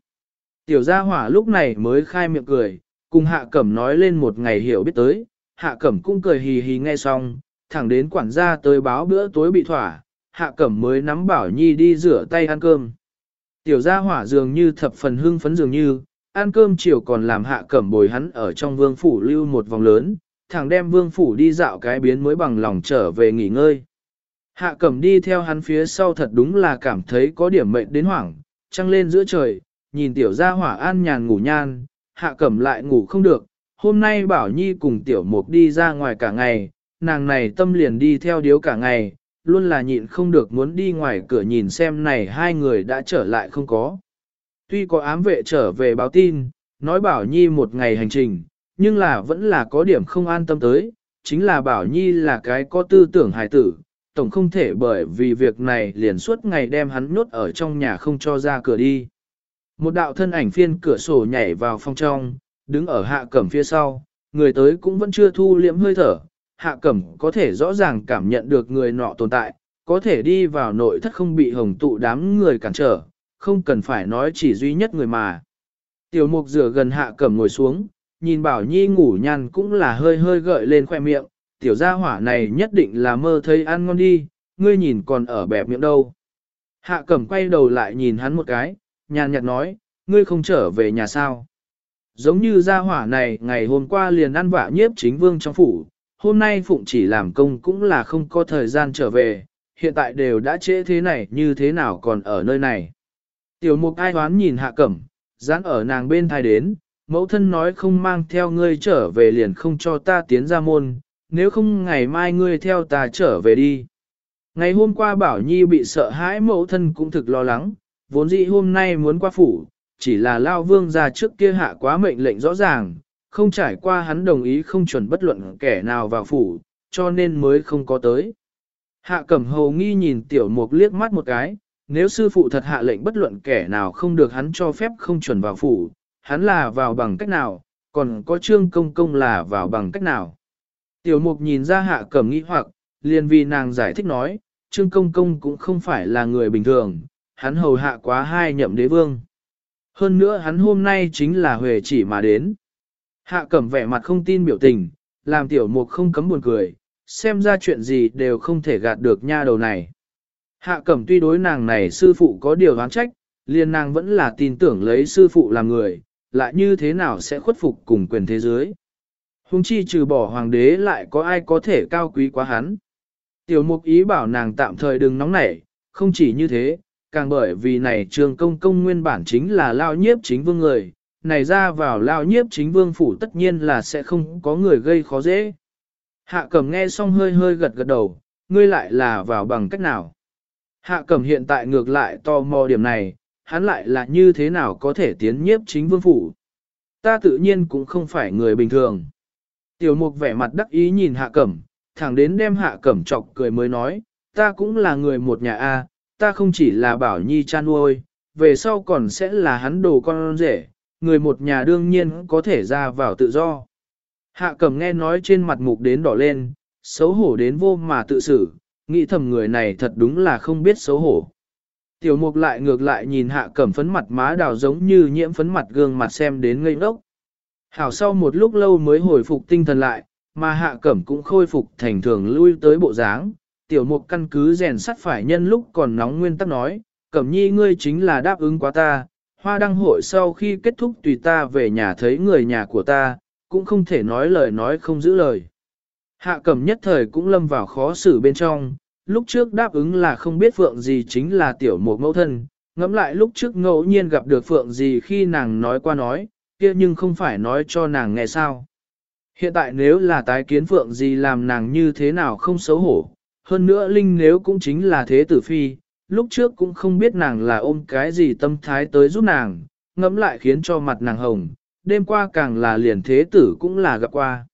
Tiểu gia hỏa lúc này mới khai miệng cười, cùng hạ cẩm nói lên một ngày hiểu biết tới, hạ cẩm cũng cười hì hì nghe xong, thẳng đến quản gia tới báo bữa tối bị thỏa, hạ cẩm mới nắm bảo nhi đi rửa tay ăn cơm. Tiểu gia hỏa dường như thập phần hưng phấn dường như, ăn cơm chiều còn làm hạ cẩm bồi hắn ở trong vương phủ lưu một vòng lớn, thẳng đem vương phủ đi dạo cái biến mới bằng lòng trở về nghỉ ngơi. Hạ cẩm đi theo hắn phía sau thật đúng là cảm thấy có điểm mệnh đến hoảng, trăng lên giữa trời, nhìn tiểu gia hỏa an nhàn ngủ nhan, hạ cẩm lại ngủ không được, hôm nay bảo nhi cùng tiểu mục đi ra ngoài cả ngày, nàng này tâm liền đi theo điếu cả ngày, luôn là nhịn không được muốn đi ngoài cửa nhìn xem này hai người đã trở lại không có. Tuy có ám vệ trở về báo tin, nói bảo nhi một ngày hành trình, nhưng là vẫn là có điểm không an tâm tới, chính là bảo nhi là cái có tư tưởng hài tử, tổng không thể bởi vì việc này liền suốt ngày đem hắn nhốt ở trong nhà không cho ra cửa đi. Một đạo thân ảnh phiên cửa sổ nhảy vào phòng trong, đứng ở hạ cẩm phía sau, người tới cũng vẫn chưa thu liễm hơi thở, hạ cẩm có thể rõ ràng cảm nhận được người nọ tồn tại, có thể đi vào nội thất không bị hồng tụ đám người cản trở, không cần phải nói chỉ duy nhất người mà. Tiểu mục rửa gần hạ cẩm ngồi xuống, nhìn bảo nhi ngủ nhàn cũng là hơi hơi gợi lên khoe miệng, tiểu gia hỏa này nhất định là mơ thấy ăn ngon đi, ngươi nhìn còn ở bẹp miệng đâu. Hạ cẩm quay đầu lại nhìn hắn một cái, nhàn nhạt nói, ngươi không trở về nhà sao. Giống như gia hỏa này ngày hôm qua liền ăn vạ nhiếp chính vương trong phủ, hôm nay Phụng chỉ làm công cũng là không có thời gian trở về, hiện tại đều đã trễ thế này như thế nào còn ở nơi này. Tiểu mục ai hoán nhìn hạ cẩm, dán ở nàng bên thai đến, mẫu thân nói không mang theo ngươi trở về liền không cho ta tiến ra môn, nếu không ngày mai ngươi theo ta trở về đi. Ngày hôm qua Bảo Nhi bị sợ hãi mẫu thân cũng thực lo lắng, vốn dĩ hôm nay muốn qua phủ, chỉ là Lao Vương ra trước kia hạ quá mệnh lệnh rõ ràng, không trải qua hắn đồng ý không chuẩn bất luận kẻ nào vào phủ, cho nên mới không có tới. Hạ cẩm hầu nghi nhìn tiểu mục liếc mắt một cái, nếu sư phụ thật hạ lệnh bất luận kẻ nào không được hắn cho phép không chuẩn vào phủ, hắn là vào bằng cách nào, còn có trương công công là vào bằng cách nào. Tiểu mục nhìn ra hạ cẩm nghi hoặc, liền vì nàng giải thích nói, trương công công cũng không phải là người bình thường, hắn hầu hạ quá hai nhậm đế vương. Hơn nữa hắn hôm nay chính là huề chỉ mà đến. Hạ cẩm vẻ mặt không tin biểu tình, làm tiểu mục không cấm buồn cười, xem ra chuyện gì đều không thể gạt được nha đầu này. Hạ cẩm tuy đối nàng này sư phụ có điều đoán trách, liền nàng vẫn là tin tưởng lấy sư phụ làm người, lại như thế nào sẽ khuất phục cùng quyền thế giới. Hùng chi trừ bỏ hoàng đế lại có ai có thể cao quý quá hắn. Tiểu mục ý bảo nàng tạm thời đừng nóng nảy, không chỉ như thế, càng bởi vì này trường công công nguyên bản chính là lao nhiếp chính vương người, này ra vào lao nhiếp chính vương phủ tất nhiên là sẽ không có người gây khó dễ. Hạ cẩm nghe xong hơi hơi gật gật đầu, ngươi lại là vào bằng cách nào. Hạ cẩm hiện tại ngược lại tò mò điểm này, hắn lại là như thế nào có thể tiến nhiếp chính vương phủ. Ta tự nhiên cũng không phải người bình thường. Tiểu mục vẻ mặt đắc ý nhìn hạ cẩm, thẳng đến đem hạ cẩm chọc cười mới nói, ta cũng là người một nhà A, ta không chỉ là bảo nhi cha nuôi, về sau còn sẽ là hắn đồ con rể, người một nhà đương nhiên có thể ra vào tự do. Hạ cẩm nghe nói trên mặt mục đến đỏ lên, xấu hổ đến vô mà tự xử, nghĩ thầm người này thật đúng là không biết xấu hổ. Tiểu mục lại ngược lại nhìn hạ cẩm phấn mặt má đào giống như nhiễm phấn mặt gương mặt xem đến ngây ngốc. Hảo sau một lúc lâu mới hồi phục tinh thần lại, mà hạ cẩm cũng khôi phục thành thường lui tới bộ dáng. Tiểu mục căn cứ rèn sắt phải nhân lúc còn nóng nguyên tắc nói, cẩm nhi ngươi chính là đáp ứng quá ta, hoa đăng hội sau khi kết thúc tùy ta về nhà thấy người nhà của ta, cũng không thể nói lời nói không giữ lời. Hạ cẩm nhất thời cũng lâm vào khó xử bên trong, lúc trước đáp ứng là không biết phượng gì chính là tiểu một mẫu thân, ngẫm lại lúc trước ngẫu nhiên gặp được phượng gì khi nàng nói qua nói, kia nhưng không phải nói cho nàng nghe sao. Hiện tại nếu là tái kiến phượng gì làm nàng như thế nào không xấu hổ, hơn nữa Linh nếu cũng chính là thế tử phi, lúc trước cũng không biết nàng là ôm cái gì tâm thái tới giúp nàng, ngẫm lại khiến cho mặt nàng hồng, đêm qua càng là liền thế tử cũng là gặp qua.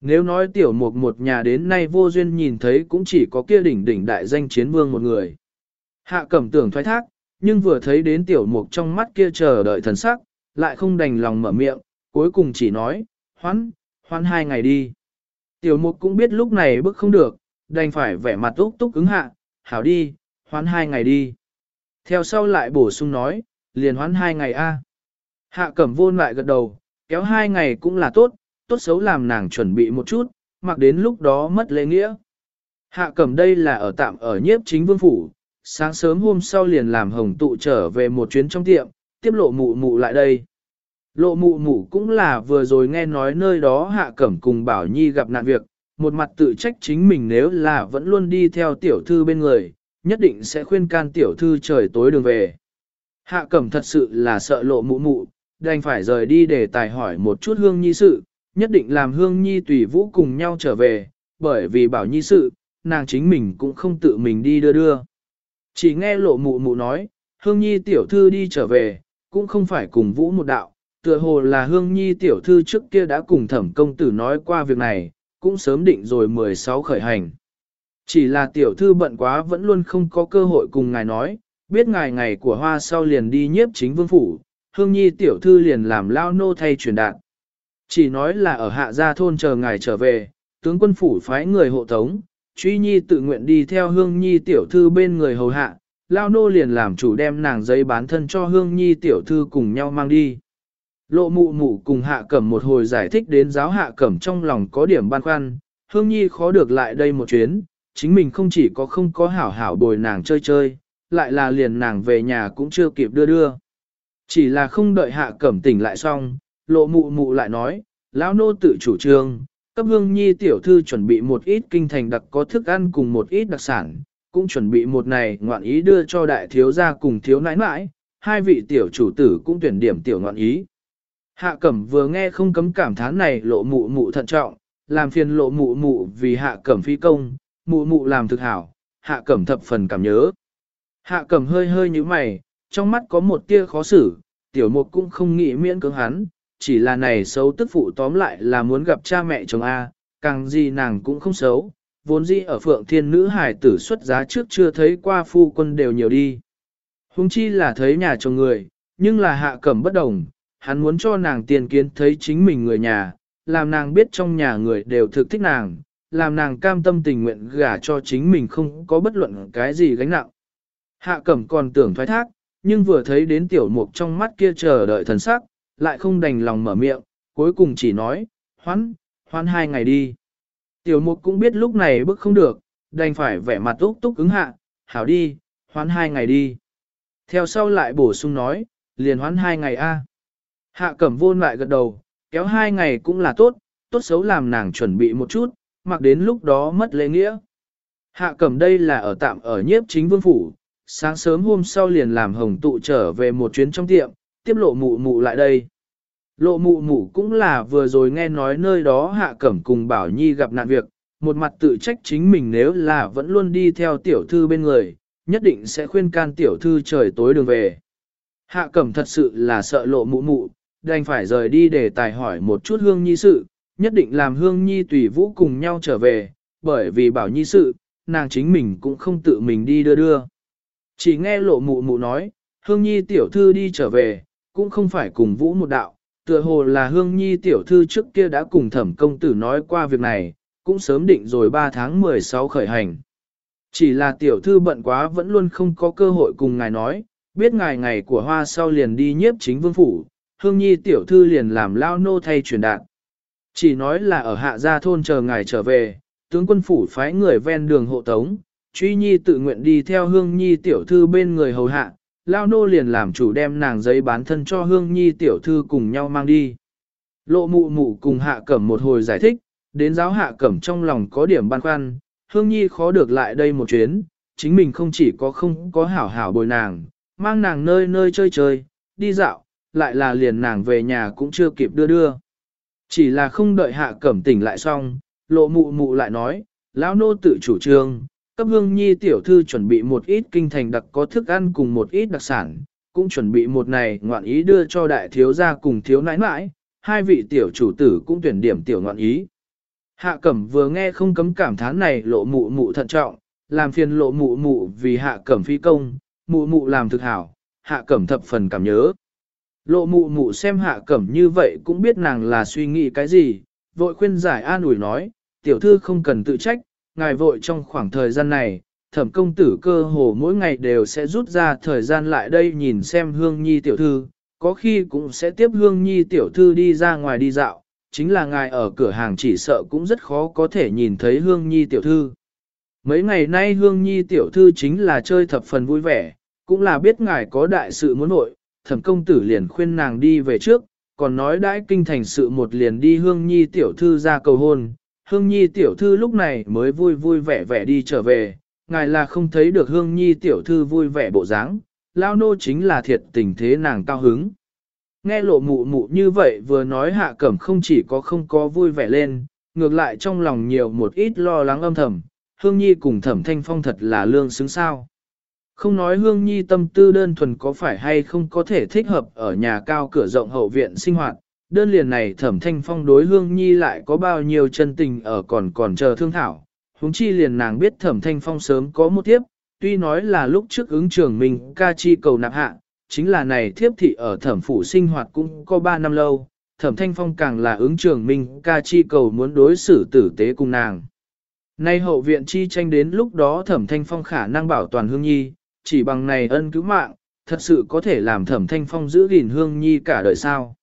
Nếu nói tiểu mục một nhà đến nay vô duyên nhìn thấy cũng chỉ có kia đỉnh đỉnh đại danh chiến vương một người. Hạ cẩm tưởng thoái thác, nhưng vừa thấy đến tiểu mục trong mắt kia chờ đợi thần sắc, lại không đành lòng mở miệng, cuối cùng chỉ nói, hoãn hoãn hai ngày đi. Tiểu mục cũng biết lúc này bước không được, đành phải vẻ mặt úc túc ứng hạ, hảo đi, hoán hai ngày đi. Theo sau lại bổ sung nói, liền hoán hai ngày a. Hạ cẩm vôn lại gật đầu, kéo hai ngày cũng là tốt, tốt xấu làm nàng chuẩn bị một chút, mặc đến lúc đó mất lễ nghĩa. Hạ cẩm đây là ở tạm ở nhiếp chính vương phủ, sáng sớm hôm sau liền làm hồng tụ trở về một chuyến trong tiệm, tiếp lộ mụ mụ lại đây. Lộ mụ mụ cũng là vừa rồi nghe nói nơi đó hạ cẩm cùng bảo nhi gặp nạn việc, một mặt tự trách chính mình nếu là vẫn luôn đi theo tiểu thư bên người, nhất định sẽ khuyên can tiểu thư trời tối đường về. Hạ cẩm thật sự là sợ lộ mụ mụ, đành phải rời đi để tài hỏi một chút hương nhi sự, nhất định làm hương nhi tùy vũ cùng nhau trở về, bởi vì bảo nhi sự, nàng chính mình cũng không tự mình đi đưa đưa. Chỉ nghe lộ mụ mụ nói, hương nhi tiểu thư đi trở về, cũng không phải cùng vũ một đạo, tựa hồ là hương nhi tiểu thư trước kia đã cùng thẩm công tử nói qua việc này, cũng sớm định rồi 16 khởi hành. Chỉ là tiểu thư bận quá vẫn luôn không có cơ hội cùng ngài nói, biết ngài ngày của hoa sau liền đi nhiếp chính vương phủ, hương nhi tiểu thư liền làm lao nô thay truyền đạt. Chỉ nói là ở hạ gia thôn chờ ngài trở về, tướng quân phủ phái người hộ tống, truy nhi tự nguyện đi theo hương nhi tiểu thư bên người hầu hạ, lao nô liền làm chủ đem nàng giấy bán thân cho hương nhi tiểu thư cùng nhau mang đi. Lộ mụ mụ cùng hạ cẩm một hồi giải thích đến giáo hạ cẩm trong lòng có điểm băn khoăn, hương nhi khó được lại đây một chuyến, chính mình không chỉ có không có hảo hảo bồi nàng chơi chơi, lại là liền nàng về nhà cũng chưa kịp đưa đưa. Chỉ là không đợi hạ cẩm tỉnh lại xong, lộ mụ mụ lại nói, lão nô tự chủ trương, cấp hương nhi tiểu thư chuẩn bị một ít kinh thành đặc có thức ăn cùng một ít đặc sản, cũng chuẩn bị một này ngoạn ý đưa cho đại thiếu gia cùng thiếu nãi nãi, hai vị tiểu chủ tử cũng tuyển điểm tiểu ngoạn ý. Hạ cẩm vừa nghe không cấm cảm thán này lộ mụ mụ thận trọng, làm phiền lộ mụ mụ vì hạ cẩm phi công, mụ mụ làm thực hảo, hạ cẩm thập phần cảm nhớ. Hạ cẩm hơi hơi như mày, trong mắt có một tia khó xử, tiểu mục cũng không nghĩ miễn cưỡng hắn, chỉ là này xấu tức phụ tóm lại là muốn gặp cha mẹ chồng A, càng gì nàng cũng không xấu, vốn dĩ ở phượng thiên nữ hải tử xuất giá trước chưa thấy qua phu quân đều nhiều đi. Hùng chi là thấy nhà chồng người, nhưng là hạ cẩm bất đồng, hắn muốn cho nàng tiền kiến thấy chính mình người nhà, làm nàng biết trong nhà người đều thực thích nàng, làm nàng cam tâm tình nguyện gả cho chính mình không có bất luận cái gì gánh nặng. Hạ cẩm còn tưởng thoái thác, nhưng vừa thấy đến tiểu mục trong mắt kia chờ đợi thần sắc, lại không đành lòng mở miệng, cuối cùng chỉ nói, hoán, hoán hai ngày đi. Tiểu mục cũng biết lúc này bước không được, đành phải vẻ mặt úc túc ứng hạ, hảo đi, hoán hai ngày đi. Theo sau lại bổ sung nói, liền hoán hai ngày a. Hạ cẩm vôn lại gật đầu, kéo hai ngày cũng là tốt, tốt xấu làm nàng chuẩn bị một chút, mặc đến lúc đó mất lễ nghĩa. Hạ cẩm đây là ở tạm ở nhiếp chính vương phủ, sáng sớm hôm sau liền làm hồng tụ trở về một chuyến trong tiệm, tiếp lộ mụ mụ lại đây. Lộ mụ mụ cũng là vừa rồi nghe nói nơi đó hạ cẩm cùng bảo nhi gặp nạn việc, một mặt tự trách chính mình nếu là vẫn luôn đi theo tiểu thư bên người, nhất định sẽ khuyên can tiểu thư trời tối đường về. Hạ cẩm thật sự là sợ lộ mụ mụ, đành phải rời đi để tài hỏi một chút hương nhi sự, nhất định làm hương nhi tùy vũ cùng nhau trở về, bởi vì bảo nhi sự, nàng chính mình cũng không tự mình đi đưa đưa. Chỉ nghe lộ mụ mụ nói, hương nhi tiểu thư đi trở về, cũng không phải cùng vũ một đạo, tựa hồ là hương nhi tiểu thư trước kia đã cùng thẩm công tử nói qua việc này, cũng sớm định rồi 3 tháng 16 khởi hành. Chỉ là tiểu thư bận quá vẫn luôn không có cơ hội cùng ngài nói, biết ngài ngày của hoa sau liền đi nhiếp chính vương phủ, hương nhi tiểu thư liền làm lao nô thay truyền đạt. Chỉ nói là ở hạ gia thôn chờ ngài trở về, tướng quân phủ phái người ven đường hộ tống, truy nhi tự nguyện đi theo hương nhi tiểu thư bên người hầu hạ, lao nô liền làm chủ đem nàng giấy bán thân cho hương nhi tiểu thư cùng nhau mang đi. Lộ mụ mụ cùng hạ cẩm một hồi giải thích, đến giáo hạ cẩm trong lòng có điểm băn khoăn, hương nhi khó được lại đây một chuyến, chính mình không chỉ có không có hảo hảo bồi nàng, mang nàng nơi nơi chơi chơi, đi dạo, lại là liền nàng về nhà cũng chưa kịp đưa đưa. Chỉ là không đợi hạ cẩm tỉnh lại xong, lộ mụ mụ lại nói, lão nô tự chủ trương, cấp hương nhi tiểu thư chuẩn bị một ít kinh thành đặc có thức ăn cùng một ít đặc sản, cũng chuẩn bị một này ngoạn ý đưa cho đại thiếu gia cùng thiếu nãi nãi, hai vị tiểu chủ tử cũng tuyển điểm tiểu ngoạn ý. Hạ cẩm vừa nghe không cấm cảm thán này lộ mụ mụ thận trọng, làm phiền lộ mụ mụ vì hạ cẩm phi công, mụ mụ làm thực hảo, hạ cẩm thập phần cảm nhớ. Lộ mụ mụ xem hạ cẩm như vậy cũng biết nàng là suy nghĩ cái gì, vội khuyên giải an ủi nói, tiểu thư không cần tự trách, ngài vội trong khoảng thời gian này, thẩm công tử cơ hồ mỗi ngày đều sẽ rút ra thời gian lại đây nhìn xem hương nhi tiểu thư, có khi cũng sẽ tiếp hương nhi tiểu thư đi ra ngoài đi dạo, chính là ngài ở cửa hàng chỉ sợ cũng rất khó có thể nhìn thấy hương nhi tiểu thư. Mấy ngày nay hương nhi tiểu thư chính là chơi thập phần vui vẻ, cũng là biết ngài có đại sự muốn nội, thẩm công tử liền khuyên nàng đi về trước, còn nói đãi kinh thành sự một liền đi hương nhi tiểu thư ra cầu hôn. Hương nhi tiểu thư lúc này mới vui vui vẻ vẻ đi trở về, ngài là không thấy được hương nhi tiểu thư vui vẻ bộ dáng, lao nô chính là thiệt tình thế nàng cao hứng. Nghe lộ mụ mụ như vậy vừa nói hạ cẩm không chỉ có không có vui vẻ lên, ngược lại trong lòng nhiều một ít lo lắng âm thầm, hương nhi cùng thẩm thanh phong thật là lương xứng sao. Không nói hương nhi tâm tư đơn thuần có phải hay không có thể thích hợp ở nhà cao cửa rộng hậu viện sinh hoạt, đơn liền này thẩm thanh phong đối hương nhi lại có bao nhiêu chân tình ở còn còn chờ thương thảo. Húng chi liền nàng biết thẩm thanh phong sớm có một tiếp, tuy nói là lúc trước ứng trường mình ca chi cầu nạp hạ, chính là này thiếp thị ở thẩm phủ sinh hoạt cũng có 3 năm lâu, thẩm thanh phong càng là ứng trường mình ca chi cầu muốn đối xử tử tế cùng nàng. Nay hậu viện chi tranh đến lúc đó thẩm thanh phong khả năng bảo toàn hương nhi, chỉ bằng này ân cứu mạng, thật sự có thể làm thẩm thanh phong giữ gìn hương nhi cả đời sao.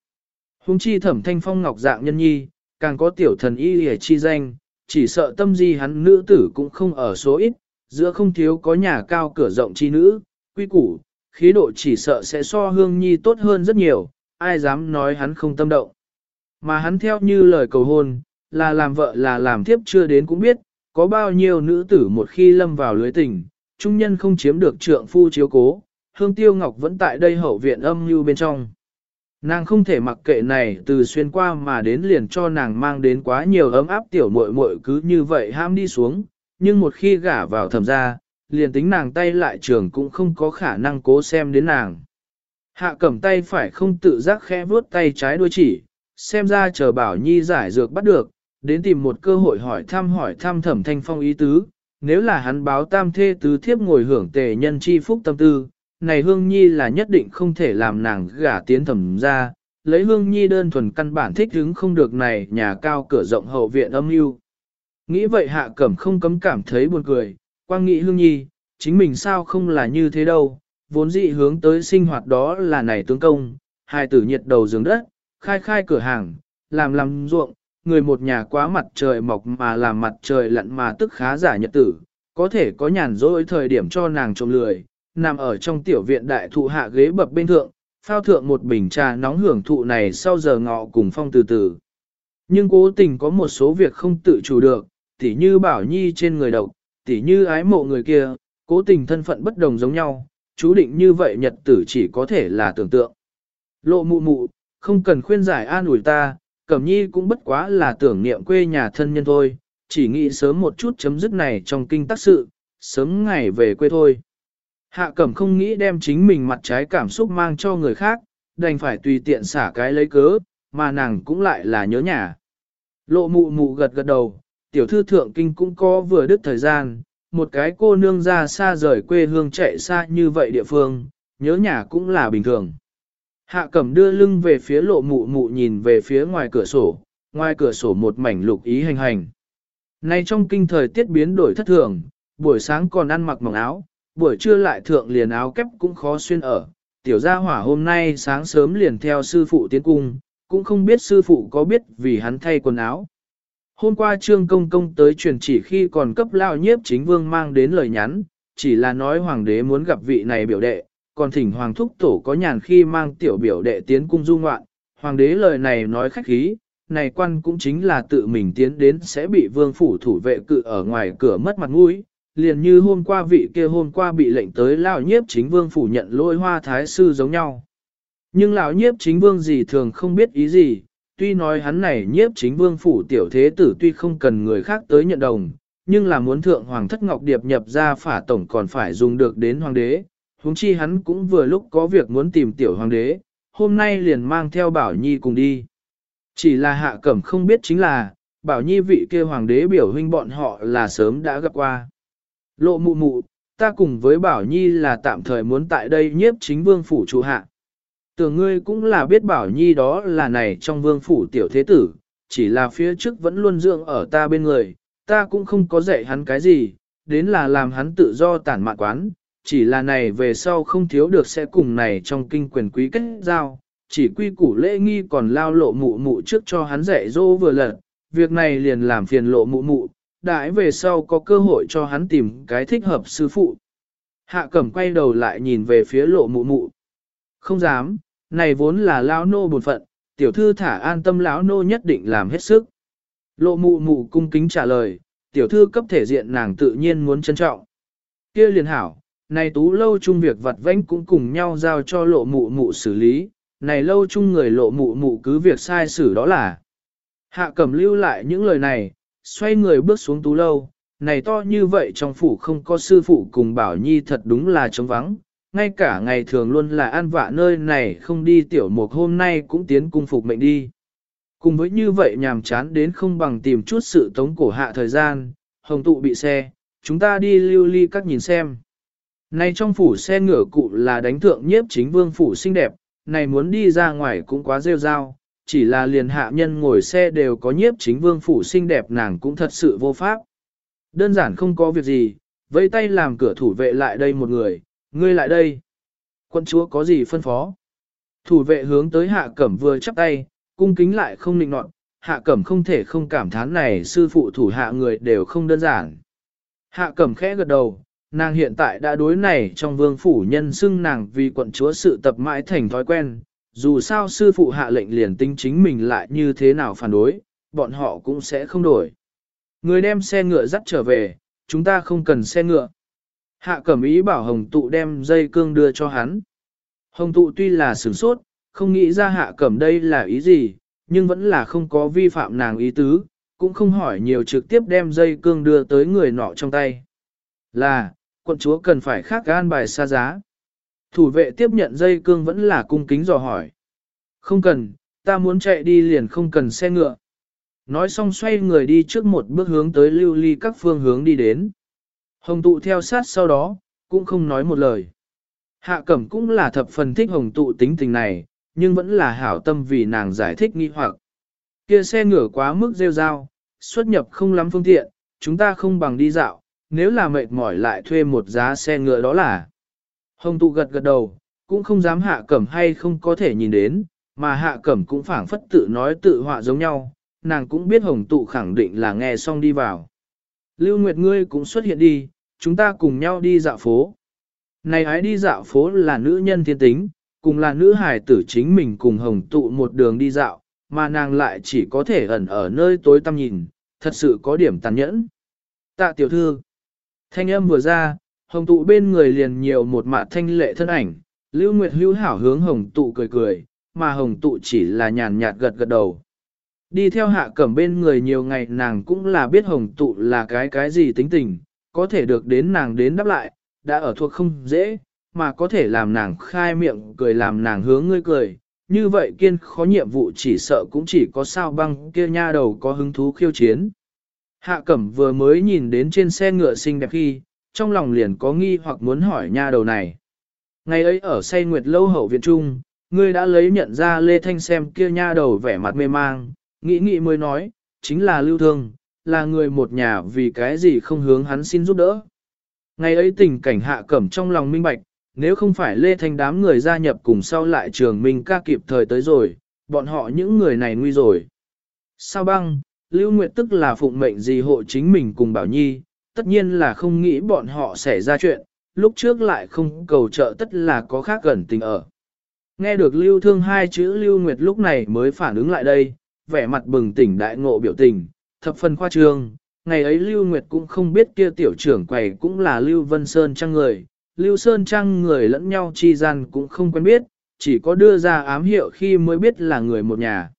Hùng chi thẩm thanh phong ngọc dạng nhân nhi, càng có tiểu thần y hề chi danh, chỉ sợ tâm di hắn nữ tử cũng không ở số ít, giữa không thiếu có nhà cao cửa rộng chi nữ, quy củ, khí độ chỉ sợ sẽ so hương nhi tốt hơn rất nhiều, ai dám nói hắn không tâm động. Mà hắn theo như lời cầu hôn, là làm vợ là làm thiếp chưa đến cũng biết, có bao nhiêu nữ tử một khi lâm vào lưới tình, trung nhân không chiếm được trượng phu chiếu cố, hương tiêu ngọc vẫn tại đây hậu viện âm như bên trong. Nàng không thể mặc kệ này từ xuyên qua mà đến liền cho nàng mang đến quá nhiều ấm áp tiểu muội muội cứ như vậy ham đi xuống, nhưng một khi gả vào thẩm gia, liền tính nàng tay lại trường cũng không có khả năng cố xem đến nàng. Hạ cầm tay phải không tự giác khẽ vuốt tay trái đuôi chỉ, xem ra chờ bảo nhi giải dược bắt được, đến tìm một cơ hội hỏi thăm hỏi thăm thẩm thanh phong ý tứ, nếu là hắn báo tam thê tứ thiếp ngồi hưởng tề nhân chi phúc tâm tư, này hương nhi là nhất định không thể làm nàng gả tiến thẩm ra, lấy hương nhi đơn thuần căn bản thích hứng không được này nhà cao cửa rộng hậu viện âm mưu. Nghĩ vậy hạ cẩm không cấm cảm thấy buồn cười, quang nghĩ hương nhi, chính mình sao không là như thế đâu, vốn dị hướng tới sinh hoạt đó là này tướng công, hai tử nhiệt đầu giường đất, khai khai cửa hàng, làm làm ruộng, người một nhà quá mặt trời mọc mà làm mặt trời lặn mà tức khá giả nhật tử, có thể có nhàn rỗi thời điểm cho nàng trộm lười, nằm ở trong tiểu viện đại thụ hạ ghế bập bên thượng, phao thượng một bình trà nóng hưởng thụ này sau giờ ngọ cùng phong từ từ. Nhưng cố tình có một số việc không tự chủ được, tỉ như bảo nhi trên người độc, tỉ như ái mộ người kia, cố tình thân phận bất đồng giống nhau, chú định như vậy nhật tử chỉ có thể là tưởng tượng. Lộ mụ mụ, không cần khuyên giải an ủi ta, Cẩm Nhi cũng bất quá là tưởng niệm quê nhà thân nhân thôi, chỉ nghĩ sớm một chút chấm dứt này trong kinh tác sự, sớm ngày về quê thôi. Hạ Cẩm không nghĩ đem chính mình mặt trái cảm xúc mang cho người khác, đành phải tùy tiện xả cái lấy cớ, mà nàng cũng lại là nhớ nhà. Lộ mụ mụ gật gật đầu, tiểu thư thượng kinh cũng có vừa đứt thời gian, một cái cô nương ra xa rời quê hương chạy xa như vậy địa phương, nhớ nhà cũng là bình thường. Hạ cẩm đưa lưng về phía lộ mụ mụ nhìn về phía ngoài cửa sổ, ngoài cửa sổ một mảnh lục ý hành hành. Nay trong kinh thời tiết biến đổi thất thường, buổi sáng còn ăn mặc mỏng áo, buổi trưa lại thượng liền áo kép cũng khó xuyên ở. Tiểu gia hỏa hôm nay sáng sớm liền theo sư phụ tiến cung, cũng không biết sư phụ có biết vì hắn thay quần áo. Hôm qua trương công công tới truyền chỉ khi còn cấp lao nhiếp chính vương mang đến lời nhắn, chỉ là nói hoàng đế muốn gặp vị này biểu đệ, còn thỉnh hoàng thúc tổ có nhàn khi mang tiểu biểu đệ tiến cung du ngoạn. Hoàng đế lời này nói khách khí, này quan cũng chính là tự mình tiến đến sẽ bị vương phủ thủ vệ cự ở ngoài cửa mất mặt mũi, liền như hôm qua vị kia hôm qua bị lệnh tới lão nhiếp chính vương phủ nhận lôi hoa thái sư giống nhau. Nhưng lão nhiếp chính vương gì thường không biết ý gì, tuy nói hắn này nhiếp chính vương phủ tiểu thế tử tuy không cần người khác tới nhận đồng, nhưng là muốn thượng hoàng thất ngọc điệp nhập ra phả tổng còn phải dùng được đến hoàng đế, huống chi hắn cũng vừa lúc có việc muốn tìm tiểu hoàng đế, hôm nay liền mang theo Bảo Nhi cùng đi. Chỉ là hạ cẩm không biết chính là, Bảo Nhi vị kia hoàng đế biểu huynh bọn họ là sớm đã gặp qua. Lộ mụ mụ, ta cùng với Bảo Nhi là tạm thời muốn tại đây nhiếp chính vương phủ trụ hạ. Tưởng ngươi cũng là biết Bảo Nhi đó là này trong vương phủ tiểu thế tử, chỉ là phía trước vẫn luôn dưỡng ở ta bên người, ta cũng không có dạy hắn cái gì, đến là làm hắn tự do tản mạn quán, chỉ là này về sau không thiếu được sẽ cùng này trong kinh quyền quý kết giao, chỉ quy củ lễ nghi còn lao lộ mụ mụ trước cho hắn dạy dỗ vừa lật, việc này liền làm phiền lộ mụ mụ, đãi về sau có cơ hội cho hắn tìm cái thích hợp sư phụ. Hạ cẩm quay đầu lại nhìn về phía lộ mụ mụ. Không dám, này vốn là lao nô bổn phận, tiểu thư thả an tâm lão nô nhất định làm hết sức. Lộ mụ mụ cung kính trả lời, tiểu thư cấp thể diện nàng tự nhiên muốn trân trọng. kia liền hảo, này tú lâu chung việc vặt vãnh cũng cùng nhau giao cho lộ mụ mụ xử lý, này lâu chung người lộ mụ mụ cứ việc sai xử đó là. Hạ cẩm lưu lại những lời này, xoay người bước xuống tú lâu, này to như vậy trong phủ không có sư phụ cùng bảo nhi thật đúng là trống vắng, ngay cả ngày thường luôn là an vạ nơi này không đi tiểu mục hôm nay cũng tiến cung phục mệnh đi. Cùng với như vậy nhàm chán đến không bằng tìm chút sự tống cổ hạ thời gian, hồng tụ bị xe, chúng ta đi lưu ly các nhìn xem. Này trong phủ xe ngựa cụ là đánh thượng nhiếp chính vương phủ xinh đẹp, này muốn đi ra ngoài cũng quá rêu rao, chỉ là liền hạ nhân ngồi xe đều có nhiếp chính vương phủ xinh đẹp nàng cũng thật sự vô pháp. Đơn giản không có việc gì, vẫy tay làm cửa thủ vệ lại đây một người, ngươi lại đây. Quân chúa có gì phân phó? Thủ vệ hướng tới hạ cẩm vừa chắp tay, cung kính lại không định nọt, hạ cẩm không thể không cảm thán này sư phụ thủ hạ người đều không đơn giản. Hạ cẩm khẽ gật đầu, Nàng hiện tại đã đối này trong vương phủ nhân xưng nàng vì quận chúa sự tập mãi thành thói quen, dù sao sư phụ hạ lệnh liền tính chính mình lại như thế nào phản đối, bọn họ cũng sẽ không đổi. Người đem xe ngựa dắt trở về, chúng ta không cần xe ngựa. Hạ cẩm ý bảo hồng tụ đem dây cương đưa cho hắn. Hồng tụ tuy là sửng sốt, không nghĩ ra hạ cẩm đây là ý gì, nhưng vẫn là không có vi phạm nàng ý tứ, cũng không hỏi nhiều trực tiếp đem dây cương đưa tới người nọ trong tay. Là, quận chúa cần phải khác gan bài xa giá. Thủ vệ tiếp nhận dây cương vẫn là cung kính dò hỏi. Không cần, ta muốn chạy đi liền không cần xe ngựa. Nói xong xoay người đi trước một bước hướng tới lưu ly các phương hướng đi đến. Hồng tụ theo sát sau đó, cũng không nói một lời. Hạ cẩm cũng là thập phần thích hồng tụ tính tình này, nhưng vẫn là hảo tâm vì nàng giải thích nghi hoặc. Kia xe ngựa quá mức rêu rao, xuất nhập không lắm phương tiện, chúng ta không bằng đi dạo, nếu là mệt mỏi lại thuê một giá xe ngựa đó là. Hồng tụ gật gật đầu, cũng không dám hạ cẩm hay không có thể nhìn đến, mà hạ cẩm cũng phảng phất tự nói tự họa giống nhau, nàng cũng biết hồng tụ khẳng định là nghe xong đi vào. Lưu Nguyệt ngươi cũng xuất hiện đi, chúng ta cùng nhau đi dạo phố. Này hãy đi dạo phố là nữ nhân thiên tính, cùng là nữ hài tử chính mình cùng hồng tụ một đường đi dạo, mà nàng lại chỉ có thể ẩn ở nơi tối tăm nhìn, thật sự có điểm tàn nhẫn. Tạ tiểu thư, thanh âm vừa ra, hồng tụ bên người liền nhiều một mạ thanh lệ thân ảnh, Lưu Nguyệt hữu hảo hướng hồng tụ cười cười, mà hồng tụ chỉ là nhàn nhạt gật gật đầu. Đi theo hạ cẩm bên người nhiều ngày nàng cũng là biết hồng tụ là cái cái gì tính tình, có thể được đến nàng đến đáp lại, đã ở thuộc không dễ, mà có thể làm nàng khai miệng cười làm nàng hướng ngươi cười. Như vậy kiên khó nhiệm vụ chỉ sợ cũng chỉ có sao băng kia nha đầu có hứng thú khiêu chiến. Hạ cẩm vừa mới nhìn đến trên xe ngựa xinh đẹp khi, trong lòng liền có nghi hoặc muốn hỏi nha đầu này. Ngày ấy ở say nguyệt lâu hậu viện trung, ngươi đã lấy nhận ra Lê Thanh xem kia nha đầu vẻ mặt mê mang, nghĩ nghĩ mới nói, chính là lưu thương, là người một nhà vì cái gì không hướng hắn xin giúp đỡ. Ngày ấy tình cảnh hạ cẩm trong lòng minh bạch, nếu không phải Lê Thanh đám người gia nhập cùng sau lại trường minh ca kịp thời tới rồi, bọn họ những người này nguy rồi. Sao băng, Lưu Nguyệt tức là phụng mệnh gì hộ chính mình cùng Bảo Nhi, tất nhiên là không nghĩ bọn họ sẽ ra chuyện, lúc trước lại không cầu trợ tất là có khác gần tình ở. Nghe được Lưu Thương hai chữ Lưu Nguyệt lúc này mới phản ứng lại đây, vẻ mặt bừng tỉnh đại ngộ biểu tình, thập phần khoa trương. Ngày ấy Lưu Nguyệt cũng không biết kia tiểu trưởng quầy cũng là Lưu Vân Sơn Trang người, Lưu Sơn Trang người lẫn nhau chi gian cũng không quen biết, chỉ có đưa ra ám hiệu khi mới biết là người một nhà.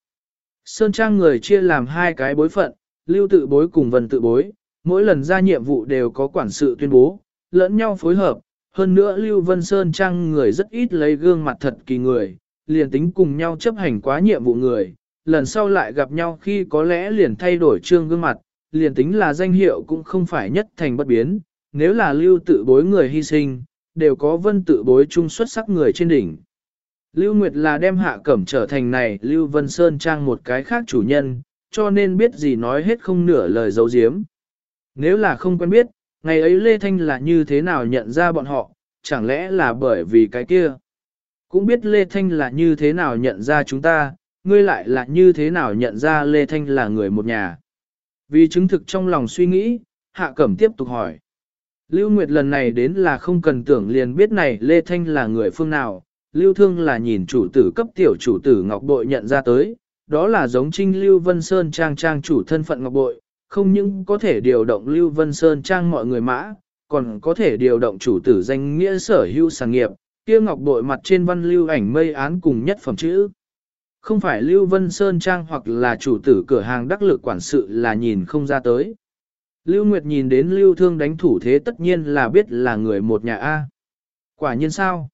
Sơn Trang người chia làm hai cái bối phận, Lưu tự bối cùng Vân tự bối, mỗi lần ra nhiệm vụ đều có quản sự tuyên bố, lẫn nhau phối hợp, hơn nữa Lưu Vân Sơn Trang người rất ít lấy gương mặt thật kỳ người, liền tính cùng nhau chấp hành quá nhiệm vụ người, lần sau lại gặp nhau khi có lẽ liền thay đổi trương gương mặt, liền tính là danh hiệu cũng không phải nhất thành bất biến, nếu là lưu tự bối người hy sinh, đều có vân tự bối chung xuất sắc người trên đỉnh. Lưu Nguyệt là đem hạ cẩm trở thành này Lưu Vân Sơn trang một cái khác chủ nhân, cho nên biết gì nói hết không nửa lời giấu giếm. Nếu là không quen biết, ngày ấy Lê Thanh là như thế nào nhận ra bọn họ, chẳng lẽ là bởi vì cái kia. Cũng biết Lê Thanh là như thế nào nhận ra chúng ta, ngươi lại là như thế nào nhận ra Lê Thanh là người một nhà. Vì chứng thực trong lòng suy nghĩ, Hạ Cẩm tiếp tục hỏi. Lưu Nguyệt lần này đến là không cần tưởng liền biết này Lê Thanh là người phương nào, Lưu Thương là nhìn chủ tử cấp tiểu chủ tử Ngọc Bội nhận ra tới, đó là giống trinh Lưu Vân Sơn trang trang chủ thân phận Ngọc Bội, không những có thể điều động Lưu Vân Sơn trang mọi người mã, còn có thể điều động chủ tử danh nghĩa sở hữu sản nghiệp, kia Ngọc Bội mặt trên văn lưu ảnh mây án cùng nhất phẩm chữ. Không phải Lưu Vân Sơn Trang hoặc là chủ tử cửa hàng đắc lực quản sự là nhìn không ra tới. Lưu Nguyệt nhìn đến Lưu Thương đánh thủ thế tất nhiên là biết là người một nhà A. Quả nhiên sao?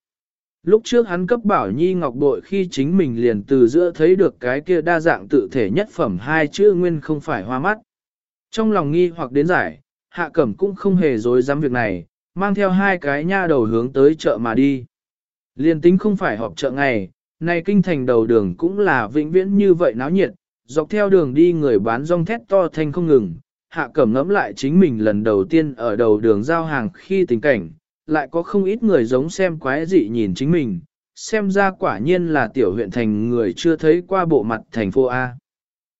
Lúc trước hắn cấp bảo nhi ngọc bội khi chính mình liền từ giữa thấy được cái kia đa dạng tự thể nhất phẩm hai chữ nguyên không phải hoa mắt. Trong lòng nghi hoặc đến giải, hạ cẩm cũng không hề dối dám việc này, mang theo hai cái nha đầu hướng tới chợ mà đi. Liền tính không phải họp chợ ngày, nay kinh thành đầu đường cũng là vĩnh viễn như vậy náo nhiệt, dọc theo đường đi người bán rong thét to thanh không ngừng, hạ cẩm ngẫm lại chính mình lần đầu tiên ở đầu đường giao hàng khi tình cảnh, lại có không ít người giống xem quái dị nhìn chính mình, xem ra quả nhiên là tiểu huyện thành người chưa thấy qua bộ mặt thành phố A.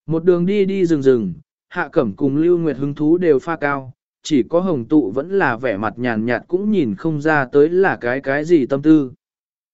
Một đường đi đi rừng rừng, hạ cẩm cùng lưu nguyệt hứng thú đều pha cao, chỉ có hồng tụ vẫn là vẻ mặt nhàn nhạt cũng nhìn không ra tới là cái cái gì tâm tư.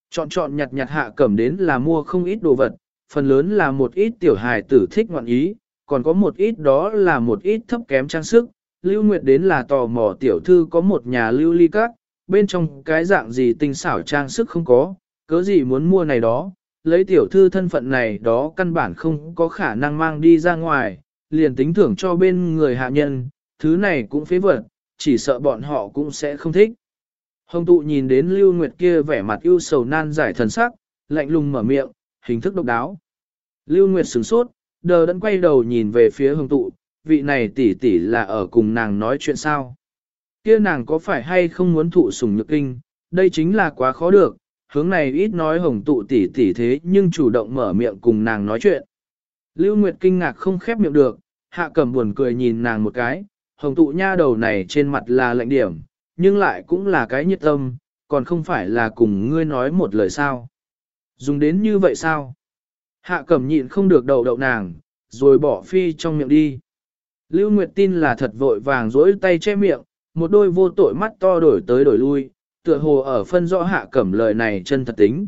Chọn chọn nhặt nhặt hạ cẩm đến là mua không ít đồ vật, phần lớn là một ít tiểu hài tử thích ngoạn ý, còn có một ít đó là một ít thấp kém trang sức. Lưu Nguyệt đến là tò mò tiểu thư có một nhà lưu ly các, bên trong cái dạng gì tinh xảo trang sức không có, cớ gì muốn mua này đó, lấy tiểu thư thân phận này đó căn bản không có khả năng mang đi ra ngoài, liền tính thưởng cho bên người hạ nhân, thứ này cũng phế vật, chỉ sợ bọn họ cũng sẽ không thích. Hồng tụ nhìn đến Lưu Nguyệt kia vẻ mặt ưu sầu nan giải thần sắc, lạnh lùng mở miệng, hình thức độc đáo. Lưu Nguyệt sửng sốt, đờ đẫn quay đầu nhìn về phía hồng tụ, vị này tỷ tỷ là ở cùng nàng nói chuyện sao. Kia nàng có phải hay không muốn thụ sủng nhược kinh, đây chính là quá khó được, hướng này ít nói hồng tụ tỷ tỷ thế nhưng chủ động mở miệng cùng nàng nói chuyện. Lưu Nguyệt kinh ngạc không khép miệng được, hạ cầm buồn cười nhìn nàng một cái, hồng tụ nha đầu này trên mặt là lạnh điểm, nhưng lại cũng là cái nhiệt tâm, còn không phải là cùng ngươi nói một lời sao. Dùng đến như vậy sao? Hạ cẩm nhịn không được đầu đậu nàng, rồi bỏ phi trong miệng đi. Lưu Nguyệt tin là thật vội vàng dỗi tay che miệng, một đôi vô tội mắt to đổi tới đổi lui, tựa hồ ở phân rõ hạ cẩm lời này chân thật tính.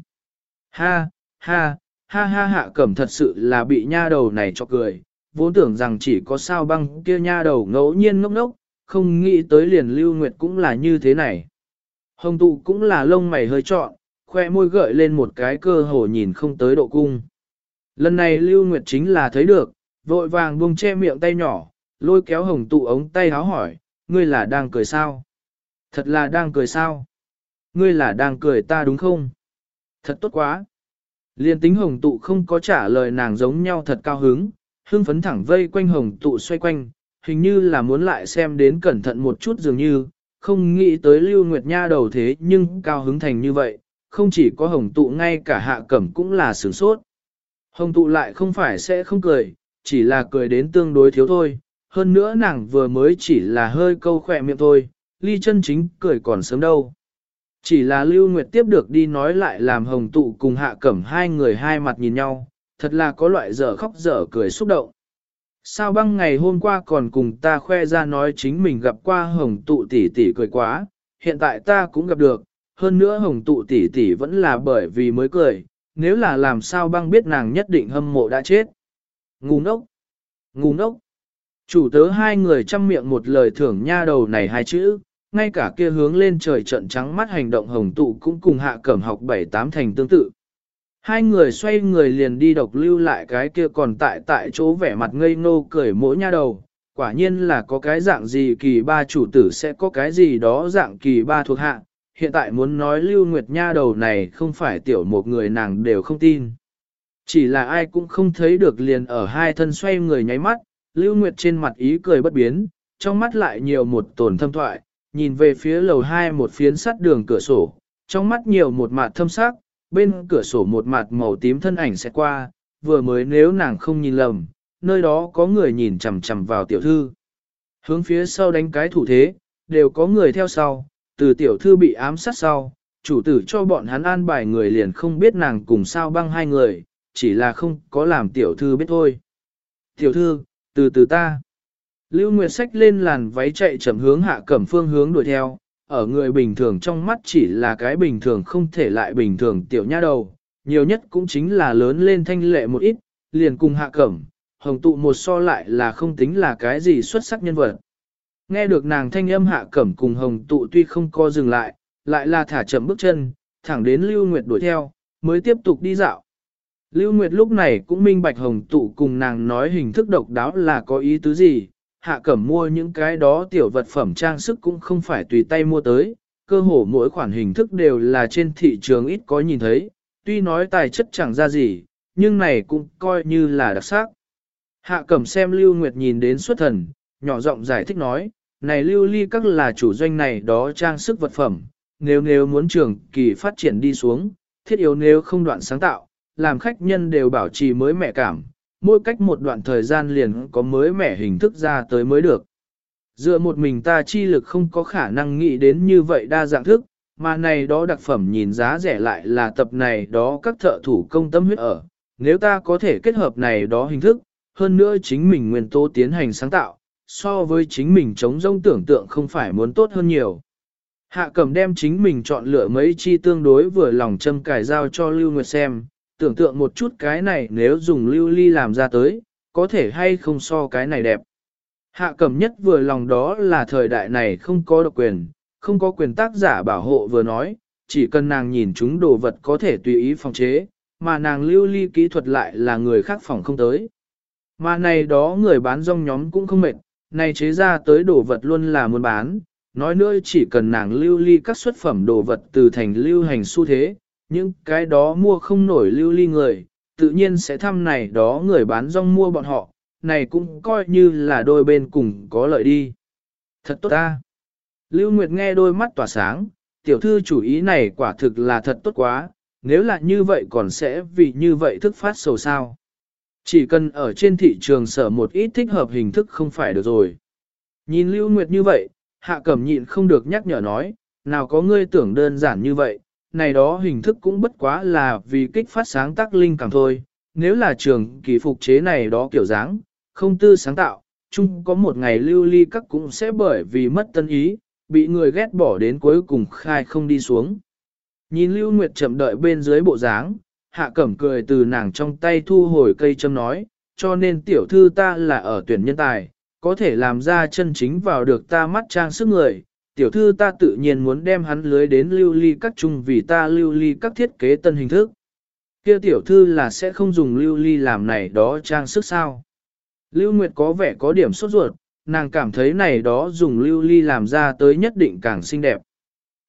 Ha, ha, ha ha hạ cẩm thật sự là bị nha đầu này cho cười, vốn tưởng rằng chỉ có sao băng kia nha đầu ngẫu nhiên ngốc ngốc, không nghĩ tới liền lưu nguyệt cũng là như thế này. Hồng tụ cũng là lông mày hơi trọn, khoe môi gợi lên một cái cơ hồ nhìn không tới độ cung. Lần này lưu nguyệt chính là thấy được, vội vàng buông che miệng tay nhỏ, lôi kéo hồng tụ ống tay háo hỏi, ngươi là đang cười sao? Thật là đang cười sao? Ngươi là đang cười ta đúng không? Thật tốt quá. Liên tính hồng tụ không có trả lời nàng giống nhau thật cao hứng, hưng phấn thẳng vây quanh hồng tụ xoay quanh, hình như là muốn lại xem đến cẩn thận một chút dường như, không nghĩ tới Lưu Nguyệt Nha đầu thế nhưng cao hứng thành như vậy, không chỉ có hồng tụ ngay cả hạ cẩm cũng là sửng sốt. Hồng tụ lại không phải sẽ không cười, chỉ là cười đến tương đối thiếu thôi, hơn nữa nàng vừa mới chỉ là hơi câu khỏe miệng thôi, ly chân chính cười còn sớm đâu. Chỉ là Lưu Nguyệt tiếp được đi nói lại làm hồng tụ cùng hạ cẩm hai người hai mặt nhìn nhau, thật là có loại dở khóc dở cười xúc động. Sao băng ngày hôm qua còn cùng ta khoe ra nói chính mình gặp qua hồng tụ tỷ tỷ cười quá, hiện tại ta cũng gặp được, hơn nữa hồng tụ tỷ tỷ vẫn là bởi vì mới cười, nếu là làm sao băng biết nàng nhất định hâm mộ đã chết. Ngu ngốc! Ngu ngốc! Chủ tớ hai người chăm miệng một lời thưởng nha đầu này hai chữ, ngay cả kia hướng lên trời trận trắng mắt hành động hồng tụ cũng cùng hạ cẩm học bảy tám thành tương tự. Hai người xoay người liền đi độc lưu lại cái kia còn tại tại chỗ vẻ mặt ngây ngô cười mỗi nha đầu, quả nhiên là có cái dạng gì kỳ ba chủ tử sẽ có cái gì đó dạng kỳ ba thuộc hạ, hiện tại muốn nói lưu nguyệt nha đầu này không phải tiểu một người nàng đều không tin. Chỉ là ai cũng không thấy được liền ở hai thân xoay người nháy mắt, lưu nguyệt trên mặt ý cười bất biến, trong mắt lại nhiều một tổn thâm thoại, nhìn về phía lầu hai một phiến sắt đường cửa sổ, trong mắt nhiều một mặt thâm sắc, bên cửa sổ một mặt màu tím thân ảnh sẽ qua, vừa mới nếu nàng không nhìn lầm, nơi đó có người nhìn chằm chằm vào tiểu thư. Hướng phía sau đánh cái thủ thế, đều có người theo sau, từ tiểu thư bị ám sát sau, chủ tử cho bọn hắn an bài người liền không biết nàng cùng sao băng hai người, chỉ là không có làm tiểu thư biết thôi. Tiểu thư, từ từ ta. Lưu Nguyệt sách lên làn váy chạy chậm hướng hạ cẩm phương hướng đuổi theo, ở người bình thường trong mắt chỉ là cái bình thường không thể lại bình thường tiểu nha đầu, nhiều nhất cũng chính là lớn lên thanh lệ một ít, liền cùng hạ cẩm, hồng tụ một so lại là không tính là cái gì xuất sắc nhân vật. Nghe được nàng thanh âm hạ cẩm cùng hồng tụ tuy không co dừng lại, lại là thả chậm bước chân, thẳng đến Lưu Nguyệt đuổi theo, mới tiếp tục đi dạo. Lưu Nguyệt lúc này cũng minh bạch hồng tụ cùng nàng nói hình thức độc đáo là có ý tứ gì, hạ cẩm mua những cái đó tiểu vật phẩm trang sức cũng không phải tùy tay mua tới, cơ hồ mỗi khoản hình thức đều là trên thị trường ít có nhìn thấy, tuy nói tài chất chẳng ra gì, nhưng này cũng coi như là đặc sắc. Hạ cẩm xem Lưu Nguyệt nhìn đến xuất thần, nhỏ giọng giải thích nói, này Lưu Ly các là chủ doanh này đó trang sức vật phẩm, nếu nếu muốn trường kỳ phát triển đi xuống, thiết yếu nếu không đoạn sáng tạo, làm khách nhân đều bảo trì mới mẹ cảm, mỗi cách một đoạn thời gian liền có mới mẻ hình thức ra tới mới được. Dựa một mình ta chi lực không có khả năng nghĩ đến như vậy đa dạng thức, mà này đó đặc phẩm nhìn giá rẻ lại là tập này đó các thợ thủ công tâm huyết ở. Nếu ta có thể kết hợp này đó hình thức, hơn nữa chính mình nguyên tố tiến hành sáng tạo, so với chính mình chống rông tưởng tượng không phải muốn tốt hơn nhiều. Hạ cầm đem chính mình chọn lựa mấy chi tương đối vừa lòng châm cải giao cho Lưu Nguyệt xem, tưởng tượng một chút cái này nếu dùng lưu ly làm ra tới, có thể hay không so cái này đẹp. Hạ cẩm nhất vừa lòng đó là thời đại này không có độc quyền, không có quyền tác giả bảo hộ vừa nói, chỉ cần nàng nhìn chúng đồ vật có thể tùy ý phòng chế, mà nàng lưu ly kỹ thuật lại là người khác phòng không tới. Mà này đó người bán rong nhóm cũng không mệt, này chế ra tới đồ vật luôn là muốn bán, nói nữa chỉ cần nàng lưu ly các xuất phẩm đồ vật từ thành lưu hành xu thế, những cái đó mua không nổi lưu ly người, tự nhiên sẽ thăm này đó người bán rong mua bọn họ, này cũng coi như là đôi bên cùng có lợi đi. Thật tốt ta! Lưu Nguyệt nghe đôi mắt tỏa sáng, tiểu thư chủ ý này quả thực là thật tốt quá, nếu là như vậy còn sẽ vì như vậy thức phát sầu sao. Chỉ cần ở trên thị trường sở một ít thích hợp hình thức không phải được rồi. Nhìn Lưu Nguyệt như vậy, Hạ Cẩm nhịn không được nhắc nhở nói, nào có ngươi tưởng đơn giản như vậy, này đó hình thức cũng bất quá là vì kích phát sáng tác linh cảm thôi, nếu là trường kỳ phục chế này đó kiểu dáng, không tư sáng tạo, chung có một ngày lưu ly các cũng sẽ bởi vì mất tân ý, bị người ghét bỏ đến cuối cùng khai không đi xuống. Nhìn Lưu Nguyệt chậm đợi bên dưới bộ dáng, hạ cẩm cười từ nàng trong tay thu hồi cây châm nói, cho nên tiểu thư ta là ở tuyển nhân tài, có thể làm ra chân chính vào được ta mắt trang sức người. Tiểu thư ta tự nhiên muốn đem hắn lưới đến lưu ly các chung vì ta lưu ly các thiết kế tân hình thức. Kia tiểu thư là sẽ không dùng lưu ly làm này đó trang sức sao. Lưu Nguyệt có vẻ có điểm sốt ruột, nàng cảm thấy này đó dùng lưu ly làm ra tới nhất định càng xinh đẹp.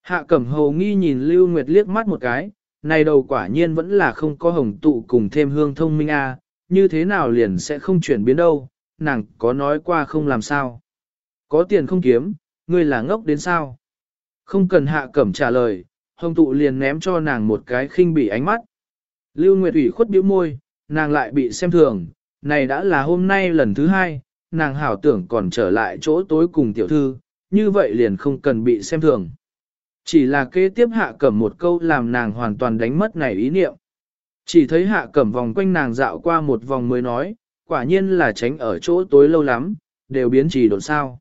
Hạ cẩm hầu nghi nhìn Lưu Nguyệt liếc mắt một cái, này đầu quả nhiên vẫn là không có hồng tụ cùng thêm hương thông minh a, à, như thế nào liền sẽ không chuyển biến đâu, nàng có nói qua không làm sao. Có tiền không kiếm, ngươi là ngốc đến sao? Không cần hạ cẩm trả lời, hồng tụ liền ném cho nàng một cái khinh bỉ ánh mắt. Lưu Nguyệt ủy khuất bĩu môi, nàng lại bị xem thường, này đã là hôm nay lần thứ hai, nàng hảo tưởng còn trở lại chỗ tối cùng tiểu thư, như vậy liền không cần bị xem thường. Chỉ là kế tiếp hạ cẩm một câu làm nàng hoàn toàn đánh mất này ý niệm. Chỉ thấy hạ cẩm vòng quanh nàng dạo qua một vòng mới nói, quả nhiên là tránh ở chỗ tối lâu lắm, đều biến trì đột sao.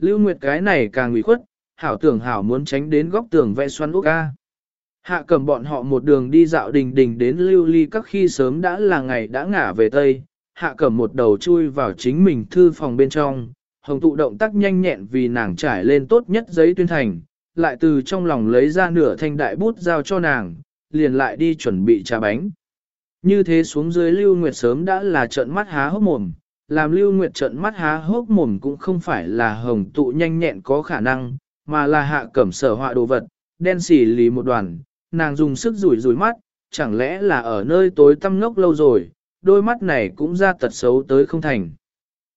Lưu Nguyệt cái này càng ủy khuất, hảo tưởng hảo muốn tránh đến góc tường vẽ xoắn úc ca. Hạ cầm bọn họ một đường đi dạo đình đình đến lưu ly các khi sớm đã là ngày đã ngả về Tây, hạ cầm một đầu chui vào chính mình thư phòng bên trong, hồng tụ động tác nhanh nhẹn vì nàng trải lên tốt nhất giấy tuyên thành, lại từ trong lòng lấy ra nửa thanh đại bút giao cho nàng, liền lại đi chuẩn bị trà bánh. Như thế xuống dưới Lưu Nguyệt sớm đã là trận mắt há hốc mồm, làm Lưu Nguyệt trợn mắt há hốc mồm cũng không phải là hồng tụ nhanh nhẹn có khả năng, mà là hạ cẩm sở họa đồ vật, đen xỉ lì một đoàn, nàng dùng sức rủi rủi mắt, chẳng lẽ là ở nơi tối tăm ngốc lâu rồi, đôi mắt này cũng ra tật xấu tới không thành.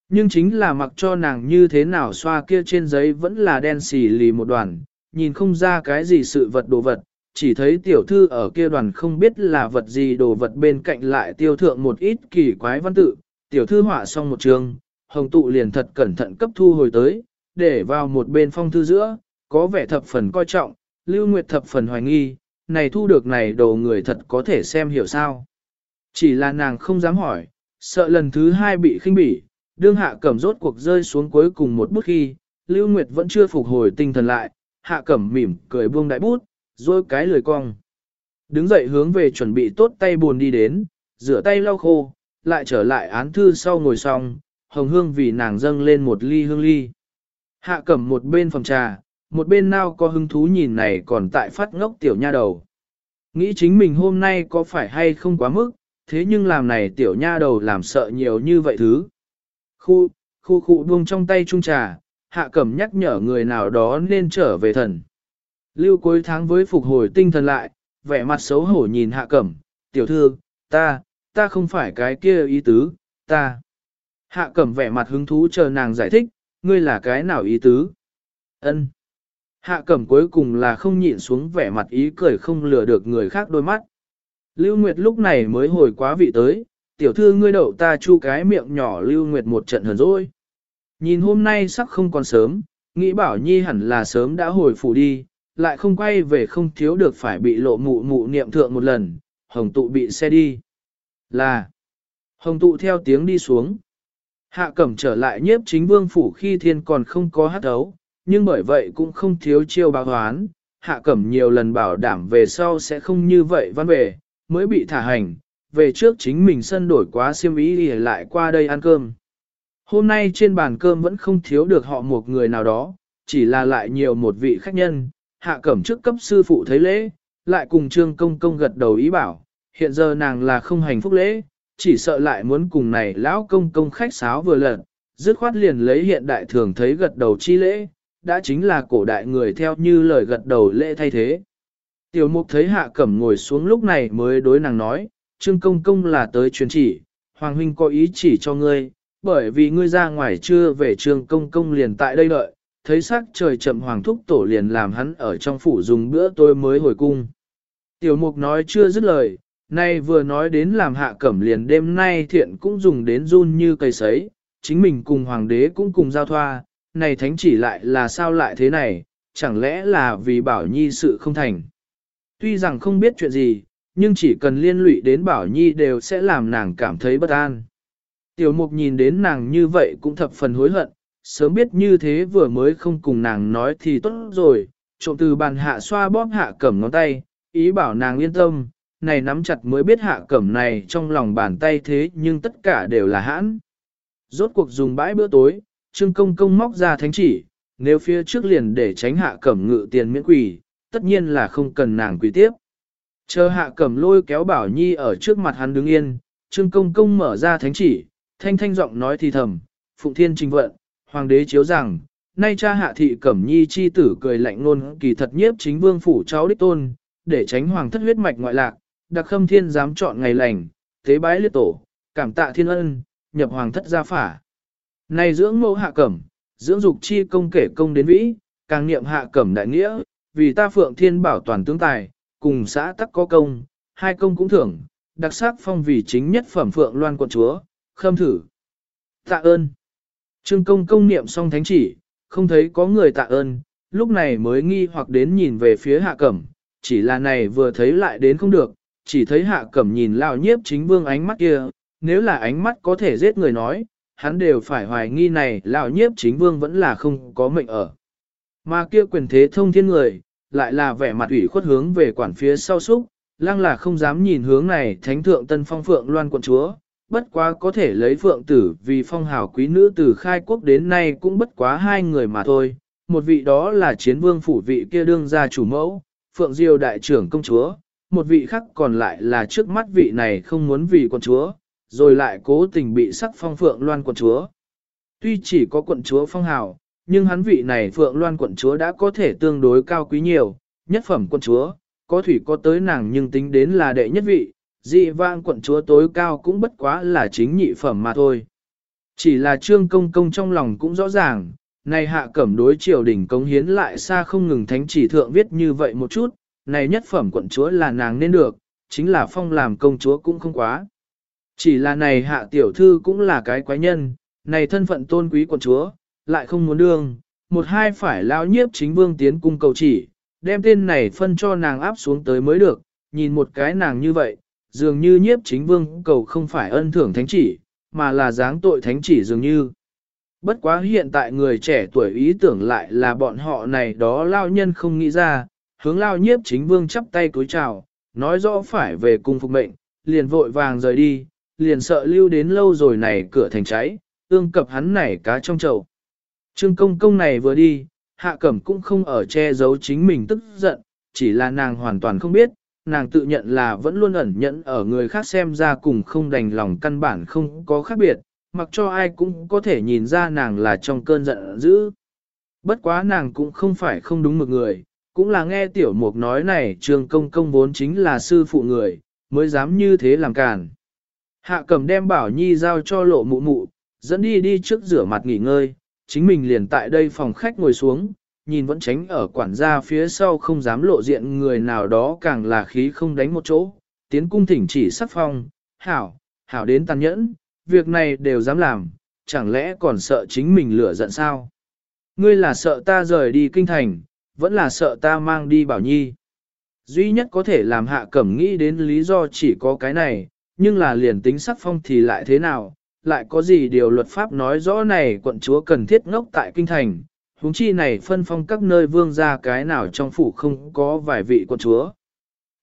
Nhưng chính là mặc cho nàng như thế nào xoa kia trên giấy vẫn là đen xỉ lì một đoàn, nhìn không ra cái gì sự vật đồ vật, chỉ thấy tiểu thư ở kia đoàn không biết là vật gì đồ vật bên cạnh lại tiêu thượng một ít kỳ quái văn tự, tiểu thư họa xong một trường, hồng tụ liền thật cẩn thận cấp thu hồi tới, để vào một bên phong thư giữa, có vẻ thập phần coi trọng, lưu nguyệt thập phần hoài nghi, này thu được này đồ người thật có thể xem hiểu sao. Chỉ là nàng không dám hỏi, sợ lần thứ hai bị khinh bỉ, đương hạ cẩm rốt cuộc rơi xuống cuối cùng một bút khi, lưu nguyệt vẫn chưa phục hồi tinh thần lại, hạ cẩm mỉm cười buông đại bút, rồi cái lười cong. Đứng dậy hướng về chuẩn bị tốt tay buồn đi đến, rửa tay lau khô, lại trở lại án thư sau ngồi xong, hồng hương vì nàng dâng lên một ly hương ly. Hạ cẩm một bên phòng trà, một bên nào có hứng thú nhìn này còn tại phát ngốc tiểu nha đầu. Nghĩ chính mình hôm nay có phải hay không quá mức, thế nhưng làm này tiểu nha đầu làm sợ nhiều như vậy thứ. Khu, khu khu buông trong tay trung trà, hạ cẩm nhắc nhở người nào đó nên trở về thần. Lưu cuối tháng với phục hồi tinh thần lại, vẻ mặt xấu hổ nhìn hạ cẩm, tiểu thư, ta, ta không phải cái kia ý tứ, ta. Hạ cẩm vẻ mặt hứng thú chờ nàng giải thích, ngươi là cái nào ý tứ? Ân. Hạ cẩm cuối cùng là không nhịn xuống vẻ mặt ý cười không lừa được người khác đôi mắt. Lưu Nguyệt lúc này mới hồi quá vị tới, tiểu thư ngươi đậu ta chu cái miệng nhỏ Lưu Nguyệt một trận hờn rồi. Nhìn hôm nay sắc không còn sớm, nghĩ bảo nhi hẳn là sớm đã hồi phủ đi, lại không quay về không thiếu được phải bị lộ mụ mụ niệm thượng một lần, hồng tụ bị xe đi. Là, hồng tụ theo tiếng đi xuống. Hạ cẩm trở lại nhiếp chính vương phủ khi thiên còn không có hát đấu, nhưng bởi vậy cũng không thiếu chiêu báo hoán. Hạ cẩm nhiều lần bảo đảm về sau sẽ không như vậy văn về, mới bị thả hành, về trước chính mình sân đổi quá xiêm ý đi lại qua đây ăn cơm. Hôm nay trên bàn cơm vẫn không thiếu được họ một người nào đó, chỉ là lại nhiều một vị khách nhân, hạ cẩm trước cấp sư phụ thấy lễ, lại cùng trương công công gật đầu ý bảo, hiện giờ nàng là không hành phúc lễ, chỉ sợ lại muốn cùng này lão công công khách sáo vừa lần, dứt khoát liền lấy hiện đại thường thấy gật đầu chi lễ, đã chính là cổ đại người theo như lời gật đầu lễ thay thế. Tiểu mục thấy hạ cẩm ngồi xuống lúc này mới đối nàng nói, trương công công là tới truyền chỉ, hoàng huynh có ý chỉ cho ngươi, bởi vì ngươi ra ngoài chưa về trương công công liền tại đây đợi, thấy sắc trời chậm hoàng thúc tổ liền làm hắn ở trong phủ dùng bữa tôi mới hồi cung. Tiểu mục nói chưa dứt lời, nay vừa nói đến làm hạ cẩm liền đêm nay thiện cũng dùng đến run như cây sấy, chính mình cùng hoàng đế cũng cùng giao thoa, này thánh chỉ lại là sao lại thế này, chẳng lẽ là vì bảo nhi sự không thành. Tuy rằng không biết chuyện gì, nhưng chỉ cần liên lụy đến bảo nhi đều sẽ làm nàng cảm thấy bất an. Tiểu mục nhìn đến nàng như vậy cũng thập phần hối hận, sớm biết như thế vừa mới không cùng nàng nói thì tốt rồi, trộm từ bàn hạ xoa bóp hạ cẩm ngón tay, ý bảo nàng yên tâm, này nắm chặt mới biết hạ cẩm này trong lòng bàn tay thế nhưng tất cả đều là hãn. Rốt cuộc dùng bãi bữa tối, Trương Công Công móc ra thánh chỉ, nếu phía trước liền để tránh hạ cẩm ngự tiền miễn quỷ, tất nhiên là không cần nàng quỷ tiếp. Chờ hạ cẩm lôi kéo Bảo Nhi ở trước mặt hắn đứng yên, Trương Công Công mở ra thánh chỉ, thanh thanh giọng nói thì thầm, Phụng Thiên Trình Vận, Hoàng đế chiếu rằng, nay cha hạ thị cẩm nhi chi tử cười lạnh luôn kỳ thật nhiếp chính vương phủ cháu đích tôn, để tránh hoàng thất huyết mạch ngoại lạc, đặc khâm thiên dám chọn ngày lành, tế bái liệt tổ, cảm tạ thiên ân, nhập hoàng thất gia phả. Này dưỡng mẫu hạ cẩm, dưỡng dục chi công kể công đến vĩ, càng niệm hạ cẩm đại nghĩa, vì ta phượng thiên bảo toàn tướng tài, cùng xã tắc có công, hai công cũng thưởng, đặc sắc phong vì chính nhất phẩm phượng loan quận chúa, khâm thử. Tạ ơn. Trương công công niệm xong thánh chỉ, không thấy có người tạ ơn, lúc này mới nghi hoặc đến nhìn về phía hạ cẩm, chỉ là này vừa thấy lại đến không được, chỉ thấy hạ cẩm nhìn lao nhiếp chính vương ánh mắt kia, nếu là ánh mắt có thể giết người nói, hắn đều phải hoài nghi này lao nhiếp chính vương vẫn là không có mệnh ở. Mà kia quyền thế thông thiên người, lại là vẻ mặt ủy khuất hướng về quản phía sau súc, lang là không dám nhìn hướng này thánh thượng tân phong phượng loan quận chúa, bất quá có thể lấy phượng tử vì phong hào quý nữ từ khai quốc đến nay cũng bất quá hai người mà thôi. Một vị đó là chiến vương phủ vị kia đương gia chủ mẫu, phượng diêu đại trưởng công chúa, một vị khác còn lại là trước mắt vị này không muốn vì quận chúa, rồi lại cố tình bị sắc phong phượng loan quận chúa. Tuy chỉ có quận chúa phong hào, nhưng hắn vị này phượng loan quận chúa đã có thể tương đối cao quý nhiều, nhất phẩm quận chúa, có thủy có tới nàng nhưng tính đến là đệ nhất vị, dị vang quận chúa tối cao cũng bất quá là chính nhị phẩm mà thôi. Chỉ là trương công công trong lòng cũng rõ ràng, này hạ cẩm đối triều đình cống hiến lại xa không ngừng thánh chỉ thượng viết như vậy một chút, này nhất phẩm quận chúa là nàng nên được, chính là phong làm công chúa cũng không quá. Chỉ là này hạ tiểu thư cũng là cái quái nhân, này thân phận tôn quý quận chúa, lại không muốn đương, một hai phải lao nhiếp chính vương tiến cung cầu chỉ, đem tên này phân cho nàng áp xuống tới mới được, nhìn một cái nàng như vậy, dường như nhiếp chính vương cầu không phải ân thưởng thánh chỉ, mà là dáng tội thánh chỉ dường như. Bất quá hiện tại người trẻ tuổi ý tưởng lại là bọn họ này đó lao nhân không nghĩ ra, hướng lao nhiếp chính vương chắp tay cúi chào, nói rõ phải về cung phục mệnh, liền vội vàng rời đi, liền sợ lưu đến lâu rồi này cửa thành cháy, ương cập hắn này cá trong chậu. Trương công công này vừa đi, hạ cẩm cũng không ở che giấu chính mình tức giận, chỉ là nàng hoàn toàn không biết, nàng tự nhận là vẫn luôn ẩn nhẫn ở người khác xem ra cùng không đành lòng căn bản không có khác biệt, mặc cho ai cũng có thể nhìn ra nàng là trong cơn giận dữ. Bất quá nàng cũng không phải không đúng một người, cũng là nghe tiểu mục nói này trường công công vốn chính là sư phụ người, mới dám như thế làm càn. Hạ cầm đem bảo nhi giao cho lộ mụ mụ, dẫn đi đi trước rửa mặt nghỉ ngơi, chính mình liền tại đây phòng khách ngồi xuống, nhìn vẫn tránh ở quản gia phía sau không dám lộ diện người nào đó càng là khí không đánh một chỗ, tiến cung thỉnh chỉ sắc phong, hảo, hảo đến tàn nhẫn, việc này đều dám làm, chẳng lẽ còn sợ chính mình lửa giận sao? Ngươi là sợ ta rời đi kinh thành, vẫn là sợ ta mang đi bảo nhi. Duy nhất có thể làm hạ cẩm nghĩ đến lý do chỉ có cái này, nhưng là liền tính sắc phong thì lại thế nào, lại có gì điều luật pháp nói rõ này quận chúa cần thiết ngốc tại kinh thành, huống chi này phân phong các nơi vương ra cái nào trong phủ không có vài vị quận chúa.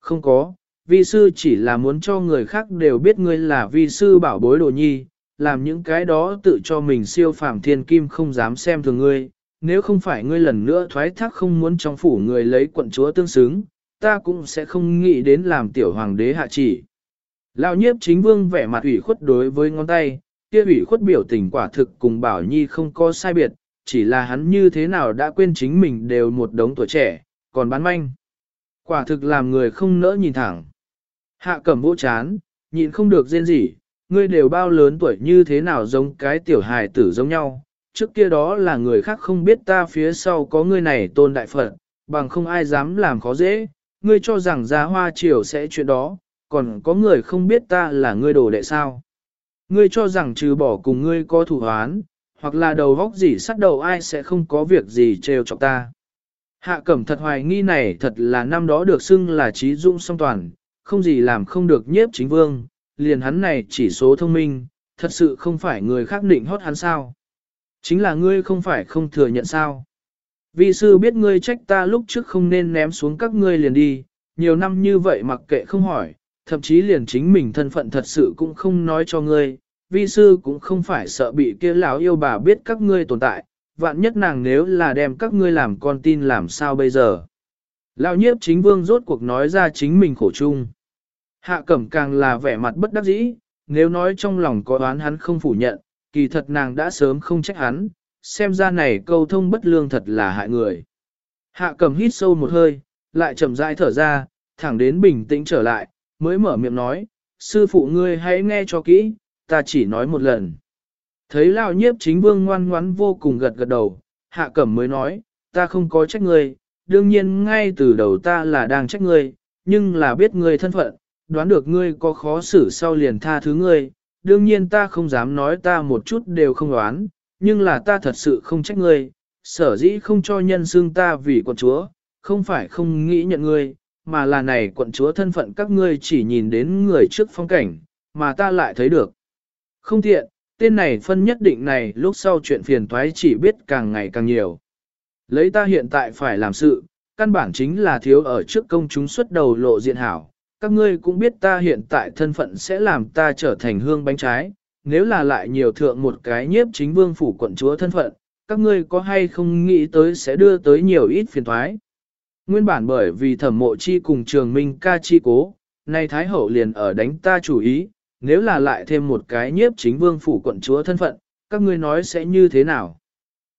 Không có, vi sư chỉ là muốn cho người khác đều biết ngươi là vi sư bảo bối đồ nhi, làm những cái đó tự cho mình siêu phàm thiên kim không dám xem thường ngươi, nếu không phải ngươi lần nữa thoái thác không muốn trong phủ người lấy quận chúa tương xứng, ta cũng sẽ không nghĩ đến làm tiểu hoàng đế hạ chỉ. Lão nhiếp chính vương vẻ mặt ủy khuất đối với ngón tay, kia ủy khuất biểu tình quả thực cùng bảo nhi không có sai biệt, chỉ là hắn như thế nào đã quên chính mình đều một đống tuổi trẻ, còn bán manh. Quả thực làm người không nỡ nhìn thẳng. Hạ cẩm vỗ chán, nhịn không được rên gì, ngươi đều bao lớn tuổi như thế nào giống cái tiểu hài tử giống nhau. Trước kia đó là người khác không biết ta phía sau có ngươi này tôn đại phật, bằng không ai dám làm khó dễ, ngươi cho rằng ra hoa triều sẽ chuyện đó, còn có người không biết ta là ngươi đồ đệ sao. Ngươi cho rằng trừ bỏ cùng ngươi có thủ hoán, hoặc là đầu vóc gì sắt đầu ai sẽ không có việc gì trêu chọc ta. Hạ cẩm thật hoài nghi này thật là năm đó được xưng là trí dũng song toàn, không gì làm không được nhiếp chính vương, liền hắn này chỉ số thông minh, thật sự không phải người khác định hót hắn sao. Chính là ngươi không phải không thừa nhận sao. Vị sư biết ngươi trách ta lúc trước không nên ném xuống các ngươi liền đi, nhiều năm như vậy mặc kệ không hỏi, thậm chí liền chính mình thân phận thật sự cũng không nói cho ngươi, vi sư cũng không phải sợ bị kia lão yêu bà biết các ngươi tồn tại, vạn nhất nàng nếu là đem các ngươi làm con tin làm sao bây giờ. Lão nhiếp chính vương rốt cuộc nói ra chính mình khổ chung. Hạ cẩm càng là vẻ mặt bất đắc dĩ, nếu nói trong lòng có đoán hắn không phủ nhận, kỳ thật nàng đã sớm không trách hắn, xem ra này câu thông bất lương thật là hại người. Hạ cẩm hít sâu một hơi, lại chậm rãi thở ra, thẳng đến bình tĩnh trở lại, mới mở miệng nói, sư phụ ngươi hãy nghe cho kỹ, ta chỉ nói một lần. Thấy lão nhiếp chính vương ngoan ngoãn vô cùng gật gật đầu, hạ cẩm mới nói, ta không có trách ngươi, đương nhiên ngay từ đầu ta là đang trách ngươi, nhưng là biết ngươi thân phận, đoán được ngươi có khó xử sau liền tha thứ ngươi, đương nhiên ta không dám nói ta một chút đều không đoán, nhưng là ta thật sự không trách ngươi, sở dĩ không cho nhân xương ta vì quận chúa, không phải không nghĩ nhận ngươi, mà là này quận chúa thân phận các ngươi chỉ nhìn đến người trước phong cảnh, mà ta lại thấy được. Không tiện, tên này phân nhất định này lúc sau chuyện phiền toái chỉ biết càng ngày càng nhiều. Lấy ta hiện tại phải làm sự, căn bản chính là thiếu ở trước công chúng xuất đầu lộ diện hảo. Các ngươi cũng biết ta hiện tại thân phận sẽ làm ta trở thành hương bánh trái, nếu là lại nhiều thượng một cái nhiếp chính vương phủ quận chúa thân phận, các ngươi có hay không nghĩ tới sẽ đưa tới nhiều ít phiền thoái. Nguyên bản bởi vì thẩm mộ chi cùng trường minh ca chi cố, nay Thái Hậu liền ở đánh ta chủ ý, nếu là lại thêm một cái nhiếp chính vương phủ quận chúa thân phận, các ngươi nói sẽ như thế nào?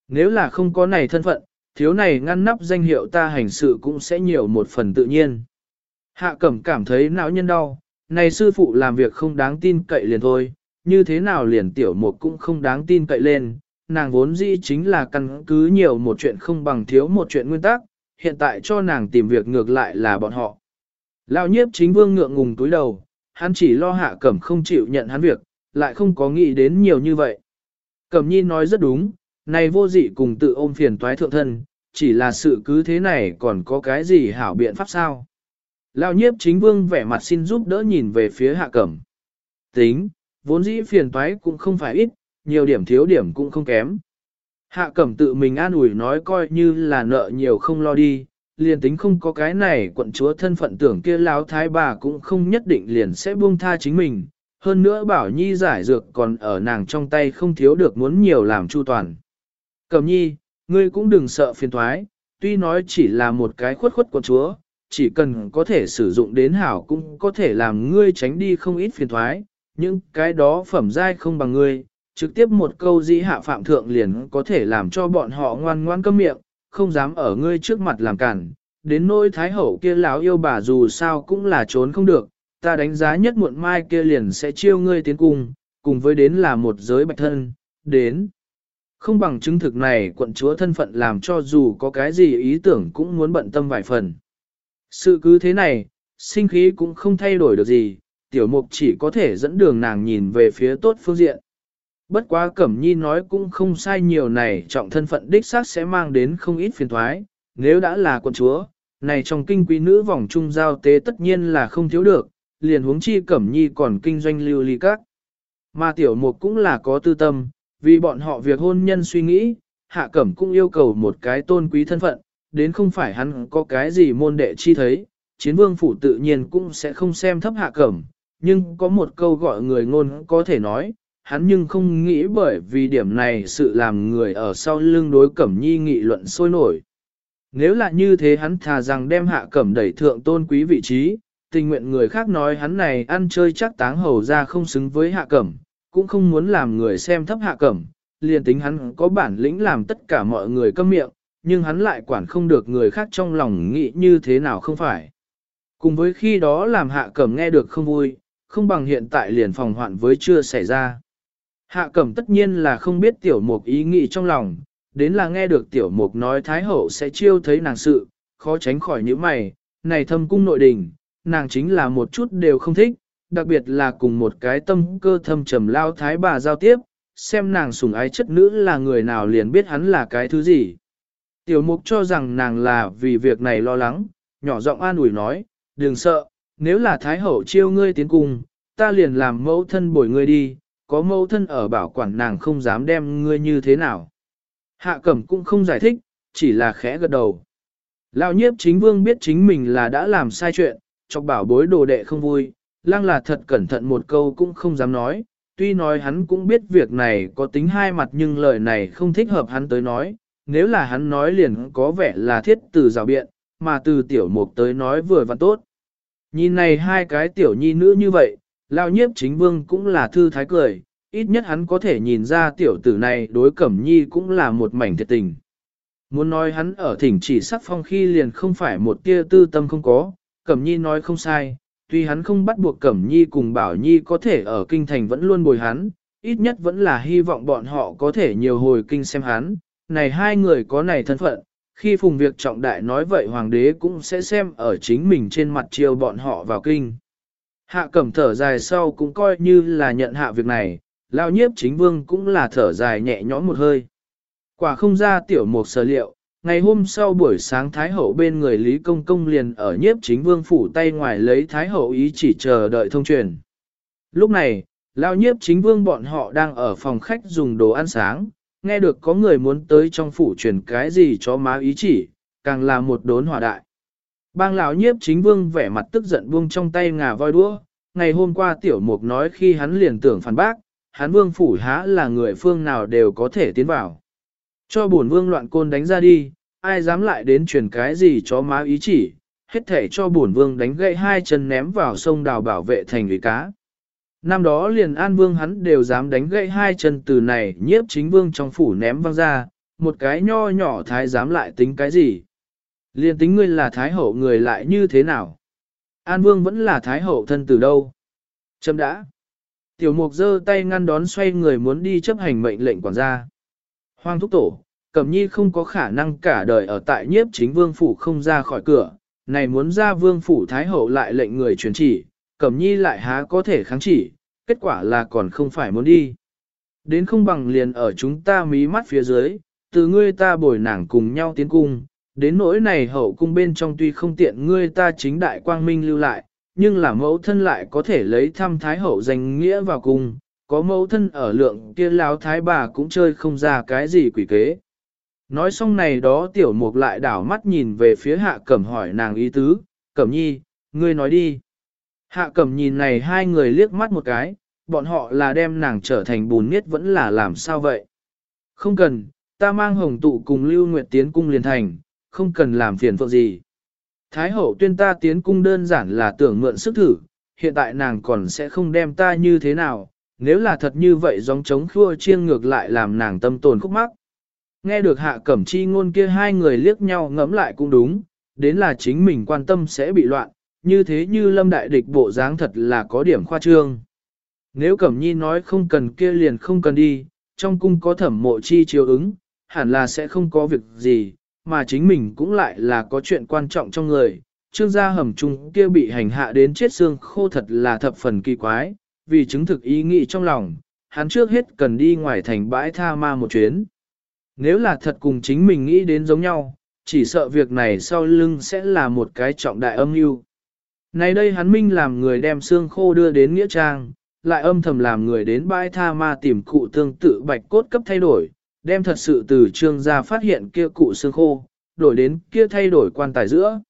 Nếu là không có này thân phận, thiếu này ngăn nắp danh hiệu ta hành sự cũng sẽ nhiều một phần tự nhiên. Hạ cẩm cảm thấy não nhân đau, này sư phụ làm việc không đáng tin cậy liền thôi, như thế nào liền tiểu một cũng không đáng tin cậy lên, nàng vốn dĩ chính là căn cứ nhiều một chuyện không bằng thiếu một chuyện nguyên tắc, hiện tại cho nàng tìm việc ngược lại là bọn họ. Lão nhiếp chính vương ngượng ngùng túi đầu, hắn chỉ lo hạ cẩm không chịu nhận hắn việc, lại không có nghĩ đến nhiều như vậy. Cẩm nhi nói rất đúng, này vô dị cùng tự ôm phiền toái thượng thân, chỉ là sự cứ thế này còn có cái gì hảo biện pháp sao. Lão nhiếp chính vương vẻ mặt xin giúp đỡ nhìn về phía hạ cẩm. Tính, vốn dĩ phiền toái cũng không phải ít, nhiều điểm thiếu điểm cũng không kém. Hạ cẩm tự mình an ủi nói coi như là nợ nhiều không lo đi, liền tính không có cái này quận chúa thân phận tưởng kia lão thái bà cũng không nhất định liền sẽ buông tha chính mình. Hơn nữa bảo nhi giải dược còn ở nàng trong tay không thiếu được muốn nhiều làm chu toàn. Cẩm nhi, ngươi cũng đừng sợ phiền thoái, tuy nói chỉ là một cái khuất khuất quận chúa, chỉ cần có thể sử dụng đến hảo cũng có thể làm ngươi tránh đi không ít phiền thoái, nhưng cái đó phẩm giai không bằng ngươi, trực tiếp một câu dĩ hạ phạm thượng liền có thể làm cho bọn họ ngoan ngoan câm miệng, không dám ở ngươi trước mặt làm cản. Đến nỗi thái hậu kia lão yêu bà dù sao cũng là trốn không được, ta đánh giá nhất muộn mai kia liền sẽ chiêu ngươi tiến cung, cùng với đến là một giới bạch thân, đến. Không bằng chứng thực này quận chúa thân phận làm cho dù có cái gì ý tưởng cũng muốn bận tâm vài phần. Sự cứ thế này, sinh khí cũng không thay đổi được gì, tiểu mục chỉ có thể dẫn đường nàng nhìn về phía tốt phương diện. Bất quá Cẩm Nhi nói cũng không sai nhiều này trọng thân phận đích xác sẽ mang đến không ít phiền thoái, nếu đã là quân chúa, này trong kinh quý nữ vòng trung giao tế tất nhiên là không thiếu được, liền huống chi Cẩm Nhi còn kinh doanh lưu ly các. Mà tiểu mục cũng là có tư tâm, vì bọn họ việc hôn nhân suy nghĩ, hạ cẩm cũng yêu cầu một cái tôn quý thân phận, đến không phải hắn có cái gì môn đệ chi thấy, chiến vương phủ tự nhiên cũng sẽ không xem thấp hạ cẩm, nhưng có một câu gọi người ngôn có thể nói, hắn nhưng không nghĩ bởi vì điểm này sự làm người ở sau lưng đối cẩm nhi nghị luận sôi nổi. Nếu là như thế hắn thà rằng đem hạ cẩm đẩy thượng tôn quý vị trí, tình nguyện người khác nói hắn này ăn chơi chắc táng hầu ra không xứng với hạ cẩm, cũng không muốn làm người xem thấp hạ cẩm, liền tính hắn có bản lĩnh làm tất cả mọi người câm miệng, nhưng hắn lại quản không được người khác trong lòng nghĩ như thế nào không phải. Cùng với khi đó làm hạ cẩm nghe được không vui, không bằng hiện tại liền phòng hoạn với chưa xảy ra. Hạ cẩm tất nhiên là không biết tiểu mục ý nghĩ trong lòng, đến là nghe được tiểu mục nói Thái Hậu sẽ chiêu thấy nàng sự, khó tránh khỏi những mày, này thâm cung nội đình, nàng chính là một chút đều không thích, đặc biệt là cùng một cái tâm cơ thâm trầm lao thái bà giao tiếp, xem nàng sủng ái chất nữ là người nào liền biết hắn là cái thứ gì. Tiểu mục cho rằng nàng là vì việc này lo lắng, nhỏ giọng an ủi nói, đừng sợ, nếu là Thái Hậu chiêu ngươi tiến cung, ta liền làm mẫu thân bồi ngươi đi, có mẫu thân ở bảo quản nàng không dám đem ngươi như thế nào. Hạ cẩm cũng không giải thích, chỉ là khẽ gật đầu. Lão nhiếp chính vương biết chính mình là đã làm sai chuyện, chọc bảo bối đồ đệ không vui, Lang là thật cẩn thận một câu cũng không dám nói, tuy nói hắn cũng biết việc này có tính hai mặt nhưng lời này không thích hợp hắn tới nói, nếu là hắn nói liền có vẻ là thiết từ rào biện, mà từ tiểu mục tới nói vừa và tốt. Nhìn này hai cái tiểu nhi nữ như vậy, lao nhiếp chính vương cũng là thư thái cười, ít nhất hắn có thể nhìn ra tiểu tử này đối cẩm nhi cũng là một mảnh thiệt tình. Muốn nói hắn ở thỉnh chỉ sắc phong khi liền không phải một tia tư tâm không có, cẩm nhi nói không sai, tuy hắn không bắt buộc cẩm nhi cùng bảo nhi có thể ở kinh thành vẫn luôn bồi hắn, ít nhất vẫn là hy vọng bọn họ có thể nhiều hồi kinh xem hắn, này hai người có này thân phận, khi phùng việc trọng đại nói vậy hoàng đế cũng sẽ xem ở chính mình trên mặt chiều bọn họ vào kinh. Hạ cẩm thở dài sau cũng coi như là nhận hạ việc này, lao nhiếp chính vương cũng là thở dài nhẹ nhõm một hơi. Quả không ra tiểu mục sở liệu, ngày hôm sau buổi sáng Thái Hậu bên người Lý Công Công liền ở nhiếp chính vương phủ tay ngoài lấy Thái Hậu ý chỉ chờ đợi thông truyền. Lúc này, lao nhiếp chính vương bọn họ đang ở phòng khách dùng đồ ăn sáng, nghe được có người muốn tới trong phủ truyền cái gì cho má ý chỉ, càng là một đốn hỏa đại. Bang lão nhiếp chính vương vẻ mặt tức giận buông trong tay ngà voi đũa, ngày hôm qua tiểu mục nói khi hắn liền tưởng phản bác, hắn vương phủ há là người phương nào đều có thể tiến vào. Cho bổn vương loạn côn đánh ra đi, ai dám lại đến truyền cái gì cho má ý chỉ, hết thể cho bổn vương đánh gậy hai chân ném vào sông đào bảo vệ thành người cá. Năm đó liền an vương hắn đều dám đánh gậy hai chân từ này nhiếp chính vương trong phủ ném văng ra, một cái nho nhỏ thái dám lại tính cái gì. Liền tính ngươi là thái hậu người lại như thế nào? An vương vẫn là thái hậu thân từ đâu? Châm đã. Tiểu mục giơ tay ngăn đón xoay người muốn đi chấp hành mệnh lệnh quản gia. Hoang thúc tổ, Cẩm Nhi không có khả năng cả đời ở tại nhiếp chính vương phủ không ra khỏi cửa, này muốn ra vương phủ thái hậu lại lệnh người truyền chỉ, Cẩm Nhi lại há có thể kháng chỉ, kết quả là còn không phải muốn đi. Đến không bằng liền ở chúng ta mí mắt phía dưới, từ ngươi ta bồi nàng cùng nhau tiến cung, đến nỗi này hậu cung bên trong tuy không tiện ngươi ta chính đại quang minh lưu lại, nhưng là mẫu thân lại có thể lấy thăm thái hậu danh nghĩa vào cung, có mẫu thân ở lượng kia láo thái bà cũng chơi không ra cái gì quỷ kế. Nói xong này đó tiểu mục lại đảo mắt nhìn về phía hạ cẩm hỏi nàng ý tứ, cẩm nhi, ngươi nói đi. Hạ cẩm nhìn này hai người liếc mắt một cái, bọn họ là đem nàng trở thành bùn miết vẫn là làm sao vậy. Không cần, ta mang hồng tụ cùng Lưu Nguyệt tiến cung liền thành, không cần làm phiền phượng gì. Thái hậu tuyên ta tiến cung đơn giản là tưởng mượn sức thử, hiện tại nàng còn sẽ không đem ta như thế nào, nếu là thật như vậy gióng chống khua chiêng ngược lại làm nàng tâm tồn khúc mắc. Nghe được hạ cẩm chi ngôn kia hai người liếc nhau ngẫm lại cũng đúng, đến là chính mình quan tâm sẽ bị loạn, như thế như lâm đại địch bộ dáng thật là có điểm khoa trương. Nếu cẩm nhi nói không cần kia liền không cần đi, trong cung có thẩm mộ chi chiếu ứng, hẳn là sẽ không có việc gì, mà chính mình cũng lại là có chuyện quan trọng trong người. Trương gia hầm trung kia bị hành hạ đến chết xương khô thật là thập phần kỳ quái, vì chứng thực ý nghĩ trong lòng, hắn trước hết cần đi ngoài thành bãi tha ma một chuyến. Nếu là thật cùng chính mình nghĩ đến giống nhau, chỉ sợ việc này sau lưng sẽ là một cái trọng đại âm mưu. Này đây hắn minh làm người đem xương khô đưa đến Nghĩa Trang, lại âm thầm làm người đến bãi tha ma tìm cụ tương tự bạch cốt cấp thay đổi, đem thật sự từ trương gia phát hiện kia cụ xương khô, đổi đến kia thay đổi quan tài giữa.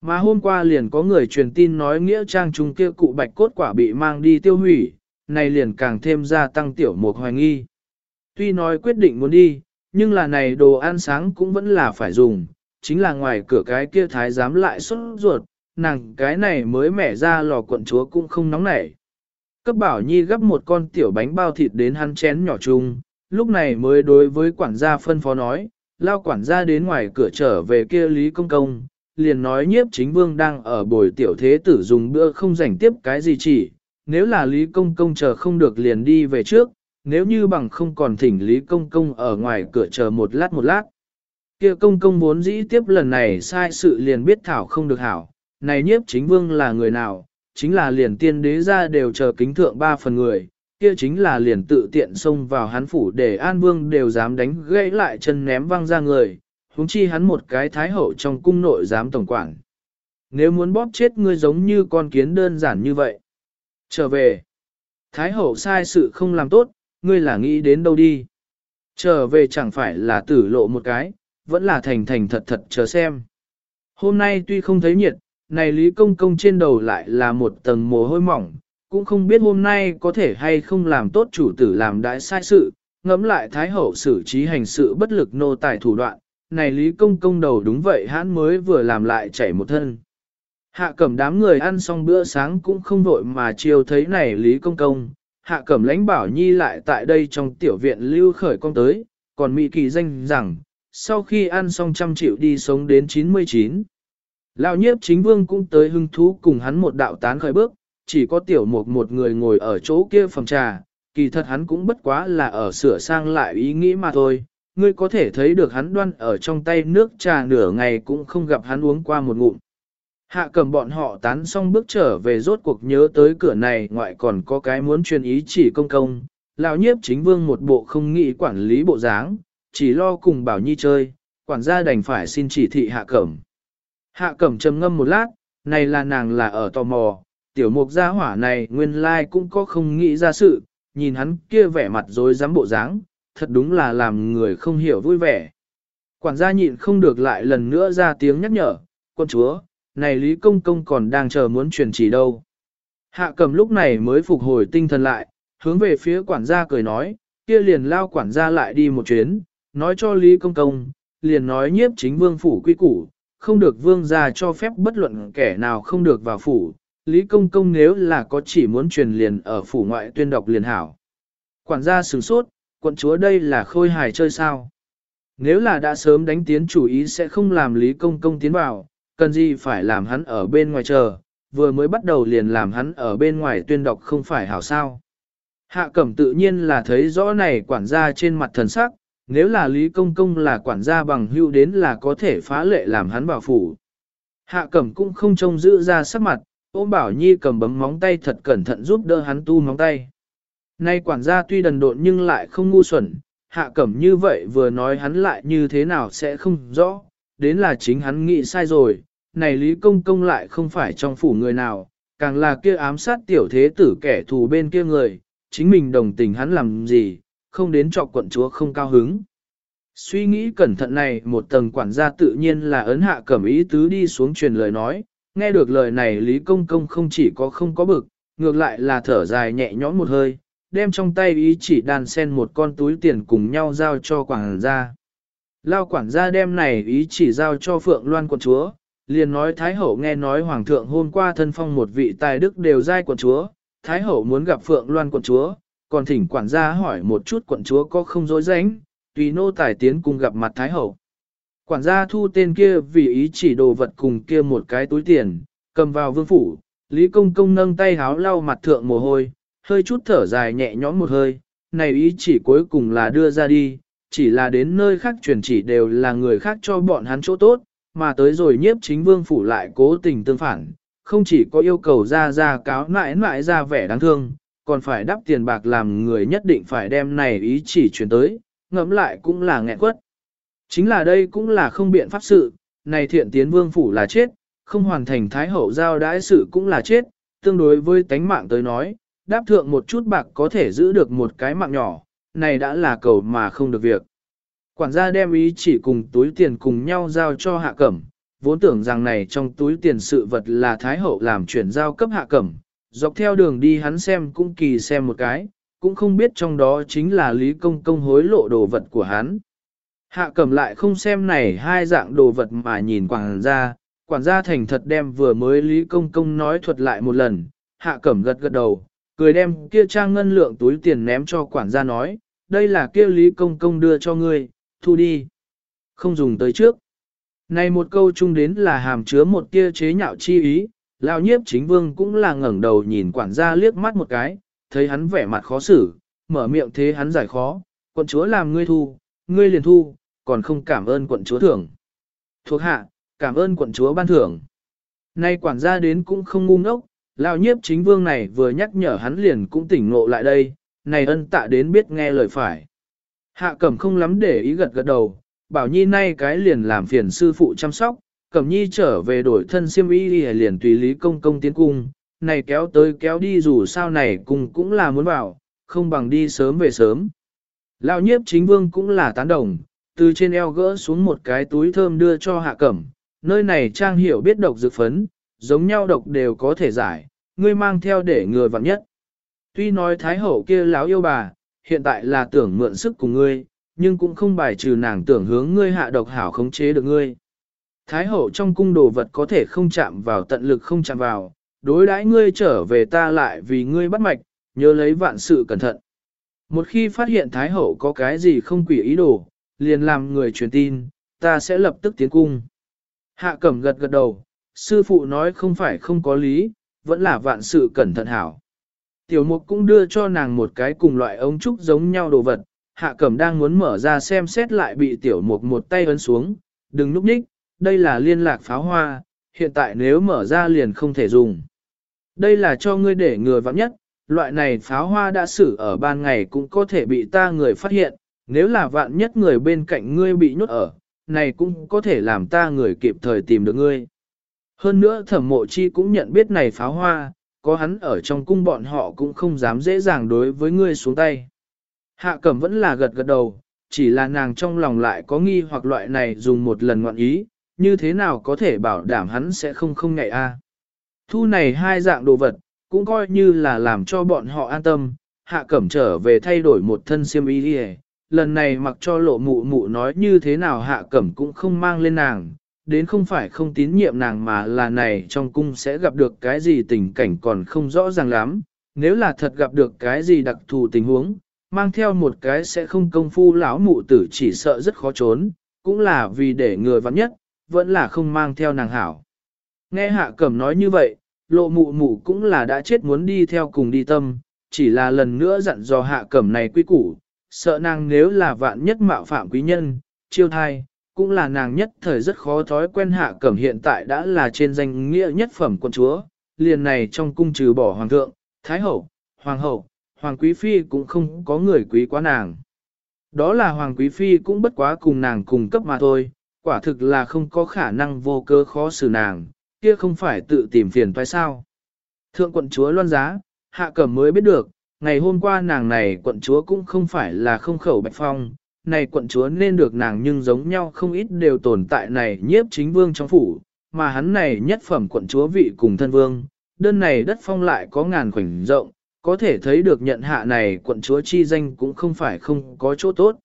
Mà hôm qua liền có người truyền tin nói nghĩa trang chúng kia cụ bạch cốt quả bị mang đi tiêu hủy, này liền càng thêm gia tăng tiểu mục hoài nghi. Tuy nói quyết định muốn đi, nhưng là này đồ ăn sáng cũng vẫn là phải dùng, chính là ngoài cửa cái kia thái giám lại xuất ruột, nàng cái này mới mẻ ra lò quận chúa cũng không nóng nảy. Cấp bảo nhi gấp một con tiểu bánh bao thịt đến hắn chén nhỏ chung, lúc này mới đối với quản gia phân phó nói, lao quản gia đến ngoài cửa trở về kia Lý Công Công, liền nói nhiếp chính vương đang ở bồi tiểu thế tử dùng bữa không rảnh tiếp cái gì chỉ, nếu là Lý Công Công chờ không được liền đi về trước, nếu như bằng không còn thỉnh Lý Công Công ở ngoài cửa chờ một lát một lát. Kia Công Công vốn dĩ tiếp lần này sai sự liền biết thảo không được hảo, này nhiếp chính vương là người nào, chính là liền tiên đế ra đều chờ kính thượng ba phần người, kia chính là liền tự tiện xông vào hắn phủ để an vương đều dám đánh gãy lại chân ném văng ra người, huống chi hắn một cái thái hậu trong cung nội dám tổng quản. Nếu muốn bóp chết ngươi giống như con kiến đơn giản như vậy. Trở về. Thái hậu sai sự không làm tốt, ngươi là nghĩ đến đâu đi. Trở về chẳng phải là tử lộ một cái, vẫn là thành thành thật thật chờ xem. Hôm nay tuy không thấy nhiệt, này Lý Công Công trên đầu lại là một tầng mồ hôi mỏng, cũng không biết hôm nay có thể hay không làm tốt chủ tử làm đại sai sự, ngẫm lại Thái Hậu xử trí hành sự bất lực nô tài thủ đoạn, này Lý Công Công đầu đúng vậy hắn mới vừa làm lại chảy một thân. Hạ cẩm đám người ăn xong bữa sáng cũng không vội mà chiều thấy này Lý Công Công, hạ cẩm lãnh bảo nhi lại tại đây trong tiểu viện lưu khởi công tới, còn Mỹ kỳ danh rằng, sau khi ăn xong trăm triệu đi sống đến 99. Lão nhiếp chính vương cũng tới hưng thú cùng hắn một đạo tán khởi bước, chỉ có tiểu mục một người ngồi ở chỗ kia phòng trà, kỳ thật hắn cũng bất quá là ở sửa sang lại ý nghĩ mà thôi. Ngươi có thể thấy được hắn đoan ở trong tay nước trà nửa ngày cũng không gặp hắn uống qua một ngụm. Hạ cầm bọn họ tán xong bước trở về rốt cuộc nhớ tới cửa này ngoại còn có cái muốn truyền ý chỉ công công. Lão nhiếp chính vương một bộ không nghĩ quản lý bộ dáng, chỉ lo cùng bảo nhi chơi, quản gia đành phải xin chỉ thị hạ cẩm. Hạ cẩm trầm ngâm một lát, này là nàng là ở tò mò, tiểu mục gia hỏa này nguyên lai cũng có không nghĩ ra sự, nhìn hắn kia vẻ mặt dối dám bộ dáng, thật đúng là làm người không hiểu vui vẻ. Quản gia nhịn không được lại lần nữa ra tiếng nhắc nhở, quân chúa, này Lý Công Công còn đang chờ muốn truyền chỉ đâu. Hạ cầm lúc này mới phục hồi tinh thần lại, hướng về phía quản gia cười nói, kia liền lao quản gia lại đi một chuyến, nói cho Lý Công Công, liền nói nhiếp chính vương phủ quy củ, không được vương gia cho phép bất luận kẻ nào không được vào phủ, Lý Công Công nếu là có chỉ muốn truyền liền ở phủ ngoại tuyên đọc liền hảo. Quản gia sửng sốt, quận chúa đây là khôi hài chơi sao? Nếu là đã sớm đánh tiến chủ ý sẽ không làm Lý Công Công tiến vào, cần gì phải làm hắn ở bên ngoài chờ, vừa mới bắt đầu liền làm hắn ở bên ngoài tuyên đọc không phải hảo sao. Hạ cẩm tự nhiên là thấy rõ này quản gia trên mặt thần sắc, nếu là Lý Công Công là quản gia bằng hưu đến là có thể phá lệ làm hắn bảo phủ. Hạ cẩm cũng không trông giữ ra sắc mặt, ôm bảo nhi cầm bấm móng tay thật cẩn thận giúp đỡ hắn tu móng tay. Nay quản gia tuy đần độn nhưng lại không ngu xuẩn, hạ cẩm như vậy vừa nói hắn lại như thế nào sẽ không rõ, đến là chính hắn nghĩ sai rồi, này Lý Công Công lại không phải trong phủ người nào, càng là kia ám sát tiểu thế tử kẻ thù bên kia người, chính mình đồng tình hắn làm gì, không đến cho quận chúa không cao hứng. Suy nghĩ cẩn thận này một tầng quản gia tự nhiên là ấn hạ cẩm ý tứ đi xuống truyền lời nói, nghe được lời này Lý Công Công không chỉ có không có bực, ngược lại là thở dài nhẹ nhõm một hơi, đem trong tay ý chỉ đàn sen một con túi tiền cùng nhau giao cho quản gia. Lao quản gia đem này ý chỉ giao cho Phượng Loan quận chúa, liền nói Thái Hậu nghe nói Hoàng thượng hôm qua thân phong một vị tài đức đều giai quận chúa, Thái Hậu muốn gặp Phượng Loan quận chúa, còn thỉnh quản gia hỏi một chút quận chúa có không dối rãnh, tùy nô tài tiến cùng gặp mặt Thái Hậu. Quản gia thu tên kia vì ý chỉ đồ vật cùng kia một cái túi tiền, cầm vào vương phủ, Lý Công Công nâng tay háo lau mặt thượng mồ hôi, hơi chút thở dài nhẹ nhõm một hơi, này ý chỉ cuối cùng là đưa ra đi, chỉ là đến nơi khác truyền chỉ đều là người khác cho bọn hắn chỗ tốt, mà tới rồi nhiếp chính vương phủ lại cố tình tương phản, không chỉ có yêu cầu ra ra cáo nãi nãi ra vẻ đáng thương, còn phải đắp tiền bạc làm người nhất định phải đem này ý chỉ chuyển tới, ngẫm lại cũng là nghẹn quất. Chính là đây cũng là không biện pháp sự, này thiện tiến vương phủ là chết, không hoàn thành thái hậu giao đãi sự cũng là chết, tương đối với tánh mạng tới nói, đáp thượng một chút bạc có thể giữ được một cái mạng nhỏ, này đã là cầu mà không được việc. Quản gia đem ý chỉ cùng túi tiền cùng nhau giao cho hạ cẩm, vốn tưởng rằng này trong túi tiền sự vật là Thái Hậu làm chuyển giao cấp hạ cẩm, dọc theo đường đi hắn xem cũng kỳ xem một cái, cũng không biết trong đó chính là Lý Công Công hối lộ đồ vật của hắn. Hạ cẩm lại không xem này hai dạng đồ vật mà nhìn quản gia, quản gia thành thật đem vừa mới Lý Công Công nói thuật lại một lần, hạ cẩm gật gật đầu, cười đem kia trang ngân lượng túi tiền ném cho quản gia nói, đây là kia Lý Công Công đưa cho ngươi, thu đi. Không dùng tới trước. Này một câu chung đến là hàm chứa một kia chế nhạo chi ý, lão nhiếp chính vương cũng là ngẩng đầu nhìn quản gia liếc mắt một cái, thấy hắn vẻ mặt khó xử, mở miệng thế hắn giải khó, quận chúa làm ngươi thu, ngươi liền thu, còn không cảm ơn quận chúa thưởng. Thuộc hạ, cảm ơn quận chúa ban thưởng. Nay quản gia đến cũng không ngu ngốc, lão nhiếp chính vương này vừa nhắc nhở hắn liền cũng tỉnh ngộ lại đây, này ân tạ đến biết nghe lời phải. Hạ cẩm không lắm để ý gật gật đầu, bảo nhi nay cái liền làm phiền sư phụ chăm sóc, cẩm nhi trở về đổi thân siêm y liền tùy lý công công tiến cung, này kéo tới kéo đi dù sao này cùng cũng là muốn vào, không bằng đi sớm về sớm. Lão nhiếp chính vương cũng là tán đồng, từ trên eo gỡ xuống một cái túi thơm đưa cho hạ cẩm, nơi này trang hiểu biết độc dược phấn, giống nhau độc đều có thể giải, ngươi mang theo để người vặn nhất. Tuy nói thái hậu kia láo yêu bà, hiện tại là tưởng mượn sức của ngươi, nhưng cũng không bài trừ nàng tưởng hướng ngươi hạ độc hảo khống chế được ngươi. Thái hậu trong cung đồ vật có thể không chạm vào tận lực không chạm vào, đối đãi ngươi trở về ta lại vì ngươi bắt mạch, nhớ lấy vạn sự cẩn thận. Một khi phát hiện Thái hậu có cái gì không quỷ ý đồ, liền làm người truyền tin, ta sẽ lập tức tiến cung. Hạ cẩm gật gật đầu, sư phụ nói không phải không có lý, vẫn là vạn sự cẩn thận hảo. Tiểu mục cũng đưa cho nàng một cái cùng loại ống trúc giống nhau đồ vật, hạ cẩm đang muốn mở ra xem xét lại bị tiểu mục một tay ấn xuống, đừng núp nhích, đây là liên lạc pháo hoa, hiện tại nếu mở ra liền không thể dùng. Đây là cho ngươi để ngừa vắng nhất, loại này pháo hoa đã xử ở ban ngày cũng có thể bị ta người phát hiện, nếu là vạn nhất người bên cạnh ngươi bị nhốt ở, này cũng có thể làm ta người kịp thời tìm được ngươi. Hơn nữa thẩm mộ chi cũng nhận biết này pháo hoa, có hắn ở trong cung bọn họ cũng không dám dễ dàng đối với ngươi xuống tay. Hạ cẩm vẫn là gật gật đầu, chỉ là nàng trong lòng lại có nghi hoặc loại này dùng một lần ngoạn ý, như thế nào có thể bảo đảm hắn sẽ không không ngại a. Thu này hai dạng đồ vật, cũng coi như là làm cho bọn họ an tâm, hạ cẩm trở về thay đổi một thân xiêm y đi lần này mặc cho lộ mụ mụ nói như thế nào hạ cẩm cũng không mang lên nàng, đến không phải không tín nhiệm nàng mà là này trong cung sẽ gặp được cái gì tình cảnh còn không rõ ràng lắm, nếu là thật gặp được cái gì đặc thù tình huống, mang theo một cái sẽ không công phu lão mụ tử chỉ sợ rất khó trốn, cũng là vì để người vắng nhất, vẫn là không mang theo nàng hảo. Nghe hạ cẩm nói như vậy, lộ mụ mụ cũng là đã chết muốn đi theo cùng đi tâm, chỉ là lần nữa dặn dò hạ cẩm này quy củ, sợ nàng nếu là vạn nhất mạo phạm quý nhân, chiêu thai, cũng là nàng nhất thời rất khó thói quen hạ cẩm hiện tại đã là trên danh nghĩa nhất phẩm quân chúa, liền này trong cung trừ bỏ hoàng thượng, thái hậu, hoàng hậu, hoàng quý phi cũng không có người quý quá nàng. Đó là hoàng quý phi cũng bất quá cùng nàng cùng cấp mà thôi, quả thực là không có khả năng vô cơ khó xử nàng, kia không phải tự tìm phiền phải sao. Thượng quận chúa loan giá, hạ cẩm mới biết được, ngày hôm qua nàng này quận chúa cũng không phải là không khẩu bạch phong, này quận chúa nên được nàng nhưng giống nhau không ít đều tồn tại này nhiếp chính vương trong phủ, mà hắn này nhất phẩm quận chúa vị cùng thân vương, đơn này đất phong lại có ngàn khoảnh rộng, có thể thấy được nhận hạ này quận chúa chi danh cũng không phải không có chỗ tốt.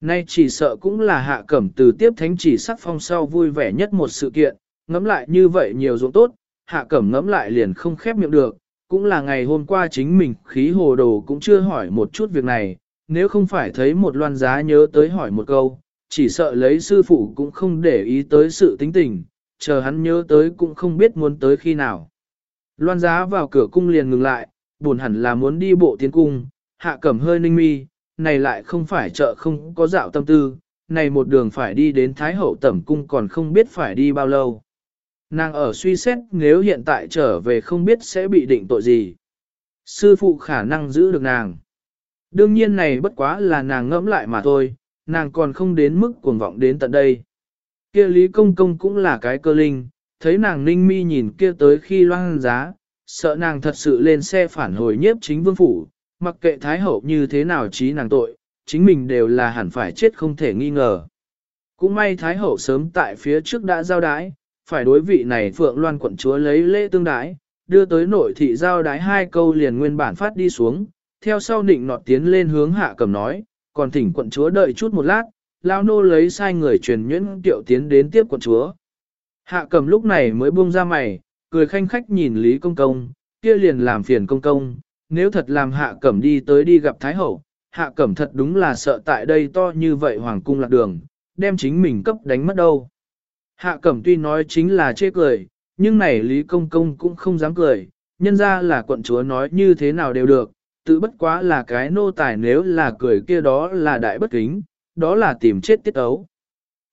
Nay chỉ sợ cũng là hạ cẩm từ tiếp thánh chỉ sắc phong sau vui vẻ nhất một sự kiện, ngẫm lại như vậy nhiều dụng tốt, hạ cẩm ngẫm lại liền không khép miệng được, cũng là ngày hôm qua chính mình khí hồ đồ cũng chưa hỏi một chút việc này, nếu không phải thấy một loan giá nhớ tới hỏi một câu, chỉ sợ lấy sư phụ cũng không để ý tới sự tính tình, chờ hắn nhớ tới cũng không biết muốn tới khi nào. Loan giá vào cửa cung liền ngừng lại, buồn hẳn là muốn đi bộ tiến cung, hạ cẩm hơi ninh mi, này lại không phải chợ không có dạo tâm tư, này một đường phải đi đến Thái Hậu tẩm cung còn không biết phải đi bao lâu. Nàng ở suy xét nếu hiện tại trở về không biết sẽ bị định tội gì. Sư phụ khả năng giữ được nàng. Đương nhiên này bất quá là nàng ngẫm lại mà thôi, nàng còn không đến mức cuồng vọng đến tận đây. Kia Lý Công Công cũng là cái cơ linh, thấy nàng ninh mi nhìn kia tới khi loan giá, sợ nàng thật sự lên xe phản hồi nhiếp chính vương phủ, mặc kệ Thái Hậu như thế nào trí nàng tội, chính mình đều là hẳn phải chết không thể nghi ngờ. Cũng may Thái Hậu sớm tại phía trước đã giao đái, phải đối vị này Phượng Loan quận chúa lấy lễ tương đái, đưa tới nội thị giao đái hai câu liền nguyên bản phát đi xuống, theo sau định nọt tiến lên hướng hạ cầm nói, còn thỉnh quận chúa đợi chút một lát, lao nô lấy sai người truyền nhuyễn tiệu tiến đến tiếp quận chúa. Hạ cầm lúc này mới buông ra mày, cười khanh khách nhìn Lý Công Công, kia liền làm phiền Công Công, nếu thật làm hạ cẩm đi tới đi gặp Thái Hậu, hạ cẩm thật đúng là sợ tại đây to như vậy hoàng cung lạc đường, đem chính mình cấp đánh mất đâu. Hạ cẩm tuy nói chính là chê cười, nhưng này Lý Công Công cũng không dám cười, nhân ra là quận chúa nói như thế nào đều được, tự bất quá là cái nô tài nếu là cười kia đó là đại bất kính, đó là tìm chết tiết ấu.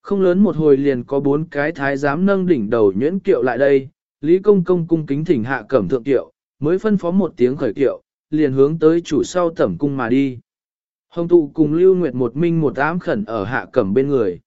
Không lớn một hồi liền có bốn cái thái giám nâng đỉnh đầu nhuyễn kiệu lại đây, Lý Công Công cung kính thỉnh hạ cẩm thượng kiệu, mới phân phó một tiếng khởi kiệu, liền hướng tới chủ sau tẩm cung mà đi. Hồng tụ cùng Lưu Nguyệt một minh một ám khẩn ở hạ cẩm bên người.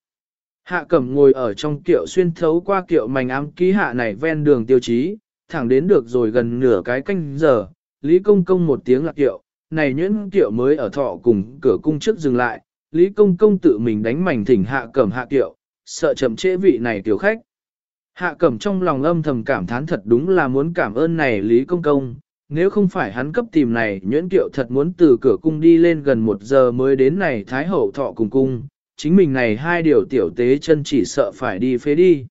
Hạ cẩm ngồi ở trong kiệu xuyên thấu qua kiệu mảnh ám ký hạ này ven đường tiêu chí, thẳng đến được rồi gần nửa cái canh giờ, Lý Công Công một tiếng lạc kiệu, này nhuyễn kiệu mới ở thọ cùng cửa cung trước dừng lại, Lý Công Công tự mình đánh mảnh thỉnh hạ cẩm hạ kiệu, sợ chậm trễ vị này tiểu khách. Hạ cẩm trong lòng âm thầm cảm thán thật đúng là muốn cảm ơn này Lý Công Công, nếu không phải hắn cấp tìm này nhuyễn kiệu thật muốn từ cửa cung đi lên gần một giờ mới đến này Thái Hậu thọ cùng cung, chính mình này hai điều tiểu tế chân chỉ sợ phải đi phế đi.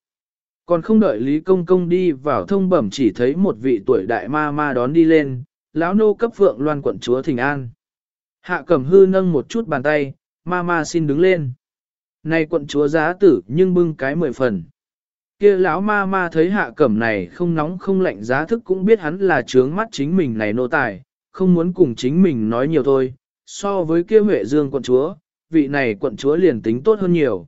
Còn không đợi Lý Công Công đi vào thông bẩm chỉ thấy một vị tuổi đại ma ma đón đi lên, lão nô cấp phượng loan quận chúa Thình An. Hạ cẩm hư nâng một chút bàn tay, ma ma xin đứng lên. Này quận chúa giá tử nhưng bưng cái mười phần. Kia lão ma ma thấy hạ cẩm này không nóng không lạnh giá thức cũng biết hắn là trướng mắt chính mình này nô tài, không muốn cùng chính mình nói nhiều thôi. So với kia Huệ Dương quận chúa, vị này quận chúa liền tính tốt hơn nhiều.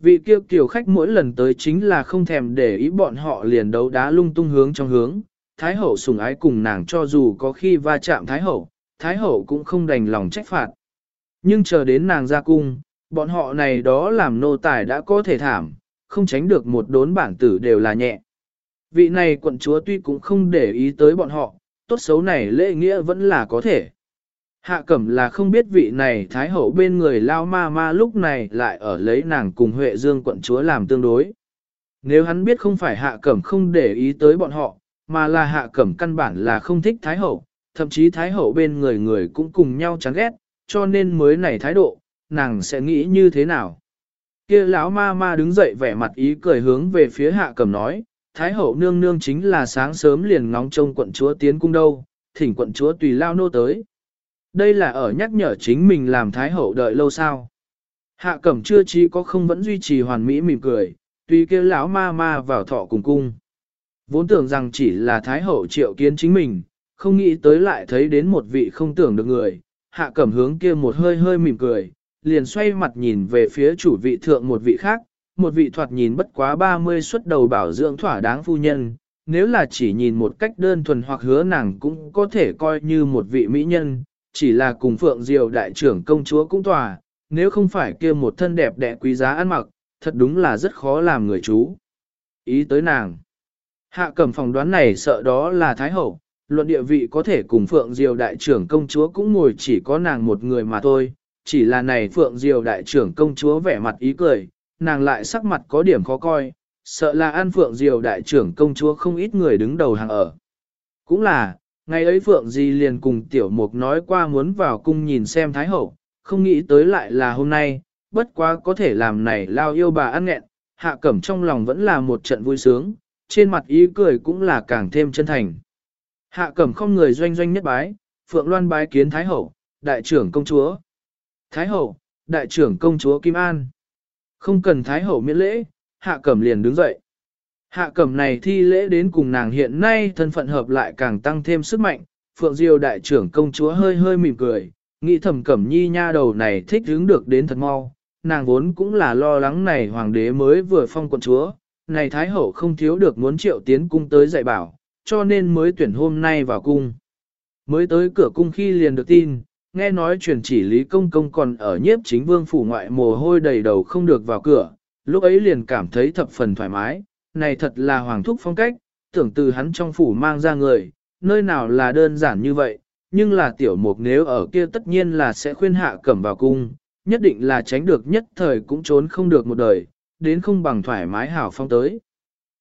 Vị kia kiểu khách mỗi lần tới chính là không thèm để ý bọn họ liền đấu đá lung tung hướng trong hướng. Thái hậu sùng ái cùng nàng cho dù có khi va chạm Thái hậu, Thái hậu cũng không đành lòng trách phạt. Nhưng chờ đến nàng ra cung, bọn họ này đó làm nô tài đã có thể thảm, không tránh được một đốn bản tử đều là nhẹ. Vị này quận chúa tuy cũng không để ý tới bọn họ, tốt xấu này lễ nghĩa vẫn là có thể. Hạ cẩm là không biết vị này thái hậu bên người lao ma ma lúc này lại ở lấy nàng cùng Huệ Dương quận chúa làm tương đối. Nếu hắn biết không phải hạ cẩm không để ý tới bọn họ, mà là hạ cẩm căn bản là không thích thái hậu, thậm chí thái hậu bên người người cũng cùng nhau chán ghét, cho nên mới này thái độ, nàng sẽ nghĩ như thế nào. Kia lão ma ma đứng dậy vẻ mặt ý cười hướng về phía hạ cẩm nói, thái hậu nương nương chính là sáng sớm liền ngóng trông quận chúa tiến cung đâu, thỉnh quận chúa tùy lao nô tới. Đây là ở nhắc nhở chính mình làm thái hậu đợi lâu sao. Hạ cẩm chưa chí có không vẫn duy trì hoàn mỹ mỉm cười, tùy kia lão ma ma vào thọ cùng cung. Vốn tưởng rằng chỉ là thái hậu triệu kiến chính mình, không nghĩ tới lại thấy đến một vị không tưởng được người, hạ cẩm hướng kia một hơi hơi mỉm cười, liền xoay mặt nhìn về phía chủ vị thượng một vị khác, một vị thoạt nhìn bất quá 30 xuất đầu bảo dưỡng thỏa đáng phu nhân, nếu là chỉ nhìn một cách đơn thuần hoặc hứa nàng cũng có thể coi như một vị mỹ nhân, chỉ là cùng phượng diều đại trưởng công chúa cũng tòa, nếu không phải kia một thân đẹp đẽ quý giá ăn mặc, thật đúng là rất khó làm người chú. Ý tới nàng. Hạ cầm phòng đoán này sợ đó là Thái Hậu, luận địa vị có thể cùng Phượng Diều đại trưởng công chúa cũng ngồi chỉ có nàng một người mà thôi, chỉ là này Phượng Diều đại trưởng công chúa vẻ mặt ý cười, nàng lại sắc mặt có điểm khó coi, sợ là an Phượng Diều đại trưởng công chúa không ít người đứng đầu hàng ở. Cũng là, ngày ấy Phượng Di liền cùng Tiểu Mục nói qua muốn vào cung nhìn xem Thái Hậu, không nghĩ tới lại là hôm nay, bất quá có thể làm này lao yêu bà ăn nghẹn, hạ cẩm trong lòng vẫn là một trận vui sướng, trên mặt ý cười cũng là càng thêm chân thành. Hạ cẩm không người doanh doanh nhất bái, Phượng Loan bái kiến Thái Hậu, đại trưởng công chúa. Thái Hậu, đại trưởng công chúa Kim An. Không cần Thái Hậu miễn lễ, Hạ cẩm liền đứng dậy. Hạ cẩm này thi lễ đến cùng nàng hiện nay thân phận hợp lại càng tăng thêm sức mạnh, Phượng Diêu đại trưởng công chúa hơi hơi mỉm cười, nghĩ thầm cẩm nhi nha đầu này thích hướng được đến thật mau, nàng vốn cũng là lo lắng này hoàng đế mới vừa phong quận chúa, này thái hậu không thiếu được muốn triệu tiến cung tới dạy bảo, cho nên mới tuyển hôm nay vào cung. Mới tới cửa cung khi liền được tin, nghe nói truyền chỉ lý công công còn ở nhiếp chính vương phủ ngoại mồ hôi đầy đầu không được vào cửa, lúc ấy liền cảm thấy thập phần thoải mái, này thật là hoàng thúc phong cách, tưởng từ hắn trong phủ mang ra người, nơi nào là đơn giản như vậy, nhưng là tiểu mục nếu ở kia tất nhiên là sẽ khuyên hạ cẩm vào cung, nhất định là tránh được nhất thời cũng trốn không được một đời, đến không bằng thoải mái hảo phong tới.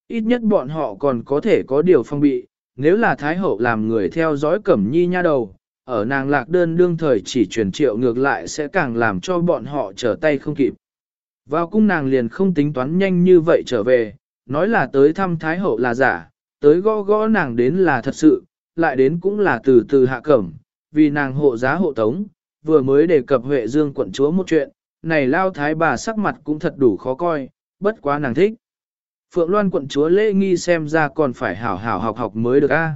Ít nhất bọn họ còn có thể có điều phong bị, nếu là Thái Hậu làm người theo dõi Cẩm Nhi nha đầu, ở nàng lạc đơn đương thời chỉ truyền triệu ngược lại sẽ càng làm cho bọn họ trở tay không kịp. Vào cung nàng liền không tính toán nhanh như vậy trở về, nói là tới thăm Thái Hậu là giả, tới gõ gõ nàng đến là thật sự, lại đến cũng là từ từ hạ cẩm, vì nàng hộ giá hộ tống, vừa mới đề cập Huệ Dương quận chúa một chuyện, này lao thái bà sắc mặt cũng thật đủ khó coi, bất quá nàng thích. Phượng Loan quận chúa lễ nghi xem ra còn phải hảo hảo học học mới được a.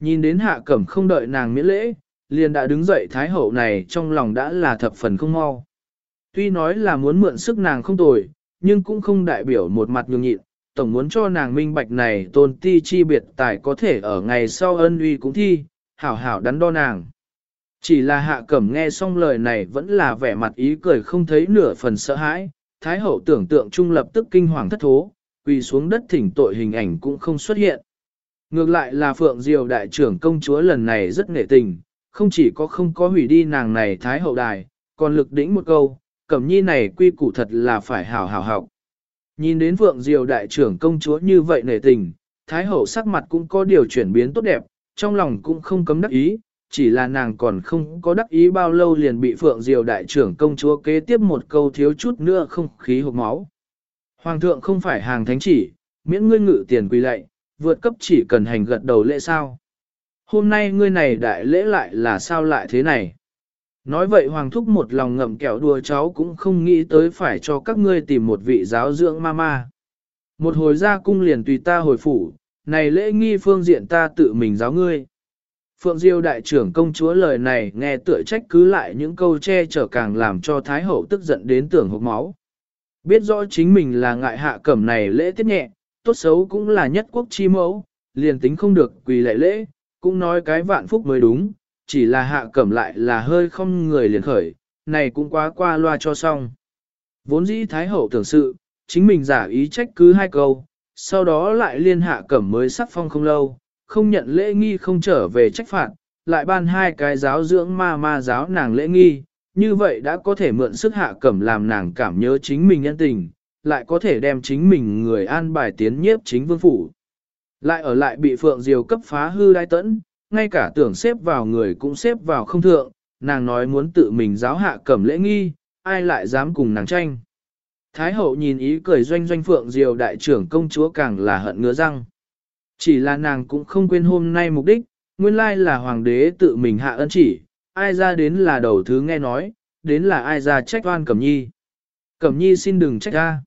Nhìn đến hạ cẩm không đợi nàng miễn lễ, liền đã đứng dậy thái hậu này trong lòng đã là thập phần không mau. Tuy nói là muốn mượn sức nàng không tồi, nhưng cũng không đại biểu một mặt nhường nhịn, tổng muốn cho nàng minh bạch này tôn ti chi biệt tài có thể ở ngày sau ân uy cũng thi, hảo hảo đắn đo nàng. Chỉ là hạ cẩm nghe xong lời này vẫn là vẻ mặt ý cười không thấy nửa phần sợ hãi, thái hậu tưởng tượng trung lập tức kinh hoàng thất thố, quỳ xuống đất thỉnh tội hình ảnh cũng không xuất hiện. Ngược lại là Phượng Diều đại trưởng công chúa lần này rất nghệ tình, không chỉ có không có hủy đi nàng này thái hậu đài, còn lực đỉnh một câu, cẩm nhi này quy củ thật là phải hảo hảo học. Nhìn đến Phượng Diều đại trưởng công chúa như vậy nể tình, thái hậu sắc mặt cũng có điều chuyển biến tốt đẹp, trong lòng cũng không cấm đắc ý, chỉ là nàng còn không có đắc ý bao lâu liền bị Phượng Diều đại trưởng công chúa kế tiếp một câu thiếu chút nữa không khí hộp máu. Hoàng thượng không phải hàng thánh chỉ, miễn ngươi ngự tiền quỳ lệ, vượt cấp chỉ cần hành gật đầu lễ sao. Hôm nay ngươi này đại lễ lại là sao lại thế này? Nói vậy Hoàng Thúc một lòng ngậm kẹo đùa cháu cũng không nghĩ tới phải cho các ngươi tìm một vị giáo dưỡng ma ma. Một hồi ra cung liền tùy ta hồi phủ, này lễ nghi phương diện ta tự mình giáo ngươi. Phượng Diêu đại trưởng công chúa lời này nghe tựa trách cứ lại những câu che chở càng làm cho Thái Hậu tức giận đến tưởng hộp máu. Biết rõ chính mình là ngại hạ cẩm này lễ tiết nhẹ, tốt xấu cũng là nhất quốc chi mẫu, liền tính không được quỳ lệ lễ, cũng nói cái vạn phúc mới đúng, chỉ là hạ cẩm lại là hơi không người liền khởi, này cũng quá qua loa cho xong. Vốn dĩ Thái Hậu tưởng sự, chính mình giả ý trách cứ hai câu, sau đó lại liên hạ cẩm mới sắc phong không lâu, không nhận lễ nghi không trở về trách phạt, lại ban hai cái giáo dưỡng ma ma giáo nàng lễ nghi, như vậy đã có thể mượn sức hạ cẩm làm nàng cảm nhớ chính mình nhân tình, lại có thể đem chính mình người an bài tiến nhiếp chính vương phủ. Lại ở lại bị Phượng Diều cấp phá hư đai tẫn, ngay cả tưởng xếp vào người cũng xếp vào không thượng, nàng nói muốn tự mình giáo hạ cẩm lễ nghi, ai lại dám cùng nàng tranh. Thái hậu nhìn ý cười doanh doanh Phượng Diều đại trưởng công chúa càng là hận ngứa răng. Chỉ là nàng cũng không quên hôm nay mục đích, nguyên lai là hoàng đế tự mình hạ ân chỉ, ai ra đến là đầu thứ nghe nói, đến là ai ra trách oan Cẩm Nhi. Cẩm Nhi xin đừng trách ra.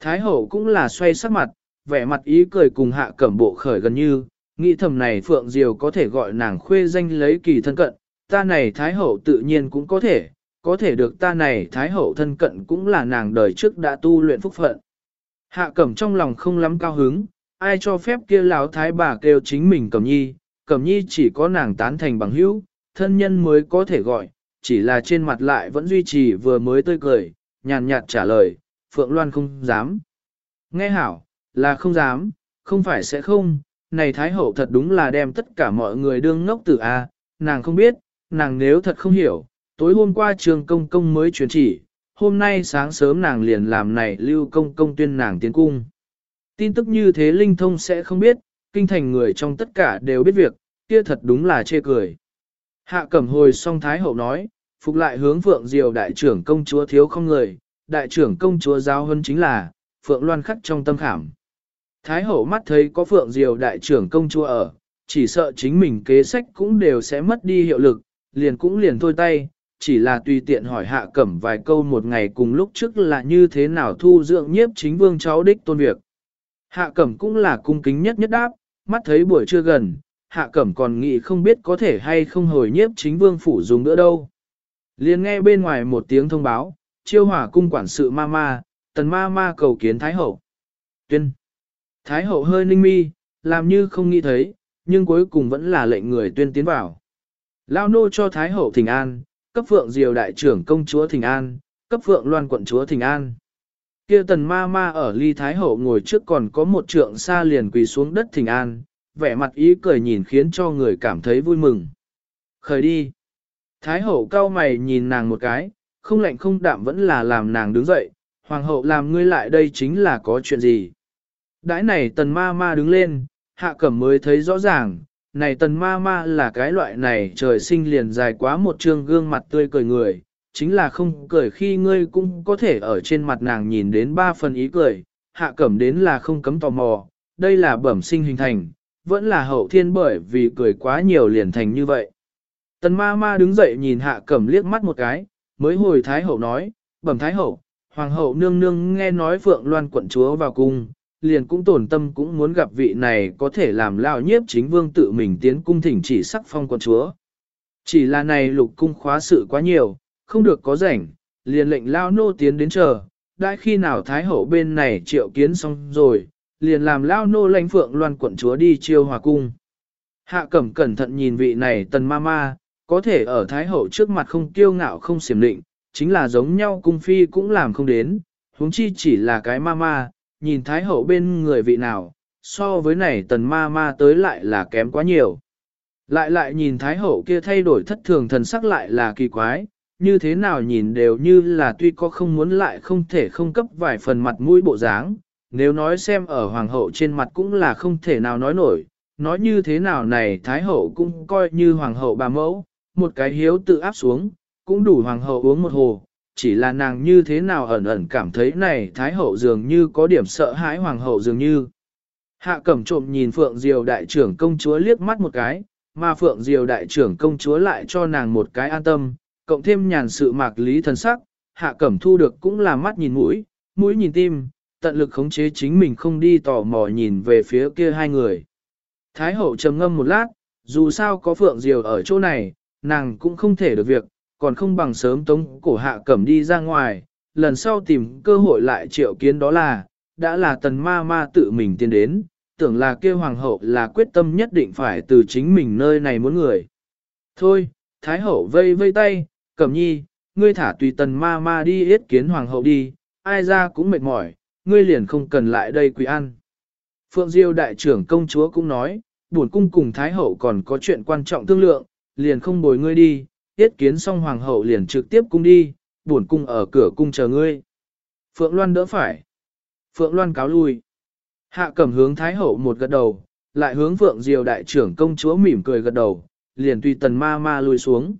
Thái hậu cũng là xoay sắc mặt, vẻ mặt ý cười cùng hạ cẩm bộ khởi gần như, nghĩ thầm này Phượng Diều có thể gọi nàng khuê danh lấy kỳ thân cận, ta này Thái hậu tự nhiên cũng có thể, có thể được ta này Thái hậu thân cận cũng là nàng đời trước đã tu luyện phúc phận. Hạ cẩm trong lòng không lắm cao hứng, ai cho phép kia lão thái bà kêu chính mình cẩm nhi, cẩm nhi chỉ có nàng tán thành bằng hữu, thân nhân mới có thể gọi, chỉ là trên mặt lại vẫn duy trì vừa mới tươi cười, nhàn nhạt trả lời, Phượng Loan không dám. Nghe hảo, là không dám, không phải sẽ không, này Thái Hậu thật đúng là đem tất cả mọi người đương ngốc tử A, nàng không biết, nàng nếu thật không hiểu, tối hôm qua trường công công mới truyền chỉ, hôm nay sáng sớm nàng liền làm này lưu công công tuyên nàng tiến cung. Tin tức như thế linh thông sẽ không biết, kinh thành người trong tất cả đều biết việc, kia thật đúng là chê cười. Hạ cẩm hồi song Thái Hậu nói, phục lại hướng Phượng Diều đại trưởng công chúa thiếu không người, đại trưởng công chúa giáo hơn chính là, Phượng Loan khắc trong tâm khảm. Thái Hậu mắt thấy có Phượng Diều đại trưởng công chúa ở, chỉ sợ chính mình kế sách cũng đều sẽ mất đi hiệu lực, liền cũng liền thôi tay, chỉ là tùy tiện hỏi hạ cẩm vài câu một ngày cùng lúc trước là như thế nào thu dưỡng nhiếp chính vương cháu đích tôn việc. Hạ cẩm cũng là cung kính nhất nhất đáp, mắt thấy buổi trưa gần, hạ cẩm còn nghĩ không biết có thể hay không hồi nhiếp chính vương phủ dùng nữa đâu. Liền nghe bên ngoài một tiếng thông báo, chiêu hỏa cung quản sự ma ma, tần ma ma cầu kiến Thái Hậu. Tuyên. Thái Hậu hơi ninh mi, làm như không nghĩ thấy, nhưng cuối cùng vẫn là lệnh người tuyên tiến vào. Lao nô cho Thái Hậu thỉnh an, cấp phượng diều đại trưởng công chúa thỉnh an, cấp phượng loan quận chúa thỉnh an. Kia tần ma ma ở ly Thái Hậu ngồi trước còn có một trượng xa liền quỳ xuống đất thỉnh an, vẻ mặt ý cười nhìn khiến cho người cảm thấy vui mừng. Khởi đi. Thái hậu cao mày nhìn nàng một cái, không lạnh không đạm vẫn là làm nàng đứng dậy, hoàng hậu làm ngươi lại đây chính là có chuyện gì. Đãi này tần ma ma đứng lên, hạ cẩm mới thấy rõ ràng, này tần ma ma là cái loại này trời sinh liền dài quá một trương gương mặt tươi cười người, chính là không cười khi ngươi cũng có thể ở trên mặt nàng nhìn đến ba phần ý cười, hạ cẩm đến là không cấm tò mò, đây là bẩm sinh hình thành, vẫn là hậu thiên bởi vì cười quá nhiều liền thành như vậy. Tần ma ma đứng dậy nhìn hạ cẩm liếc mắt một cái, mới hồi thái hậu nói, bẩm thái hậu, hoàng hậu nương nương nghe nói phượng loan quận chúa vào cung, liền cũng tổn tâm cũng muốn gặp vị này có thể làm lao nhiếp chính vương tự mình tiến cung thỉnh chỉ sắc phong quân chúa. Chỉ là này lục cung khóa sự quá nhiều, không được có rảnh, liền lệnh lao nô tiến đến chờ, đại khi nào thái hậu bên này triệu kiến xong rồi, liền làm lao nô lãnh phượng loan quận chúa đi chiêu hòa cung. Hạ cẩm cẩn thận nhìn vị này tần ma ma, có thể ở thái hậu trước mặt không kiêu ngạo không xiểm định, chính là giống nhau cung phi cũng làm không đến, huống chi chỉ là cái ma ma, nhìn thái hậu bên người vị nào, so với này tần ma ma tới lại là kém quá nhiều. Lại lại nhìn thái hậu kia thay đổi thất thường thần sắc lại là kỳ quái, như thế nào nhìn đều như là tuy có không muốn lại không thể không cấp vài phần mặt mũi bộ dáng, nếu nói xem ở hoàng hậu trên mặt cũng là không thể nào nói nổi, nói như thế nào này thái hậu cũng coi như hoàng hậu bà mẫu, một cái hiếu tự áp xuống, cũng đủ hoàng hậu uống một hồ, chỉ là nàng như thế nào ẩn ẩn cảm thấy này thái hậu dường như có điểm sợ hãi hoàng hậu dường như. Hạ cẩm trộm nhìn Phượng Diều đại trưởng công chúa liếc mắt một cái, mà Phượng Diều đại trưởng công chúa lại cho nàng một cái an tâm, cộng thêm nhàn sự mạc lý thần sắc, hạ cẩm thu được cũng là mắt nhìn mũi, mũi nhìn tim, tận lực khống chế chính mình không đi tò mò nhìn về phía kia hai người. Thái hậu trầm ngâm một lát, dù sao có Phượng Diều ở chỗ này, nàng cũng không thể được việc, còn không bằng sớm tống cổ hạ cẩm đi ra ngoài, lần sau tìm cơ hội lại triệu kiến đó là, đã là tần ma ma tự mình tiến đến, tưởng là kia hoàng hậu là quyết tâm nhất định phải từ chính mình nơi này muốn người. Thôi, thái hậu vây vây tay, cẩm nhi, ngươi thả tùy tần ma ma đi yết kiến hoàng hậu đi, ai ra cũng mệt mỏi, ngươi liền không cần lại đây quỳ ăn. Phượng Diêu đại trưởng công chúa cũng nói, buồn cung cùng thái hậu còn có chuyện quan trọng thương lượng, liền không bồi ngươi đi, tiết kiến xong hoàng hậu liền trực tiếp cung đi, buồn cung ở cửa cung chờ ngươi. Phượng Loan đỡ phải. Phượng Loan cáo lui. Hạ cẩm hướng Thái Hậu một gật đầu, lại hướng Phượng Diều đại trưởng công chúa mỉm cười gật đầu, liền tùy tần ma ma lui xuống.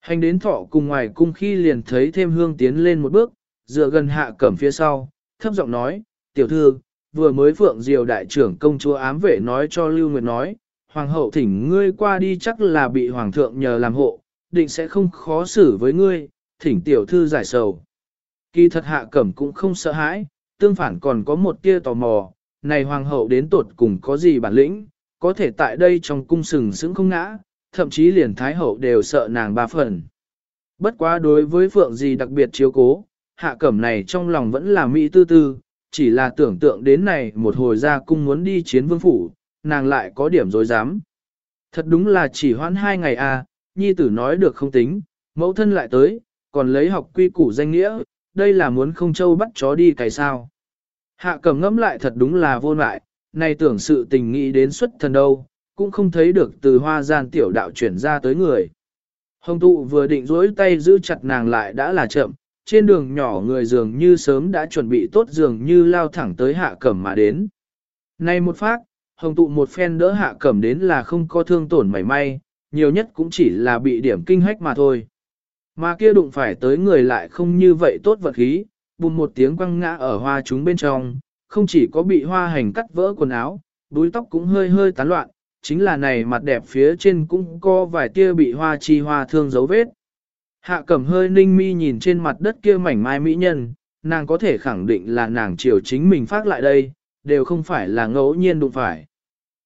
Hành đến thọ cùng ngoài cung khi liền thấy thêm hương tiến lên một bước, dựa gần hạ cẩm phía sau, thấp giọng nói, tiểu thư, vừa mới Phượng Diều đại trưởng công chúa ám vệ nói cho Lưu Nguyệt nói, Hoàng hậu thỉnh ngươi qua đi chắc là bị Hoàng thượng nhờ làm hộ, định sẽ không khó xử với ngươi, thỉnh tiểu thư giải sầu. Kỳ thật hạ cẩm cũng không sợ hãi, tương phản còn có một tia tò mò, này hoàng hậu đến tột cùng có gì bản lĩnh, có thể tại đây trong cung sừng sững không ngã, thậm chí liền thái hậu đều sợ nàng ba phần. Bất quá đối với phượng gì đặc biệt chiếu cố, hạ cẩm này trong lòng vẫn là mỹ tư tư, chỉ là tưởng tượng đến này một hồi ra cung muốn đi chiến vương phủ, nàng lại có điểm dối dám. Thật đúng là chỉ hoãn hai ngày à, nhi tử nói được không tính, mẫu thân lại tới, còn lấy học quy củ danh nghĩa, đây là muốn không châu bắt chó đi cày sao. Hạ cẩm ngẫm lại thật đúng là vô lại, nay tưởng sự tình nghĩ đến xuất thần đâu, cũng không thấy được từ hoa gian tiểu đạo chuyển ra tới người. Hồng tụ vừa định dối tay giữ chặt nàng lại đã là chậm, trên đường nhỏ người dường như sớm đã chuẩn bị tốt dường như lao thẳng tới hạ cẩm mà đến. Này một phát, hồng tụ một phen đỡ hạ cẩm đến là không có thương tổn mảy may, nhiều nhất cũng chỉ là bị điểm kinh hách mà thôi. Mà kia đụng phải tới người lại không như vậy tốt vật khí, bùm một tiếng quăng ngã ở hoa chúng bên trong, không chỉ có bị hoa hành cắt vỡ quần áo, đuôi tóc cũng hơi hơi tán loạn, chính là này mặt đẹp phía trên cũng có vài tia bị hoa chi hoa thương dấu vết. Hạ cẩm hơi ninh mi nhìn trên mặt đất kia mảnh mai mỹ nhân, nàng có thể khẳng định là nàng chiều chính mình phát lại đây, đều không phải là ngẫu nhiên đụng phải.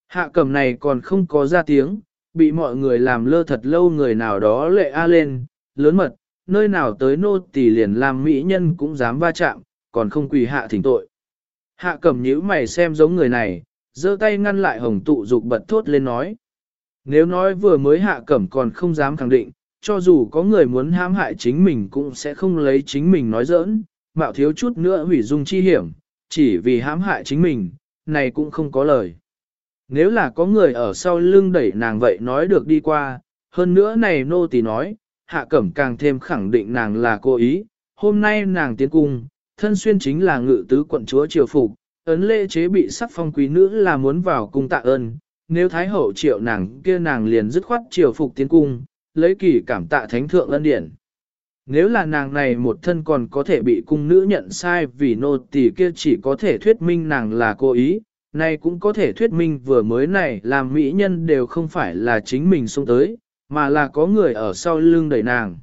Hạ cẩm này còn không có ra tiếng, bị mọi người làm lơ thật lâu người nào đó lệ a lên, lớn mật, nơi nào tới nô tỳ liền làm mỹ nhân cũng dám va chạm, còn không quỳ hạ thỉnh tội. Hạ cẩm nhíu mày xem giống người này, giơ tay ngăn lại hồng tụ dục bật thốt lên nói. Nếu nói vừa mới hạ cẩm còn không dám khẳng định, cho dù có người muốn hãm hại chính mình cũng sẽ không lấy chính mình nói giỡn, mạo thiếu chút nữa hủy dung chi hiểm, chỉ vì hãm hại chính mình, này cũng không có lời. Nếu là có người ở sau lưng đẩy nàng vậy nói được đi qua, hơn nữa này nô tỳ nói, hạ cẩm càng thêm khẳng định nàng là cô ý, hôm nay nàng tiến cung, thân xuyên chính là ngự tứ quận chúa triều phục, ấn lễ chế bị sắc phong quý nữ là muốn vào cung tạ ơn, nếu thái hậu triệu nàng kia nàng liền dứt khoát triều phục tiến cung, lấy kỳ cảm tạ thánh thượng ân điển. Nếu là nàng này một thân còn có thể bị cung nữ nhận sai vì nô tỳ kia chỉ có thể thuyết minh nàng là cô ý, này cũng có thể thuyết minh vừa mới này làm mỹ nhân đều không phải là chính mình xuống tới, mà là có người ở sau lưng đẩy nàng.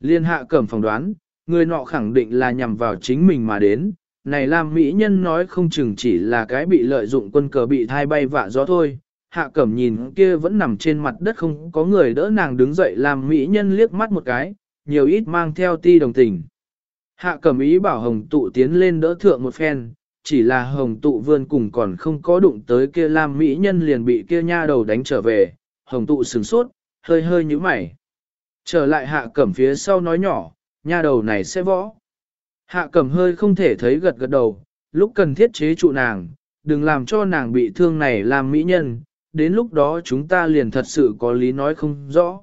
Liên hạ cẩm phỏng đoán, người nọ khẳng định là nhằm vào chính mình mà đến, này làm mỹ nhân nói không chừng chỉ là cái bị lợi dụng quân cờ bị thai bay vạ gió thôi. Hạ cẩm nhìn kia vẫn nằm trên mặt đất không có người đỡ nàng đứng dậy làm mỹ nhân liếc mắt một cái, nhiều ít mang theo ti đồng tình. Hạ cẩm ý bảo hồng tụ tiến lên đỡ thượng một phen, chỉ là hồng tụ vươn cùng còn không có đụng tới kia lam mỹ nhân liền bị kia nha đầu đánh trở về, hồng tụ sừng sốt, hơi hơi như mày. Trở lại hạ cẩm phía sau nói nhỏ, nha đầu này sẽ võ. Hạ cẩm hơi không thể thấy gật gật đầu, lúc cần thiết chế trụ nàng, đừng làm cho nàng bị thương này làm mỹ nhân, đến lúc đó chúng ta liền thật sự có lý nói không rõ.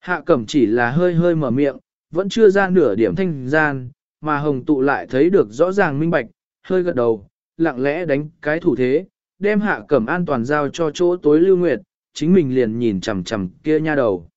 Hạ cẩm chỉ là hơi hơi mở miệng, vẫn chưa ra nửa điểm thanh gian, mà hồng tụ lại thấy được rõ ràng minh bạch, hơi gật đầu, lặng lẽ đánh cái thủ thế, đem hạ cẩm an toàn giao cho chỗ tối lưu nguyệt, chính mình liền nhìn chằm chằm kia nha đầu.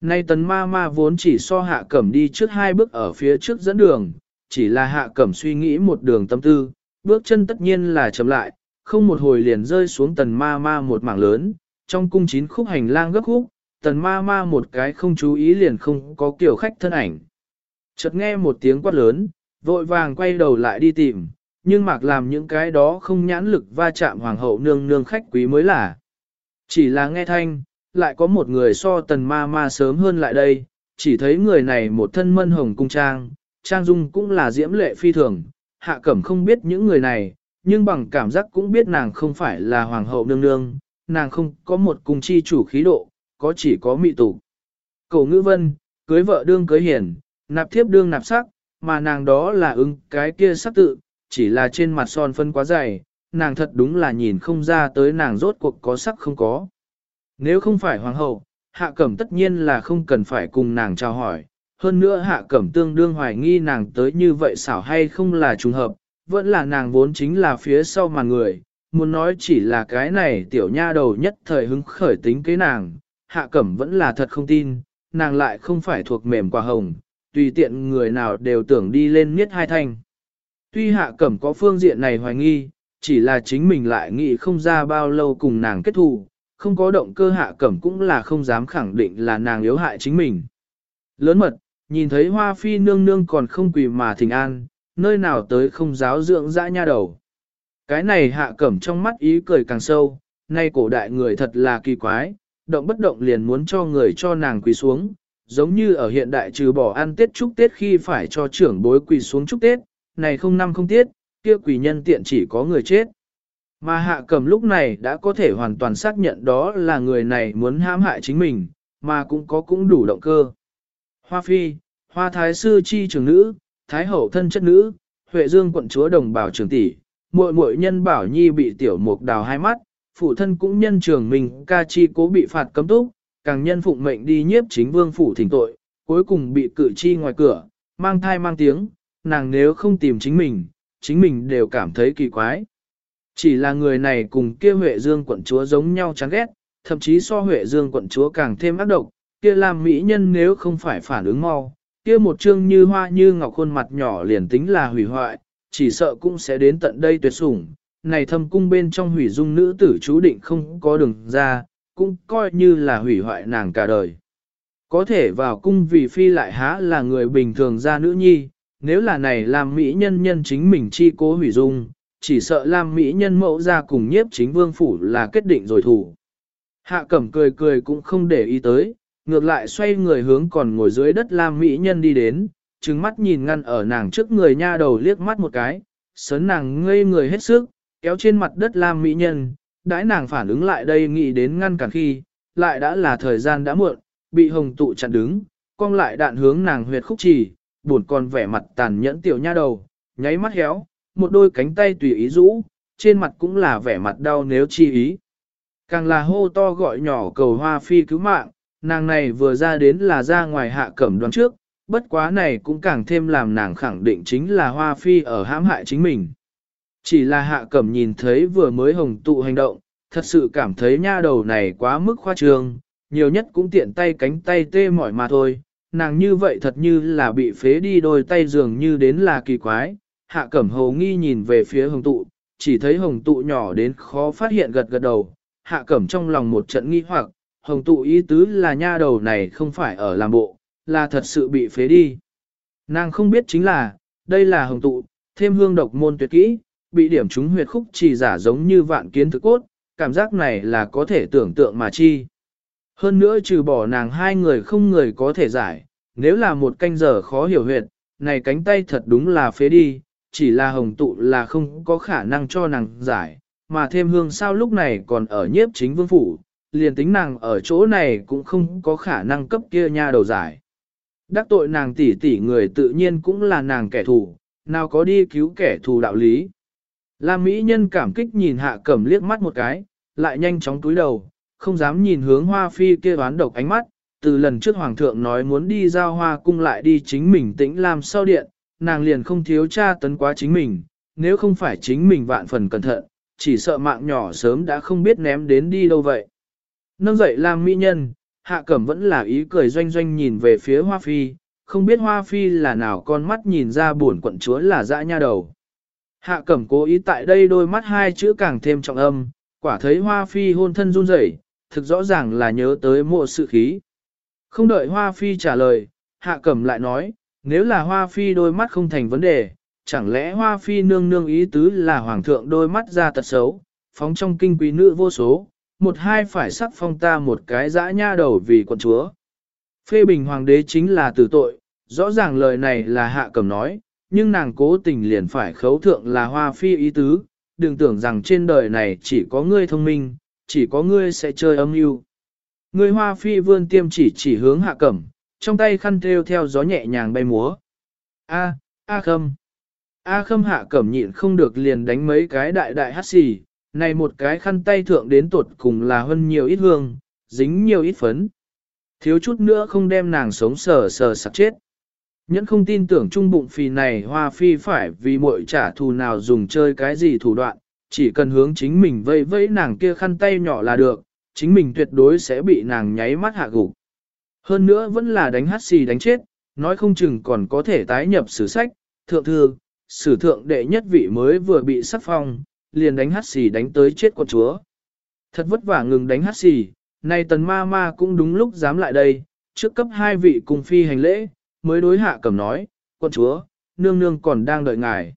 Nay tấn ma ma vốn chỉ so hạ cẩm đi trước hai bước ở phía trước dẫn đường, chỉ là hạ cẩm suy nghĩ một đường tâm tư, bước chân tất nhiên là chậm lại, không một hồi liền rơi xuống tần ma ma một mảng lớn, trong cung chín khúc hành lang gấp khúc, tần ma ma một cái không chú ý liền không có kiểu khách thân ảnh. Chợt nghe một tiếng quát lớn, vội vàng quay đầu lại đi tìm, nhưng mạc làm những cái đó không nhãn lực va chạm hoàng hậu nương nương khách quý mới là. Chỉ là nghe thanh, lại có một người so tần ma ma sớm hơn lại đây, chỉ thấy người này một thân mân hồng cung trang, trang dung cũng là diễm lệ phi thường, hạ cẩm không biết những người này, nhưng bằng cảm giác cũng biết nàng không phải là hoàng hậu nương nương, nàng không có một cung chi chủ khí độ, có chỉ có mị tục. Cổ ngữ vân, cưới vợ đương cưới hiển, nạp thiếp đương nạp sắc, mà nàng đó là ứng cái kia sắc tự, chỉ là trên mặt son phân quá dày, nàng thật đúng là nhìn không ra tới nàng rốt cuộc có sắc không có. Nếu không phải hoàng hậu, hạ cẩm tất nhiên là không cần phải cùng nàng chào hỏi. Hơn nữa hạ cẩm tương đương hoài nghi nàng tới như vậy xảo hay không là trùng hợp, vẫn là nàng vốn chính là phía sau màn người, muốn nói chỉ là cái này tiểu nha đầu nhất thời hứng khởi tính kế nàng, hạ cẩm vẫn là thật không tin, nàng lại không phải thuộc mềm quả hồng, tùy tiện người nào đều tưởng đi lên miết hai thanh. Tuy hạ cẩm có phương diện này hoài nghi, chỉ là chính mình lại nghĩ không ra bao lâu cùng nàng kết thù, không có động cơ hạ cẩm cũng là không dám khẳng định là nàng yếu hại chính mình. Lớn mật, nhìn thấy hoa phi nương nương còn không quỳ mà thỉnh an, nơi nào tới không giáo dưỡng dã nha đầu. Cái này hạ cẩm trong mắt ý cười càng sâu, nay cổ đại người thật là kỳ quái, động bất động liền muốn cho người cho nàng quỳ xuống, giống như ở hiện đại trừ bỏ ăn Tết chúc Tết khi phải cho trưởng bối quỳ xuống chúc Tết, này không năm không tiết, kia quỷ nhân tiện chỉ có người chết. Mà hạ cầm lúc này đã có thể hoàn toàn xác nhận đó là người này muốn hãm hại chính mình, mà cũng có cũng đủ động cơ. Hoa phi, hoa thái sư chi trưởng nữ, thái hậu thân chất nữ, huệ dương quận chúa đồng bảo trưởng tỷ, muội muội nhân bảo nhi bị tiểu mục đào hai mắt, phụ thân cũng nhân trường mình ca chi cố bị phạt cấm túc, càng nhân phụng mệnh đi nhiếp chính vương phủ thỉnh tội, cuối cùng bị cử chi ngoài cửa, mang thai mang tiếng, nàng nếu không tìm chính mình, chính mình đều cảm thấy kỳ quái. Chỉ là người này cùng kia Huệ Dương quận chúa giống nhau chán ghét, thậm chí so Huệ Dương quận chúa càng thêm ác độc, kia làm mỹ nhân nếu không phải phản ứng mau, kia một trương như hoa như ngọc khuôn mặt nhỏ liền tính là hủy hoại, chỉ sợ cũng sẽ đến tận đây tuyệt sủng. Này thâm cung bên trong hủy dung nữ tử chú định không có đường ra, cũng coi như là hủy hoại nàng cả đời. Có thể vào cung vì phi lại há là người bình thường ra nữ nhi, nếu là này làm mỹ nhân nhân chính mình chi cố hủy dung, chỉ sợ làm mỹ nhân mẫu ra cùng nhiếp chính vương phủ là kết định rồi thủ. Hạ cẩm cười cười cũng không để ý tới, ngược lại xoay người hướng còn ngồi dưới đất làm mỹ nhân đi đến, trừng mắt nhìn ngăn ở nàng trước người nha đầu liếc mắt một cái, sớn nàng ngây người hết sức, kéo trên mặt đất làm mỹ nhân, đãi nàng phản ứng lại đây nghĩ đến ngăn cản khi, lại đã là thời gian đã muộn, bị hồng tụ chặn đứng, cong lại đạn hướng nàng huyệt khúc trì, buồn còn vẻ mặt tàn nhẫn tiểu nha đầu, nháy mắt héo, một đôi cánh tay tùy ý rũ, trên mặt cũng là vẻ mặt đau nếu chi ý. Càng là hô to gọi nhỏ cầu hoa phi cứu mạng, nàng này vừa ra đến là ra ngoài hạ cẩm đoán trước, bất quá này cũng càng thêm làm nàng khẳng định chính là hoa phi ở hãm hại chính mình. Chỉ là hạ cẩm nhìn thấy vừa mới hồng tụ hành động, thật sự cảm thấy nha đầu này quá mức khoa trương, nhiều nhất cũng tiện tay cánh tay tê mỏi mà thôi, nàng như vậy thật như là bị phế đi đôi tay dường như đến là kỳ quái, hạ cẩm hầu nghi nhìn về phía hồng tụ, chỉ thấy hồng tụ nhỏ đến khó phát hiện gật gật đầu, hạ cẩm trong lòng một trận nghi hoặc, hồng tụ ý tứ là nha đầu này không phải ở làm bộ, là thật sự bị phế đi. Nàng không biết chính là, đây là hồng tụ, thêm hương độc môn tuyệt kỹ, bị điểm trúng huyệt khúc chỉ giả giống như vạn kiến thực cốt, cảm giác này là có thể tưởng tượng mà chi. Hơn nữa trừ bỏ nàng hai người không người có thể giải, nếu là một canh giờ khó hiểu huyệt, này cánh tay thật đúng là phế đi, chỉ là hồng tụ là không có khả năng cho nàng giải, mà thêm hương sao lúc này còn ở nhiếp chính vương phủ, liền tính nàng ở chỗ này cũng không có khả năng cấp kia nha đầu giải. Đắc tội nàng tỷ tỷ người tự nhiên cũng là nàng kẻ thù, nào có đi cứu kẻ thù đạo lý. Lam Mỹ nhân cảm kích nhìn hạ cẩm liếc mắt một cái, lại nhanh chóng túi đầu, không dám nhìn hướng hoa phi kia đoán độc ánh mắt, từ lần trước hoàng thượng nói muốn đi giao hoa cung lại đi chính mình tĩnh làm sau điện, nàng liền không thiếu tra tấn quá chính mình, nếu không phải chính mình vạn phần cẩn thận, chỉ sợ mạng nhỏ sớm đã không biết ném đến đi đâu vậy. Nâng dậy làm Mỹ nhân, hạ cẩm vẫn là ý cười doanh doanh nhìn về phía hoa phi, không biết hoa phi là nào con mắt nhìn ra buồn quận chúa là dã nha đầu. Hạ cẩm cố ý tại đây đôi mắt hai chữ càng thêm trọng âm, quả thấy hoa phi hôn thân run rẩy, thực rõ ràng là nhớ tới mộ sự khí. Không đợi hoa phi trả lời, hạ cẩm lại nói, nếu là hoa phi đôi mắt không thành vấn đề, chẳng lẽ hoa phi nương nương ý tứ là hoàng thượng đôi mắt ra tật xấu, phóng trong kinh quý nữ vô số, một hai phải sắc phong ta một cái dã nha đầu vì quận chúa. Phê bình hoàng đế chính là tử tội, rõ ràng lời này là hạ cẩm nói, nhưng nàng cố tình liền phải khấu thượng là hoa phi ý tứ, đừng tưởng rằng trên đời này chỉ có ngươi thông minh, chỉ có ngươi sẽ chơi âm mưu. Ngươi hoa phi vươn tiêm chỉ chỉ hướng hạ cẩm, trong tay khăn thêu theo gió nhẹ nhàng bay múa. A, A khâm. A khâm hạ cẩm nhịn không được liền đánh mấy cái đại đại hát xì, này một cái khăn tay thượng đến tột cùng là hơn nhiều ít hương, dính nhiều ít phấn. Thiếu chút nữa không đem nàng sống sờ sờ sặc chết. Nhẫn không tin tưởng trung bụng phì này hoa phi phải vì muội trả thù nào dùng chơi cái gì thủ đoạn, chỉ cần hướng chính mình vây vây nàng kia khăn tay nhỏ là được, chính mình tuyệt đối sẽ bị nàng nháy mắt hạ gục. Hơn nữa vẫn là đánh hát xì đánh chết, nói không chừng còn có thể tái nhập sử sách, thượng thư, sử thượng đệ nhất vị mới vừa bị sắc phong, liền đánh hát xì đánh tới chết con chúa. Thật vất vả ngừng đánh hát xì, nay tần ma ma cũng đúng lúc dám lại đây, trước cấp hai vị cùng phi hành lễ, mới đối hạ cầm nói, con chúa, nương nương còn đang đợi ngài.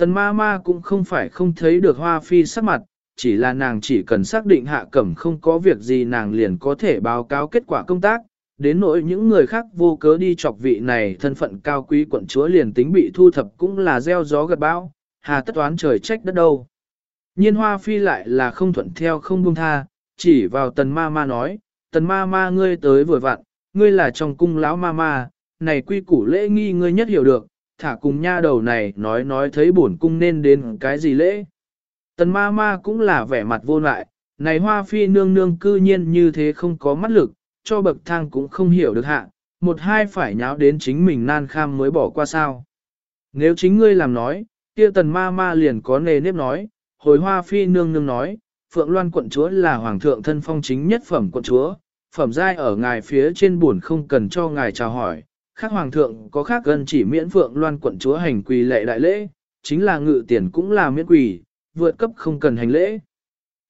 Tần ma ma cũng không phải không thấy được hoa phi sắc mặt, chỉ là nàng chỉ cần xác định hạ cẩm không có việc gì nàng liền có thể báo cáo kết quả công tác, đến nỗi những người khác vô cớ đi chọc vị này thân phận cao quý quận chúa liền tính bị thu thập cũng là gieo gió gật bão, hà tất toán trời trách đất đâu. Nhiên hoa phi lại là không thuận theo không buông tha, chỉ vào tần ma ma nói, tần ma ma ngươi tới vừa vặn, ngươi là trong cung lão ma ma, này quy củ lễ nghi ngươi nhất hiểu được, thả cùng nha đầu này nói nói thấy bổn cung nên đến cái gì lễ. Tần ma ma cũng là vẻ mặt vô lại, này hoa phi nương nương cư nhiên như thế không có mắt lực, cho bậc thang cũng không hiểu được hạ, một hai phải nháo đến chính mình nan kham mới bỏ qua sao. Nếu chính ngươi làm nói, kia tần ma ma liền có nề nếp nói, hồi hoa phi nương nương nói, Phượng Loan quận chúa là hoàng thượng thân phong chính nhất phẩm quận chúa, phẩm giai ở ngài phía trên buồn không cần cho ngài chào hỏi, khác hoàng thượng có khác gần chỉ miễn Phượng Loan quận chúa hành quỳ lệ đại lễ, chính là ngự tiền cũng là miễn quỳ, vượt cấp không cần hành lễ.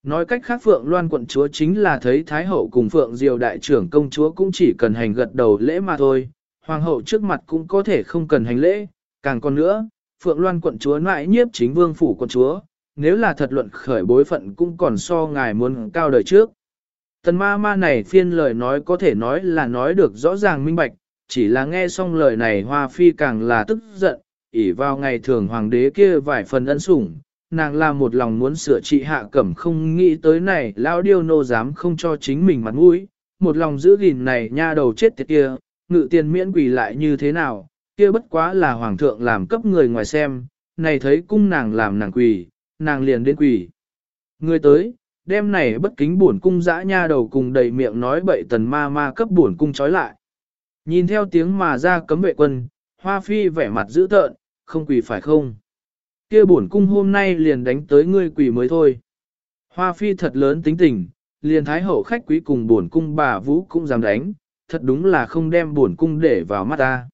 Nói cách khác Phượng Loan quận chúa chính là thấy Thái hậu cùng Phượng Diều đại trưởng công chúa cũng chỉ cần hành gật đầu lễ mà thôi, hoàng hậu trước mặt cũng có thể không cần hành lễ, càng còn nữa, Phượng Loan quận chúa nại nhiếp chính vương phủ quận chúa, nếu là thật luận khởi bối phận cũng còn so ngài muốn cao đời trước. Tần ma ma này phiên lời nói có thể nói là nói được rõ ràng minh bạch, chỉ là nghe xong lời này hoa phi càng là tức giận, ỉ vào ngày thường hoàng đế kia vài phần ân sủng, nàng là một lòng muốn sửa trị hạ cẩm không nghĩ tới này lão điêu nô dám không cho chính mình mặt mũi, một lòng giữ gìn này nha đầu chết tiệt kia, ngự tiền miễn quỷ lại như thế nào, kia bất quá là hoàng thượng làm cấp người ngoài xem, này thấy cung nàng làm nàng quỷ, nàng liền đến quỷ. Người tới, đêm này bất kính buồn cung dã nha đầu cùng đầy miệng nói bậy tần ma ma cấp buồn cung trói lại. Nhìn theo tiếng mà ra cấm vệ quân, hoa phi vẻ mặt dữ tợn, không quỷ phải không? kia bổn cung hôm nay liền đánh tới ngươi quỷ mới thôi. Hoa phi thật lớn tính tình, liền thái hậu khách quý cùng bổn cung bà vũ cũng dám đánh, thật đúng là không đem bổn cung để vào mắt ta.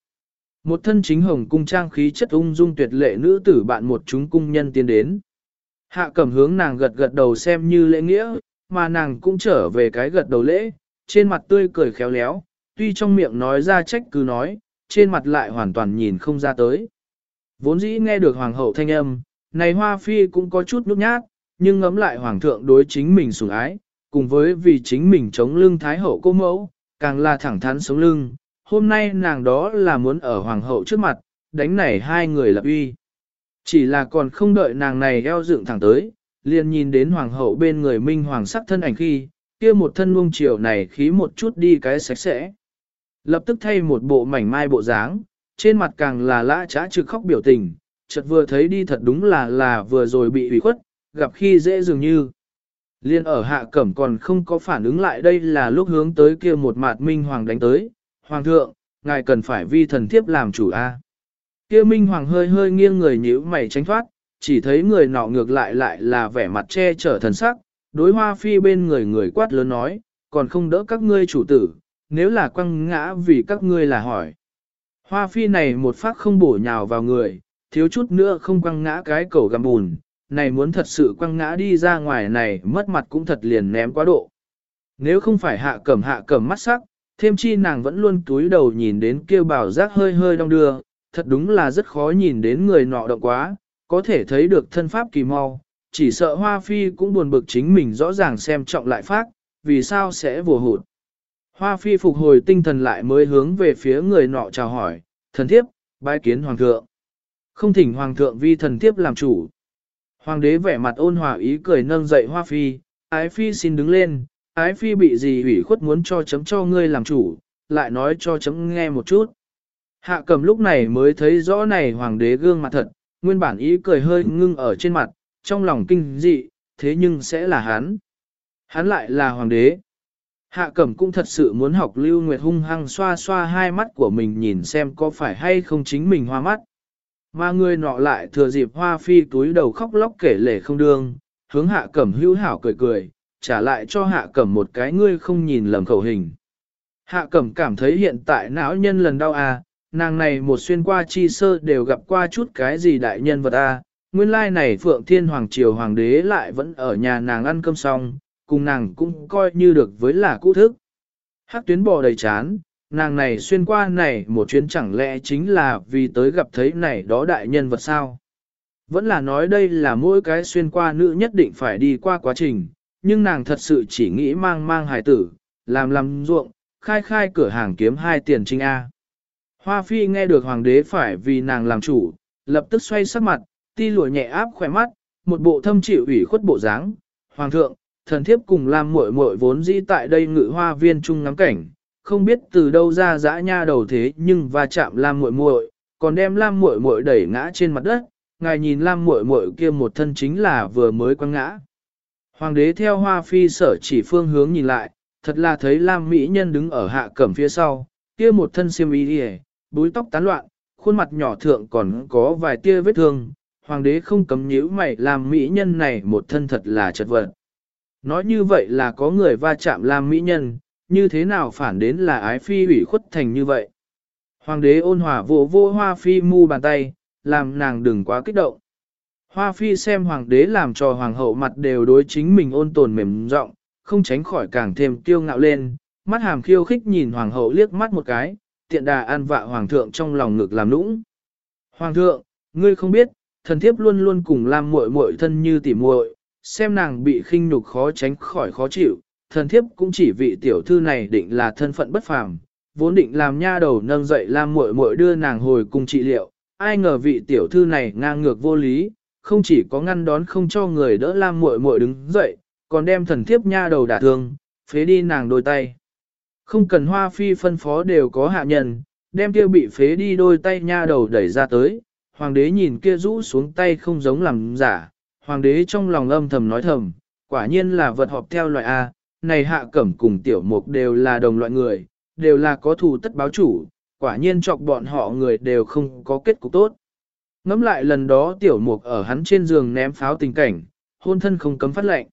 Một thân chính hồng cung trang khí chất ung dung tuyệt lệ nữ tử bạn một chúng cung nhân tiến đến. Hạ cẩm hướng nàng gật gật đầu xem như lễ nghĩa, mà nàng cũng trở về cái gật đầu lễ, trên mặt tươi cười khéo léo, tuy trong miệng nói ra trách cứ nói, trên mặt lại hoàn toàn nhìn không ra tới. Vốn dĩ nghe được hoàng hậu thanh âm, này hoa phi cũng có chút nút nhát, nhưng ngấm lại hoàng thượng đối chính mình sủng ái, cùng với vì chính mình chống lưng thái hậu cô mẫu, càng là thẳng thắn sống lưng, hôm nay nàng đó là muốn ở hoàng hậu trước mặt, đánh nảy hai người lập uy. Chỉ là còn không đợi nàng này eo dựng thẳng tới, liền nhìn đến hoàng hậu bên người minh hoàng sắc thân ảnh khi, kia một thân nuông chiều này khí một chút đi cái sạch sẽ. Lập tức thay một bộ mảnh mai bộ dáng, trên mặt càng là lã trá trực khóc biểu tình, chợt vừa thấy đi thật đúng là là vừa rồi bị ủy khuất, gặp khi dễ dường như. Liên ở hạ cẩm còn không có phản ứng lại đây là lúc hướng tới kia một mạt minh hoàng đánh tới, hoàng thượng, ngài cần phải vi thần thiếp làm chủ a. Kia minh hoàng hơi hơi nghiêng người nhíu mày tránh thoát, chỉ thấy người nọ ngược lại lại là vẻ mặt che chở thần sắc, đối hoa phi bên người người quát lớn nói, còn không đỡ các ngươi chủ tử, nếu là quăng ngã vì các ngươi là hỏi. Hoa phi này một phát không bổ nhào vào người, thiếu chút nữa không quăng ngã cái cầu găm bùn, này muốn thật sự quăng ngã đi ra ngoài này mất mặt cũng thật liền ném quá độ. Nếu không phải hạ cẩm hạ cẩm mắt sắc, thêm chi nàng vẫn luôn túi đầu nhìn đến kêu bảo giác hơi hơi đong đưa, thật đúng là rất khó nhìn đến người nọ động quá, có thể thấy được thân pháp kỳ mau, chỉ sợ hoa phi cũng buồn bực chính mình rõ ràng xem trọng lại phát, vì sao sẽ vùa hụt. Hoa phi phục hồi tinh thần lại mới hướng về phía người nọ chào hỏi, thần thiếp, bái kiến hoàng thượng. Không thỉnh hoàng thượng vi thần thiếp làm chủ. Hoàng đế vẻ mặt ôn hòa ý cười nâng dậy hoa phi, ái phi xin đứng lên, ái phi bị gì ủy khuất muốn cho chấm cho ngươi làm chủ, lại nói cho chấm nghe một chút. Hạ cầm lúc này mới thấy rõ này hoàng đế gương mặt thật, nguyên bản ý cười hơi ngưng ở trên mặt, trong lòng kinh dị, thế nhưng sẽ là hắn. Hắn lại là hoàng đế. Hạ cẩm cũng thật sự muốn học Lưu Nguyệt hung hăng xoa xoa hai mắt của mình nhìn xem có phải hay không chính mình hoa mắt. Mà người nọ lại thừa dịp hoa phi túi đầu khóc lóc kể lể không đương, hướng hạ cẩm hữu hảo cười cười, trả lại cho hạ cẩm một cái ngươi không nhìn lầm khẩu hình. Hạ cẩm cảm thấy hiện tại não nhân lần đau à, nàng này một xuyên qua chi sơ đều gặp qua chút cái gì đại nhân vật à, nguyên lai này Phượng Thiên Hoàng Triều Hoàng đế lại vẫn ở nhà nàng ăn cơm xong, cùng nàng cũng coi như được với là cũ thức. Hắc tuyến bò đầy chán, nàng này xuyên qua này một chuyến chẳng lẽ chính là vì tới gặp thấy này đó đại nhân vật sao? Vẫn là nói đây là mỗi cái xuyên qua nữ nhất định phải đi qua quá trình, nhưng nàng thật sự chỉ nghĩ mang mang hài tử, làm làm ruộng, khai khai cửa hàng kiếm hai tiền trinh A. Hoa phi nghe được hoàng đế phải vì nàng làm chủ, lập tức xoay sắc mặt, ti lụa nhẹ áp khỏe mắt, một bộ thâm chịu ủy khuất bộ dáng. Hoàng thượng, thần thiếp cùng Lam muội muội vốn dĩ tại đây ngự hoa viên chung ngắm cảnh, không biết từ đâu ra dã nha đầu thế nhưng va chạm Lam muội muội, còn đem Lam muội muội đẩy ngã trên mặt đất, ngài nhìn Lam muội muội kia một thân chính là vừa mới quăng ngã. Hoàng đế theo hoa phi sở chỉ phương hướng nhìn lại, thật là thấy Lam mỹ nhân đứng ở hạ cẩm phía sau, kia một thân xiêm y đi búi tóc tán loạn, khuôn mặt nhỏ thượng còn có vài tia vết thương, hoàng đế không cấm nhíu mày làm mỹ nhân này một thân thật là chật vật. Nói như vậy là có người va chạm làm mỹ nhân, như thế nào phản đến là ái phi ủy khuất thành như vậy. Hoàng đế ôn hòa vỗ vô hoa phi mu bàn tay, làm nàng đừng quá kích động. Hoa phi xem hoàng đế làm cho hoàng hậu mặt đều đối chính mình ôn tồn mềm giọng không tránh khỏi càng thêm kiêu ngạo lên, mắt hàm khiêu khích nhìn hoàng hậu liếc mắt một cái, tiện đà an vạ hoàng thượng trong lòng ngực làm nũng. Hoàng thượng, ngươi không biết, thần thiếp luôn luôn cùng làm muội muội thân như tỉ muội, xem nàng bị khinh nhục khó tránh khỏi khó chịu, thần thiếp cũng chỉ vị tiểu thư này định là thân phận bất phàm, vốn định làm nha đầu nâng dậy lam muội muội đưa nàng hồi cùng trị liệu, ai ngờ vị tiểu thư này ngang ngược vô lý, không chỉ có ngăn đón không cho người đỡ lam muội muội đứng dậy, còn đem thần thiếp nha đầu đả thương, phế đi nàng đôi tay. Không cần hoa phi phân phó đều có hạ nhân, đem kia bị phế đi đôi tay nha đầu đẩy ra tới, hoàng đế nhìn kia rũ xuống tay không giống làm giả, hoàng đế trong lòng âm thầm nói thầm, quả nhiên là vật họp theo loại A, này hạ cẩm cùng tiểu mục đều là đồng loại người, đều là có thù tất báo chủ, quả nhiên chọc bọn họ người đều không có kết cục tốt. Ngắm lại lần đó tiểu mục ở hắn trên giường ném pháo tình cảnh, hôn thân không cấm phát lệnh.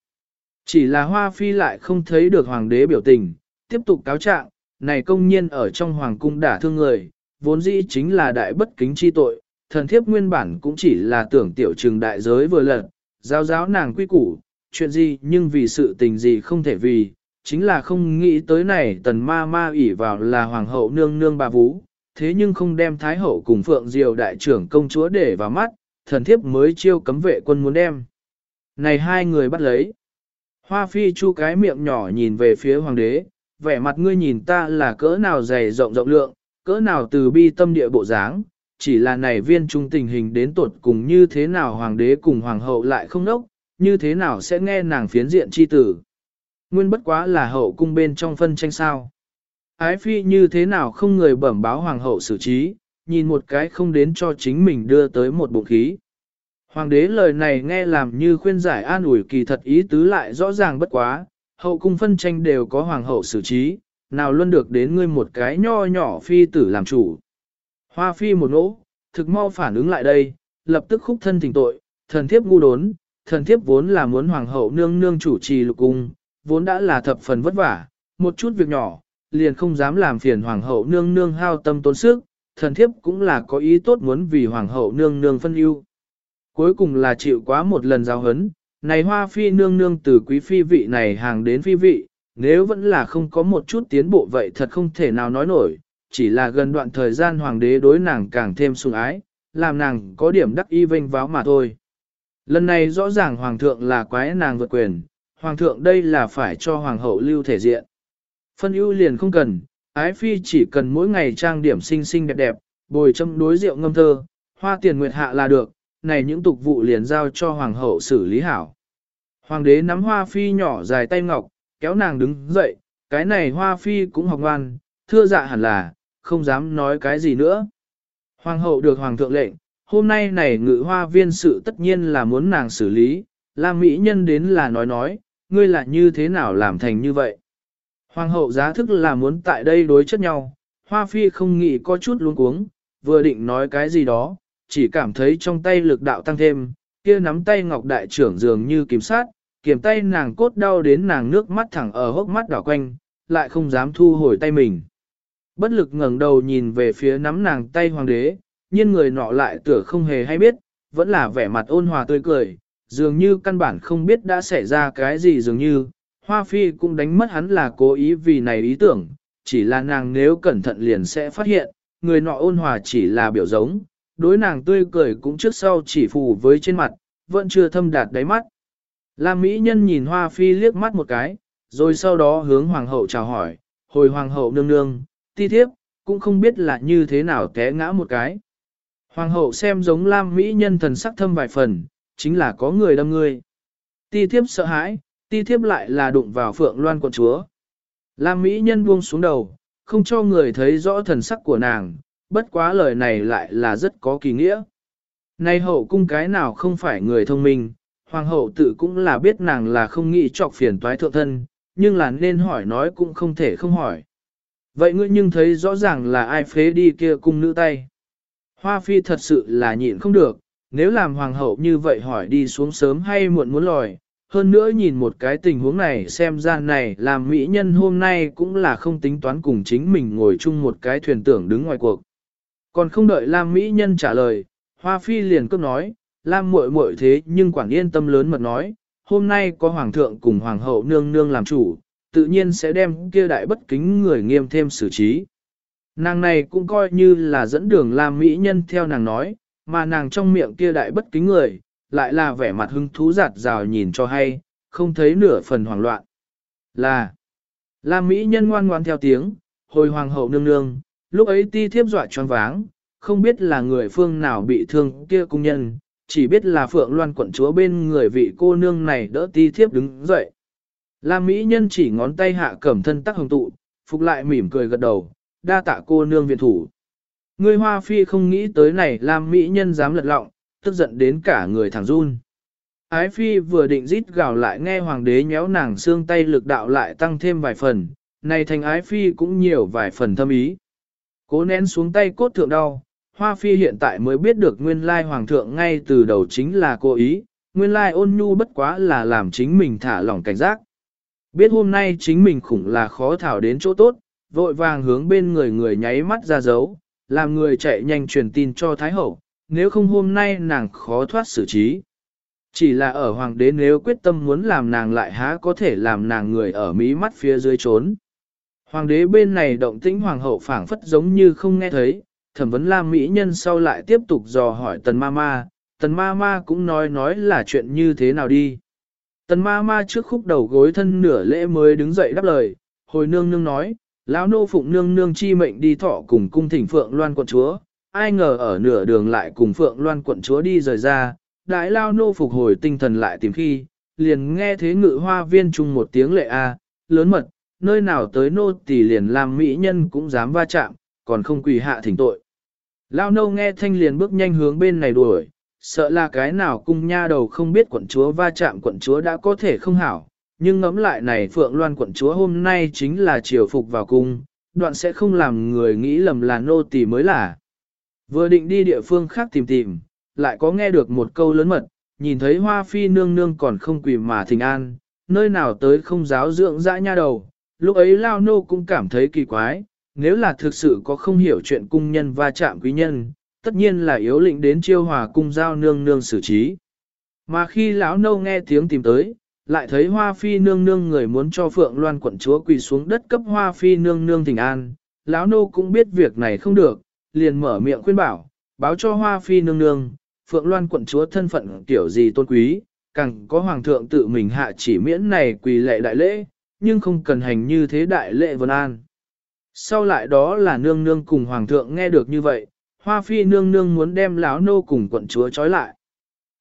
Chỉ là hoa phi lại không thấy được hoàng đế biểu tình, tiếp tục cáo trạng, này công nhiên ở trong hoàng cung đả thương người, vốn dĩ chính là đại bất kính chi tội, thần thiếp nguyên bản cũng chỉ là tưởng tiểu trừng đại giới vừa lần, giáo giáo nàng quy củ, chuyện gì nhưng vì sự tình gì không thể vì, chính là không nghĩ tới này tần ma ma ủy vào là hoàng hậu nương nương bà vũ, thế nhưng không đem thái hậu cùng phượng diều đại trưởng công chúa để vào mắt, thần thiếp mới chiêu cấm vệ quân muốn đem. Này hai người bắt lấy. Hoa phi chu cái miệng nhỏ nhìn về phía hoàng đế, vẻ mặt ngươi nhìn ta là cỡ nào dày rộng rộng lượng, cỡ nào từ bi tâm địa bộ dáng, chỉ là này viên trung tình hình đến tột cùng như thế nào hoàng đế cùng hoàng hậu lại không nốc, như thế nào sẽ nghe nàng phiến diện chi tử. Nguyên bất quá là hậu cung bên trong phân tranh sao. Ái phi như thế nào không người bẩm báo hoàng hậu xử trí, nhìn một cái không đến cho chính mình đưa tới một bụng khí. Hoàng đế lời này nghe làm như khuyên giải an ủi kỳ thật ý tứ lại rõ ràng bất quá, hậu cung phân tranh đều có hoàng hậu xử trí, nào luôn được đến ngươi một cái nho nhỏ phi tử làm chủ. Hoa phi một nỗ, thực mau phản ứng lại đây, lập tức khúc thân thỉnh tội, thần thiếp ngu đốn, thần thiếp vốn là muốn hoàng hậu nương nương chủ trì lục cung, vốn đã là thập phần vất vả, một chút việc nhỏ, liền không dám làm phiền hoàng hậu nương nương hao tâm tốn sức, thần thiếp cũng là có ý tốt muốn vì hoàng hậu nương nương phân ưu. Cuối cùng là chịu quá một lần giao hấn, này hoa phi nương nương từ quý phi vị này hàng đến phi vị, nếu vẫn là không có một chút tiến bộ vậy thật không thể nào nói nổi, chỉ là gần đoạn thời gian hoàng đế đối nàng càng thêm sủng ái, làm nàng có điểm đắc y vinh váo mà thôi. Lần này rõ ràng hoàng thượng là quái nàng vượt quyền, hoàng thượng đây là phải cho hoàng hậu lưu thể diện. Phân ưu liền không cần, ái phi chỉ cần mỗi ngày trang điểm xinh xinh đẹp đẹp, bồi châm đối rượu ngâm thơ, hoa tiền nguyệt hạ là được, này những tục vụ liền giao cho hoàng hậu xử lý hảo. Hoàng đế nắm hoa phi nhỏ dài tay ngọc, kéo nàng đứng dậy, cái này hoa phi cũng học ngoan, thưa dạ hẳn là, không dám nói cái gì nữa. Hoàng hậu được hoàng thượng lệnh, hôm nay này ngự hoa viên sự tất nhiên là muốn nàng xử lý, làm mỹ nhân đến là nói nói, ngươi là như thế nào làm thành như vậy. Hoàng hậu giá thức là muốn tại đây đối chất nhau, hoa phi không nghĩ có chút luống cuống, vừa định nói cái gì đó, chỉ cảm thấy trong tay lực đạo tăng thêm, kia nắm tay ngọc đại trưởng dường như kiểm sát, kiểm tay nàng cốt đau đến nàng nước mắt thẳng ở hốc mắt đỏ quanh, lại không dám thu hồi tay mình. Bất lực ngẩng đầu nhìn về phía nắm nàng tay hoàng đế, nhưng người nọ lại tựa không hề hay biết, vẫn là vẻ mặt ôn hòa tươi cười, dường như căn bản không biết đã xảy ra cái gì dường như, Hoa Phi cũng đánh mất hắn là cố ý vì này ý tưởng, chỉ là nàng nếu cẩn thận liền sẽ phát hiện, người nọ ôn hòa chỉ là biểu giống, đối nàng tươi cười cũng trước sau chỉ phù với trên mặt, vẫn chưa thâm đạt đáy mắt. Lam Mỹ Nhân nhìn Hoa Phi liếc mắt một cái, rồi sau đó hướng Hoàng hậu chào hỏi, hồi Hoàng hậu nương nương, ti thiếp, cũng không biết là như thế nào té ngã một cái. Hoàng hậu xem giống Lam Mỹ Nhân thần sắc thâm vài phần, chính là có người đâm người. Ti thiếp sợ hãi, ti thiếp lại là đụng vào phượng loan quận chúa. Lam Mỹ Nhân buông xuống đầu, không cho người thấy rõ thần sắc của nàng, bất quá lời này lại là rất có kỳ nghĩa. Này hậu cung cái nào không phải người thông minh, hoàng hậu tự cũng là biết nàng là không nghĩ trọc phiền toái thượng thân, nhưng là nên hỏi nói cũng không thể không hỏi. Vậy ngươi nhưng thấy rõ ràng là ai phế đi kia cung nữ tay. Hoa phi thật sự là nhịn không được, nếu làm hoàng hậu như vậy hỏi đi xuống sớm hay muộn muốn lòi, hơn nữa nhìn một cái tình huống này xem ra này làm mỹ nhân hôm nay cũng là không tính toán cùng chính mình ngồi chung một cái thuyền tưởng đứng ngoài cuộc. Còn không đợi Lam Mỹ Nhân trả lời, Hoa Phi liền cấp nói, Lam muội muội thế nhưng quản yên tâm lớn mật nói, hôm nay có Hoàng thượng cùng Hoàng hậu nương nương làm chủ, tự nhiên sẽ đem kia đại bất kính người nghiêm thêm xử trí. Nàng này cũng coi như là dẫn đường làm Mỹ Nhân theo nàng nói, mà nàng trong miệng kia đại bất kính người, lại là vẻ mặt hứng thú giạt rào nhìn cho hay, không thấy nửa phần hoảng loạn. Là, làm Mỹ Nhân ngoan ngoan theo tiếng, hồi Hoàng hậu nương nương, lúc ấy ti thiếp dọa choáng váng, không biết là người phương nào bị thương kia cung nhân, chỉ biết là Phượng Loan quận chúa bên người vị cô nương này đỡ ti thiếp đứng dậy. Lam Mỹ Nhân chỉ ngón tay hạ cẩm thân tắc hồng tụ, phục lại mỉm cười gật đầu, đa tạ cô nương viện thủ. Người Hoa Phi không nghĩ tới này Lam Mỹ Nhân dám lật lọng, tức giận đến cả người thẳng run. Ái Phi vừa định rít gào lại nghe hoàng đế nhéo nàng xương tay lực đạo lại tăng thêm vài phần, này thành Ái Phi cũng nhiều vài phần thâm ý. Cố nén xuống tay cốt thượng đau, Hoa Phi hiện tại mới biết được nguyên lai hoàng thượng ngay từ đầu chính là cô ý, nguyên lai ôn nhu bất quá là làm chính mình thả lỏng cảnh giác. Biết hôm nay chính mình khủng là khó thảo đến chỗ tốt, vội vàng hướng bên người người nháy mắt ra dấu, làm người chạy nhanh truyền tin cho Thái Hậu, nếu không hôm nay nàng khó thoát xử trí. Chỉ là ở hoàng đế nếu quyết tâm muốn làm nàng lại há có thể làm nàng người ở mí mắt phía dưới trốn. Hoàng đế bên này động tĩnh hoàng hậu phảng phất giống như không nghe thấy, thẩm vấn Lam Mỹ Nhân sau lại tiếp tục dò hỏi tần ma ma, tần ma ma cũng nói nói là chuyện như thế nào đi. Tần ma ma trước khúc đầu gối thân nửa lễ mới đứng dậy đáp lời, hồi nương nương nói, lão nô phụng nương nương chi mệnh đi thọ cùng cung thỉnh phượng loan quận chúa, ai ngờ ở nửa đường lại cùng phượng loan quận chúa đi rời ra, đại lao nô phục hồi tinh thần lại tìm khi, liền nghe thế ngự hoa viên chung một tiếng lệ a, lớn mật, nơi nào tới nô tỳ liền làm mỹ nhân cũng dám va chạm, còn không quỳ hạ thỉnh tội. Lao nô nghe thanh liền bước nhanh hướng bên này đuổi, sợ là cái nào cung nha đầu không biết quận chúa va chạm quận chúa đã có thể không hảo, nhưng ngẫm lại này Phượng Loan quận chúa hôm nay chính là triều phục vào cung, đoạn sẽ không làm người nghĩ lầm là nô tỳ mới là. Vừa định đi địa phương khác tìm tìm, lại có nghe được một câu lớn mật, nhìn thấy hoa phi nương nương còn không quỳ mà thình an, nơi nào tới không giáo dưỡng dã nha đầu, lúc ấy lao nô cũng cảm thấy kỳ quái, nếu là thực sự có không hiểu chuyện cung nhân va chạm quý nhân, tất nhiên là yếu lĩnh đến chiêu hòa cung giao nương nương xử trí. Mà khi lão nâu nghe tiếng tìm tới, lại thấy hoa phi nương nương người muốn cho phượng loan quận chúa quỳ xuống đất cấp hoa phi nương nương thỉnh an, lão nô cũng biết việc này không được, liền mở miệng khuyên bảo, báo cho hoa phi nương nương, phượng loan quận chúa thân phận kiểu gì tôn quý, càng có hoàng thượng tự mình hạ chỉ miễn này quỳ lệ đại lễ, nhưng không cần hành như thế đại lễ vân an. Sau lại đó là nương nương cùng hoàng thượng nghe được như vậy, hoa phi nương nương muốn đem lão nô cùng quận chúa trói lại.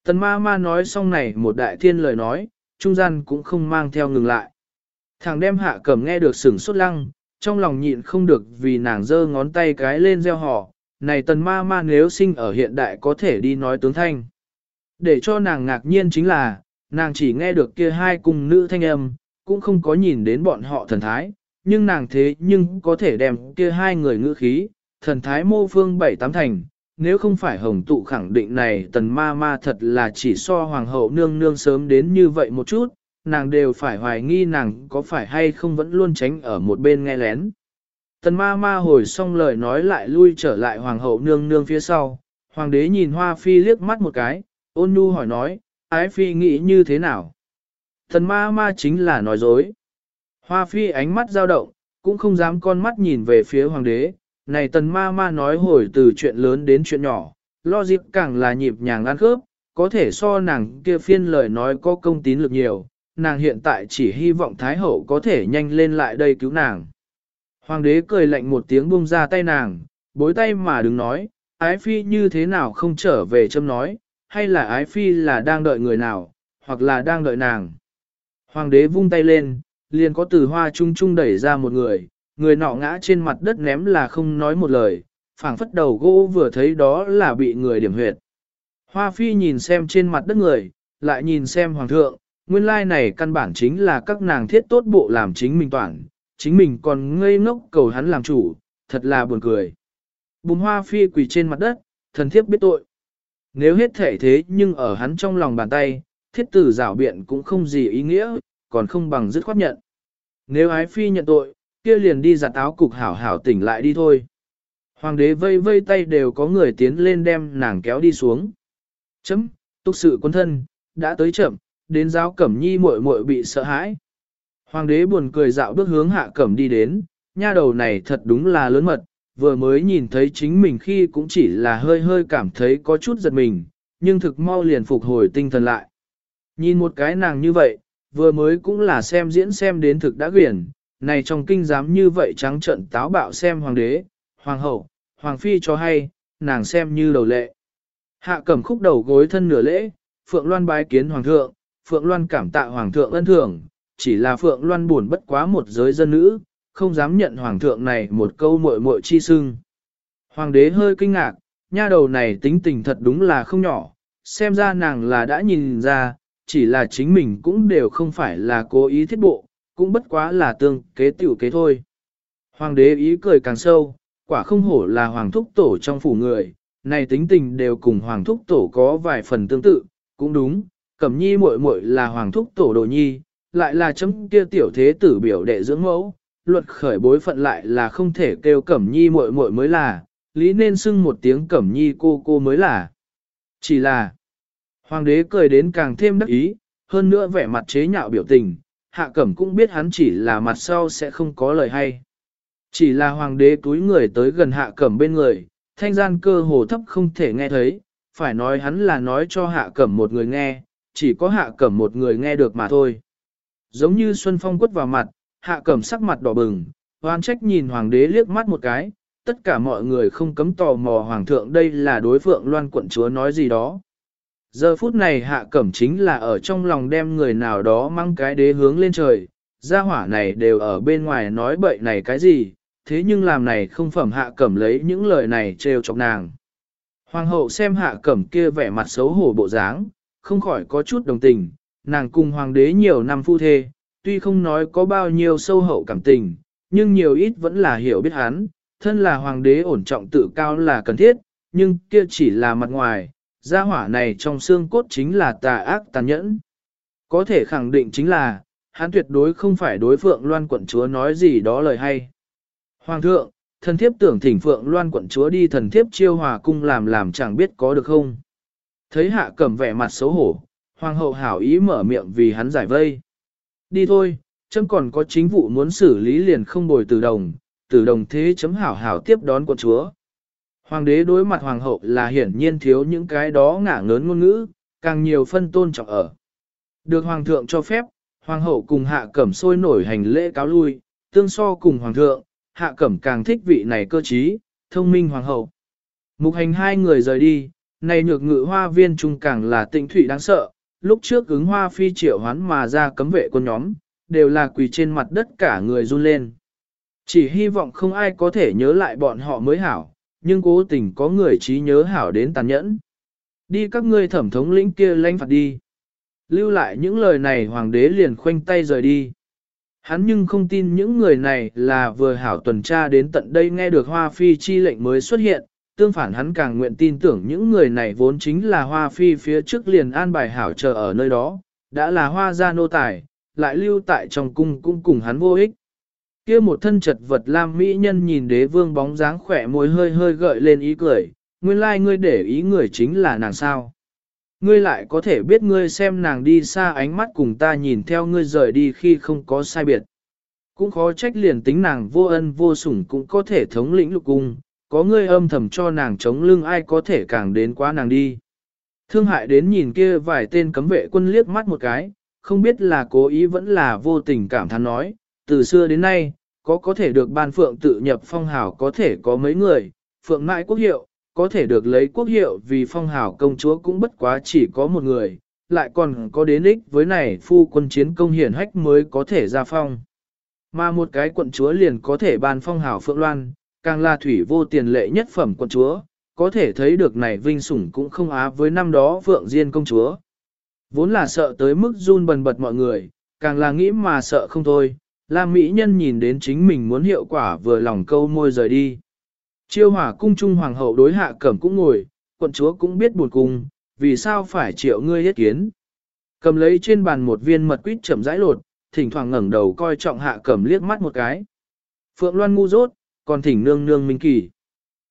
Tần ma ma nói xong này một đại thiên lời nói, trung gian cũng không mang theo ngừng lại. Thằng đem hạ cẩm nghe được sửng sốt lăng, trong lòng nhịn không được vì nàng giơ ngón tay cái lên gieo hò. này tần ma ma nếu sinh ở hiện đại có thể đi nói tướng thanh. Để cho nàng ngạc nhiên chính là, nàng chỉ nghe được kia hai cung nữ thanh âm, cũng không có nhìn đến bọn họ thần thái, nhưng nàng thế nhưng có thể đem kia hai người ngữ khí, thần thái mô phương bảy tám thành, nếu không phải hồng tụ khẳng định này tần ma ma thật là chỉ so hoàng hậu nương nương sớm đến như vậy một chút, nàng đều phải hoài nghi nàng có phải hay không vẫn luôn tránh ở một bên nghe lén. Tần ma ma hồi xong lời nói lại lui trở lại hoàng hậu nương nương phía sau, hoàng đế nhìn hoa phi liếc mắt một cái, ôn nhu hỏi nói, ái phi nghĩ như thế nào? Tần ma ma chính là nói dối. Hoa phi ánh mắt dao động, cũng không dám con mắt nhìn về phía hoàng đế, này tần ma ma nói hồi từ chuyện lớn đến chuyện nhỏ, lo dịp càng là nhịp nhàng ăn khớp, có thể so nàng kia phiên lời nói có công tín lực nhiều, nàng hiện tại chỉ hy vọng Thái Hậu có thể nhanh lên lại đây cứu nàng. Hoàng đế cười lạnh một tiếng buông ra tay nàng, bối tay mà đừng nói, ái phi như thế nào không trở về châm nói, hay là ái phi là đang đợi người nào, hoặc là đang đợi nàng. Hoàng đế vung tay lên, liền có từ hoa trung trung đẩy ra một người, người nọ ngã trên mặt đất ném là không nói một lời, phảng phất đầu gỗ vừa thấy đó là bị người điểm huyệt. Hoa phi nhìn xem trên mặt đất người, lại nhìn xem hoàng thượng, nguyên lai này căn bản chính là các nàng thiết tốt bộ làm chính mình toàn, chính mình còn ngây ngốc cầu hắn làm chủ, thật là buồn cười. Bùm hoa phi quỳ trên mặt đất, thần thiếp biết tội. Nếu hết thể thế nhưng ở hắn trong lòng bàn tay, thiết tử rảo biện cũng không gì ý nghĩa, còn không bằng dứt khoát nhận. Nếu ái phi nhận tội, kia liền đi giặt áo cục hảo hảo tỉnh lại đi thôi. Hoàng đế vây vây tay đều có người tiến lên đem nàng kéo đi xuống. Chấm, túc sự quân thân, đã tới chậm, đến giáo cẩm nhi muội muội bị sợ hãi. Hoàng đế buồn cười dạo bước hướng hạ cẩm đi đến, nha đầu này thật đúng là lớn mật, vừa mới nhìn thấy chính mình khi cũng chỉ là hơi hơi cảm thấy có chút giật mình, nhưng thực mau liền phục hồi tinh thần lại. Nhìn một cái nàng như vậy, vừa mới cũng là xem diễn xem đến thực đã quyển, này trong kinh giám như vậy trắng trận táo bạo xem hoàng đế, hoàng hậu, hoàng phi cho hay, nàng xem như đầu lệ. Hạ cẩm khúc đầu gối thân nửa lễ, Phượng Loan bái kiến hoàng thượng, Phượng Loan cảm tạ hoàng thượng ân thưởng, chỉ là Phượng Loan buồn bất quá một giới dân nữ, không dám nhận hoàng thượng này một câu muội muội chi sưng. Hoàng đế hơi kinh ngạc, nha đầu này tính tình thật đúng là không nhỏ, xem ra nàng là đã nhìn ra, chỉ là chính mình cũng đều không phải là cố ý thiết bộ, cũng bất quá là tương kế tiểu kế thôi. Hoàng đế ý cười càng sâu, quả không hổ là hoàng thúc tổ trong phủ người, này tính tình đều cùng Hoàng Thúc Tổ có vài phần tương tự, cũng đúng, Cẩm Nhi muội muội là Hoàng Thúc Tổ đồ nhi, lại là chấm kia tiểu thế tử biểu đệ dưỡng mẫu, luật khởi bối phận lại là không thể kêu Cẩm Nhi muội muội mới là, lý nên xưng một tiếng Cẩm Nhi cô cô mới là. Chỉ là, Hoàng đế cười đến càng thêm đắc ý, hơn nữa vẻ mặt chế nhạo biểu tình, hạ cẩm cũng biết hắn chỉ là mặt sau sẽ không có lời hay. Chỉ là hoàng đế túi người tới gần hạ cẩm bên người, thanh gian cơ hồ thấp không thể nghe thấy, phải nói hắn là nói cho hạ cẩm một người nghe, chỉ có hạ cẩm một người nghe được mà thôi. Giống như Xuân Phong quất vào mặt, hạ cẩm sắc mặt đỏ bừng, hoan trách nhìn hoàng đế liếc mắt một cái, tất cả mọi người không cấm tò mò hoàng thượng đây là đối phượng loan quận chúa nói gì đó. Giờ phút này hạ cẩm chính là ở trong lòng đem người nào đó mang cái đế hướng lên trời, gia hỏa này đều ở bên ngoài nói bậy này cái gì, thế nhưng làm này không phẩm hạ cẩm lấy những lời này trêu chọc nàng. Hoàng hậu xem hạ cẩm kia vẻ mặt xấu hổ bộ dáng, không khỏi có chút đồng tình, nàng cùng hoàng đế nhiều năm phu thê, tuy không nói có bao nhiêu sâu hậu cảm tình, nhưng nhiều ít vẫn là hiểu biết hắn, thân là hoàng đế ổn trọng tự cao là cần thiết, nhưng kia chỉ là mặt ngoài, gia hỏa này trong xương cốt chính là tà ác tàn nhẫn. Có thể khẳng định chính là, hắn tuyệt đối không phải đối phượng loan quận chúa nói gì đó lời hay. Hoàng thượng, thần thiếp tưởng thỉnh phượng loan quận chúa đi thần thiếp chiêu hòa cung làm làm chẳng biết có được không. Thấy hạ cầm vẻ mặt xấu hổ, hoàng hậu hảo ý mở miệng vì hắn giải vây. Đi thôi, chấm còn có chính vụ muốn xử lý liền không bồi từ đồng, từ đồng thế chấm hảo hảo tiếp đón quận chúa. Hoàng đế đối mặt hoàng hậu là hiển nhiên thiếu những cái đó ngả ngớn ngôn ngữ, càng nhiều phân tôn trọng ở. Được hoàng thượng cho phép, hoàng hậu cùng hạ cẩm sôi nổi hành lễ cáo lui, tương so cùng hoàng thượng, hạ cẩm càng thích vị này cơ trí, thông minh hoàng hậu. Mục hành hai người rời đi, này nhược ngự hoa viên trung càng là tịnh thủy đáng sợ, lúc trước ứng hoa phi triệu hoán mà ra cấm vệ quân nhóm, đều là quỳ trên mặt đất cả người run lên. Chỉ hy vọng không ai có thể nhớ lại bọn họ mới hảo, nhưng cố tình có người trí nhớ hảo đến tàn nhẫn. Đi các ngươi thẩm thống lĩnh kia lãnh phạt đi. Lưu lại những lời này hoàng đế liền khoanh tay rời đi. Hắn nhưng không tin những người này là vừa hảo tuần tra đến tận đây nghe được hoa phi chi lệnh mới xuất hiện, tương phản hắn càng nguyện tin tưởng những người này vốn chính là hoa phi phía trước liền an bài hảo chờ ở nơi đó, đã là hoa gia nô tài, lại lưu tại trong cung cũng cùng hắn vô ích. Kia một thân chật vật lam mỹ nhân nhìn đế vương bóng dáng khỏe môi hơi hơi gợi lên ý cười, nguyên lai like ngươi để ý người chính là nàng sao. Ngươi lại có thể biết ngươi xem nàng đi xa ánh mắt cùng ta nhìn theo ngươi rời đi khi không có sai biệt. Cũng khó trách liền tính nàng vô ân vô sủng cũng có thể thống lĩnh lục cung, có ngươi âm thầm cho nàng chống lưng ai có thể càng đến quá nàng đi. Thương hại đến nhìn kia vài tên cấm vệ quân liếc mắt một cái, không biết là cố ý vẫn là vô tình cảm thán nói, từ xưa đến nay, có có thể được ban phượng tự nhập phong hào có thể có mấy người, phượng mãi quốc hiệu, có thể được lấy quốc hiệu vì phong hào công chúa cũng bất quá chỉ có một người, lại còn có đến ích với này phu quân chiến công hiển hách mới có thể ra phong. Mà một cái quận chúa liền có thể ban phong hào phượng loan, càng là thủy vô tiền lệ nhất phẩm quận chúa, có thể thấy được này vinh sủng cũng không á với năm đó phượng diên công chúa. Vốn là sợ tới mức run bần bật mọi người, càng là nghĩ mà sợ không thôi, Lam Mỹ Nhân nhìn đến chính mình muốn hiệu quả vừa lòng câu môi rời đi. Chiêu hỏa cung trung hoàng hậu đối hạ cẩm cũng ngồi, quận chúa cũng biết buồn cung, vì sao phải triệu ngươi yết kiến. Cầm lấy trên bàn một viên mật quýt chậm rãi lột, thỉnh thoảng ngẩng đầu coi trọng hạ cẩm liếc mắt một cái. Phượng Loan ngu dốt, còn thỉnh nương nương minh kỳ.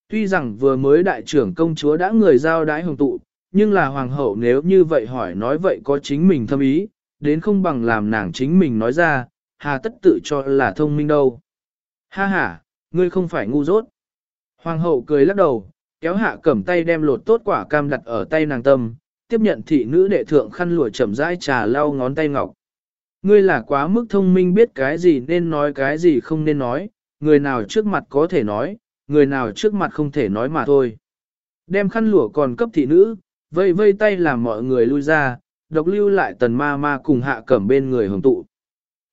Tuy rằng vừa mới đại trưởng công chúa đã người giao đái hồng tụ, nhưng là hoàng hậu nếu như vậy hỏi nói vậy có chính mình thâm ý, đến không bằng làm nàng chính mình nói ra, hà tất tự cho là thông minh đâu. Ha ha, ngươi không phải ngu dốt. Hoàng hậu cười lắc đầu, kéo hạ cẩm tay đem lột tốt quả cam đặt ở tay nàng tâm, tiếp nhận thị nữ đệ thượng khăn lụa chậm rãi trà lau ngón tay ngọc. Ngươi là quá mức thông minh biết cái gì nên nói cái gì không nên nói, người nào trước mặt có thể nói, người nào trước mặt không thể nói mà thôi. Đem khăn lụa còn cấp thị nữ, vây vây tay làm mọi người lui ra, độc lưu lại tần ma ma cùng hạ cẩm bên người hồng tụ.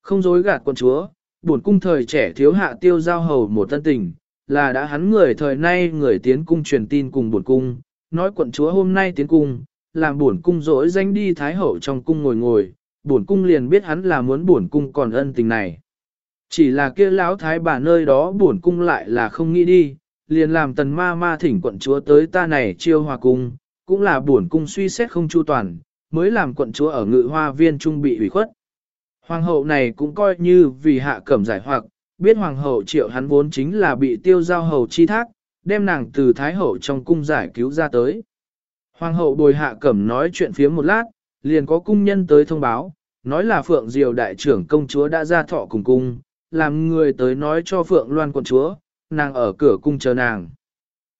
Không dối gạt quân chúa, buồn cung thời trẻ thiếu hạ tiêu giao hầu một tân tình, là đã hắn người thời nay người tiến cung truyền tin cùng buồn cung, nói quận chúa hôm nay tiến cung, làm buồn cung dỗi danh đi thái hậu trong cung ngồi ngồi, buồn cung liền biết hắn là muốn buồn cung còn ân tình này. Chỉ là kia lão thái bà nơi đó buồn cung lại là không nghĩ đi, liền làm tần ma ma thỉnh quận chúa tới ta này chiêu hòa cung, cũng là buồn cung suy xét không chu toàn, mới làm quận chúa ở ngự hoa viên trung bị ủy khuất. Hoàng hậu này cũng coi như vì hạ cẩm giải hoặc, biết hoàng hậu triệu hắn vốn chính là bị tiêu giao hầu chi thác, đem nàng từ thái hậu trong cung giải cứu ra tới. Hoàng hậu bồi hạ cẩm nói chuyện phía một lát, liền có cung nhân tới thông báo, nói là Phượng Diều đại trưởng công chúa đã ra thọ cùng cung, làm người tới nói cho Phượng Loan quận chúa, nàng ở cửa cung chờ nàng.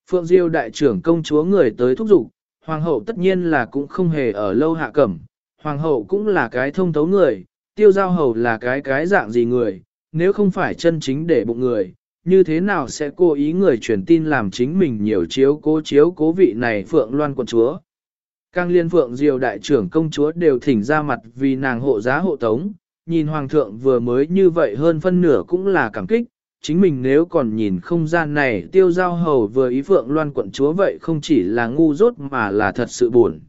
Phượng Diêu đại trưởng công chúa người tới thúc giục, hoàng hậu tất nhiên là cũng không hề ở lâu hạ cẩm, hoàng hậu cũng là cái thông thấu người, tiêu giao hầu là cái cái dạng gì người, nếu không phải chân chính để bụng người, như thế nào sẽ cố ý người truyền tin làm chính mình nhiều chiếu cố chiếu cố vị này Phượng Loan quận chúa. Càng liên Phượng Diều đại trưởng công chúa đều thỉnh ra mặt vì nàng hộ giá hộ tống, nhìn Hoàng thượng vừa mới như vậy hơn phân nửa cũng là cảm kích, chính mình nếu còn nhìn không gian này tiêu giao hầu vừa ý Phượng Loan quận chúa vậy không chỉ là ngu dốt mà là thật sự buồn.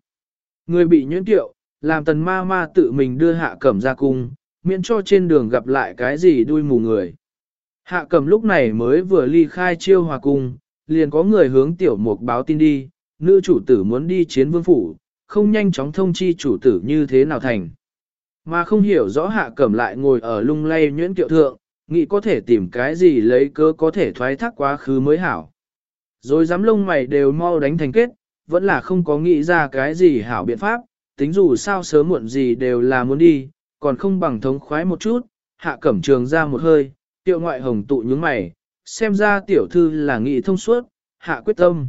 Người bị nhuyễn tiệu, làm tần ma ma tự mình đưa hạ cẩm ra cung, miễn cho trên đường gặp lại cái gì đuôi mù người. Hạ cẩm lúc này mới vừa ly khai chiêu hòa cung, liền có người hướng tiểu mục báo tin đi, nữ chủ tử muốn đi chiến vương phủ, không nhanh chóng thông chi chủ tử như thế nào thành. Mà không hiểu rõ hạ cẩm lại ngồi ở lung lay nhuyễn kiệu thượng, nghĩ có thể tìm cái gì lấy cơ có thể thoái thác quá khứ mới hảo. Rồi dám lông mày đều mau đánh thành kết, vẫn là không có nghĩ ra cái gì hảo biện pháp, tính dù sao sớm muộn gì đều là muốn đi, còn không bằng thống khoái một chút, hạ cẩm trường ra một hơi, tiệu ngoại hồng tụ nhướng mày, xem ra tiểu thư là nghị thông suốt, hạ quyết tâm.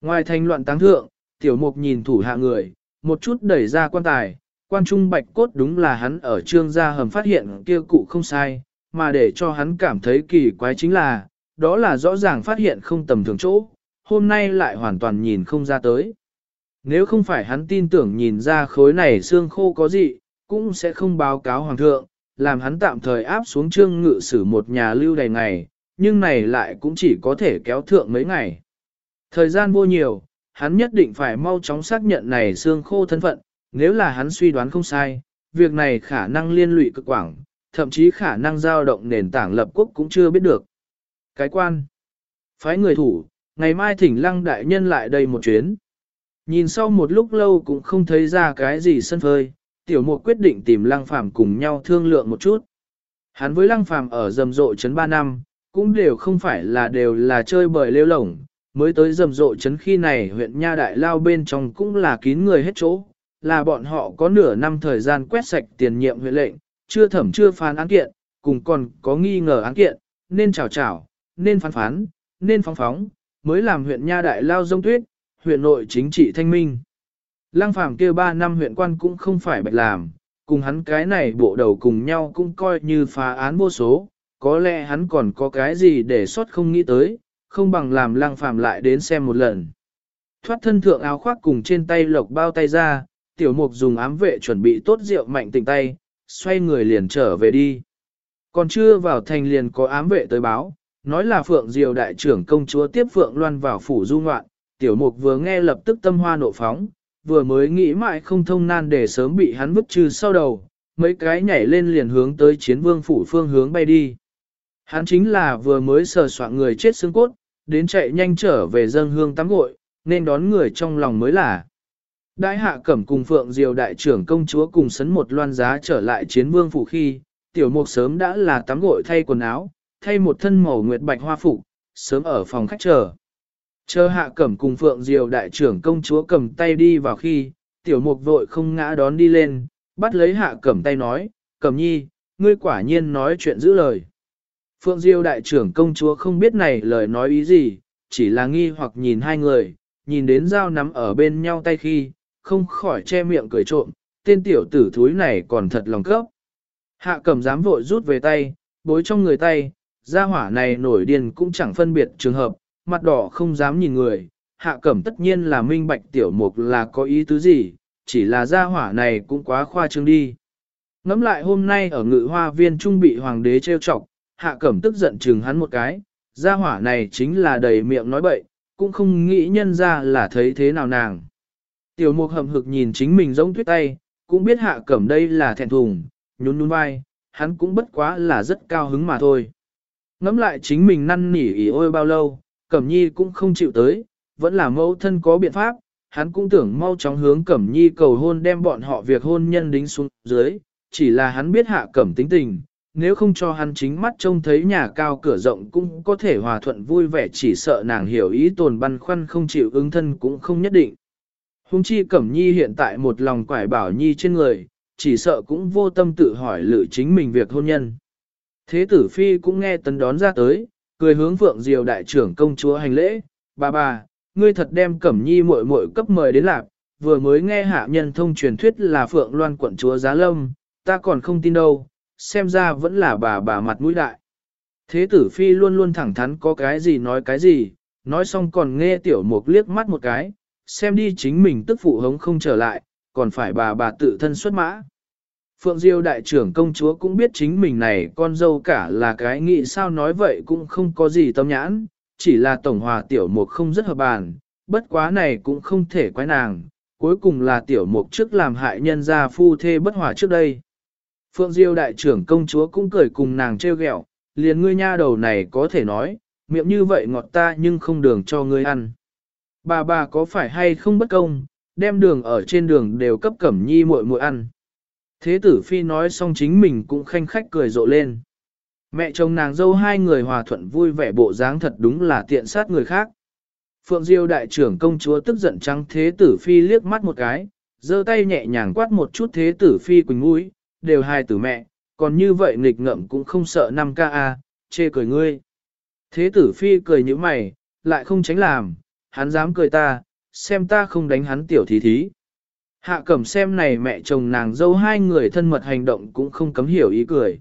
Ngoài thành loạn táng thượng, tiểu mục nhìn thủ hạ người, một chút đẩy ra quan tài, quan trung bạch cốt đúng là hắn ở trương gia hầm phát hiện kia cụ không sai, mà để cho hắn cảm thấy kỳ quái chính là, đó là rõ ràng phát hiện không tầm thường chỗ, hôm nay lại hoàn toàn nhìn không ra tới. Nếu không phải hắn tin tưởng nhìn ra khối này xương khô có gì, cũng sẽ không báo cáo hoàng thượng, làm hắn tạm thời áp xuống trương ngự sử một nhà lưu đầy ngày, nhưng này lại cũng chỉ có thể kéo thượng mấy ngày. Thời gian vô nhiều, hắn nhất định phải mau chóng xác nhận này xương khô thân phận, nếu là hắn suy đoán không sai, việc này khả năng liên lụy cực quảng, thậm chí khả năng giao động nền tảng lập quốc cũng chưa biết được. Cái quan, phái người thủ, ngày mai thỉnh lăng đại nhân lại đây một chuyến. Nhìn sau một lúc lâu cũng không thấy ra cái gì sân phơi, tiểu mục quyết định tìm lăng phàm cùng nhau thương lượng một chút. Hắn với lăng phàm ở rầm rộ chấn 3 năm, cũng đều không phải là đều là chơi bời lêu lổng, mới tới rầm rộ chấn khi này huyện Nha Đại Lao bên trong cũng là kín người hết chỗ, là bọn họ có nửa năm thời gian quét sạch tiền nhiệm huyện lệnh, chưa thẩm chưa phán án kiện, cùng còn có nghi ngờ án kiện, nên chào chào, nên phán phán, nên phóng phóng, mới làm huyện Nha Đại Lao dông tuyết, huyện nội chính trị thanh minh. Lăng phàm kia 3 năm huyện quan cũng không phải bạch làm, cùng hắn cái này bộ đầu cùng nhau cũng coi như phá án vô số, có lẽ hắn còn có cái gì để sót không nghĩ tới, không bằng làm lăng phàm lại đến xem một lần. Thoát thân thượng áo khoác cùng trên tay lộc bao tay ra, tiểu mục dùng ám vệ chuẩn bị tốt rượu mạnh tỉnh tay, xoay người liền trở về đi. Còn chưa vào thành liền có ám vệ tới báo, nói là Phượng Diều đại trưởng công chúa tiếp Phượng Loan vào phủ du ngoạn, tiểu mục vừa nghe lập tức tâm hoa nộ phóng, vừa mới nghĩ mãi không thông nan để sớm bị hắn bức trừ sau đầu, mấy cái nhảy lên liền hướng tới chiến vương phủ phương hướng bay đi. Hắn chính là vừa mới sờ soạn người chết xương cốt, đến chạy nhanh trở về dân hương tắm gội, nên đón người trong lòng mới là. Đại hạ cẩm cùng Phượng Diều đại trưởng công chúa cùng sấn một loan giá trở lại chiến vương phủ khi, tiểu mục sớm đã là tắm gội thay quần áo, thay một thân màu nguyệt bạch hoa phục, sớm ở phòng khách chờ. Chờ hạ cẩm cùng Phượng Diều đại trưởng công chúa cầm tay đi vào khi, tiểu mục vội không ngã đón đi lên, bắt lấy hạ cẩm tay nói, cẩm nhi, ngươi quả nhiên nói chuyện giữ lời. Phượng Diêu đại trưởng công chúa không biết này lời nói ý gì, chỉ là nghi hoặc nhìn hai người, nhìn đến dao nắm ở bên nhau tay khi, không khỏi che miệng cười trộm, tên tiểu tử thúi này còn thật lòng cấp. Hạ cầm dám vội rút về tay, bối trong người tay, gia hỏa này nổi điên cũng chẳng phân biệt trường hợp, mặt đỏ không dám nhìn người, hạ cẩm tất nhiên là minh bạch tiểu mục là có ý tứ gì, chỉ là gia hỏa này cũng quá khoa trương đi. Ngắm lại hôm nay ở ngự hoa viên trung bị hoàng đế trêu chọc, hạ cẩm tức giận chừng hắn một cái, gia hỏa này chính là đầy miệng nói bậy, cũng không nghĩ nhân ra là thấy thế nào nàng. Tiểu mục hầm hực nhìn chính mình giống tuyết tay, cũng biết hạ cẩm đây là thẹn thùng, nhún nhún vai, hắn cũng bất quá là rất cao hứng mà thôi. Ngắm lại chính mình năn nỉ ý ôi bao lâu, Cẩm Nhi cũng không chịu tới, vẫn là mẫu thân có biện pháp, hắn cũng tưởng mau chóng hướng Cẩm Nhi cầu hôn đem bọn họ việc hôn nhân đính xuống dưới, chỉ là hắn biết hạ Cẩm tính tình, nếu không cho hắn chính mắt trông thấy nhà cao cửa rộng cũng có thể hòa thuận vui vẻ chỉ sợ nàng hiểu ý tồn băn khoăn không chịu ứng thân cũng không nhất định. Hùng chi Cẩm Nhi hiện tại một lòng quải bảo Nhi trên người, chỉ sợ cũng vô tâm tự hỏi lựa chính mình việc hôn nhân. Thế tử Phi cũng nghe tấn đón ra tới, cười hướng Phượng Diều đại trưởng công chúa hành lễ, bà bà, ngươi thật đem Cẩm Nhi muội muội cấp mời đến lạc, vừa mới nghe hạ nhân thông truyền thuyết là Phượng Loan quận chúa Giá Lâm, ta còn không tin đâu, xem ra vẫn là bà bà mặt mũi đại. Thế tử Phi luôn luôn thẳng thắn có cái gì nói cái gì, nói xong còn nghe tiểu mục liếc mắt một cái, xem đi chính mình tức phụ hống không trở lại, còn phải bà bà tự thân xuất mã. Phượng Diêu đại trưởng công chúa cũng biết chính mình này con dâu cả là cái nghĩ sao nói vậy cũng không có gì tâm nhãn, chỉ là tổng hòa tiểu mục không rất hợp bàn, bất quá này cũng không thể quái nàng, cuối cùng là tiểu mục trước làm hại nhân gia phu thê bất hòa trước đây. Phượng Diêu đại trưởng công chúa cũng cười cùng nàng trêu ghẹo, liền ngươi nha đầu này có thể nói, miệng như vậy ngọt ta nhưng không đường cho ngươi ăn. Bà bà có phải hay không bất công, đem đường ở trên đường đều cấp cẩm nhi muội muội ăn. Thế tử phi nói xong chính mình cũng khanh khách cười rộ lên. Mẹ chồng nàng dâu hai người hòa thuận vui vẻ bộ dáng thật đúng là tiện sát người khác. Phượng Diêu đại trưởng công chúa tức giận trắng thế tử phi liếc mắt một cái, giơ tay nhẹ nhàng quát một chút thế tử phi quỳnh mũi, đều hai tử mẹ, còn như vậy nghịch ngậm cũng không sợ năm ca a, chê cười ngươi. Thế tử phi cười như mày, lại không tránh làm, hắn dám cười ta, xem ta không đánh hắn tiểu thí thí. Hạ cẩm xem này mẹ chồng nàng dâu hai người thân mật hành động cũng không cấm hiểu ý cười.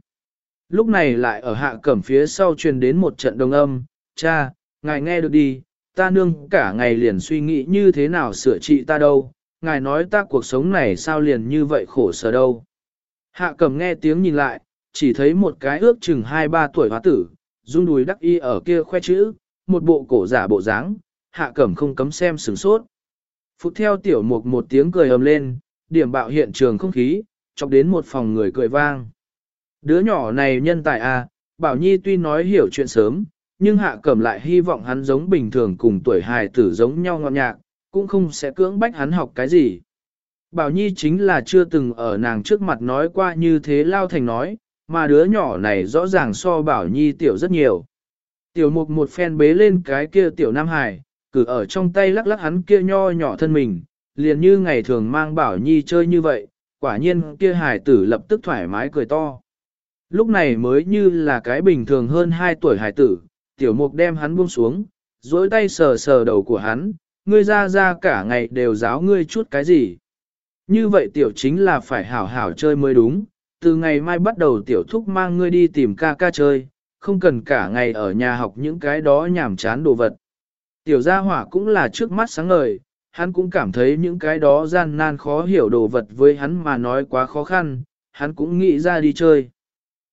Lúc này lại ở hạ cẩm phía sau truyền đến một trận đồng âm, cha, ngài nghe được đi, ta nương cả ngày liền suy nghĩ như thế nào sửa trị ta đâu, ngài nói ta cuộc sống này sao liền như vậy khổ sở đâu. Hạ cẩm nghe tiếng nhìn lại, chỉ thấy một cái ước chừng 2-3 tuổi hóa tử, rung đùi đắc y ở kia khoe chữ, một bộ cổ giả bộ dáng, hạ cẩm không cấm xem sửng sốt. Phục theo tiểu mục một tiếng cười ầm lên, điểm bạo hiện trường không khí, chọc đến một phòng người cười vang. Đứa nhỏ này nhân tài à, Bảo Nhi tuy nói hiểu chuyện sớm, nhưng hạ cẩm lại hy vọng hắn giống bình thường cùng tuổi hài tử giống nhau ngọt nhạc, cũng không sẽ cưỡng bách hắn học cái gì. Bảo Nhi chính là chưa từng ở nàng trước mặt nói qua như thế lao thành nói, mà đứa nhỏ này rõ ràng so Bảo Nhi tiểu rất nhiều. Tiểu mục một phen bế lên cái kia tiểu Nam Hải, cử ở trong tay lắc lắc hắn kia nho nhỏ thân mình, liền như ngày thường mang Bảo Nhi chơi như vậy, quả nhiên kia hải tử lập tức thoải mái cười to. Lúc này mới như là cái bình thường hơn 2 tuổi hải tử, tiểu mục đem hắn buông xuống, dối tay sờ sờ đầu của hắn, ngươi ra ra cả ngày đều giáo ngươi chút cái gì. Như vậy tiểu chính là phải hảo hảo chơi mới đúng, từ ngày mai bắt đầu tiểu thúc mang ngươi đi tìm ca ca chơi, không cần cả ngày ở nhà học những cái đó nhảm chán đồ vật. Tiểu gia hỏa cũng là trước mắt sáng ngời, hắn cũng cảm thấy những cái đó gian nan khó hiểu đồ vật với hắn mà nói quá khó khăn, hắn cũng nghĩ ra đi chơi.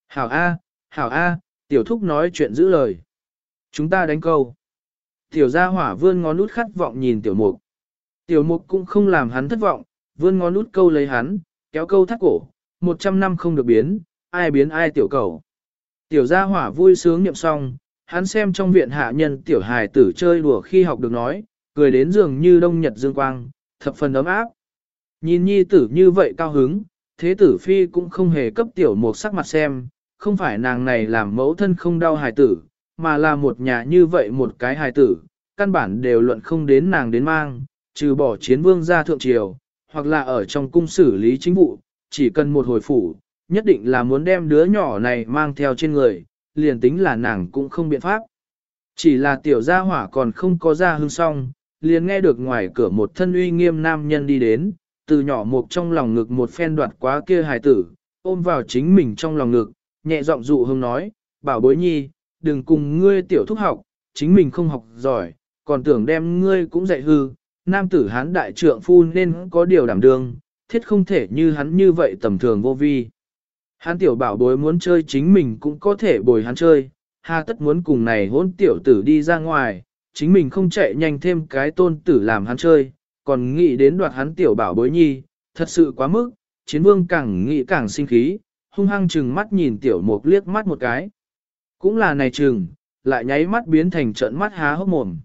Hảo A, Hảo A, tiểu thúc nói chuyện giữ lời. Chúng ta đánh câu. Tiểu gia hỏa vươn ngón út khát vọng nhìn tiểu mục. Tiểu mục cũng không làm hắn thất vọng, vươn ngón út câu lấy hắn, kéo câu thắt cổ, một trăm năm không được biến, ai biến ai tiểu cầu. Tiểu gia hỏa vui sướng niệm xong, hắn xem trong viện hạ nhân tiểu hài tử chơi đùa khi học được nói, cười đến dường như đông nhật dương quang, thập phần ấm áp. Nhìn nhi tử như vậy cao hứng, thế tử phi cũng không hề cấp tiểu một sắc mặt xem, không phải nàng này làm mẫu thân không đau hài tử, mà là một nhà như vậy một cái hài tử, căn bản đều luận không đến nàng đến mang, trừ bỏ chiến vương ra thượng triều, hoặc là ở trong cung xử lý chính vụ, chỉ cần một hồi phủ, nhất định là muốn đem đứa nhỏ này mang theo trên người, liền tính là nàng cũng không biện pháp. Chỉ là tiểu gia hỏa còn không có ra hương xong, liền nghe được ngoài cửa một thân uy nghiêm nam nhân đi đến, từ nhỏ một trong lòng ngực một phen đoạt quá kia hài tử, ôm vào chính mình trong lòng ngực, nhẹ giọng dụ hương nói, bảo bối nhi, đừng cùng ngươi tiểu thúc học, chính mình không học giỏi, còn tưởng đem ngươi cũng dạy hư, nam tử hán đại trượng phu nên có điều đảm đương, thiết không thể như hắn như vậy tầm thường vô vi. Hắn tiểu bảo bối muốn chơi chính mình cũng có thể bồi hắn chơi, hà tất muốn cùng này hôn tiểu tử đi ra ngoài, chính mình không chạy nhanh thêm cái tôn tử làm hắn chơi, còn nghĩ đến đoạt hắn tiểu bảo bối nhi, thật sự quá mức, chiến vương càng nghĩ càng sinh khí, hung hăng chừng mắt nhìn tiểu mục liếc mắt một cái. Cũng là này chừng, lại nháy mắt biến thành trận mắt há hốc mồm.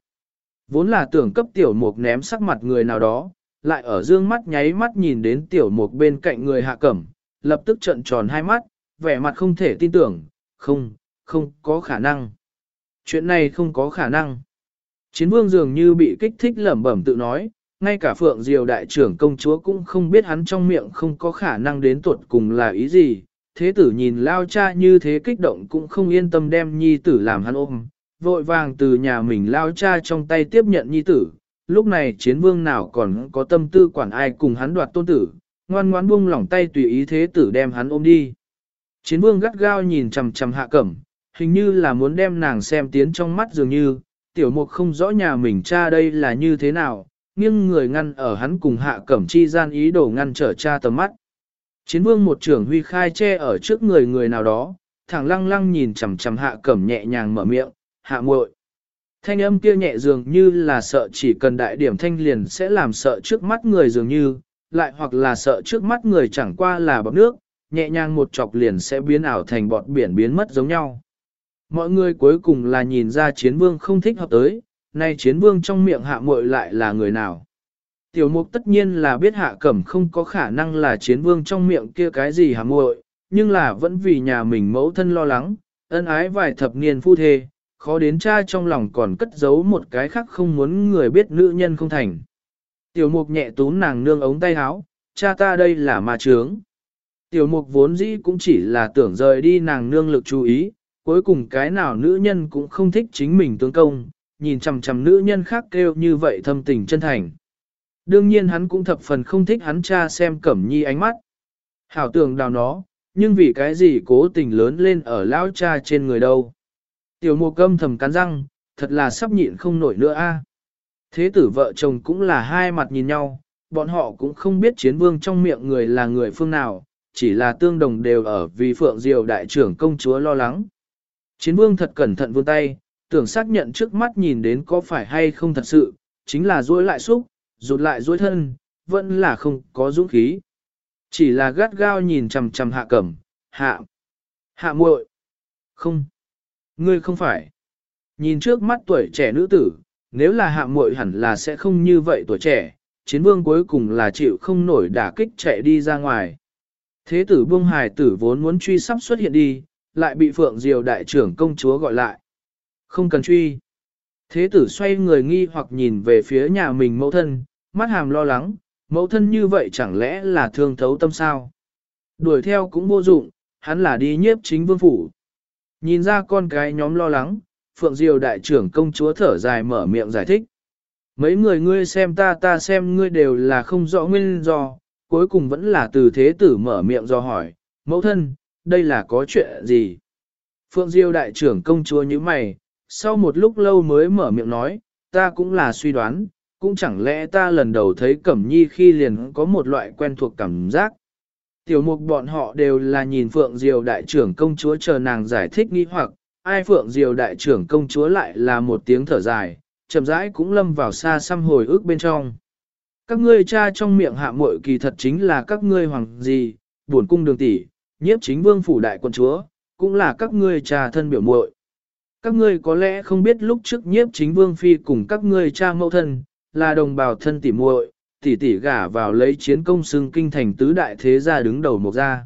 Vốn là tưởng cấp tiểu mục ném sắc mặt người nào đó, lại ở dương mắt nháy mắt nhìn đến tiểu mục bên cạnh người hạ cẩm, lập tức trợn tròn hai mắt, vẻ mặt không thể tin tưởng, không, không có khả năng. Chuyện này không có khả năng. Chiến vương dường như bị kích thích lẩm bẩm tự nói, ngay cả Phượng Diều đại trưởng công chúa cũng không biết hắn trong miệng không có khả năng đến tuột cùng là ý gì. Thế tử nhìn lao cha như thế kích động cũng không yên tâm đem nhi tử làm hắn ôm, vội vàng từ nhà mình lao cha trong tay tiếp nhận nhi tử. Lúc này chiến vương nào còn có tâm tư quản ai cùng hắn đoạt tôn tử, ngoan ngoan buông lỏng tay tùy ý thế tử đem hắn ôm đi. Chiến vương gắt gao nhìn chằm chằm hạ cẩm, hình như là muốn đem nàng xem tiến trong mắt dường như, tiểu mục không rõ nhà mình cha đây là như thế nào, nghiêng người ngăn ở hắn cùng hạ cẩm chi gian ý đồ ngăn trở cha tầm mắt. Chiến vương một trưởng huy khai che ở trước người người nào đó, thẳng lăng lăng nhìn chằm chằm hạ cẩm nhẹ nhàng mở miệng, hạ muội. Thanh âm kia nhẹ dường như là sợ chỉ cần đại điểm thanh liền sẽ làm sợ trước mắt người dường như, lại hoặc là sợ trước mắt người chẳng qua là bọt nước, nhẹ nhàng một chọc liền sẽ biến ảo thành bọt biển biến mất giống nhau. Mọi người cuối cùng là nhìn ra chiến vương không thích hợp tới, nay chiến vương trong miệng hạ muội lại là người nào. Tiểu mục tất nhiên là biết hạ cẩm không có khả năng là chiến vương trong miệng kia cái gì hạ muội, nhưng là vẫn vì nhà mình mẫu thân lo lắng, ân ái vài thập niên phu thê, khó đến cha trong lòng còn cất giấu một cái khác không muốn người biết nữ nhân không thành. Tiểu mục nhẹ tún nàng nương ống tay háo, cha ta đây là ma trướng. Tiểu mục vốn dĩ cũng chỉ là tưởng rời đi nàng nương lực chú ý, cuối cùng cái nào nữ nhân cũng không thích chính mình tướng công, nhìn chằm chằm nữ nhân khác kêu như vậy thâm tình chân thành. Đương nhiên hắn cũng thập phần không thích hắn cha xem cẩm nhi ánh mắt. Hảo tưởng đào nó, nhưng vì cái gì cố tình lớn lên ở lão cha trên người đâu. Tiểu mục câm thầm cắn răng, thật là sắp nhịn không nổi nữa a. Thế tử vợ chồng cũng là hai mặt nhìn nhau, bọn họ cũng không biết chiến vương trong miệng người là người phương nào, chỉ là tương đồng đều ở vì Phượng Diều đại trưởng công chúa lo lắng. Chiến vương thật cẩn thận vươn tay, tưởng xác nhận trước mắt nhìn đến có phải hay không thật sự, chính là dối lại xúc, rụt lại dối thân, vẫn là không có dũng khí. Chỉ là gắt gao nhìn chằm chằm hạ cẩm, hạ, hạ muội, không, ngươi không phải. Nhìn trước mắt tuổi trẻ nữ tử, nếu là hạ muội hẳn là sẽ không như vậy tuổi trẻ, chiến vương cuối cùng là chịu không nổi đả kích chạy đi ra ngoài. Thế tử buông hài tử vốn muốn truy sắp xuất hiện đi, lại bị Phượng Diều đại trưởng công chúa gọi lại. Không cần truy. Thế tử xoay người nghi hoặc nhìn về phía nhà mình mẫu thân, mắt hàm lo lắng, mẫu thân như vậy chẳng lẽ là thương thấu tâm sao? Đuổi theo cũng vô dụng, hắn là đi nhiếp chính vương phủ. Nhìn ra con cái nhóm lo lắng, Phượng Diều đại trưởng công chúa thở dài mở miệng giải thích. Mấy người ngươi xem ta ta xem ngươi đều là không rõ nguyên do, cuối cùng vẫn là từ thế tử mở miệng do hỏi, mẫu thân, đây là có chuyện gì? Phượng Diêu đại trưởng công chúa như mày, sau một lúc lâu mới mở miệng nói, ta cũng là suy đoán, cũng chẳng lẽ ta lần đầu thấy Cẩm Nhi khi liền có một loại quen thuộc cảm giác. Tiểu mục bọn họ đều là nhìn Phượng Diêu đại trưởng công chúa chờ nàng giải thích nghi hoặc, ai Phượng Diều đại trưởng công chúa lại là một tiếng thở dài, chậm rãi cũng lâm vào xa xăm hồi ức bên trong. Các ngươi cha trong miệng hạ muội kỳ thật chính là các ngươi hoàng gì, buồn cung đường tỷ, nhiếp chính vương phủ đại quân chúa, cũng là các ngươi cha thân biểu muội. Các ngươi có lẽ không biết lúc trước nhiếp chính vương phi cùng các ngươi cha mẫu thân, là đồng bào thân tỷ muội, tỷ tỷ gả vào lấy chiến công xưng kinh thành tứ đại thế gia đứng đầu một gia.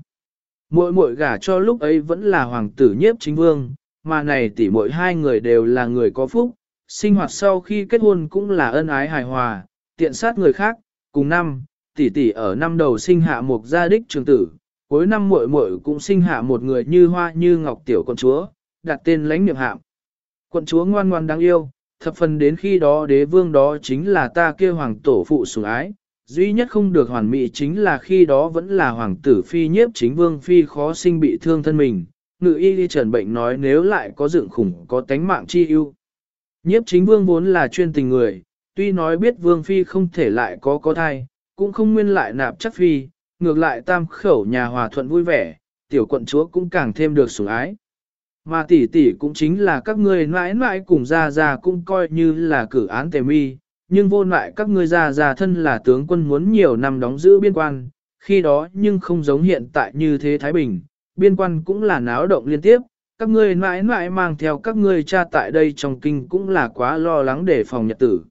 Muội muội gả cho lúc ấy vẫn là hoàng tử nhiếp chính vương, mà này tỷ mỗi hai người đều là người có phúc, sinh hoạt sau khi kết hôn cũng là ân ái hài hòa, tiện sát người khác, cùng năm, tỷ tỷ ở năm đầu sinh hạ một gia đích trường tử, cuối năm muội muội cũng sinh hạ một người như hoa như ngọc tiểu con chúa, đặt tên lãnh niệm hạm. Quận chúa ngoan ngoan đáng yêu, thập phần đến khi đó đế vương đó chính là ta kia hoàng tổ phụ sủng ái, duy nhất không được hoàn mỹ chính là khi đó vẫn là hoàng tử phi nhiếp chính vương phi khó sinh bị thương thân mình. Ngự y đi trần bệnh nói nếu lại có dựng khủng có tánh mạng chi ưu. Nhiếp chính vương vốn là chuyên tình người, tuy nói biết vương phi không thể lại có có thai, cũng không nguyên lại nạp chắc phi, ngược lại tam khẩu nhà hòa thuận vui vẻ, tiểu quận chúa cũng càng thêm được sủng ái. Mà tỷ tỷ cũng chính là các ngươi mãi mãi cùng ra ra cũng coi như là cử án tề mi, nhưng vô lại các ngươi ra ra thân là tướng quân muốn nhiều năm đóng giữ biên quan, khi đó nhưng không giống hiện tại như thế Thái Bình, biên quan cũng là náo động liên tiếp, các ngươi mãi mãi mang theo các ngươi cha tại đây trong kinh cũng là quá lo lắng để phòng nhật tử.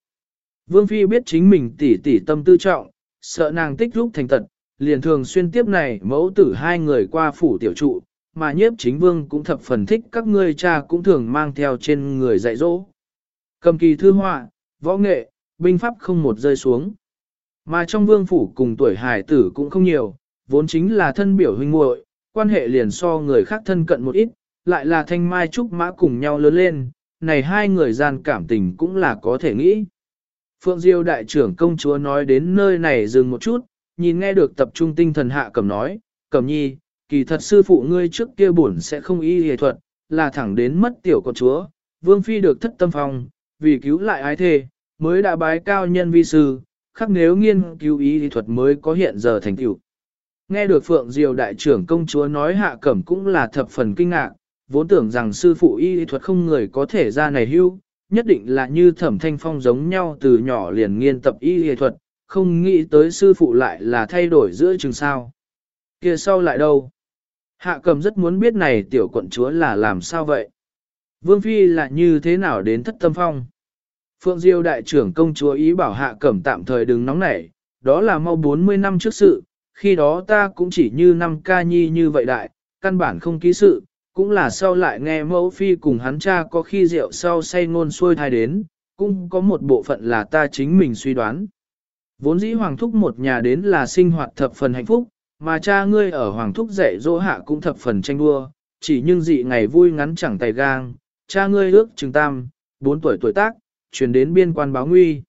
Vương Phi biết chính mình tỉ tỉ tâm tư trọng, sợ nàng tích lúc thành tật, liền thường xuyên tiếp này mẫu tử hai người qua phủ tiểu trụ, mà nhiếp chính vương cũng thập phần thích các ngươi cha cũng thường mang theo trên người dạy dỗ. Cầm kỳ thư họa, võ nghệ, binh pháp không một rơi xuống. Mà trong vương phủ cùng tuổi hải tử cũng không nhiều, vốn chính là thân biểu huynh muội, quan hệ liền so người khác thân cận một ít, lại là thanh mai trúc mã cùng nhau lớn lên, này hai người gian cảm tình cũng là có thể nghĩ. Phượng Diêu đại trưởng công chúa nói đến nơi này dừng một chút, nhìn nghe được tập trung tinh thần hạ cầm nói, cầm nhi, kỳ thật sư phụ ngươi trước kia buồn sẽ không y hề thuật, là thẳng đến mất tiểu con chúa, vương phi được thất tâm phong, vì cứu lại ái thê, mới đã bái cao nhân vi sư, khắc nếu nghiên cứu y hề thuật mới có hiện giờ thành tựu. Nghe được Phượng Diều đại trưởng công chúa nói hạ cẩm cũng là thập phần kinh ngạc, vốn tưởng rằng sư phụ y thuật không người có thể ra này hưu, nhất định là như thẩm thanh phong giống nhau từ nhỏ liền nghiên tập y y thuật, không nghĩ tới sư phụ lại là thay đổi giữa chừng sao. kia sau lại đâu? Hạ cầm rất muốn biết này tiểu quận chúa là làm sao vậy? Vương Phi là như thế nào đến thất tâm phong? Phượng Diêu đại trưởng công chúa ý bảo hạ cẩm tạm thời đừng nóng nảy, đó là mau 40 năm trước sự, khi đó ta cũng chỉ như năm ca nhi như vậy đại, căn bản không ký sự, cũng là sau lại nghe mẫu phi cùng hắn cha có khi rượu sau say ngôn xuôi thai đến, cũng có một bộ phận là ta chính mình suy đoán. Vốn dĩ Hoàng Thúc một nhà đến là sinh hoạt thập phần hạnh phúc, mà cha ngươi ở Hoàng Thúc dạy dỗ hạ cũng thập phần tranh đua, chỉ nhưng dị ngày vui ngắn chẳng tay gang, cha ngươi ước trừng tam, 4 tuổi tuổi tác, chuyển đến biên quan báo nguy.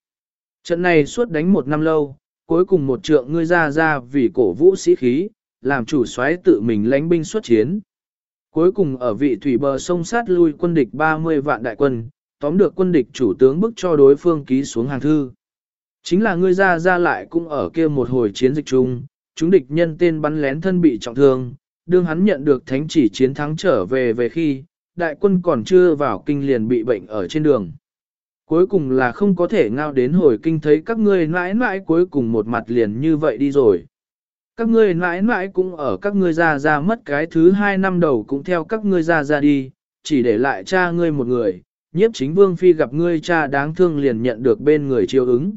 Trận này suốt đánh một năm lâu, cuối cùng một trượng ngươi ra ra vì cổ vũ sĩ khí, làm chủ soái tự mình lãnh binh xuất chiến. Cuối cùng ở vị thủy bờ sông sát lui quân địch 30 vạn đại quân, tóm được quân địch chủ tướng bức cho đối phương ký xuống hàng thư. Chính là ngươi ra ra lại cũng ở kia một hồi chiến dịch chung, chúng địch nhân tên bắn lén thân bị trọng thương, đương hắn nhận được thánh chỉ chiến thắng trở về về khi, đại quân còn chưa vào kinh liền bị bệnh ở trên đường. Cuối cùng là không có thể ngao đến hồi kinh thấy các ngươi mãi mãi cuối cùng một mặt liền như vậy đi rồi. Các ngươi mãi mãi cũng ở các ngươi ra ra mất cái thứ hai năm đầu cũng theo các ngươi ra ra đi, chỉ để lại cha ngươi một người, nhiếp chính vương phi gặp ngươi cha đáng thương liền nhận được bên người chiêu ứng.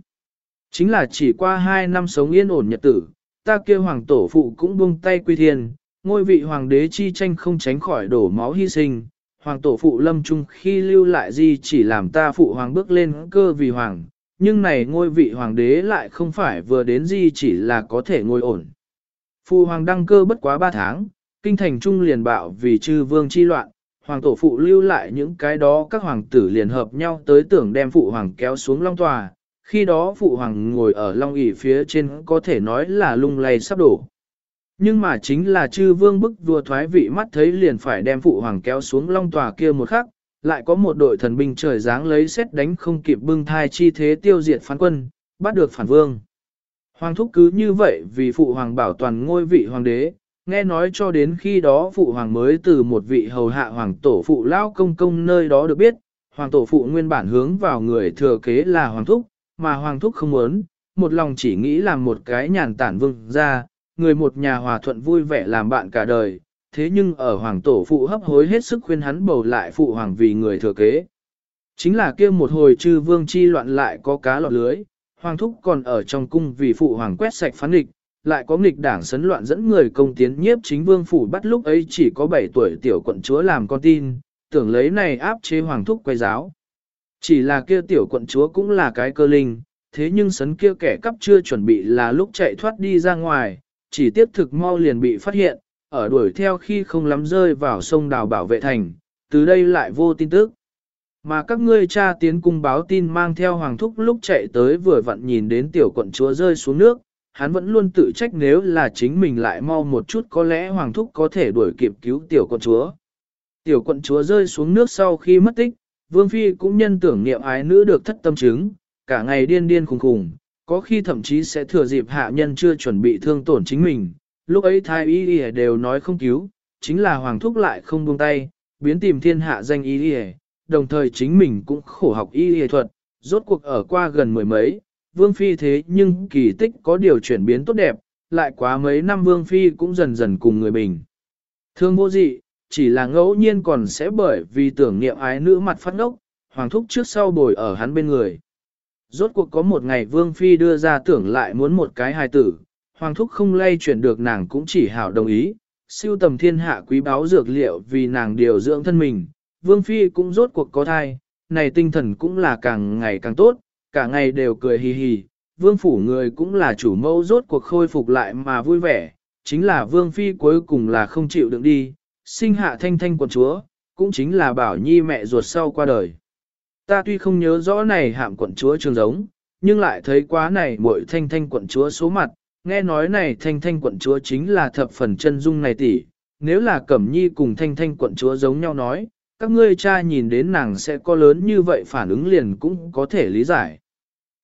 Chính là chỉ qua hai năm sống yên ổn nhật tử, ta kêu hoàng tổ phụ cũng buông tay quy thiên, ngôi vị hoàng đế chi tranh không tránh khỏi đổ máu hy sinh. Hoàng tổ phụ lâm trung khi lưu lại gì chỉ làm ta phụ hoàng bước lên cơ vì hoàng, nhưng này ngôi vị hoàng đế lại không phải vừa đến gì chỉ là có thể ngồi ổn. Phụ hoàng đăng cơ bất quá ba tháng, kinh thành trung liền bạo vì chư vương chi loạn, hoàng tổ phụ lưu lại những cái đó các hoàng tử liền hợp nhau tới tưởng đem phụ hoàng kéo xuống long tòa, khi đó phụ hoàng ngồi ở long ỷ phía trên có thể nói là lung lay sắp đổ. Nhưng mà chính là chư vương bức vua thoái vị mắt thấy liền phải đem phụ hoàng kéo xuống long tòa kia một khắc, lại có một đội thần binh trời giáng lấy xét đánh không kịp bưng thai chi thế tiêu diệt phán quân, bắt được phản vương. Hoàng thúc cứ như vậy vì phụ hoàng bảo toàn ngôi vị hoàng đế, nghe nói cho đến khi đó phụ hoàng mới từ một vị hầu hạ hoàng tổ phụ lao công công nơi đó được biết, hoàng tổ phụ nguyên bản hướng vào người thừa kế là hoàng thúc, mà hoàng thúc không muốn, một lòng chỉ nghĩ làm một cái nhàn tản vương ra, người một nhà hòa thuận vui vẻ làm bạn cả đời, thế nhưng ở hoàng tổ phụ hấp hối hết sức khuyên hắn bầu lại phụ hoàng vì người thừa kế. Chính là kia một hồi chư vương chi loạn lại có cá lọt lưới, hoàng thúc còn ở trong cung vì phụ hoàng quét sạch phán địch, lại có nghịch đảng sấn loạn dẫn người công tiến nhiếp chính vương phủ bắt lúc ấy chỉ có 7 tuổi tiểu quận chúa làm con tin, tưởng lấy này áp chế hoàng thúc quay giáo. Chỉ là kia tiểu quận chúa cũng là cái cơ linh, thế nhưng sấn kia kẻ cắp chưa chuẩn bị là lúc chạy thoát đi ra ngoài, chỉ tiếp thực mau liền bị phát hiện, ở đuổi theo khi không lắm rơi vào sông đào bảo vệ thành, từ đây lại vô tin tức. Mà các ngươi cha tiến cung báo tin mang theo hoàng thúc lúc chạy tới vừa vặn nhìn đến tiểu quận chúa rơi xuống nước, hắn vẫn luôn tự trách nếu là chính mình lại mau một chút có lẽ hoàng thúc có thể đuổi kịp cứu tiểu quận chúa. Tiểu quận chúa rơi xuống nước sau khi mất tích, vương phi cũng nhân tưởng niệm ái nữ được thất tâm chứng, cả ngày điên điên khùng khùng, có khi thậm chí sẽ thừa dịp hạ nhân chưa chuẩn bị thương tổn chính mình, lúc ấy thái y y đều nói không cứu, chính là hoàng thúc lại không buông tay, biến tìm thiên hạ danh y y đồng thời chính mình cũng khổ học y y thuật, rốt cuộc ở qua gần mười mấy, vương phi thế nhưng kỳ tích có điều chuyển biến tốt đẹp, lại quá mấy năm vương phi cũng dần dần cùng người mình Thương vô dị, chỉ là ngẫu nhiên còn sẽ bởi vì tưởng niệm ái nữ mặt phát ngốc, hoàng thúc trước sau bồi ở hắn bên người. Rốt cuộc có một ngày Vương Phi đưa ra tưởng lại muốn một cái hài tử, hoàng thúc không lay chuyển được nàng cũng chỉ hảo đồng ý, siêu tầm thiên hạ quý báu dược liệu vì nàng điều dưỡng thân mình, Vương Phi cũng rốt cuộc có thai, này tinh thần cũng là càng ngày càng tốt, cả ngày đều cười hì hì, Vương Phủ người cũng là chủ mẫu rốt cuộc khôi phục lại mà vui vẻ, chính là Vương Phi cuối cùng là không chịu đựng đi, sinh hạ thanh thanh quần chúa, cũng chính là bảo nhi mẹ ruột sau qua đời. Ta tuy không nhớ rõ này hạm quận chúa trường giống, nhưng lại thấy quá này mỗi thanh thanh quận chúa số mặt, nghe nói này thanh thanh quận chúa chính là thập phần chân dung này tỷ, nếu là Cẩm Nhi cùng thanh thanh quận chúa giống nhau nói, các ngươi cha nhìn đến nàng sẽ có lớn như vậy phản ứng liền cũng có thể lý giải.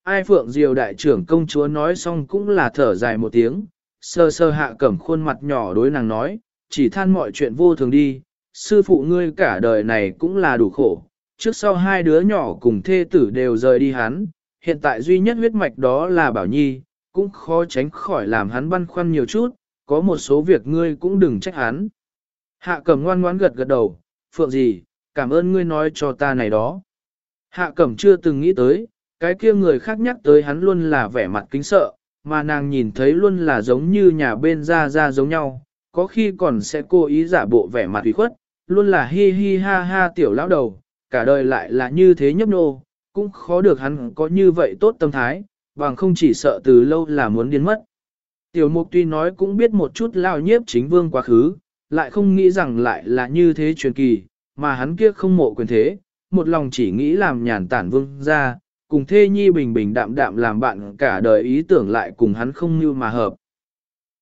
Ai phượng diều đại trưởng công chúa nói xong cũng là thở dài một tiếng, sơ sơ hạ cẩm khuôn mặt nhỏ đối nàng nói, chỉ than mọi chuyện vô thường đi, sư phụ ngươi cả đời này cũng là đủ khổ, trước sau hai đứa nhỏ cùng thê tử đều rời đi hắn, hiện tại duy nhất huyết mạch đó là Bảo Nhi, cũng khó tránh khỏi làm hắn băn khoăn nhiều chút, có một số việc ngươi cũng đừng trách hắn. Hạ cẩm ngoan ngoãn gật gật đầu, phượng gì, cảm ơn ngươi nói cho ta này đó. Hạ cẩm chưa từng nghĩ tới, cái kia người khác nhắc tới hắn luôn là vẻ mặt kính sợ, mà nàng nhìn thấy luôn là giống như nhà bên ra ra giống nhau, có khi còn sẽ cố ý giả bộ vẻ mặt ủy khuất, luôn là hi hi ha ha tiểu lão đầu, cả đời lại là như thế nhấp nô, cũng khó được hắn có như vậy tốt tâm thái, bằng không chỉ sợ từ lâu là muốn điên mất. Tiểu mục tuy nói cũng biết một chút lao nhiếp chính vương quá khứ, lại không nghĩ rằng lại là như thế truyền kỳ, mà hắn kia không mộ quyền thế, một lòng chỉ nghĩ làm nhàn tản vương ra, cùng thê nhi bình bình đạm đạm làm bạn cả đời ý tưởng lại cùng hắn không như mà hợp.